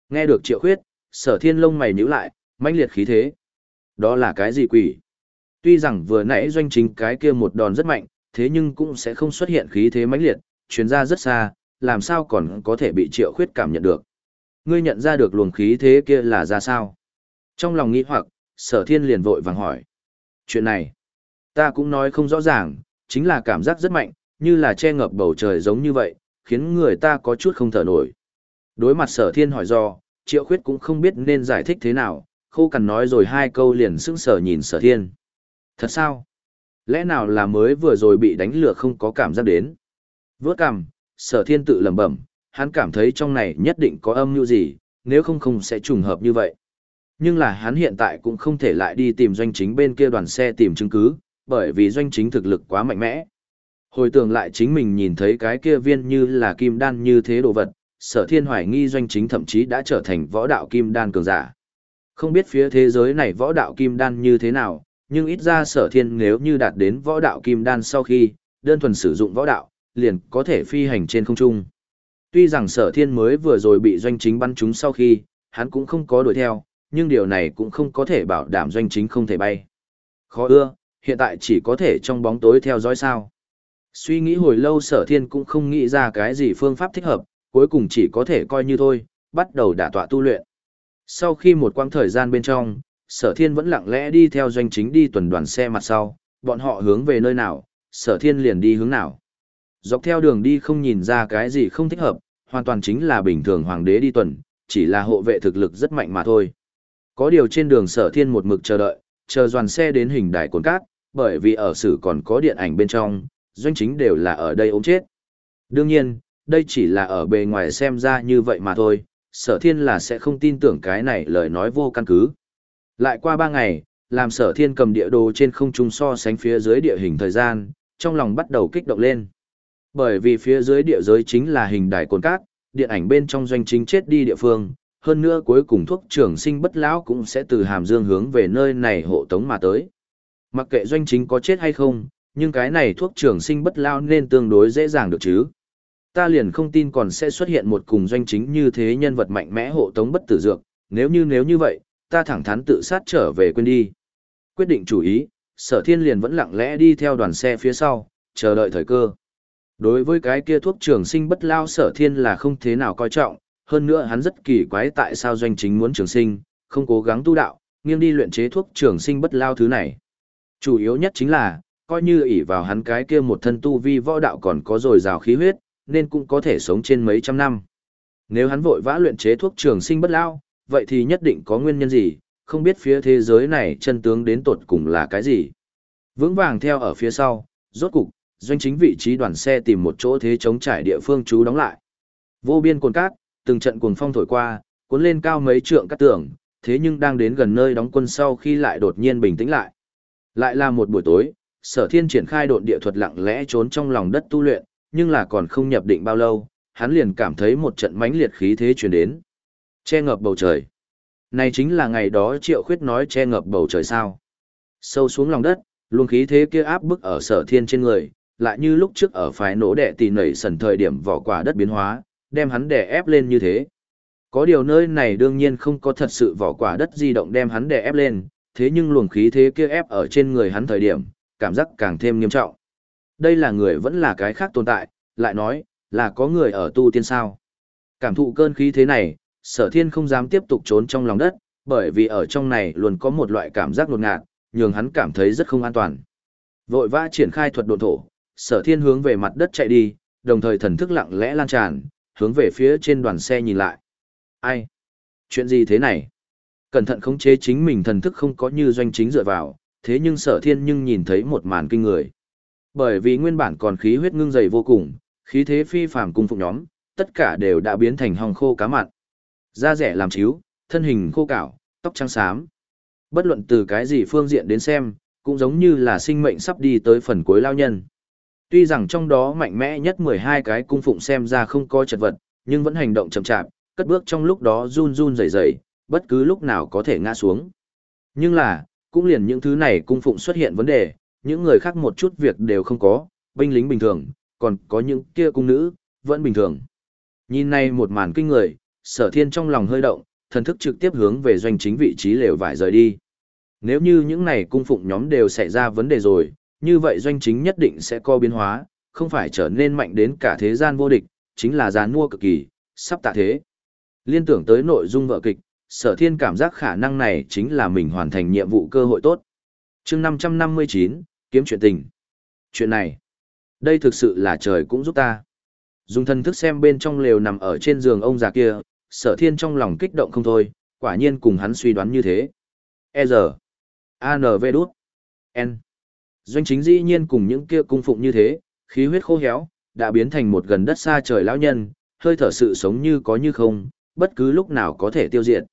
Nghe được triệu khuyết, sở thiên lông mày nhíu lại, mãnh liệt khí thế. Đó là cái gì quỷ? Tuy rằng vừa nãy doanh chính cái kia một đòn rất mạnh, thế nhưng cũng sẽ không xuất hiện khí thế mãnh liệt, chuyến ra rất xa, làm sao còn có thể bị triệu khuyết cảm nhận được. Ngươi nhận ra được luồng khí thế kia là ra sao? Trong lòng nghĩ hoặc, sở thiên liền vội vàng hỏi. Chuyện này, ta cũng nói không rõ ràng, chính là cảm giác rất mạnh, như là che ngập bầu trời giống như vậy, khiến người ta có chút không thở nổi. Đối mặt sở thiên hỏi do, triệu khuyết cũng không biết nên giải thích thế nào, khô cằn nói rồi hai câu liền sững sờ nhìn sở thiên. Thật sao? Lẽ nào là mới vừa rồi bị đánh lửa không có cảm giác đến? Vớt cằm, sở thiên tự lẩm bẩm, hắn cảm thấy trong này nhất định có âm mưu gì, nếu không không sẽ trùng hợp như vậy. Nhưng là hắn hiện tại cũng không thể lại đi tìm doanh chính bên kia đoàn xe tìm chứng cứ, bởi vì doanh chính thực lực quá mạnh mẽ. Hồi tưởng lại chính mình nhìn thấy cái kia viên như là kim đan như thế đồ vật, sở thiên hoài nghi doanh chính thậm chí đã trở thành võ đạo kim đan cường giả. Không biết phía thế giới này võ đạo kim đan như thế nào, nhưng ít ra sở thiên nếu như đạt đến võ đạo kim đan sau khi, đơn thuần sử dụng võ đạo, liền có thể phi hành trên không trung. Tuy rằng sở thiên mới vừa rồi bị doanh chính bắn trúng sau khi, hắn cũng không có đuổi theo, nhưng điều này cũng không có thể bảo đảm doanh chính không thể bay. Khó ưa, hiện tại chỉ có thể trong bóng tối theo dõi sao. Suy nghĩ hồi lâu sở thiên cũng không nghĩ ra cái gì phương pháp thích hợp, cuối cùng chỉ có thể coi như thôi, bắt đầu đả tọa tu luyện. Sau khi một quãng thời gian bên trong, sở thiên vẫn lặng lẽ đi theo doanh chính đi tuần đoàn xe mặt sau, bọn họ hướng về nơi nào, sở thiên liền đi hướng nào. Dọc theo đường đi không nhìn ra cái gì không thích hợp, hoàn toàn chính là bình thường hoàng đế đi tuần, chỉ là hộ vệ thực lực rất mạnh mà thôi. Có điều trên đường sở thiên một mực chờ đợi, chờ đoàn xe đến hình đài cồn cát, bởi vì ở sử còn có điện ảnh bên trong, doanh chính đều là ở đây ốm chết. Đương nhiên, đây chỉ là ở bề ngoài xem ra như vậy mà thôi, sở thiên là sẽ không tin tưởng cái này lời nói vô căn cứ. Lại qua ba ngày, làm sở thiên cầm địa đồ trên không trung so sánh phía dưới địa hình thời gian, trong lòng bắt đầu kích động lên. Bởi vì phía dưới địa giới chính là hình đài cồn cát, điện ảnh bên trong doanh chính chết đi địa phương, hơn nữa cuối cùng thuốc trưởng sinh bất lão cũng sẽ từ hàm dương hướng về nơi này hộ tống mà tới. Mặc kệ doanh chính có chết hay không, nhưng cái này thuốc trưởng sinh bất lão nên tương đối dễ dàng được chứ. Ta liền không tin còn sẽ xuất hiện một cùng doanh chính như thế nhân vật mạnh mẽ hộ tống bất tử dược, nếu như nếu như vậy, ta thẳng thắn tự sát trở về quên đi. Quyết định chủ ý, sở thiên liền vẫn lặng lẽ đi theo đoàn xe phía sau, chờ đợi thời cơ. Đối với cái kia thuốc trường sinh bất lao sở thiên là không thế nào coi trọng, hơn nữa hắn rất kỳ quái tại sao doanh chính muốn trường sinh, không cố gắng tu đạo, nghiêng đi luyện chế thuốc trường sinh bất lao thứ này. Chủ yếu nhất chính là, coi như ỷ vào hắn cái kia một thân tu vi võ đạo còn có dồi dào khí huyết, nên cũng có thể sống trên mấy trăm năm. Nếu hắn vội vã luyện chế thuốc trường sinh bất lao, vậy thì nhất định có nguyên nhân gì, không biết phía thế giới này chân tướng đến tột cùng là cái gì. Vững vàng theo ở phía sau, rốt cục, doanh chính vị trí đoàn xe tìm một chỗ thế chống trải địa phương chú đóng lại. Vô biên cồn cát, từng trận cuồng phong thổi qua, cuốn lên cao mấy trượng cát tường, thế nhưng đang đến gần nơi đóng quân sau khi lại đột nhiên bình tĩnh lại. Lại là một buổi tối, sở thiên triển khai độn địa thuật lặng lẽ trốn trong lòng đất tu luyện, nhưng là còn không nhập định bao lâu, hắn liền cảm thấy một trận mãnh liệt khí thế truyền đến. Che ngập bầu trời. Này chính là ngày đó triệu khuyết nói che ngập bầu trời sao. Sâu xuống lòng đất, luồng khí thế kia áp bức ở sở thiên trên người, lại như lúc trước ở phái nổ đẻ tì nảy sần thời điểm vỏ quả đất biến hóa, đem hắn đè ép lên như thế. Có điều nơi này đương nhiên không có thật sự vỏ quả đất di động đem hắn đè ép lên, thế nhưng luồng khí thế kia ép ở trên người hắn thời điểm, cảm giác càng thêm nghiêm trọng. Đây là người vẫn là cái khác tồn tại, lại nói, là có người ở tu tiên sao. Cảm thụ cơn khí thế này, sở thiên không dám tiếp tục trốn trong lòng đất, bởi vì ở trong này luôn có một loại cảm giác nột ngạt, nhường hắn cảm thấy rất không an toàn. Vội vã triển khai thuật độn thổ, sở thiên hướng về mặt đất chạy đi, đồng thời thần thức lặng lẽ lan tràn, hướng về phía trên đoàn xe nhìn lại. Ai? Chuyện gì thế này? Cẩn thận khống chế chính mình thần thức không có như doanh chính dựa vào, thế nhưng sở thiên nhưng nhìn thấy một màn kinh người. Bởi vì nguyên bản còn khí huyết ngưng dày vô cùng, khí thế phi phàm cung phụng nhóm, tất cả đều đã biến thành hòng khô cá mặn. Da rẻ làm chiếu, thân hình khô cảo, tóc trắng xám. Bất luận từ cái gì phương diện đến xem, cũng giống như là sinh mệnh sắp đi tới phần cuối lao nhân. Tuy rằng trong đó mạnh mẽ nhất 12 cái cung phụng xem ra không có chật vật, nhưng vẫn hành động chậm chạp, cất bước trong lúc đó run run rẩy rẩy, bất cứ lúc nào có thể ngã xuống. Nhưng là, cũng liền những thứ này cung phụng xuất hiện vấn đề, những người khác một chút việc đều không có, binh lính bình thường, còn có những kia cung nữ, vẫn bình thường. Nhìn này một màn kinh người, sở thiên trong lòng hơi động, thần thức trực tiếp hướng về doanh chính vị trí lều vải rời đi. Nếu như những này cung phụng nhóm đều xảy ra vấn đề rồi, như vậy doanh chính nhất định sẽ co biến hóa, không phải trở nên mạnh đến cả thế gian vô địch, chính là giàn mua cực kỳ, sắp tạ thế. Liên tưởng tới nội dung vợ kịch, sở thiên cảm giác khả năng này chính là mình hoàn thành nhiệm vụ cơ hội tốt. chương 559, kiếm chuyện tình. Chuyện này, đây thực sự là trời cũng giúp ta. Dùng thần thức xem bên trong lều nằm ở trên giường ông già kia, sở thiên trong lòng kích động không thôi, quả nhiên cùng hắn suy đoán như thế. E giờ, ANV đút, N. Doanh chính dĩ nhiên cùng những kia cung phụng như thế, khí huyết khô héo, đã biến thành một gần đất xa trời lão nhân, hơi thở sự sống như có như không, bất cứ lúc nào có thể tiêu diệt.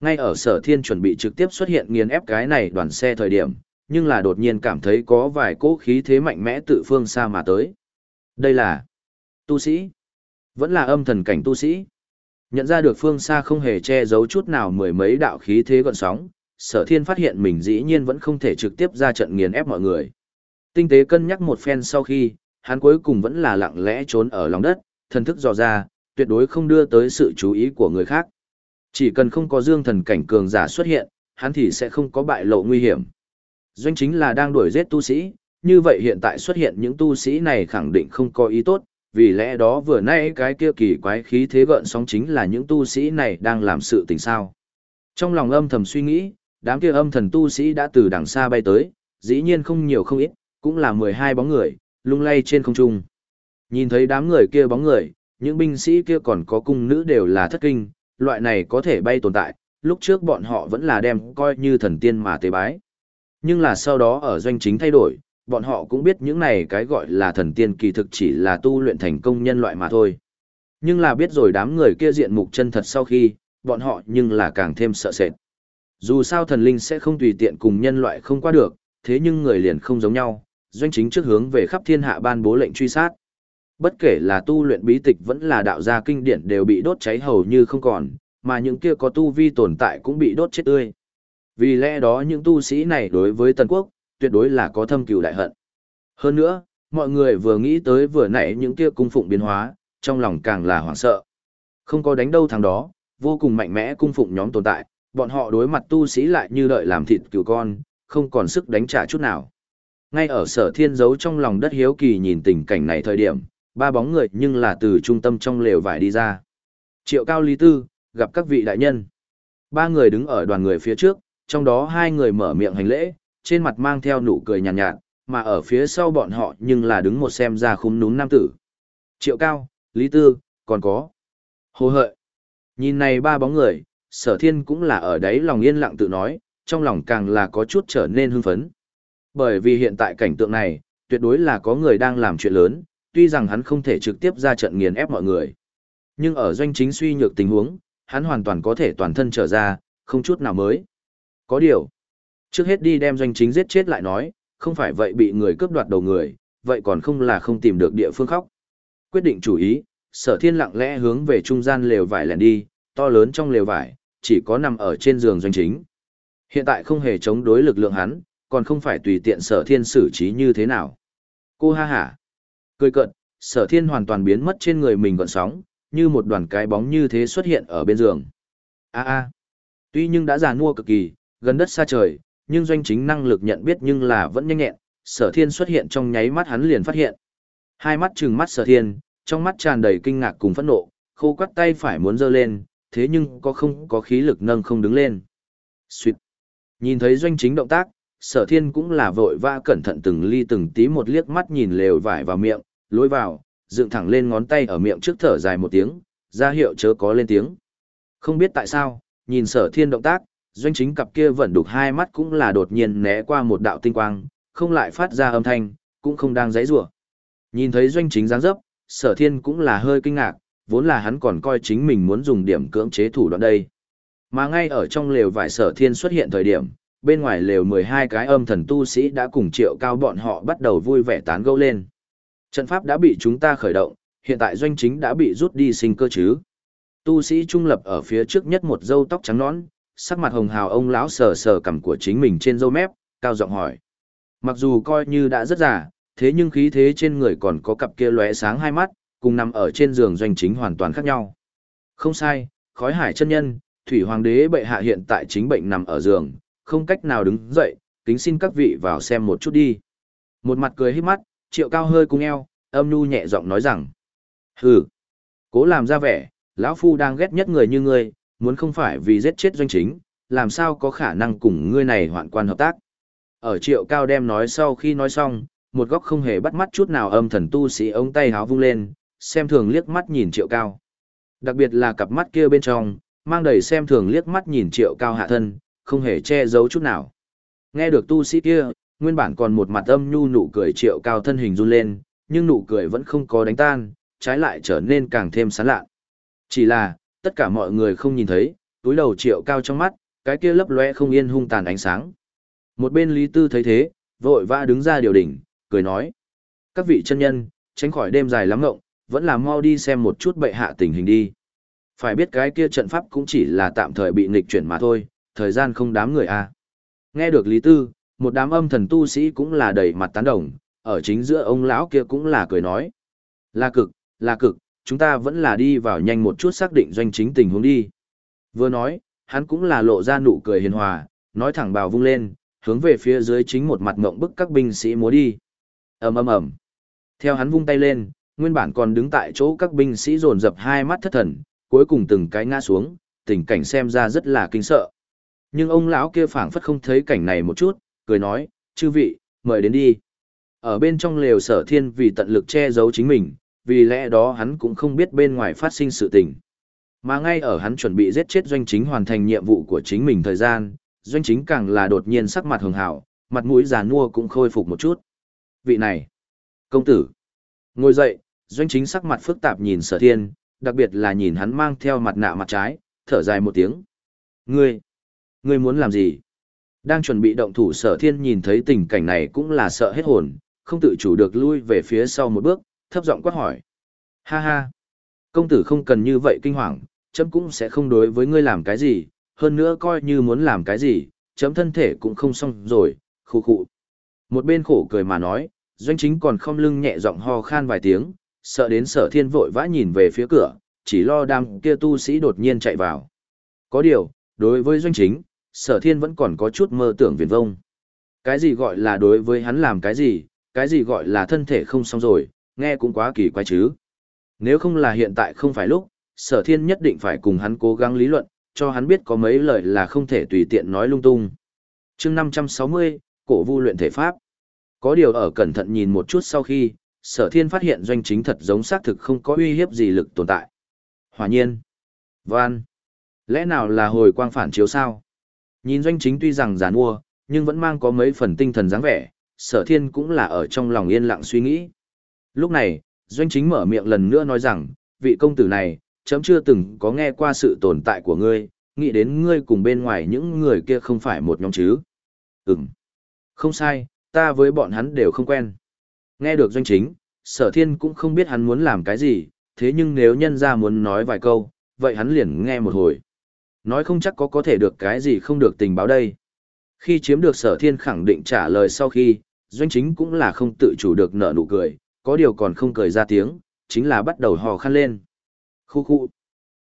Ngay ở sở thiên chuẩn bị trực tiếp xuất hiện nghiền ép cái này đoàn xe thời điểm, nhưng là đột nhiên cảm thấy có vài cỗ khí thế mạnh mẽ tự phương xa mà tới. Đây là tu sĩ, vẫn là âm thần cảnh tu sĩ. Nhận ra được phương xa không hề che giấu chút nào mười mấy đạo khí thế gọn sóng, sở thiên phát hiện mình dĩ nhiên vẫn không thể trực tiếp ra trận nghiền ép mọi người. Tinh tế cân nhắc một phen sau khi, hắn cuối cùng vẫn là lặng lẽ trốn ở lòng đất, thần thức dò ra, tuyệt đối không đưa tới sự chú ý của người khác. Chỉ cần không có dương thần cảnh cường giả xuất hiện, hắn thì sẽ không có bại lộ nguy hiểm. Doanh chính là đang đuổi giết tu sĩ, như vậy hiện tại xuất hiện những tu sĩ này khẳng định không có ý tốt, vì lẽ đó vừa nãy cái kia kỳ quái khí thế gợn sóng chính là những tu sĩ này đang làm sự tình sao. Trong lòng âm thầm suy nghĩ, đám kia âm thần tu sĩ đã từ đằng xa bay tới, dĩ nhiên không nhiều không ít, cũng là 12 bóng người, lung lay trên không trung. Nhìn thấy đám người kia bóng người, những binh sĩ kia còn có cung nữ đều là thất kinh, loại này có thể bay tồn tại, lúc trước bọn họ vẫn là đem coi như thần tiên mà tế bái. Nhưng là sau đó ở doanh chính thay đổi, bọn họ cũng biết những này cái gọi là thần tiên kỳ thực chỉ là tu luyện thành công nhân loại mà thôi. Nhưng là biết rồi đám người kia diện mục chân thật sau khi, bọn họ nhưng là càng thêm sợ sệt. Dù sao thần linh sẽ không tùy tiện cùng nhân loại không qua được, thế nhưng người liền không giống nhau, doanh chính trước hướng về khắp thiên hạ ban bố lệnh truy sát. Bất kể là tu luyện bí tịch vẫn là đạo gia kinh điển đều bị đốt cháy hầu như không còn, mà những kia có tu vi tồn tại cũng bị đốt chết tươi. Vì lẽ đó những tu sĩ này đối với Tần Quốc, tuyệt đối là có thâm cừu đại hận. Hơn nữa, mọi người vừa nghĩ tới vừa nãy những kia cung phụng biến hóa, trong lòng càng là hoảng sợ. Không có đánh đâu thằng đó, vô cùng mạnh mẽ cung phụng nhóm tồn tại, bọn họ đối mặt tu sĩ lại như đợi làm thịt cừu con, không còn sức đánh trả chút nào. Ngay ở sở thiên giấu trong lòng đất hiếu kỳ nhìn tình cảnh này thời điểm, ba bóng người nhưng là từ trung tâm trong lều vải đi ra. Triệu cao lý tư, gặp các vị đại nhân. Ba người đứng ở đoàn người phía trước, trong đó hai người mở miệng hành lễ, trên mặt mang theo nụ cười nhàn nhạt, nhạt, mà ở phía sau bọn họ nhưng là đứng một xem ra khúm núm nam tử. Triệu cao, lý tư, còn có. Hồ hợi. Nhìn này ba bóng người, sở thiên cũng là ở đấy lòng yên lặng tự nói, trong lòng càng là có chút trở nên hưng phấn. Bởi vì hiện tại cảnh tượng này, tuyệt đối là có người đang làm chuyện lớn, tuy rằng hắn không thể trực tiếp ra trận nghiền ép mọi người. Nhưng ở doanh chính suy nhược tình huống, hắn hoàn toàn có thể toàn thân trở ra, không chút nào mới. Có điều, trước hết đi đem doanh chính giết chết lại nói, không phải vậy bị người cướp đoạt đầu người, vậy còn không là không tìm được địa phương khóc. Quyết định chủ ý, sở thiên lặng lẽ hướng về trung gian lều vải lẻn đi, to lớn trong lều vải, chỉ có nằm ở trên giường doanh chính. Hiện tại không hề chống đối lực lượng hắn, còn không phải tùy tiện sở thiên xử trí như thế nào. Cô ha hả. Cười cận, sở thiên hoàn toàn biến mất trên người mình gọn sóng, như một đoàn cái bóng như thế xuất hiện ở bên giường. a a Tuy nhưng đã già nua cực kỳ, gần đất xa trời, nhưng doanh chính năng lực nhận biết nhưng là vẫn nhanh nhẹn, sở thiên xuất hiện trong nháy mắt hắn liền phát hiện. Hai mắt trừng mắt sở thiên, trong mắt tràn đầy kinh ngạc cùng phẫn nộ, khô quắt tay phải muốn giơ lên, thế nhưng có không có khí lực nâng không đứng lên. Xuyệt. Nhìn thấy doanh chính động tác, sở thiên cũng là vội vã cẩn thận từng ly từng tí một liếc mắt nhìn lều vải vào miệng, lối vào, dựng thẳng lên ngón tay ở miệng trước thở dài một tiếng, ra hiệu chớ có lên tiếng. Không biết tại sao, nhìn sở thiên động tác, doanh chính cặp kia vẫn đục hai mắt cũng là đột nhiên né qua một đạo tinh quang, không lại phát ra âm thanh, cũng không đang giãy giụa. Nhìn thấy doanh chính dáng dấp, sở thiên cũng là hơi kinh ngạc, vốn là hắn còn coi chính mình muốn dùng điểm cưỡng chế thủ đoạn đây. Mà ngay ở trong lều vải sở thiên xuất hiện thời điểm, bên ngoài lều 12 cái âm thần tu sĩ đã cùng triệu cao bọn họ bắt đầu vui vẻ tán gẫu lên. Trận pháp đã bị chúng ta khởi động, hiện tại doanh chính đã bị rút đi sinh cơ chứ. Tu sĩ trung lập ở phía trước nhất một dâu tóc trắng nõn, sắc mặt hồng hào ông lão sờ sờ cằm của chính mình trên râu mép, cao giọng hỏi. Mặc dù coi như đã rất già, thế nhưng khí thế trên người còn có cặp kia lóe sáng hai mắt, cùng nằm ở trên giường doanh chính hoàn toàn khác nhau. Không sai, khói hải chân nhân, thủy hoàng đế bệ hạ hiện tại chính bệnh nằm ở giường, không cách nào đứng dậy, kính xin các vị vào xem một chút đi. Một mặt cười hít mắt, triệu cao hơi cung eo, âm nu nhẹ giọng nói rằng. Hừ, cố làm ra vẻ, lão phu đang ghét nhất người như ngươi, muốn không phải vì giết chết doanh chính, làm sao có khả năng cùng ngươi này hoạn quan hợp tác. Ở triệu cao đem nói sau khi nói xong, một góc không hề bắt mắt chút nào âm thần tu sĩ ống tay háo vung lên, xem thường liếc mắt nhìn triệu cao. Đặc biệt là cặp mắt kia bên trong, mang đầy xem thường liếc mắt nhìn triệu cao hạ thân, không hề che giấu chút nào. Nghe được tu sĩ kia, nguyên bản còn một mặt âm nhu nụ cười triệu cao thân hình run lên, nhưng nụ cười vẫn không có đánh tan, trái lại trở nên càng thêm sán lạ. Chỉ là, tất cả mọi người không nhìn thấy, túi đầu triệu cao trong mắt, cái kia lấp lóe không yên hung tàn ánh sáng. Một bên Lý Tư thấy thế, vội vã đứng ra điều đỉnh, cười nói. Các vị chân nhân, tránh khỏi đêm dài lắm ngộng, vẫn là mau đi xem một chút bệ hạ tình hình đi. Phải biết cái kia trận pháp cũng chỉ là tạm thời bị nghịch chuyển mà thôi, thời gian không đám người a. À. Nghe được Lý Tư, một đám âm thần tu sĩ cũng là đầy mặt tán đồng, ở chính giữa ông lão kia cũng là cười nói. Là cực, là cực, chúng ta vẫn là đi vào nhanh một chút xác định doanh chính tình huống đi. Vừa nói, hắn cũng là lộ ra nụ cười hiền hòa, nói thẳng bào vung lên, hướng về phía dưới chính một mặt ngộng bức các binh sĩ múa đi. ầm ầm ầm. Theo hắn vung tay lên, nguyên bản còn đứng tại chỗ các binh sĩ dồn dập hai mắt thất thần, cuối cùng từng cái ngã xuống, tình cảnh xem ra rất là kinh sợ. Nhưng ông lão kia phảng phất không thấy cảnh này một chút, cười nói, chư vị, mời đến đi. Ở bên trong lều sở thiên vì tận lực che giấu chính mình, vì lẽ đó hắn cũng không biết bên ngoài phát sinh sự tình. Mà ngay ở hắn chuẩn bị giết chết doanh chính hoàn thành nhiệm vụ của chính mình thời gian, doanh chính càng là đột nhiên sắc mặt hường hảo, mặt mũi già nua cũng khôi phục một chút. Vị này, công tử, ngồi dậy, doanh chính sắc mặt phức tạp nhìn sở thiên, đặc biệt là nhìn hắn mang theo mặt nạ mặt trái, thở dài một tiếng. Ngươi, ngươi muốn làm gì? Đang chuẩn bị động thủ sở thiên nhìn thấy tình cảnh này cũng là sợ hết hồn, không tự chủ được lui về phía sau một bước, thấp giọng quát hỏi. Ha ha, công tử không cần như vậy kinh hoàng, chấm cũng sẽ không đối với ngươi làm cái gì, hơn nữa coi như muốn làm cái gì, chấm thân thể cũng không xong rồi, khu khụ. Một bên khổ cười mà nói, doanh chính còn không lưng nhẹ giọng ho khan vài tiếng, sợ đến sở thiên vội vã nhìn về phía cửa, chỉ lo đám kia tu sĩ đột nhiên chạy vào. Có điều, đối với doanh chính, sở thiên vẫn còn có chút mơ tưởng viền vông. Cái gì gọi là đối với hắn làm cái gì, cái gì gọi là thân thể không xong rồi, nghe cũng quá kỳ quái chứ. Nếu không là hiện tại không phải lúc, sở thiên nhất định phải cùng hắn cố gắng lý luận, cho hắn biết có mấy lời là không thể tùy tiện nói lung tung. chương 560, cổ vu luyện thể pháp. Có điều ở cẩn thận nhìn một chút sau khi, sở thiên phát hiện doanh chính thật giống xác thực không có uy hiếp gì lực tồn tại. Hòa nhiên. Van. Lẽ nào là hồi quang phản chiếu sao? Nhìn doanh chính tuy rằng giàn mua, nhưng vẫn mang có mấy phần tinh thần dáng vẻ, sở thiên cũng là ở trong lòng yên lặng suy nghĩ. Lúc này, doanh chính mở miệng lần nữa nói rằng, vị công tử này, chấm chưa từng có nghe qua sự tồn tại của ngươi, nghĩ đến ngươi cùng bên ngoài những người kia không phải một nhóm chứ. Ừm. Không sai, ta với bọn hắn đều không quen. Nghe được doanh chính, sở thiên cũng không biết hắn muốn làm cái gì, thế nhưng nếu nhân ra muốn nói vài câu, vậy hắn liền nghe một hồi. Nói không chắc có có thể được cái gì không được tình báo đây. Khi chiếm được sở thiên khẳng định trả lời sau khi, doanh chính cũng là không tự chủ được nở nụ cười, có điều còn không cười ra tiếng, chính là bắt đầu hò khăn lên. Khu khu.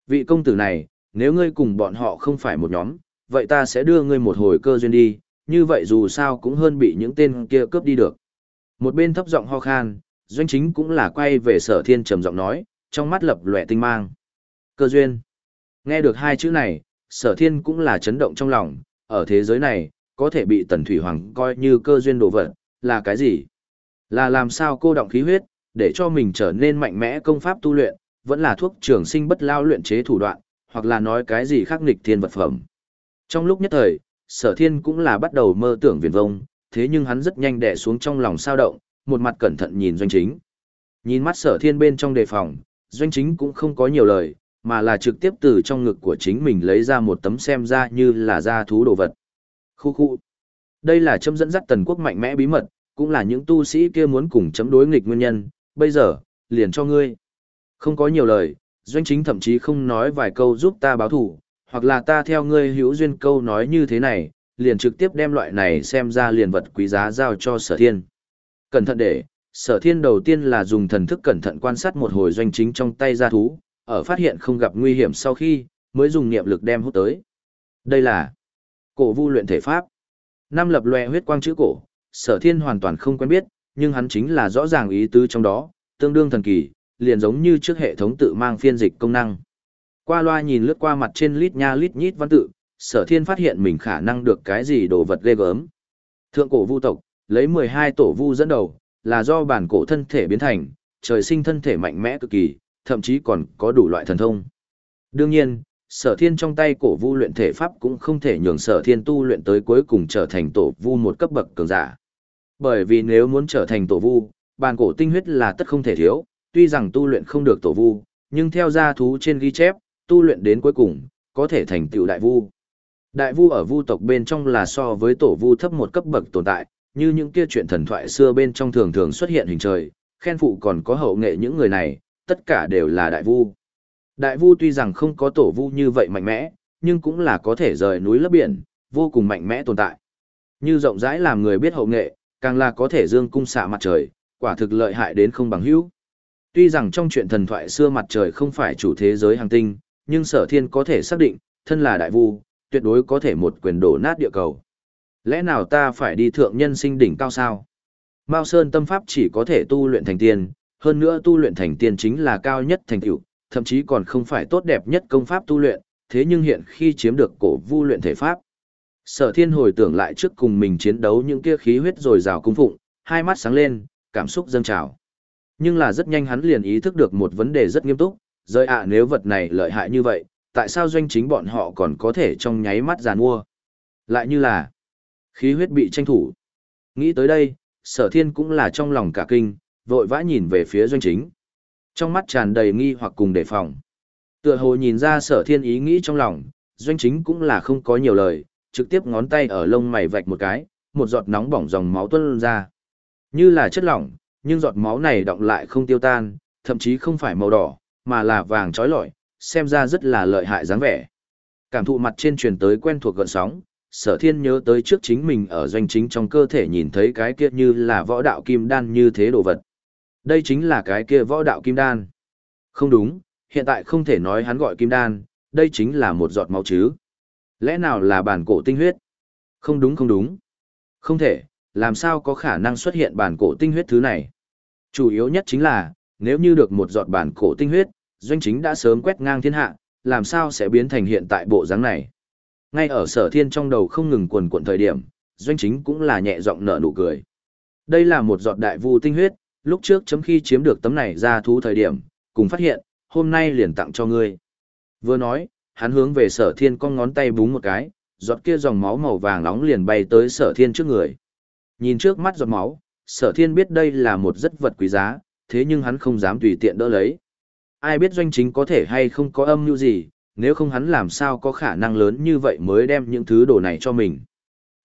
Vị công tử này, nếu ngươi cùng bọn họ không phải một nhóm, vậy ta sẽ đưa ngươi một hồi cơ duyên đi, như vậy dù sao cũng hơn bị những tên kia cướp đi được. Một bên thấp giọng ho khan, doanh chính cũng là quay về sở thiên trầm giọng nói, trong mắt lập lòe tinh mang. Cơ duyên. Nghe được hai chữ này, sở thiên cũng là chấn động trong lòng, ở thế giới này, có thể bị tần thủy hoàng coi như cơ duyên đồ vật, là cái gì? Là làm sao cô động khí huyết, để cho mình trở nên mạnh mẽ công pháp tu luyện, vẫn là thuốc trường sinh bất lao luyện chế thủ đoạn, hoặc là nói cái gì khác nghịch thiên vật phẩm. Trong lúc nhất thời, sở thiên cũng là bắt đầu mơ tưởng viền vông, thế nhưng hắn rất nhanh đè xuống trong lòng sao động, một mặt cẩn thận nhìn doanh chính. Nhìn mắt sở thiên bên trong đề phòng, doanh chính cũng không có nhiều lời, mà là trực tiếp từ trong ngực của chính mình lấy ra một tấm xem ra như là da thú đồ vật. Khu khu. Đây là châm dẫn dắt tần quốc mạnh mẽ bí mật, cũng là những tu sĩ kia muốn cùng chấm đối nghịch nguyên nhân, bây giờ, liền cho ngươi. Không có nhiều lời, doanh chính thậm chí không nói vài câu giúp ta báo thủ, hoặc là ta theo ngươi hữu duyên câu nói như thế này, liền trực tiếp đem loại này xem ra liền vật quý giá giao cho sở thiên. Cẩn thận để, sở thiên đầu tiên là dùng thần thức cẩn thận quan sát một hồi doanh chính trong tay gia thú, ở phát hiện không gặp nguy hiểm sau khi, mới dùng niệm lực đem hút tới. Đây là cổ vu luyện thể pháp. Năm lập loe huyết quang chữ cổ, sở thiên hoàn toàn không quen biết, nhưng hắn chính là rõ ràng ý tứ trong đó, tương đương thần kỳ, liền giống như trước hệ thống tự mang phiên dịch công năng. Qua loa nhìn lướt qua mặt trên lít nha lít nhít văn tự, sở thiên phát hiện mình khả năng được cái gì đồ vật ghê gớm. Thượng cổ vu tộc, lấy 12 tổ vu dẫn đầu, là do bản cổ thân thể biến thành, trời sinh thân thể mạnh mẽ cực kỳ, thậm chí còn có đủ loại thần thông. Đương nhiên, sở thiên trong tay cổ vu luyện thể pháp cũng không thể nhường sở thiên tu luyện tới cuối cùng trở thành tổ vu một cấp bậc cường giả. Bởi vì nếu muốn trở thành tổ vu, bản cổ tinh huyết là tất không thể thiếu, tuy rằng tu luyện không được tổ vu, nhưng theo gia thú trên ghi chép, tu luyện đến cuối cùng, có thể thành tựu đại vu. Đại vu ở vu tộc bên trong là so với tổ vu thấp một cấp bậc tồn tại, như những kia chuyện thần thoại xưa bên trong thường thường xuất hiện hình trời, khen phụ còn có hậu nghệ những người này, tất cả đều là đại vu. Đại vu tuy rằng không có tổ vu như vậy mạnh mẽ, nhưng cũng là có thể rời núi lấp biển, vô cùng mạnh mẽ tồn tại. Như rộng rãi làm người biết hậu nghệ, càng là có thể dương cung xạ mặt trời, quả thực lợi hại đến không bằng hữu. Tuy rằng trong chuyện thần thoại xưa mặt trời không phải chủ thế giới hành tinh, nhưng sở thiên có thể xác định, thân là đại vu, tuyệt đối có thể một quyền đổ nát địa cầu. Lẽ nào ta phải đi thượng nhân sinh đỉnh cao sao? Mao Sơn tâm pháp chỉ có thể tu luyện thành tiên, hơn nữa tu luyện thành tiên chính là cao nhất thành tựu, thậm chí còn không phải tốt đẹp nhất công pháp tu luyện, thế nhưng hiện khi chiếm được cổ vu luyện thể pháp. Sở thiên hồi tưởng lại trước cùng mình chiến đấu những kia khí huyết rồi rào cung phụng, hai mắt sáng lên, cảm xúc dâng trào. Nhưng là rất nhanh hắn liền ý thức được một vấn đề rất nghiêm túc, rơi ạ nếu vật này lợi hại như vậy, tại sao doanh chính bọn họ còn có thể trong nháy mắt giàn mua? Lại như là khí huyết bị tranh thủ. Nghĩ tới đây, sở thiên cũng là trong lòng cả kinh, vội vã nhìn về phía doanh chính. Trong mắt tràn đầy nghi hoặc cùng đề phòng. Tựa hồ nhìn ra sở thiên ý nghĩ trong lòng, doanh chính cũng là không có nhiều lời, trực tiếp ngón tay ở lông mày vạch một cái, một giọt nóng bỏng dòng máu tuôn ra. Như là chất lỏng, nhưng giọt máu này động lại không tiêu tan, thậm chí không phải màu đỏ, mà là vàng trói lọi, xem ra rất là lợi hại dáng vẻ. Cảm thụ mặt trên truyền tới quen thuộc gợn sóng, sở thiên nhớ tới trước chính mình ở doanh chính trong cơ thể nhìn thấy cái kia như là võ đạo kim đan như thế đồ vật. Đây chính là cái kia võ đạo kim đan. Không đúng, hiện tại không thể nói hắn gọi kim đan, đây chính là một giọt máu chứ. Lẽ nào là bản cổ tinh huyết? Không đúng không đúng. Không thể, làm sao có khả năng xuất hiện bản cổ tinh huyết thứ này? Chủ yếu nhất chính là, nếu như được một giọt bản cổ tinh huyết, doanh chính đã sớm quét ngang thiên hạ, làm sao sẽ biến thành hiện tại bộ dáng này? Ngay ở sở thiên trong đầu không ngừng quần cuộn thời điểm, doanh chính cũng là nhẹ giọng nở nụ cười. Đây là một giọt đại vu tinh huyết, lúc trước chấm khi chiếm được tấm này ra thú thời điểm, cùng phát hiện, hôm nay liền tặng cho ngươi. Vừa nói, hắn hướng về sở thiên con ngón tay búng một cái, giọt kia dòng máu màu vàng nóng liền bay tới sở thiên trước người. Nhìn trước mắt giọt máu, sở thiên biết đây là một rất vật quý giá, thế nhưng hắn không dám tùy tiện đỡ lấy. Ai biết doanh chính có thể hay không có âm mưu gì, nếu không hắn làm sao có khả năng lớn như vậy mới đem những thứ đồ này cho mình.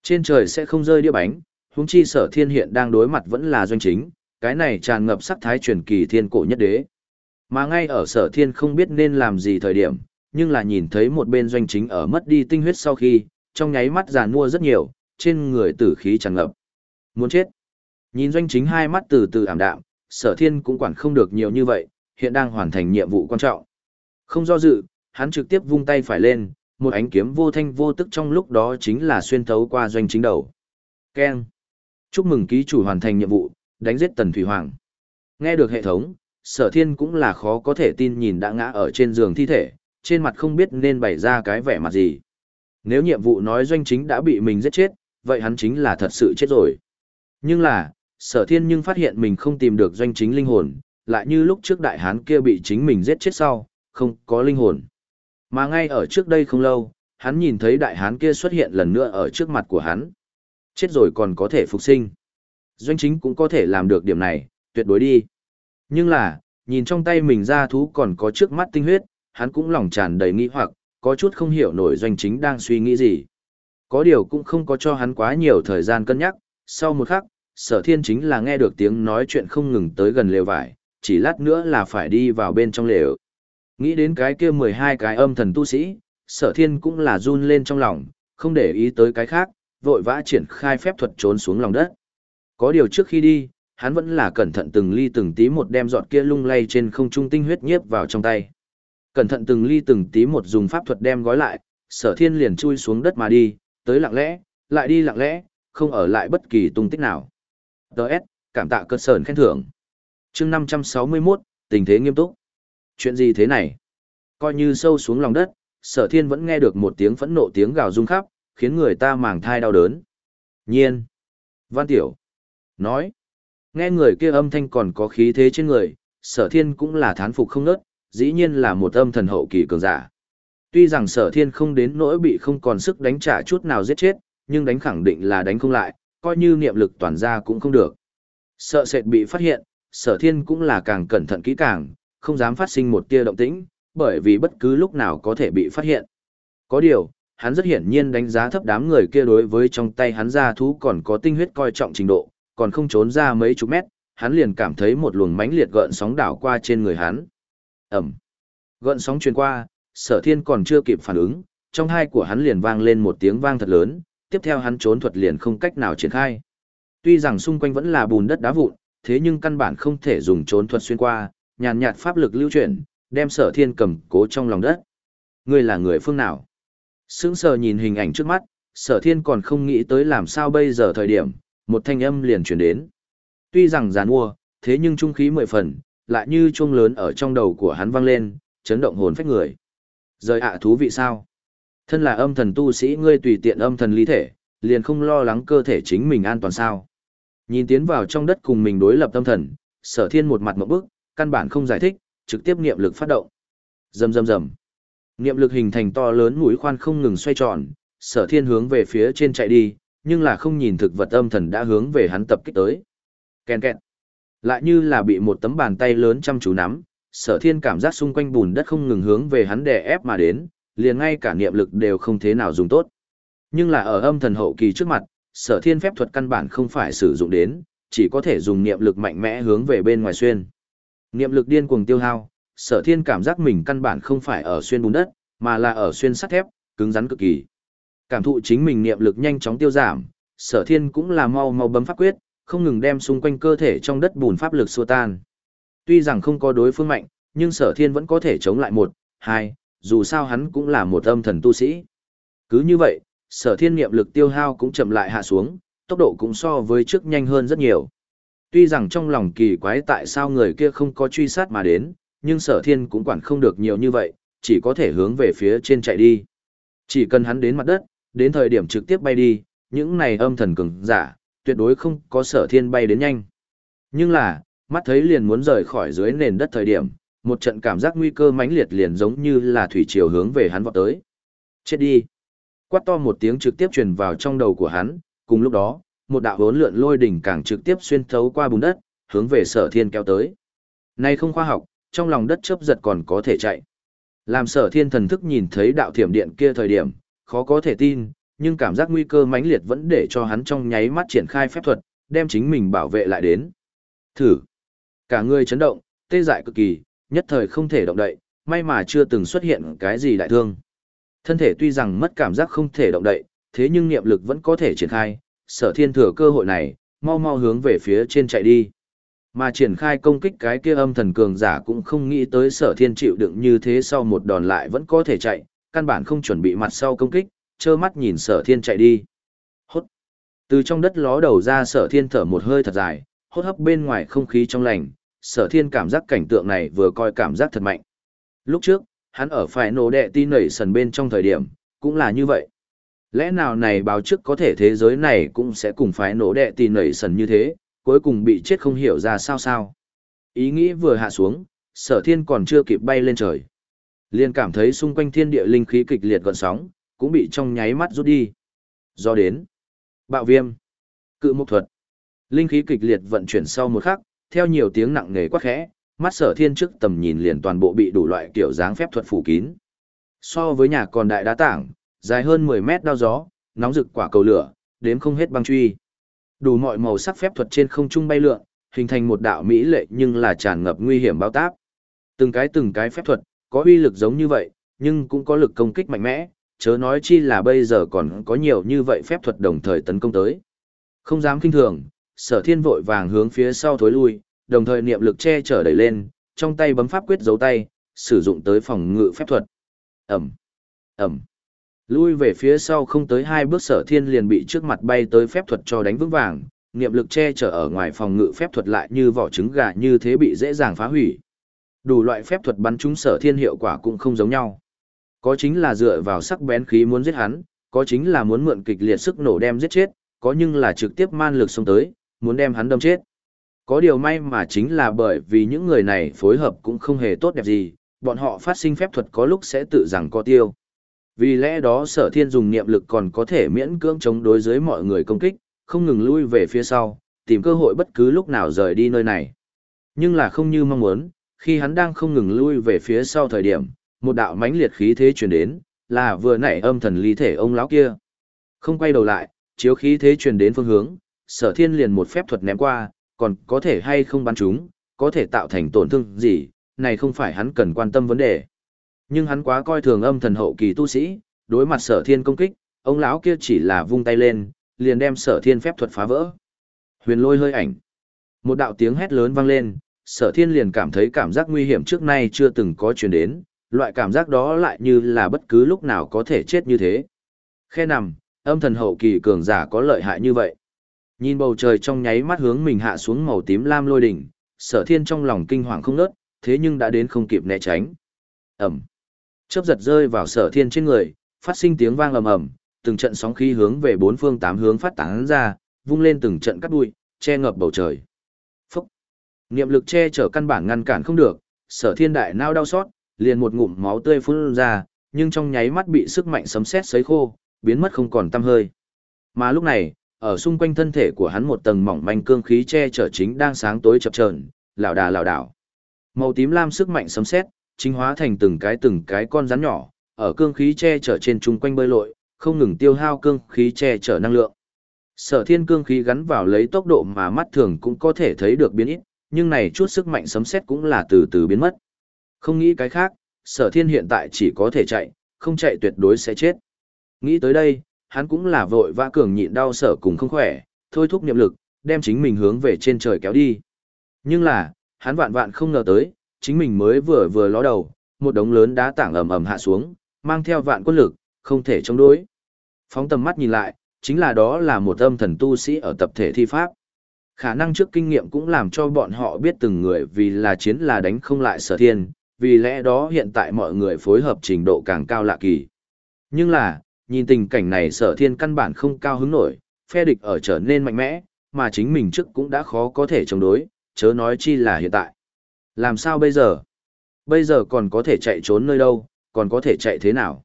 Trên trời sẽ không rơi đĩa bánh, huống chi sở thiên hiện đang đối mặt vẫn là doanh chính, cái này tràn ngập sắc thái truyền kỳ thiên cổ nhất đế. Mà ngay ở sở thiên không biết nên làm gì thời điểm, nhưng là nhìn thấy một bên doanh chính ở mất đi tinh huyết sau khi, trong nháy mắt giàn mua rất nhiều, trên người tử khí tràn ngập. Muốn chết. Nhìn doanh chính hai mắt từ từ ảm đạm, sở thiên cũng quản không được nhiều như vậy, hiện đang hoàn thành nhiệm vụ quan trọng. Không do dự, hắn trực tiếp vung tay phải lên, một ánh kiếm vô thanh vô tức trong lúc đó chính là xuyên thấu qua doanh chính đầu. Keng. Chúc mừng ký chủ hoàn thành nhiệm vụ, đánh giết Tần Thủy Hoàng. Nghe được hệ thống, sở thiên cũng là khó có thể tin nhìn đã ngã ở trên giường thi thể, trên mặt không biết nên bày ra cái vẻ mặt gì. Nếu nhiệm vụ nói doanh chính đã bị mình giết chết, vậy hắn chính là thật sự chết rồi. Nhưng là, sở thiên nhưng phát hiện mình không tìm được doanh chính linh hồn, lại như lúc trước đại hán kia bị chính mình giết chết sau, không có linh hồn. Mà ngay ở trước đây không lâu, hắn nhìn thấy đại hán kia xuất hiện lần nữa ở trước mặt của hắn. Chết rồi còn có thể phục sinh. Doanh chính cũng có thể làm được điểm này, tuyệt đối đi. Nhưng là, nhìn trong tay mình ra thú còn có trước mắt tinh huyết, hắn cũng lòng tràn đầy nghi hoặc, có chút không hiểu nổi doanh chính đang suy nghĩ gì. Có điều cũng không có cho hắn quá nhiều thời gian cân nhắc, sau một khắc, sở thiên chính là nghe được tiếng nói chuyện không ngừng tới gần lều vải, chỉ lát nữa là phải đi vào bên trong lều. Nghĩ đến cái kia 12 cái âm thần tu sĩ, sở thiên cũng là run lên trong lòng, không để ý tới cái khác, vội vã triển khai phép thuật trốn xuống lòng đất. Có điều trước khi đi, hắn vẫn là cẩn thận từng ly từng tí một đem giọt kia lung lay trên không trung tinh huyết nhiếp vào trong tay. Cẩn thận từng ly từng tí một dùng pháp thuật đem gói lại, sở thiên liền chui xuống đất mà đi, tới lặng lẽ, lại đi lặng lẽ, không ở lại bất kỳ tung tích nào. Đợt, cảm tạ cơ sờn khen thưởng. chương 561, tình thế nghiêm túc. Chuyện gì thế này? Coi như sâu xuống lòng đất, sở thiên vẫn nghe được một tiếng phẫn nộ tiếng gào rung khắp, khiến người ta màng thai đau đớn. Nhiên. Văn Tiểu. Nói. Nghe người kia âm thanh còn có khí thế trên người, sở thiên cũng là thán phục không nớt, dĩ nhiên là một âm thần hậu kỳ cường giả. Tuy rằng sở thiên không đến nỗi bị không còn sức đánh trả chút nào giết chết, nhưng đánh khẳng định là đánh không lại, coi như niệm lực toàn ra cũng không được. Sợ sệt bị phát hiện, sở thiên cũng là càng cẩn thận kỹ càng, không dám phát sinh một tia động tĩnh, bởi vì bất cứ lúc nào có thể bị phát hiện. Có điều, hắn rất hiển nhiên đánh giá thấp đám người kia đối với trong tay hắn ra thú còn có tinh huyết coi trọng trình độ, còn không trốn ra mấy chục mét, hắn liền cảm thấy một luồng mãnh liệt gợn sóng đảo qua trên người hắn. Ẩm. Gợn sóng truyền qua, sở thiên còn chưa kịp phản ứng, trong hai của hắn liền vang lên một tiếng vang thật lớn, tiếp theo hắn trốn thuật liền không cách nào triển khai. Tuy rằng xung quanh vẫn là bùn đất đá vụn, thế nhưng căn bản không thể dùng trốn thuật xuyên qua, nhàn nhạt pháp lực lưu chuyển, đem sở thiên cầm cố trong lòng đất. Ngươi là người phương nào? Sững sờ nhìn hình ảnh trước mắt, sở thiên còn không nghĩ tới làm sao bây giờ thời điểm, một thanh âm liền truyền đến. Tuy rằng giàn mua, thế nhưng trung khí mười phần, lại như chuông lớn ở trong đầu của hắn vang lên, chấn động hồn phách người. Rời ạ thú vị sao? Thân là âm thần tu sĩ ngươi tùy tiện âm thần ly thể, liền không lo lắng cơ thể chính mình an toàn sao. Nhìn tiến vào trong đất cùng mình đối lập tâm thần, sở thiên một mặt một bức, căn bản không giải thích, trực tiếp niệm lực phát động. Rầm rầm rầm. Niệm lực hình thành to lớn mũi khoan không ngừng xoay tròn, sở thiên hướng về phía trên chạy đi, nhưng là không nhìn thực vật âm thần đã hướng về hắn tập kích tới. Kèn kẹn. Lại như là bị một tấm bàn tay lớn chăm chú nắm, sở thiên cảm giác xung quanh bùn đất không ngừng hướng về hắn đè ép mà đến, liền ngay cả niệm lực đều không thế nào dùng tốt. Nhưng là ở âm thần hậu kỳ trước mặt, sở thiên phép thuật căn bản không phải sử dụng đến, chỉ có thể dùng niệm lực mạnh mẽ hướng về bên ngoài xuyên. Niệm lực điên cuồng tiêu hao, sở thiên cảm giác mình căn bản không phải ở xuyên bùn đất, mà là ở xuyên sắt thép, cứng rắn cực kỳ. Cảm thụ chính mình niệm lực nhanh chóng tiêu giảm, sở thiên cũng là mau mau bấm pháp quyết, không ngừng đem xung quanh cơ thể trong đất bùn pháp lực xua tan. Tuy rằng không có đối phương mạnh, nhưng sở thiên vẫn có thể chống lại một, hai, dù sao hắn cũng là một âm thần tu sĩ. Cứ như vậy, sở thiên niệm lực tiêu hao cũng chậm lại hạ xuống, tốc độ cũng so với trước nhanh hơn rất nhiều. Tuy rằng trong lòng kỳ quái tại sao người kia không có truy sát mà đến, nhưng sở thiên cũng quản không được nhiều như vậy, chỉ có thể hướng về phía trên chạy đi. Chỉ cần hắn đến mặt đất, đến thời điểm trực tiếp bay đi, những này âm thần cường giả, tuyệt đối không có sở thiên bay đến nhanh. Nhưng là, mắt thấy liền muốn rời khỏi dưới nền đất thời điểm, một trận cảm giác nguy cơ mãnh liệt liền giống như là thủy triều hướng về hắn vọt tới. Chết đi! Quát to một tiếng trực tiếp truyền vào trong đầu của hắn, cùng lúc đó, một đạo hốn lượn lôi đỉnh càng trực tiếp xuyên thấu qua bùn đất, hướng về sở thiên kéo tới. Này không khoa học, trong lòng đất chớp giật còn có thể chạy. Làm sở thiên thần thức nhìn thấy đạo thiểm điện kia thời điểm, khó có thể tin, nhưng cảm giác nguy cơ mãnh liệt vẫn để cho hắn trong nháy mắt triển khai phép thuật, đem chính mình bảo vệ lại đến. Thử. Cả người chấn động, tê dại cực kỳ, nhất thời không thể động đậy, may mà chưa từng xuất hiện cái gì đại thương. Thân thể tuy rằng mất cảm giác không thể động đậy, thế nhưng niệm lực vẫn có thể triển khai, sở thiên thừa cơ hội này, mau mau hướng về phía trên chạy đi. Mà triển khai công kích cái kia âm thần cường giả cũng không nghĩ tới sở thiên chịu đựng như thế sau một đòn lại vẫn có thể chạy, căn bản không chuẩn bị mặt sau công kích, trơ mắt nhìn sở thiên chạy đi. Hốt! Từ trong đất ló đầu ra sở thiên thở một hơi thật dài, hốt hấp bên ngoài không khí trong lành, sở thiên cảm giác cảnh tượng này vừa coi cảm giác thật mạnh. Lúc trước, hắn ở phải nổ đệ tin nảy sần bên trong thời điểm, cũng là như vậy. Lẽ nào này báo trước có thể thế giới này cũng sẽ cùng phái nổ đệ tin nảy sần như thế, cuối cùng bị chết không hiểu ra sao sao. Ý nghĩ vừa hạ xuống, sở thiên còn chưa kịp bay lên trời. liền cảm thấy xung quanh thiên địa linh khí kịch liệt gợn sóng, cũng bị trong nháy mắt rút đi. Do đến, bạo viêm, cự mục thuật, linh khí kịch liệt vận chuyển sau một khắc, theo nhiều tiếng nặng nề quát khẽ, mắt sở thiên trước tầm nhìn liền toàn bộ bị đủ loại kiểu dáng phép thuật phủ kín. So với nhà còn đại đá tảng, dài hơn 10 mét đao gió, nóng rực quả cầu lửa, đếm không hết băng truy. Đủ mọi màu sắc phép thuật trên không trung bay lượn, hình thành một đạo mỹ lệ nhưng là tràn ngập nguy hiểm bao táp. Từng cái từng cái phép thuật, có uy lực giống như vậy, nhưng cũng có lực công kích mạnh mẽ, chớ nói chi là bây giờ còn có nhiều như vậy phép thuật đồng thời tấn công tới. Không dám kinh thường, sở thiên vội vàng hướng phía sau thối lui, đồng thời niệm lực che chở đẩy lên, trong tay bấm pháp quyết dấu tay, sử dụng tới phòng ngự phép thuật. Ẩm, Ẩm. Lui về phía sau không tới hai bước sở thiên liền bị trước mặt bay tới phép thuật cho đánh vững vàng, niệm lực che chở ở ngoài phòng ngự phép thuật lại như vỏ trứng gà như thế bị dễ dàng phá hủy. Đủ loại phép thuật bắn trúng sở thiên hiệu quả cũng không giống nhau. Có chính là dựa vào sắc bén khí muốn giết hắn, có chính là muốn mượn kịch liệt sức nổ đem giết chết, có nhưng là trực tiếp man lực xông tới, muốn đem hắn đâm chết. Có điều may mà chính là bởi vì những người này phối hợp cũng không hề tốt đẹp gì, bọn họ phát sinh phép thuật có lúc sẽ tự rằng co tiêu. Vì lẽ đó sở thiên dùng niệm lực còn có thể miễn cưỡng chống đối dưới mọi người công kích, không ngừng lui về phía sau, tìm cơ hội bất cứ lúc nào rời đi nơi này. Nhưng là không như mong muốn, khi hắn đang không ngừng lui về phía sau thời điểm, một đạo mãnh liệt khí thế truyền đến, là vừa nãy âm thần ly thể ông lão kia. Không quay đầu lại, chiếu khí thế truyền đến phương hướng, sở thiên liền một phép thuật ném qua, còn có thể hay không bắn chúng, có thể tạo thành tổn thương gì, này không phải hắn cần quan tâm vấn đề. Nhưng hắn quá coi thường âm thần hậu kỳ tu sĩ, đối mặt sở thiên công kích, ông lão kia chỉ là vung tay lên, liền đem sở thiên phép thuật phá vỡ. Huyền lôi hơi ảnh. Một đạo tiếng hét lớn vang lên, sở thiên liền cảm thấy cảm giác nguy hiểm trước nay chưa từng có truyền đến, loại cảm giác đó lại như là bất cứ lúc nào có thể chết như thế. Khe nằm, âm thần hậu kỳ cường giả có lợi hại như vậy. Nhìn bầu trời trong nháy mắt hướng mình hạ xuống màu tím lam lôi đỉnh, sở thiên trong lòng kinh hoàng không nớt, thế nhưng đã đến không kịp né tránh. Ẩm. Chớp giật rơi vào sở thiên trên người, phát sinh tiếng vang ầm ầm, từng trận sóng khí hướng về bốn phương tám hướng phát tán ra, vung lên từng trận cắt bụi, che ngập bầu trời. Phúc. Niệm lực che chở căn bản ngăn cản không được, sở thiên đại nao đau xót, liền một ngụm máu tươi phun ra, nhưng trong nháy mắt bị sức mạnh sấm sét sấy khô, biến mất không còn tăm hơi. Mà lúc này, ở xung quanh thân thể của hắn một tầng mỏng manh cương khí che chở chính đang sáng tối chập chờn, lảo đà lảo đảo. Màu tím lam sức mạnh sấm sét, chính hóa thành từng cái từng cái con rắn nhỏ, ở cương khí che chở trên chung quanh bơi lội, không ngừng tiêu hao cương khí che chở năng lượng. Sở thiên cương khí gắn vào lấy tốc độ mà mắt thường cũng có thể thấy được biến ít, nhưng này chút sức mạnh sấm sét cũng là từ từ biến mất. Không nghĩ cái khác, sở thiên hiện tại chỉ có thể chạy, không chạy tuyệt đối sẽ chết. Nghĩ tới đây, hắn cũng là vội vã cường nhịn đau sở cùng không khỏe, thôi thúc niệm lực, đem chính mình hướng về trên trời kéo đi. Nhưng là, hắn vạn vạn không ngờ tới, chính mình mới vừa vừa ló đầu, một đống lớn đá tảng ầm ầm hạ xuống, mang theo vạn quân lực, không thể chống đối. Phóng tầm mắt nhìn lại, chính là đó là một âm thần tu sĩ ở tập thể thi pháp. Khả năng trước kinh nghiệm cũng làm cho bọn họ biết từng người vì là chiến là đánh không lại sở thiên, vì lẽ đó hiện tại mọi người phối hợp trình độ càng cao lạ kỳ. Nhưng là, nhìn tình cảnh này sở thiên căn bản không cao hứng nổi, phe địch ở trở nên mạnh mẽ, mà chính mình trước cũng đã khó có thể chống đối, chớ nói chi là hiện tại. Làm sao bây giờ? Bây giờ còn có thể chạy trốn nơi đâu, còn có thể chạy thế nào?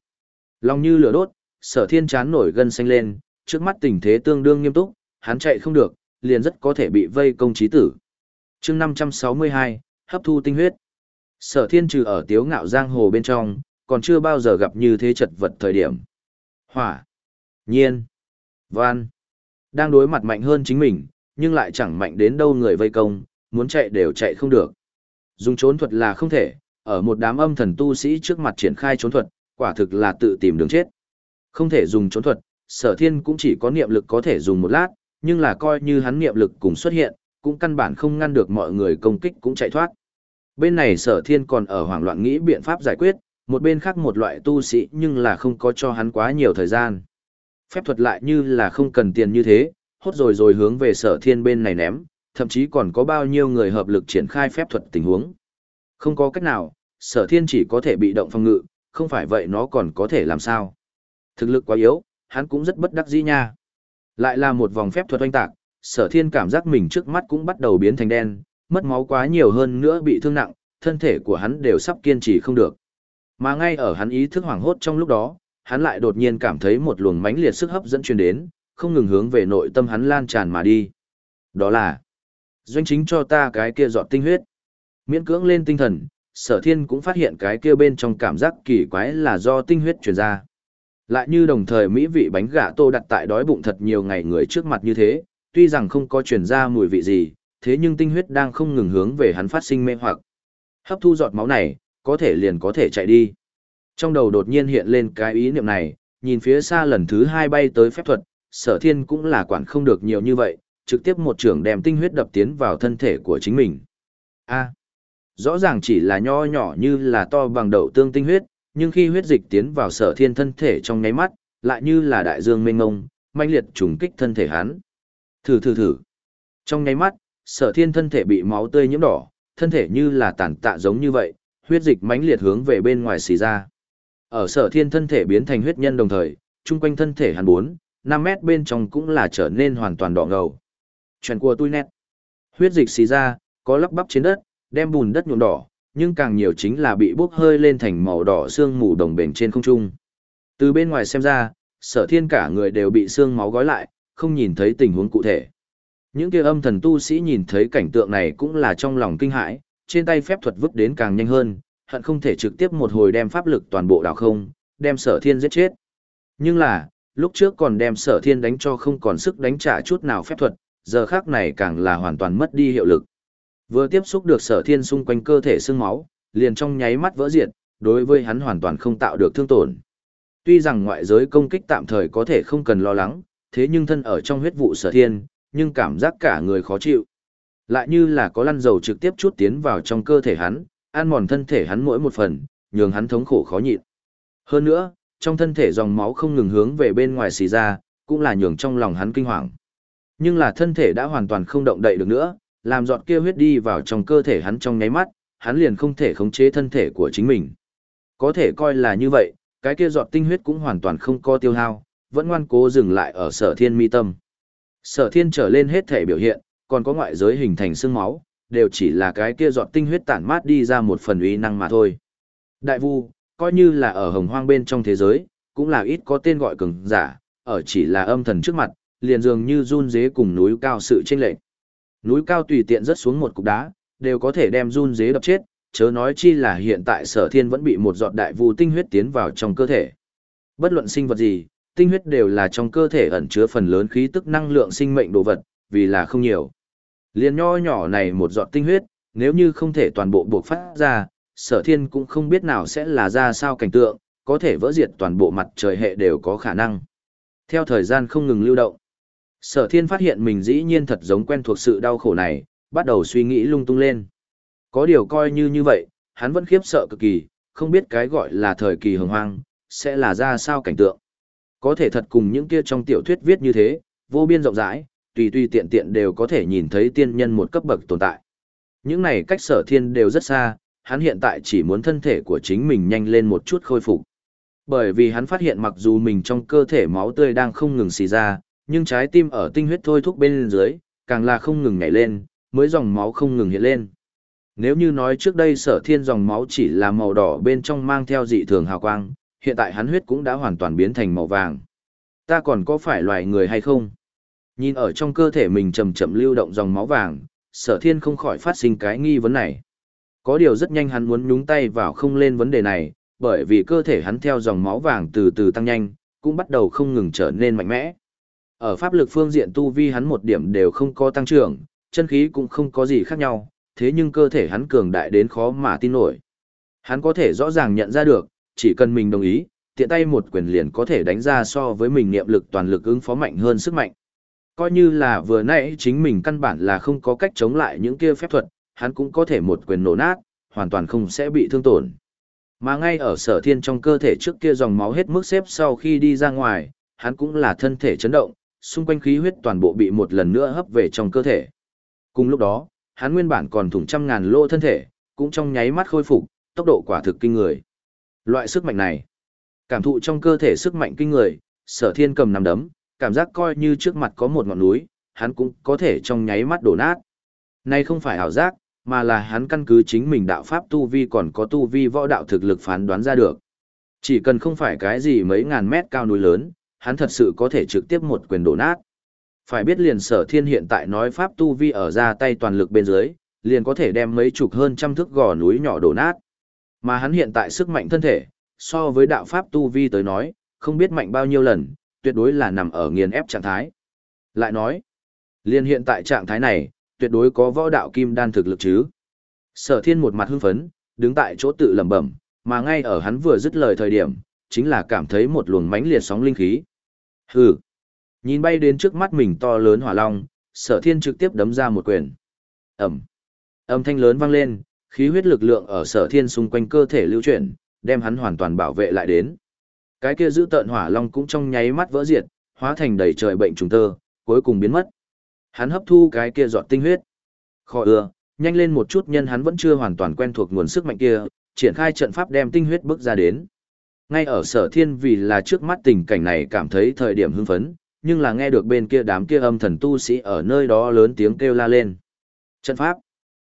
Lòng như lửa đốt, sở thiên chán nổi gân xanh lên, trước mắt tình thế tương đương nghiêm túc, hắn chạy không được, liền rất có thể bị vây công trí tử. chương 562, hấp thu tinh huyết. Sở thiên trừ ở tiếu ngạo giang hồ bên trong, còn chưa bao giờ gặp như thế chật vật thời điểm. Hỏa, nhiên, văn, đang đối mặt mạnh hơn chính mình, nhưng lại chẳng mạnh đến đâu người vây công, muốn chạy đều chạy không được. Dùng trốn thuật là không thể, ở một đám âm thần tu sĩ trước mặt triển khai trốn thuật, quả thực là tự tìm đường chết. Không thể dùng trốn thuật, sở thiên cũng chỉ có niệm lực có thể dùng một lát, nhưng là coi như hắn niệm lực cùng xuất hiện, cũng căn bản không ngăn được mọi người công kích cũng chạy thoát. Bên này sở thiên còn ở hoảng loạn nghĩ biện pháp giải quyết, một bên khác một loại tu sĩ nhưng là không có cho hắn quá nhiều thời gian. Phép thuật lại như là không cần tiền như thế, hốt rồi rồi hướng về sở thiên bên này ném, thậm chí còn có bao nhiêu người hợp lực triển khai phép thuật tình huống. Không có cách nào, sở thiên chỉ có thể bị động phòng ngự, không phải vậy nó còn có thể làm sao. Thực lực quá yếu, hắn cũng rất bất đắc dĩ nha. Lại là một vòng phép thuật oanh tạc, sở thiên cảm giác mình trước mắt cũng bắt đầu biến thành đen, mất máu quá nhiều hơn nữa bị thương nặng, thân thể của hắn đều sắp kiên trì không được. Mà ngay ở hắn ý thức hoảng hốt trong lúc đó, hắn lại đột nhiên cảm thấy một luồng mãnh liệt sức hấp dẫn truyền đến, không ngừng hướng về nội tâm hắn lan tràn mà đi. Đó là doanh chính cho ta cái kia giọt tinh huyết. Miễn cưỡng lên tinh thần, sở thiên cũng phát hiện cái kia bên trong cảm giác kỳ quái là do tinh huyết truyền ra. Lại như đồng thời mỹ vị bánh gà tô đặt tại đói bụng thật nhiều ngày người trước mặt như thế, tuy rằng không có truyền ra mùi vị gì, thế nhưng tinh huyết đang không ngừng hướng về hắn phát sinh mê hoặc. Hấp thu giọt máu này, có thể liền có thể chạy đi. Trong đầu đột nhiên hiện lên cái ý niệm này, nhìn phía xa lần thứ hai bay tới phép thuật, sở thiên cũng là quản không được nhiều như vậy, trực tiếp một trường đem tinh huyết đập tiến vào thân thể của chính mình. A, rõ ràng chỉ là nho nhỏ như là to bằng đậu tương tinh huyết, nhưng khi huyết dịch tiến vào sở thiên thân thể trong nháy mắt, lại như là đại dương mênh ngông, mãnh liệt trùng kích thân thể hắn. Thử thử thử. Trong nháy mắt, sở thiên thân thể bị máu tươi nhiễm đỏ, thân thể như là tàn tạ giống như vậy, huyết dịch mãnh liệt hướng về bên ngoài xì ra. Ở sở thiên thân thể biến thành huyết nhân đồng thời, chung quanh thân thể hắn bốn 5 mét bên trong cũng là trở nên hoàn toàn đỏ ngầu. Chuyện của tôi nét. Huyết dịch xì ra, có lắp bắp trên đất, đem bùn đất nhuộm đỏ, nhưng càng nhiều chính là bị bốc hơi lên thành màu đỏ xương mù đồng bền trên không trung. Từ bên ngoài xem ra, sở thiên cả người đều bị xương máu gói lại, không nhìn thấy tình huống cụ thể. Những kia âm thần tu sĩ nhìn thấy cảnh tượng này cũng là trong lòng kinh hãi, trên tay phép thuật vứt đến càng nhanh hơn, hận không thể trực tiếp một hồi đem pháp lực toàn bộ đảo không, đem sở thiên giết chết. Nhưng là, lúc trước còn đem sở thiên đánh cho không còn sức đánh trả chút nào phép thuật, giờ khác này càng là hoàn toàn mất đi hiệu lực. Vừa tiếp xúc được sở thiên xung quanh cơ thể xương máu, liền trong nháy mắt vỡ diệt, đối với hắn hoàn toàn không tạo được thương tổn. Tuy rằng ngoại giới công kích tạm thời có thể không cần lo lắng, thế nhưng thân ở trong huyết vụ sở thiên, nhưng cảm giác cả người khó chịu. Lại như là có lăn dầu trực tiếp chút tiến vào trong cơ thể hắn, ăn mòn thân thể hắn mỗi một phần, nhường hắn thống khổ khó nhịn. Hơn nữa, trong thân thể dòng máu không ngừng hướng về bên ngoài xì ra, cũng là nhường trong lòng hắn kinh hoàng. Nhưng là thân thể đã hoàn toàn không động đậy được nữa, làm giọt kia huyết đi vào trong cơ thể hắn trong nháy mắt, hắn liền không thể khống chế thân thể của chính mình. Có thể coi là như vậy, cái kia giọt tinh huyết cũng hoàn toàn không có tiêu hao, vẫn ngoan cố dừng lại ở sở thiên mi tâm. Sở thiên trở lên hết thể biểu hiện, còn có ngoại giới hình thành xương máu, đều chỉ là cái kia giọt tinh huyết tản mát đi ra một phần uy năng mà thôi. Đại vu, coi như là ở hồng hoang bên trong thế giới, cũng là ít có tên gọi cường giả, ở chỉ là âm thần trước mặt, liền dường như run dế cùng núi cao sự chênh lệch. Núi cao tùy tiện rớt xuống một cục đá, đều có thể đem run dế đập chết, chớ nói chi là hiện tại sở thiên vẫn bị một giọt đại vu tinh huyết tiến vào trong cơ thể. Bất luận sinh vật gì, tinh huyết đều là trong cơ thể ẩn chứa phần lớn khí tức năng lượng sinh mệnh đồ vật, vì là không nhiều. Liên nho nhỏ này một giọt tinh huyết, nếu như không thể toàn bộ buộc phát ra, sở thiên cũng không biết nào sẽ là ra sao cảnh tượng, có thể vỡ diệt toàn bộ mặt trời hệ đều có khả năng. Theo thời gian không ngừng lưu động, sở thiên phát hiện mình dĩ nhiên thật giống quen thuộc sự đau khổ này, bắt đầu suy nghĩ lung tung lên. Có điều coi như như vậy, hắn vẫn khiếp sợ cực kỳ, không biết cái gọi là thời kỳ hồng hoang, sẽ là ra sao cảnh tượng. Có thể thật cùng những kia trong tiểu thuyết viết như thế, vô biên rộng rãi, tùy tùy tiện tiện đều có thể nhìn thấy tiên nhân một cấp bậc tồn tại. Những này cách sở thiên đều rất xa, hắn hiện tại chỉ muốn thân thể của chính mình nhanh lên một chút khôi phục. Bởi vì hắn phát hiện mặc dù mình trong cơ thể máu tươi đang không ngừng xì ra, nhưng trái tim ở tinh huyết thôi thúc bên dưới, càng là không ngừng nhảy lên, mới dòng máu không ngừng hiện lên. Nếu như nói trước đây sở thiên dòng máu chỉ là màu đỏ bên trong mang theo dị thường hào quang, hiện tại hắn huyết cũng đã hoàn toàn biến thành màu vàng. Ta còn có phải loài người hay không? Nhìn ở trong cơ thể mình chậm chậm lưu động dòng máu vàng, sở thiên không khỏi phát sinh cái nghi vấn này. Có điều rất nhanh hắn muốn nhúng tay vào không lên vấn đề này, bởi vì cơ thể hắn theo dòng máu vàng từ từ tăng nhanh, cũng bắt đầu không ngừng trở nên mạnh mẽ. Ở pháp lực phương diện tu vi hắn một điểm đều không có tăng trưởng, chân khí cũng không có gì khác nhau, thế nhưng cơ thể hắn cường đại đến khó mà tin nổi. Hắn có thể rõ ràng nhận ra được, chỉ cần mình đồng ý, tiện tay một quyền liền có thể đánh ra so với mình niệm lực toàn lực ứng phó mạnh hơn sức mạnh. Coi như là vừa nãy chính mình căn bản là không có cách chống lại những kia phép thuật, hắn cũng có thể một quyền nổ nát, hoàn toàn không sẽ bị thương tổn. Mà ngay ở sở thiên trong cơ thể trước kia dòng máu hết mức xếp sau khi đi ra ngoài, hắn cũng là thân thể chấn động, xung quanh khí huyết toàn bộ bị một lần nữa hấp về trong cơ thể. Cùng lúc đó, hắn nguyên bản còn thủng trăm ngàn lô thân thể, cũng trong nháy mắt khôi phục, tốc độ quả thực kinh người. Loại sức mạnh này, cảm thụ trong cơ thể sức mạnh kinh người, sở thiên cầm nằm đấm, cảm giác coi như trước mặt có một ngọn núi, hắn cũng có thể trong nháy mắt đổ nát. Này không phải ảo giác, mà là hắn căn cứ chính mình đạo pháp tu vi còn có tu vi võ đạo thực lực phán đoán ra được. Chỉ cần không phải cái gì mấy ngàn mét cao núi lớn, hắn thật sự có thể trực tiếp một quyền đổ nát. Phải biết liền sở thiên hiện tại nói pháp tu vi ở ra tay toàn lực bên dưới, liền có thể đem mấy chục hơn trăm thước gò núi nhỏ đổ nát. Mà hắn hiện tại sức mạnh thân thể, so với đạo pháp tu vi tới nói, không biết mạnh bao nhiêu lần, tuyệt đối là nằm ở nghiền ép trạng thái. Lại nói, liền hiện tại trạng thái này, tuyệt đối có võ đạo kim đan thực lực chứ. Sở thiên một mặt hưng phấn, đứng tại chỗ tự lẩm bẩm, mà ngay ở hắn vừa dứt lời thời điểm, chính là cảm thấy một luồng mãnh liệt sóng linh khí. Hừ. Nhìn bay đến trước mắt mình to lớn hỏa long, sở thiên trực tiếp đấm ra một quyền. Ẩm. Âm thanh lớn vang lên, khí huyết lực lượng ở sở thiên xung quanh cơ thể lưu chuyển, đem hắn hoàn toàn bảo vệ lại đến. Cái kia giữ tợn hỏa long cũng trong nháy mắt vỡ diệt, hóa thành đầy trời bệnh trùng tơ, cuối cùng biến mất. Hắn hấp thu cái kia giọt tinh huyết. Khó ưa, nhanh lên một chút nhân hắn vẫn chưa hoàn toàn quen thuộc nguồn sức mạnh kia, triển khai trận pháp đem tinh huyết bước ra đến. Ngay ở sở thiên vì là trước mắt tình cảnh này cảm thấy thời điểm hưng phấn, nhưng là nghe được bên kia đám kia âm thần tu sĩ ở nơi đó lớn tiếng kêu la lên. Trận pháp.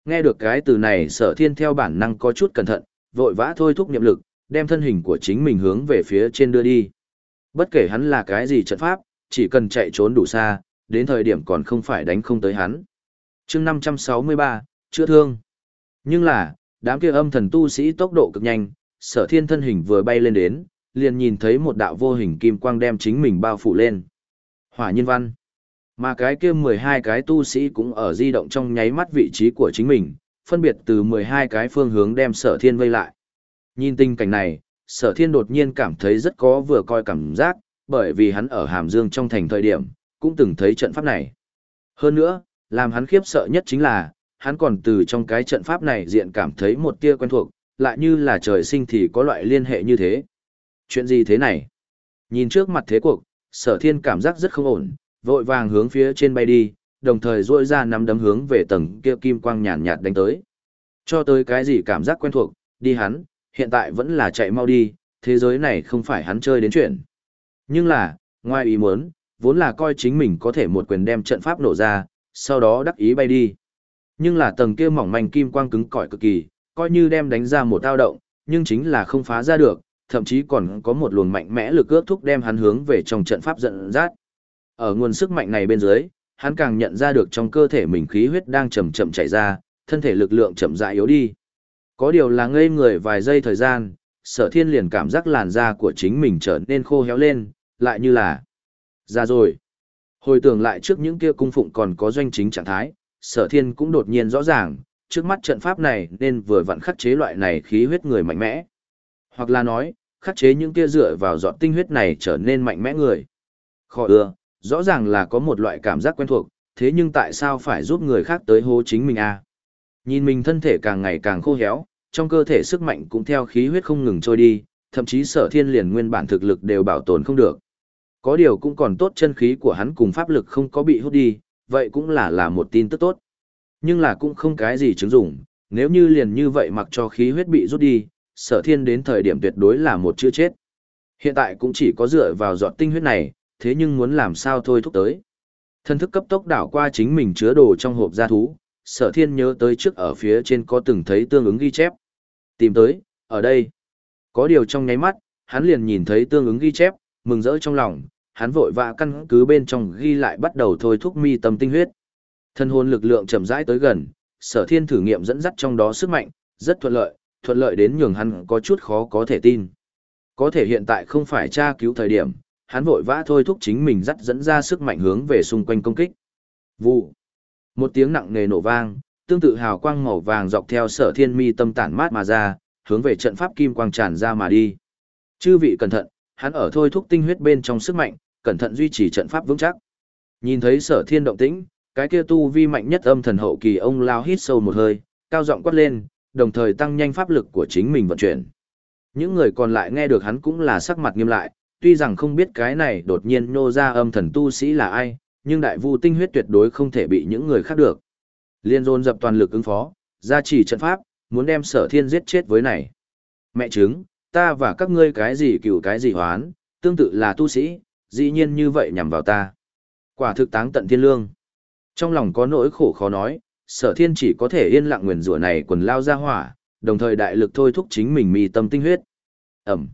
Nghe được cái từ này sở thiên theo bản năng có chút cẩn thận, vội vã thôi thúc niệm lực, đem thân hình của chính mình hướng về phía trên đưa đi. Bất kể hắn là cái gì trận pháp, chỉ cần chạy trốn đủ xa, đến thời điểm còn không phải đánh không tới hắn. chương 563, chữa thương. Nhưng là, đám kia âm thần tu sĩ tốc độ cực nhanh, sở thiên thân hình vừa bay lên đến, liền nhìn thấy một đạo vô hình kim quang đem chính mình bao phủ lên. Hỏa nhân văn. Mà cái kia 12 cái tu sĩ cũng ở di động trong nháy mắt vị trí của chính mình, phân biệt từ 12 cái phương hướng đem sở thiên vây lại. Nhìn tình cảnh này, sở thiên đột nhiên cảm thấy rất có vừa coi cảm giác, bởi vì hắn ở Hàm Dương trong thành thời điểm, cũng từng thấy trận pháp này. Hơn nữa, làm hắn khiếp sợ nhất chính là, hắn còn từ trong cái trận pháp này diện cảm thấy một tia quen thuộc, lại như là trời sinh thì có loại liên hệ như thế. Chuyện gì thế này? Nhìn trước mặt thế cuộc, sở thiên cảm giác rất không ổn, vội vàng hướng phía trên bay đi, đồng thời rôi ra nắm đấm hướng về tầng kia kim quang nhàn nhạt đánh tới. Cho tới cái gì cảm giác quen thuộc, đi hắn, hiện tại vẫn là chạy mau đi, thế giới này không phải hắn chơi đến chuyện. Nhưng là, ngoài ý muốn, vốn là coi chính mình có thể một quyền đem trận pháp nổ ra, sau đó đắc ý bay đi. Nhưng là tầng kia mỏng manh kim quang cứng cỏi cực kỳ, coi như đem đánh ra một tao động, nhưng chính là không phá ra được, thậm chí còn có một luồng mạnh mẽ lực ước thúc đem hắn hướng về trong trận pháp giận dắt. Ở nguồn sức mạnh này bên dưới, hắn càng nhận ra được trong cơ thể mình khí huyết đang chậm chậm chảy ra, thân thể lực lượng chậm rãi yếu đi. Có điều là ngây người vài giây thời gian, sở thiên liền cảm giác làn da của chính mình trở nên khô héo lên, lại như là ra rồi. Hồi tưởng lại trước những kia cung phụng còn có doanh chính trạng thái, sở thiên cũng đột nhiên rõ ràng, trước mắt trận pháp này nên vừa vặn khắc chế loại này khí huyết người mạnh mẽ. Hoặc là nói, khắc chế những kia dựa vào dọn tinh huyết này trở nên mạnh mẽ người. Khó ưa, rõ ràng là có một loại cảm giác quen thuộc, thế nhưng tại sao phải giúp người khác tới hố chính mình a? À? Nhìn mình thân thể càng ngày càng khô héo, trong cơ thể sức mạnh cũng theo khí huyết không ngừng trôi đi, thậm chí sở thiên liền nguyên bản thực lực đều bảo tồn không được. Có điều cũng còn tốt chân khí của hắn cùng pháp lực không có bị hút đi, vậy cũng là là một tin tức tốt. Nhưng là cũng không cái gì chứng dụng, nếu như liền như vậy mặc cho khí huyết bị rút đi, sở thiên đến thời điểm tuyệt đối là một chữ chết. Hiện tại cũng chỉ có dựa vào giọt tinh huyết này, thế nhưng muốn làm sao thôi thúc tới. Thân thức cấp tốc đảo qua chính mình chứa đồ trong hộp gia thú, sở thiên nhớ tới trước ở phía trên có từng thấy tương ứng ghi chép. Tìm tới, ở đây. Có điều trong nháy mắt, hắn liền nhìn thấy tương ứng ghi chép, mừng rỡ trong lòng, hắn vội vã căn cứ bên trong ghi lại bắt đầu thôi thúc mi tâm tinh huyết. Thân hồn lực lượng chậm rãi tới gần, sở thiên thử nghiệm dẫn dắt trong đó sức mạnh, rất thuận lợi, thuận lợi đến nhường hắn có chút khó có thể tin. Có thể hiện tại không phải tra cứu thời điểm, hắn vội vã thôi thúc chính mình dắt dẫn ra sức mạnh hướng về xung quanh công kích. Vụ. Một tiếng nặng nề nổ vang, tương tự hào quang màu vàng dọc theo sở thiên mi tâm tản mát mà ra, hướng về trận pháp kim quang tràn ra mà đi. Chư vị cẩn thận, hắn ở thôi thúc tinh huyết bên trong sức mạnh, cẩn thận duy trì trận pháp vững chắc. Nhìn thấy sở thiên động tĩnh, cái kia tu vi mạnh nhất âm thần hậu kỳ ông lao hít sâu một hơi, cao giọng quát lên, đồng thời tăng nhanh pháp lực của chính mình vận chuyển. Những người còn lại nghe được hắn cũng là sắc mặt nghiêm lại, tuy rằng không biết cái này đột nhiên nô ra âm thần tu sĩ là ai, nhưng đại vu tinh huyết tuyệt đối không thể bị những người khác được. Liên dồn dập toàn lực ứng phó, gia trì trận pháp, muốn đem sở thiên giết chết với này. Mẹ chứng, ta và các ngươi cái gì cựu cái gì hoán, tương tự là tu sĩ, dĩ nhiên như vậy nhằm vào ta. Quả thực táng tận thiên lương. Trong lòng có nỗi khổ khó nói, sở thiên chỉ có thể yên lặng nguyền rủa này quần lao ra hỏa, đồng thời đại lực thôi thúc chính mình mi tâm tinh huyết. Ẩm.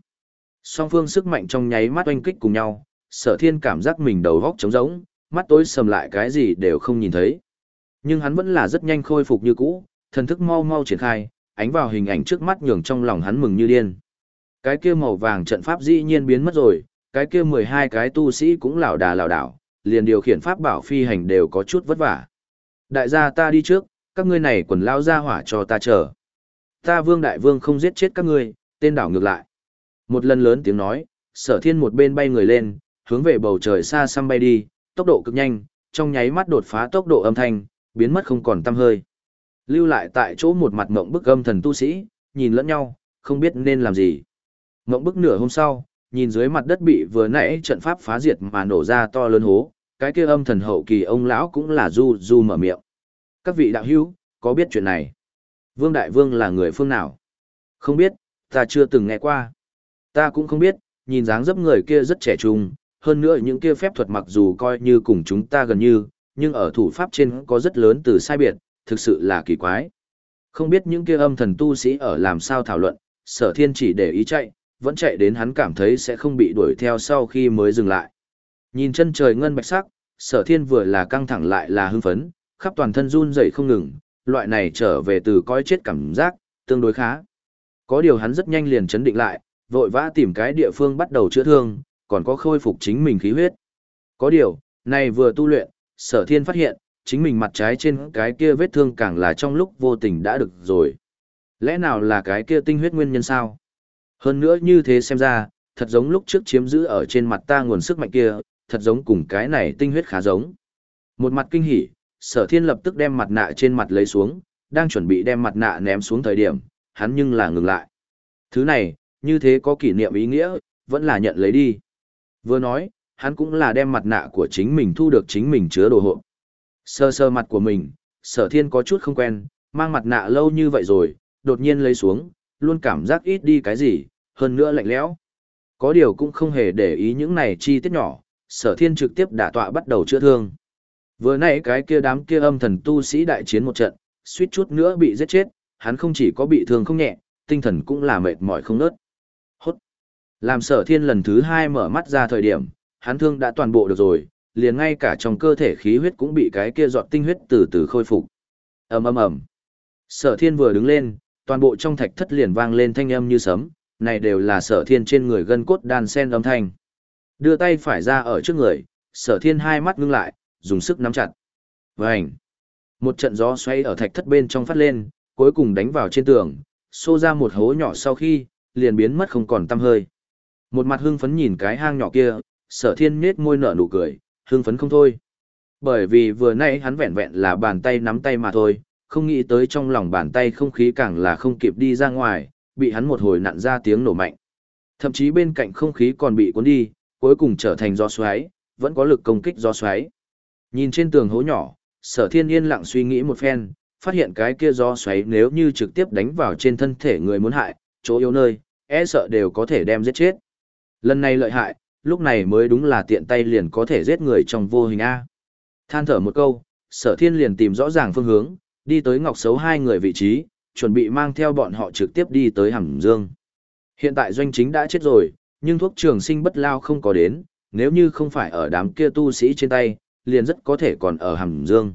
Song phương sức mạnh trong nháy mắt oanh kích cùng nhau, sở thiên cảm giác mình đầu góc trống rỗng, mắt tối sầm lại cái gì đều không nhìn thấy. Nhưng hắn vẫn là rất nhanh khôi phục như cũ, thần thức mau mau triển khai, ánh vào hình ảnh trước mắt nhường trong lòng hắn mừng như điên. Cái kia màu vàng trận pháp dĩ nhiên biến mất rồi, cái kia 12 cái tu sĩ cũng lảo đà lảo đảo, liền điều khiển pháp bảo phi hành đều có chút vất vả. Đại gia ta đi trước, các ngươi này quần lao ra hỏa cho ta chờ. Ta vương đại vương không giết chết các ngươi, tên đảo ngược lại. Một lần lớn tiếng nói, sở thiên một bên bay người lên, hướng về bầu trời xa xăm bay đi, tốc độ cực nhanh, trong nháy mắt đột phá tốc độ âm thanh, biến mất không còn tăm hơi. Lưu lại tại chỗ một mặt mộng bức âm thần tu sĩ, nhìn lẫn nhau, không biết nên làm gì. Mộng bức nửa hôm sau, nhìn dưới mặt đất bị vừa nãy trận pháp phá diệt mà nổ ra to lớn hố, cái kia âm thần hậu kỳ ông lão cũng là du du mở miệng. Các vị đạo hữu, có biết chuyện này? Vương Đại Vương là người phương nào? Không biết, ta chưa từng nghe qua. Ta cũng không biết, nhìn dáng dấp người kia rất trẻ trung, hơn nữa những kia phép thuật mặc dù coi như cùng chúng ta gần như, nhưng ở thủ pháp trên có rất lớn từ sai biệt, thực sự là kỳ quái. Không biết những kia âm thần tu sĩ ở làm sao thảo luận, sở thiên chỉ để ý chạy, vẫn chạy đến hắn cảm thấy sẽ không bị đuổi theo sau khi mới dừng lại. Nhìn chân trời ngân bạch sắc, sở thiên vừa là căng thẳng lại là hưng phấn, khắp toàn thân run dậy không ngừng, loại này trở về từ coi chết cảm giác, tương đối khá. Có điều hắn rất nhanh liền chấn định lại, vội vã tìm cái địa phương bắt đầu chữa thương, còn có khôi phục chính mình khí huyết. Có điều, này vừa tu luyện, sở thiên phát hiện, chính mình mặt trái trên cái kia vết thương càng là trong lúc vô tình đã được rồi. Lẽ nào là cái kia tinh huyết nguyên nhân sao? Hơn nữa như thế xem ra, thật giống lúc trước chiếm giữ ở trên mặt ta nguồn sức mạnh kia, thật giống cùng cái này tinh huyết khá giống. Một mặt kinh hỉ, sở thiên lập tức đem mặt nạ trên mặt lấy xuống, đang chuẩn bị đem mặt nạ ném xuống thời điểm, hắn nhưng là ngừng lại. Thứ này, như thế có kỷ niệm ý nghĩa, vẫn là nhận lấy đi. Vừa nói, hắn cũng là đem mặt nạ của chính mình thu được chính mình chứa đồ hộ. Sơ sơ mặt của mình, sở thiên có chút không quen, mang mặt nạ lâu như vậy rồi, đột nhiên lấy xuống, luôn cảm giác ít đi cái gì, hơn nữa lạnh lẽo. Có điều cũng không hề để ý những này chi tiết nhỏ, sở thiên trực tiếp đả tọa bắt đầu chữa thương. Vừa nãy cái kia đám kia âm thần tu sĩ đại chiến một trận, suýt chút nữa bị giết chết, hắn không chỉ có bị thương không nhẹ, tinh thần cũng là mệt mỏi không nớt. Làm sở thiên lần thứ hai mở mắt ra thời điểm, hắn thương đã toàn bộ được rồi, liền ngay cả trong cơ thể khí huyết cũng bị cái kia giọt tinh huyết từ từ khôi phục. ầm ầm ầm. Sở thiên vừa đứng lên, toàn bộ trong thạch thất liền vang lên thanh âm như sấm, này đều là sở thiên trên người gân cốt đan sen âm thanh. Đưa tay phải ra ở trước người, sở thiên hai mắt ngưng lại, dùng sức nắm chặt. Vành! Một trận gió xoay ở thạch thất bên trong phát lên, cuối cùng đánh vào trên tường, xô ra một hố nhỏ sau khi, liền biến mất không còn tăm hơi. Một mặt hưng phấn nhìn cái hang nhỏ kia, sở thiên nết môi nở nụ cười, hưng phấn không thôi. Bởi vì vừa nãy hắn vẹn vẹn là bàn tay nắm tay mà thôi, không nghĩ tới trong lòng bàn tay không khí càng là không kịp đi ra ngoài, bị hắn một hồi nặn ra tiếng nổ mạnh. Thậm chí bên cạnh không khí còn bị cuốn đi, cuối cùng trở thành gió xoáy, vẫn có lực công kích gió xoáy. Nhìn trên tường hố nhỏ, sở thiên yên lặng suy nghĩ một phen, phát hiện cái kia gió xoáy nếu như trực tiếp đánh vào trên thân thể người muốn hại, chỗ yếu nơi, e sợ đều có thể đem giết chết. Lần này lợi hại, lúc này mới đúng là tiện tay liền có thể giết người trong vô hình A. Than thở một câu, sở thiên liền tìm rõ ràng phương hướng, đi tới ngọc xấu hai người vị trí, chuẩn bị mang theo bọn họ trực tiếp đi tới hầm dương. Hiện tại doanh chính đã chết rồi, nhưng thuốc trường sinh bất lao không có đến, nếu như không phải ở đám kia tu sĩ trên tay, liền rất có thể còn ở hầm dương.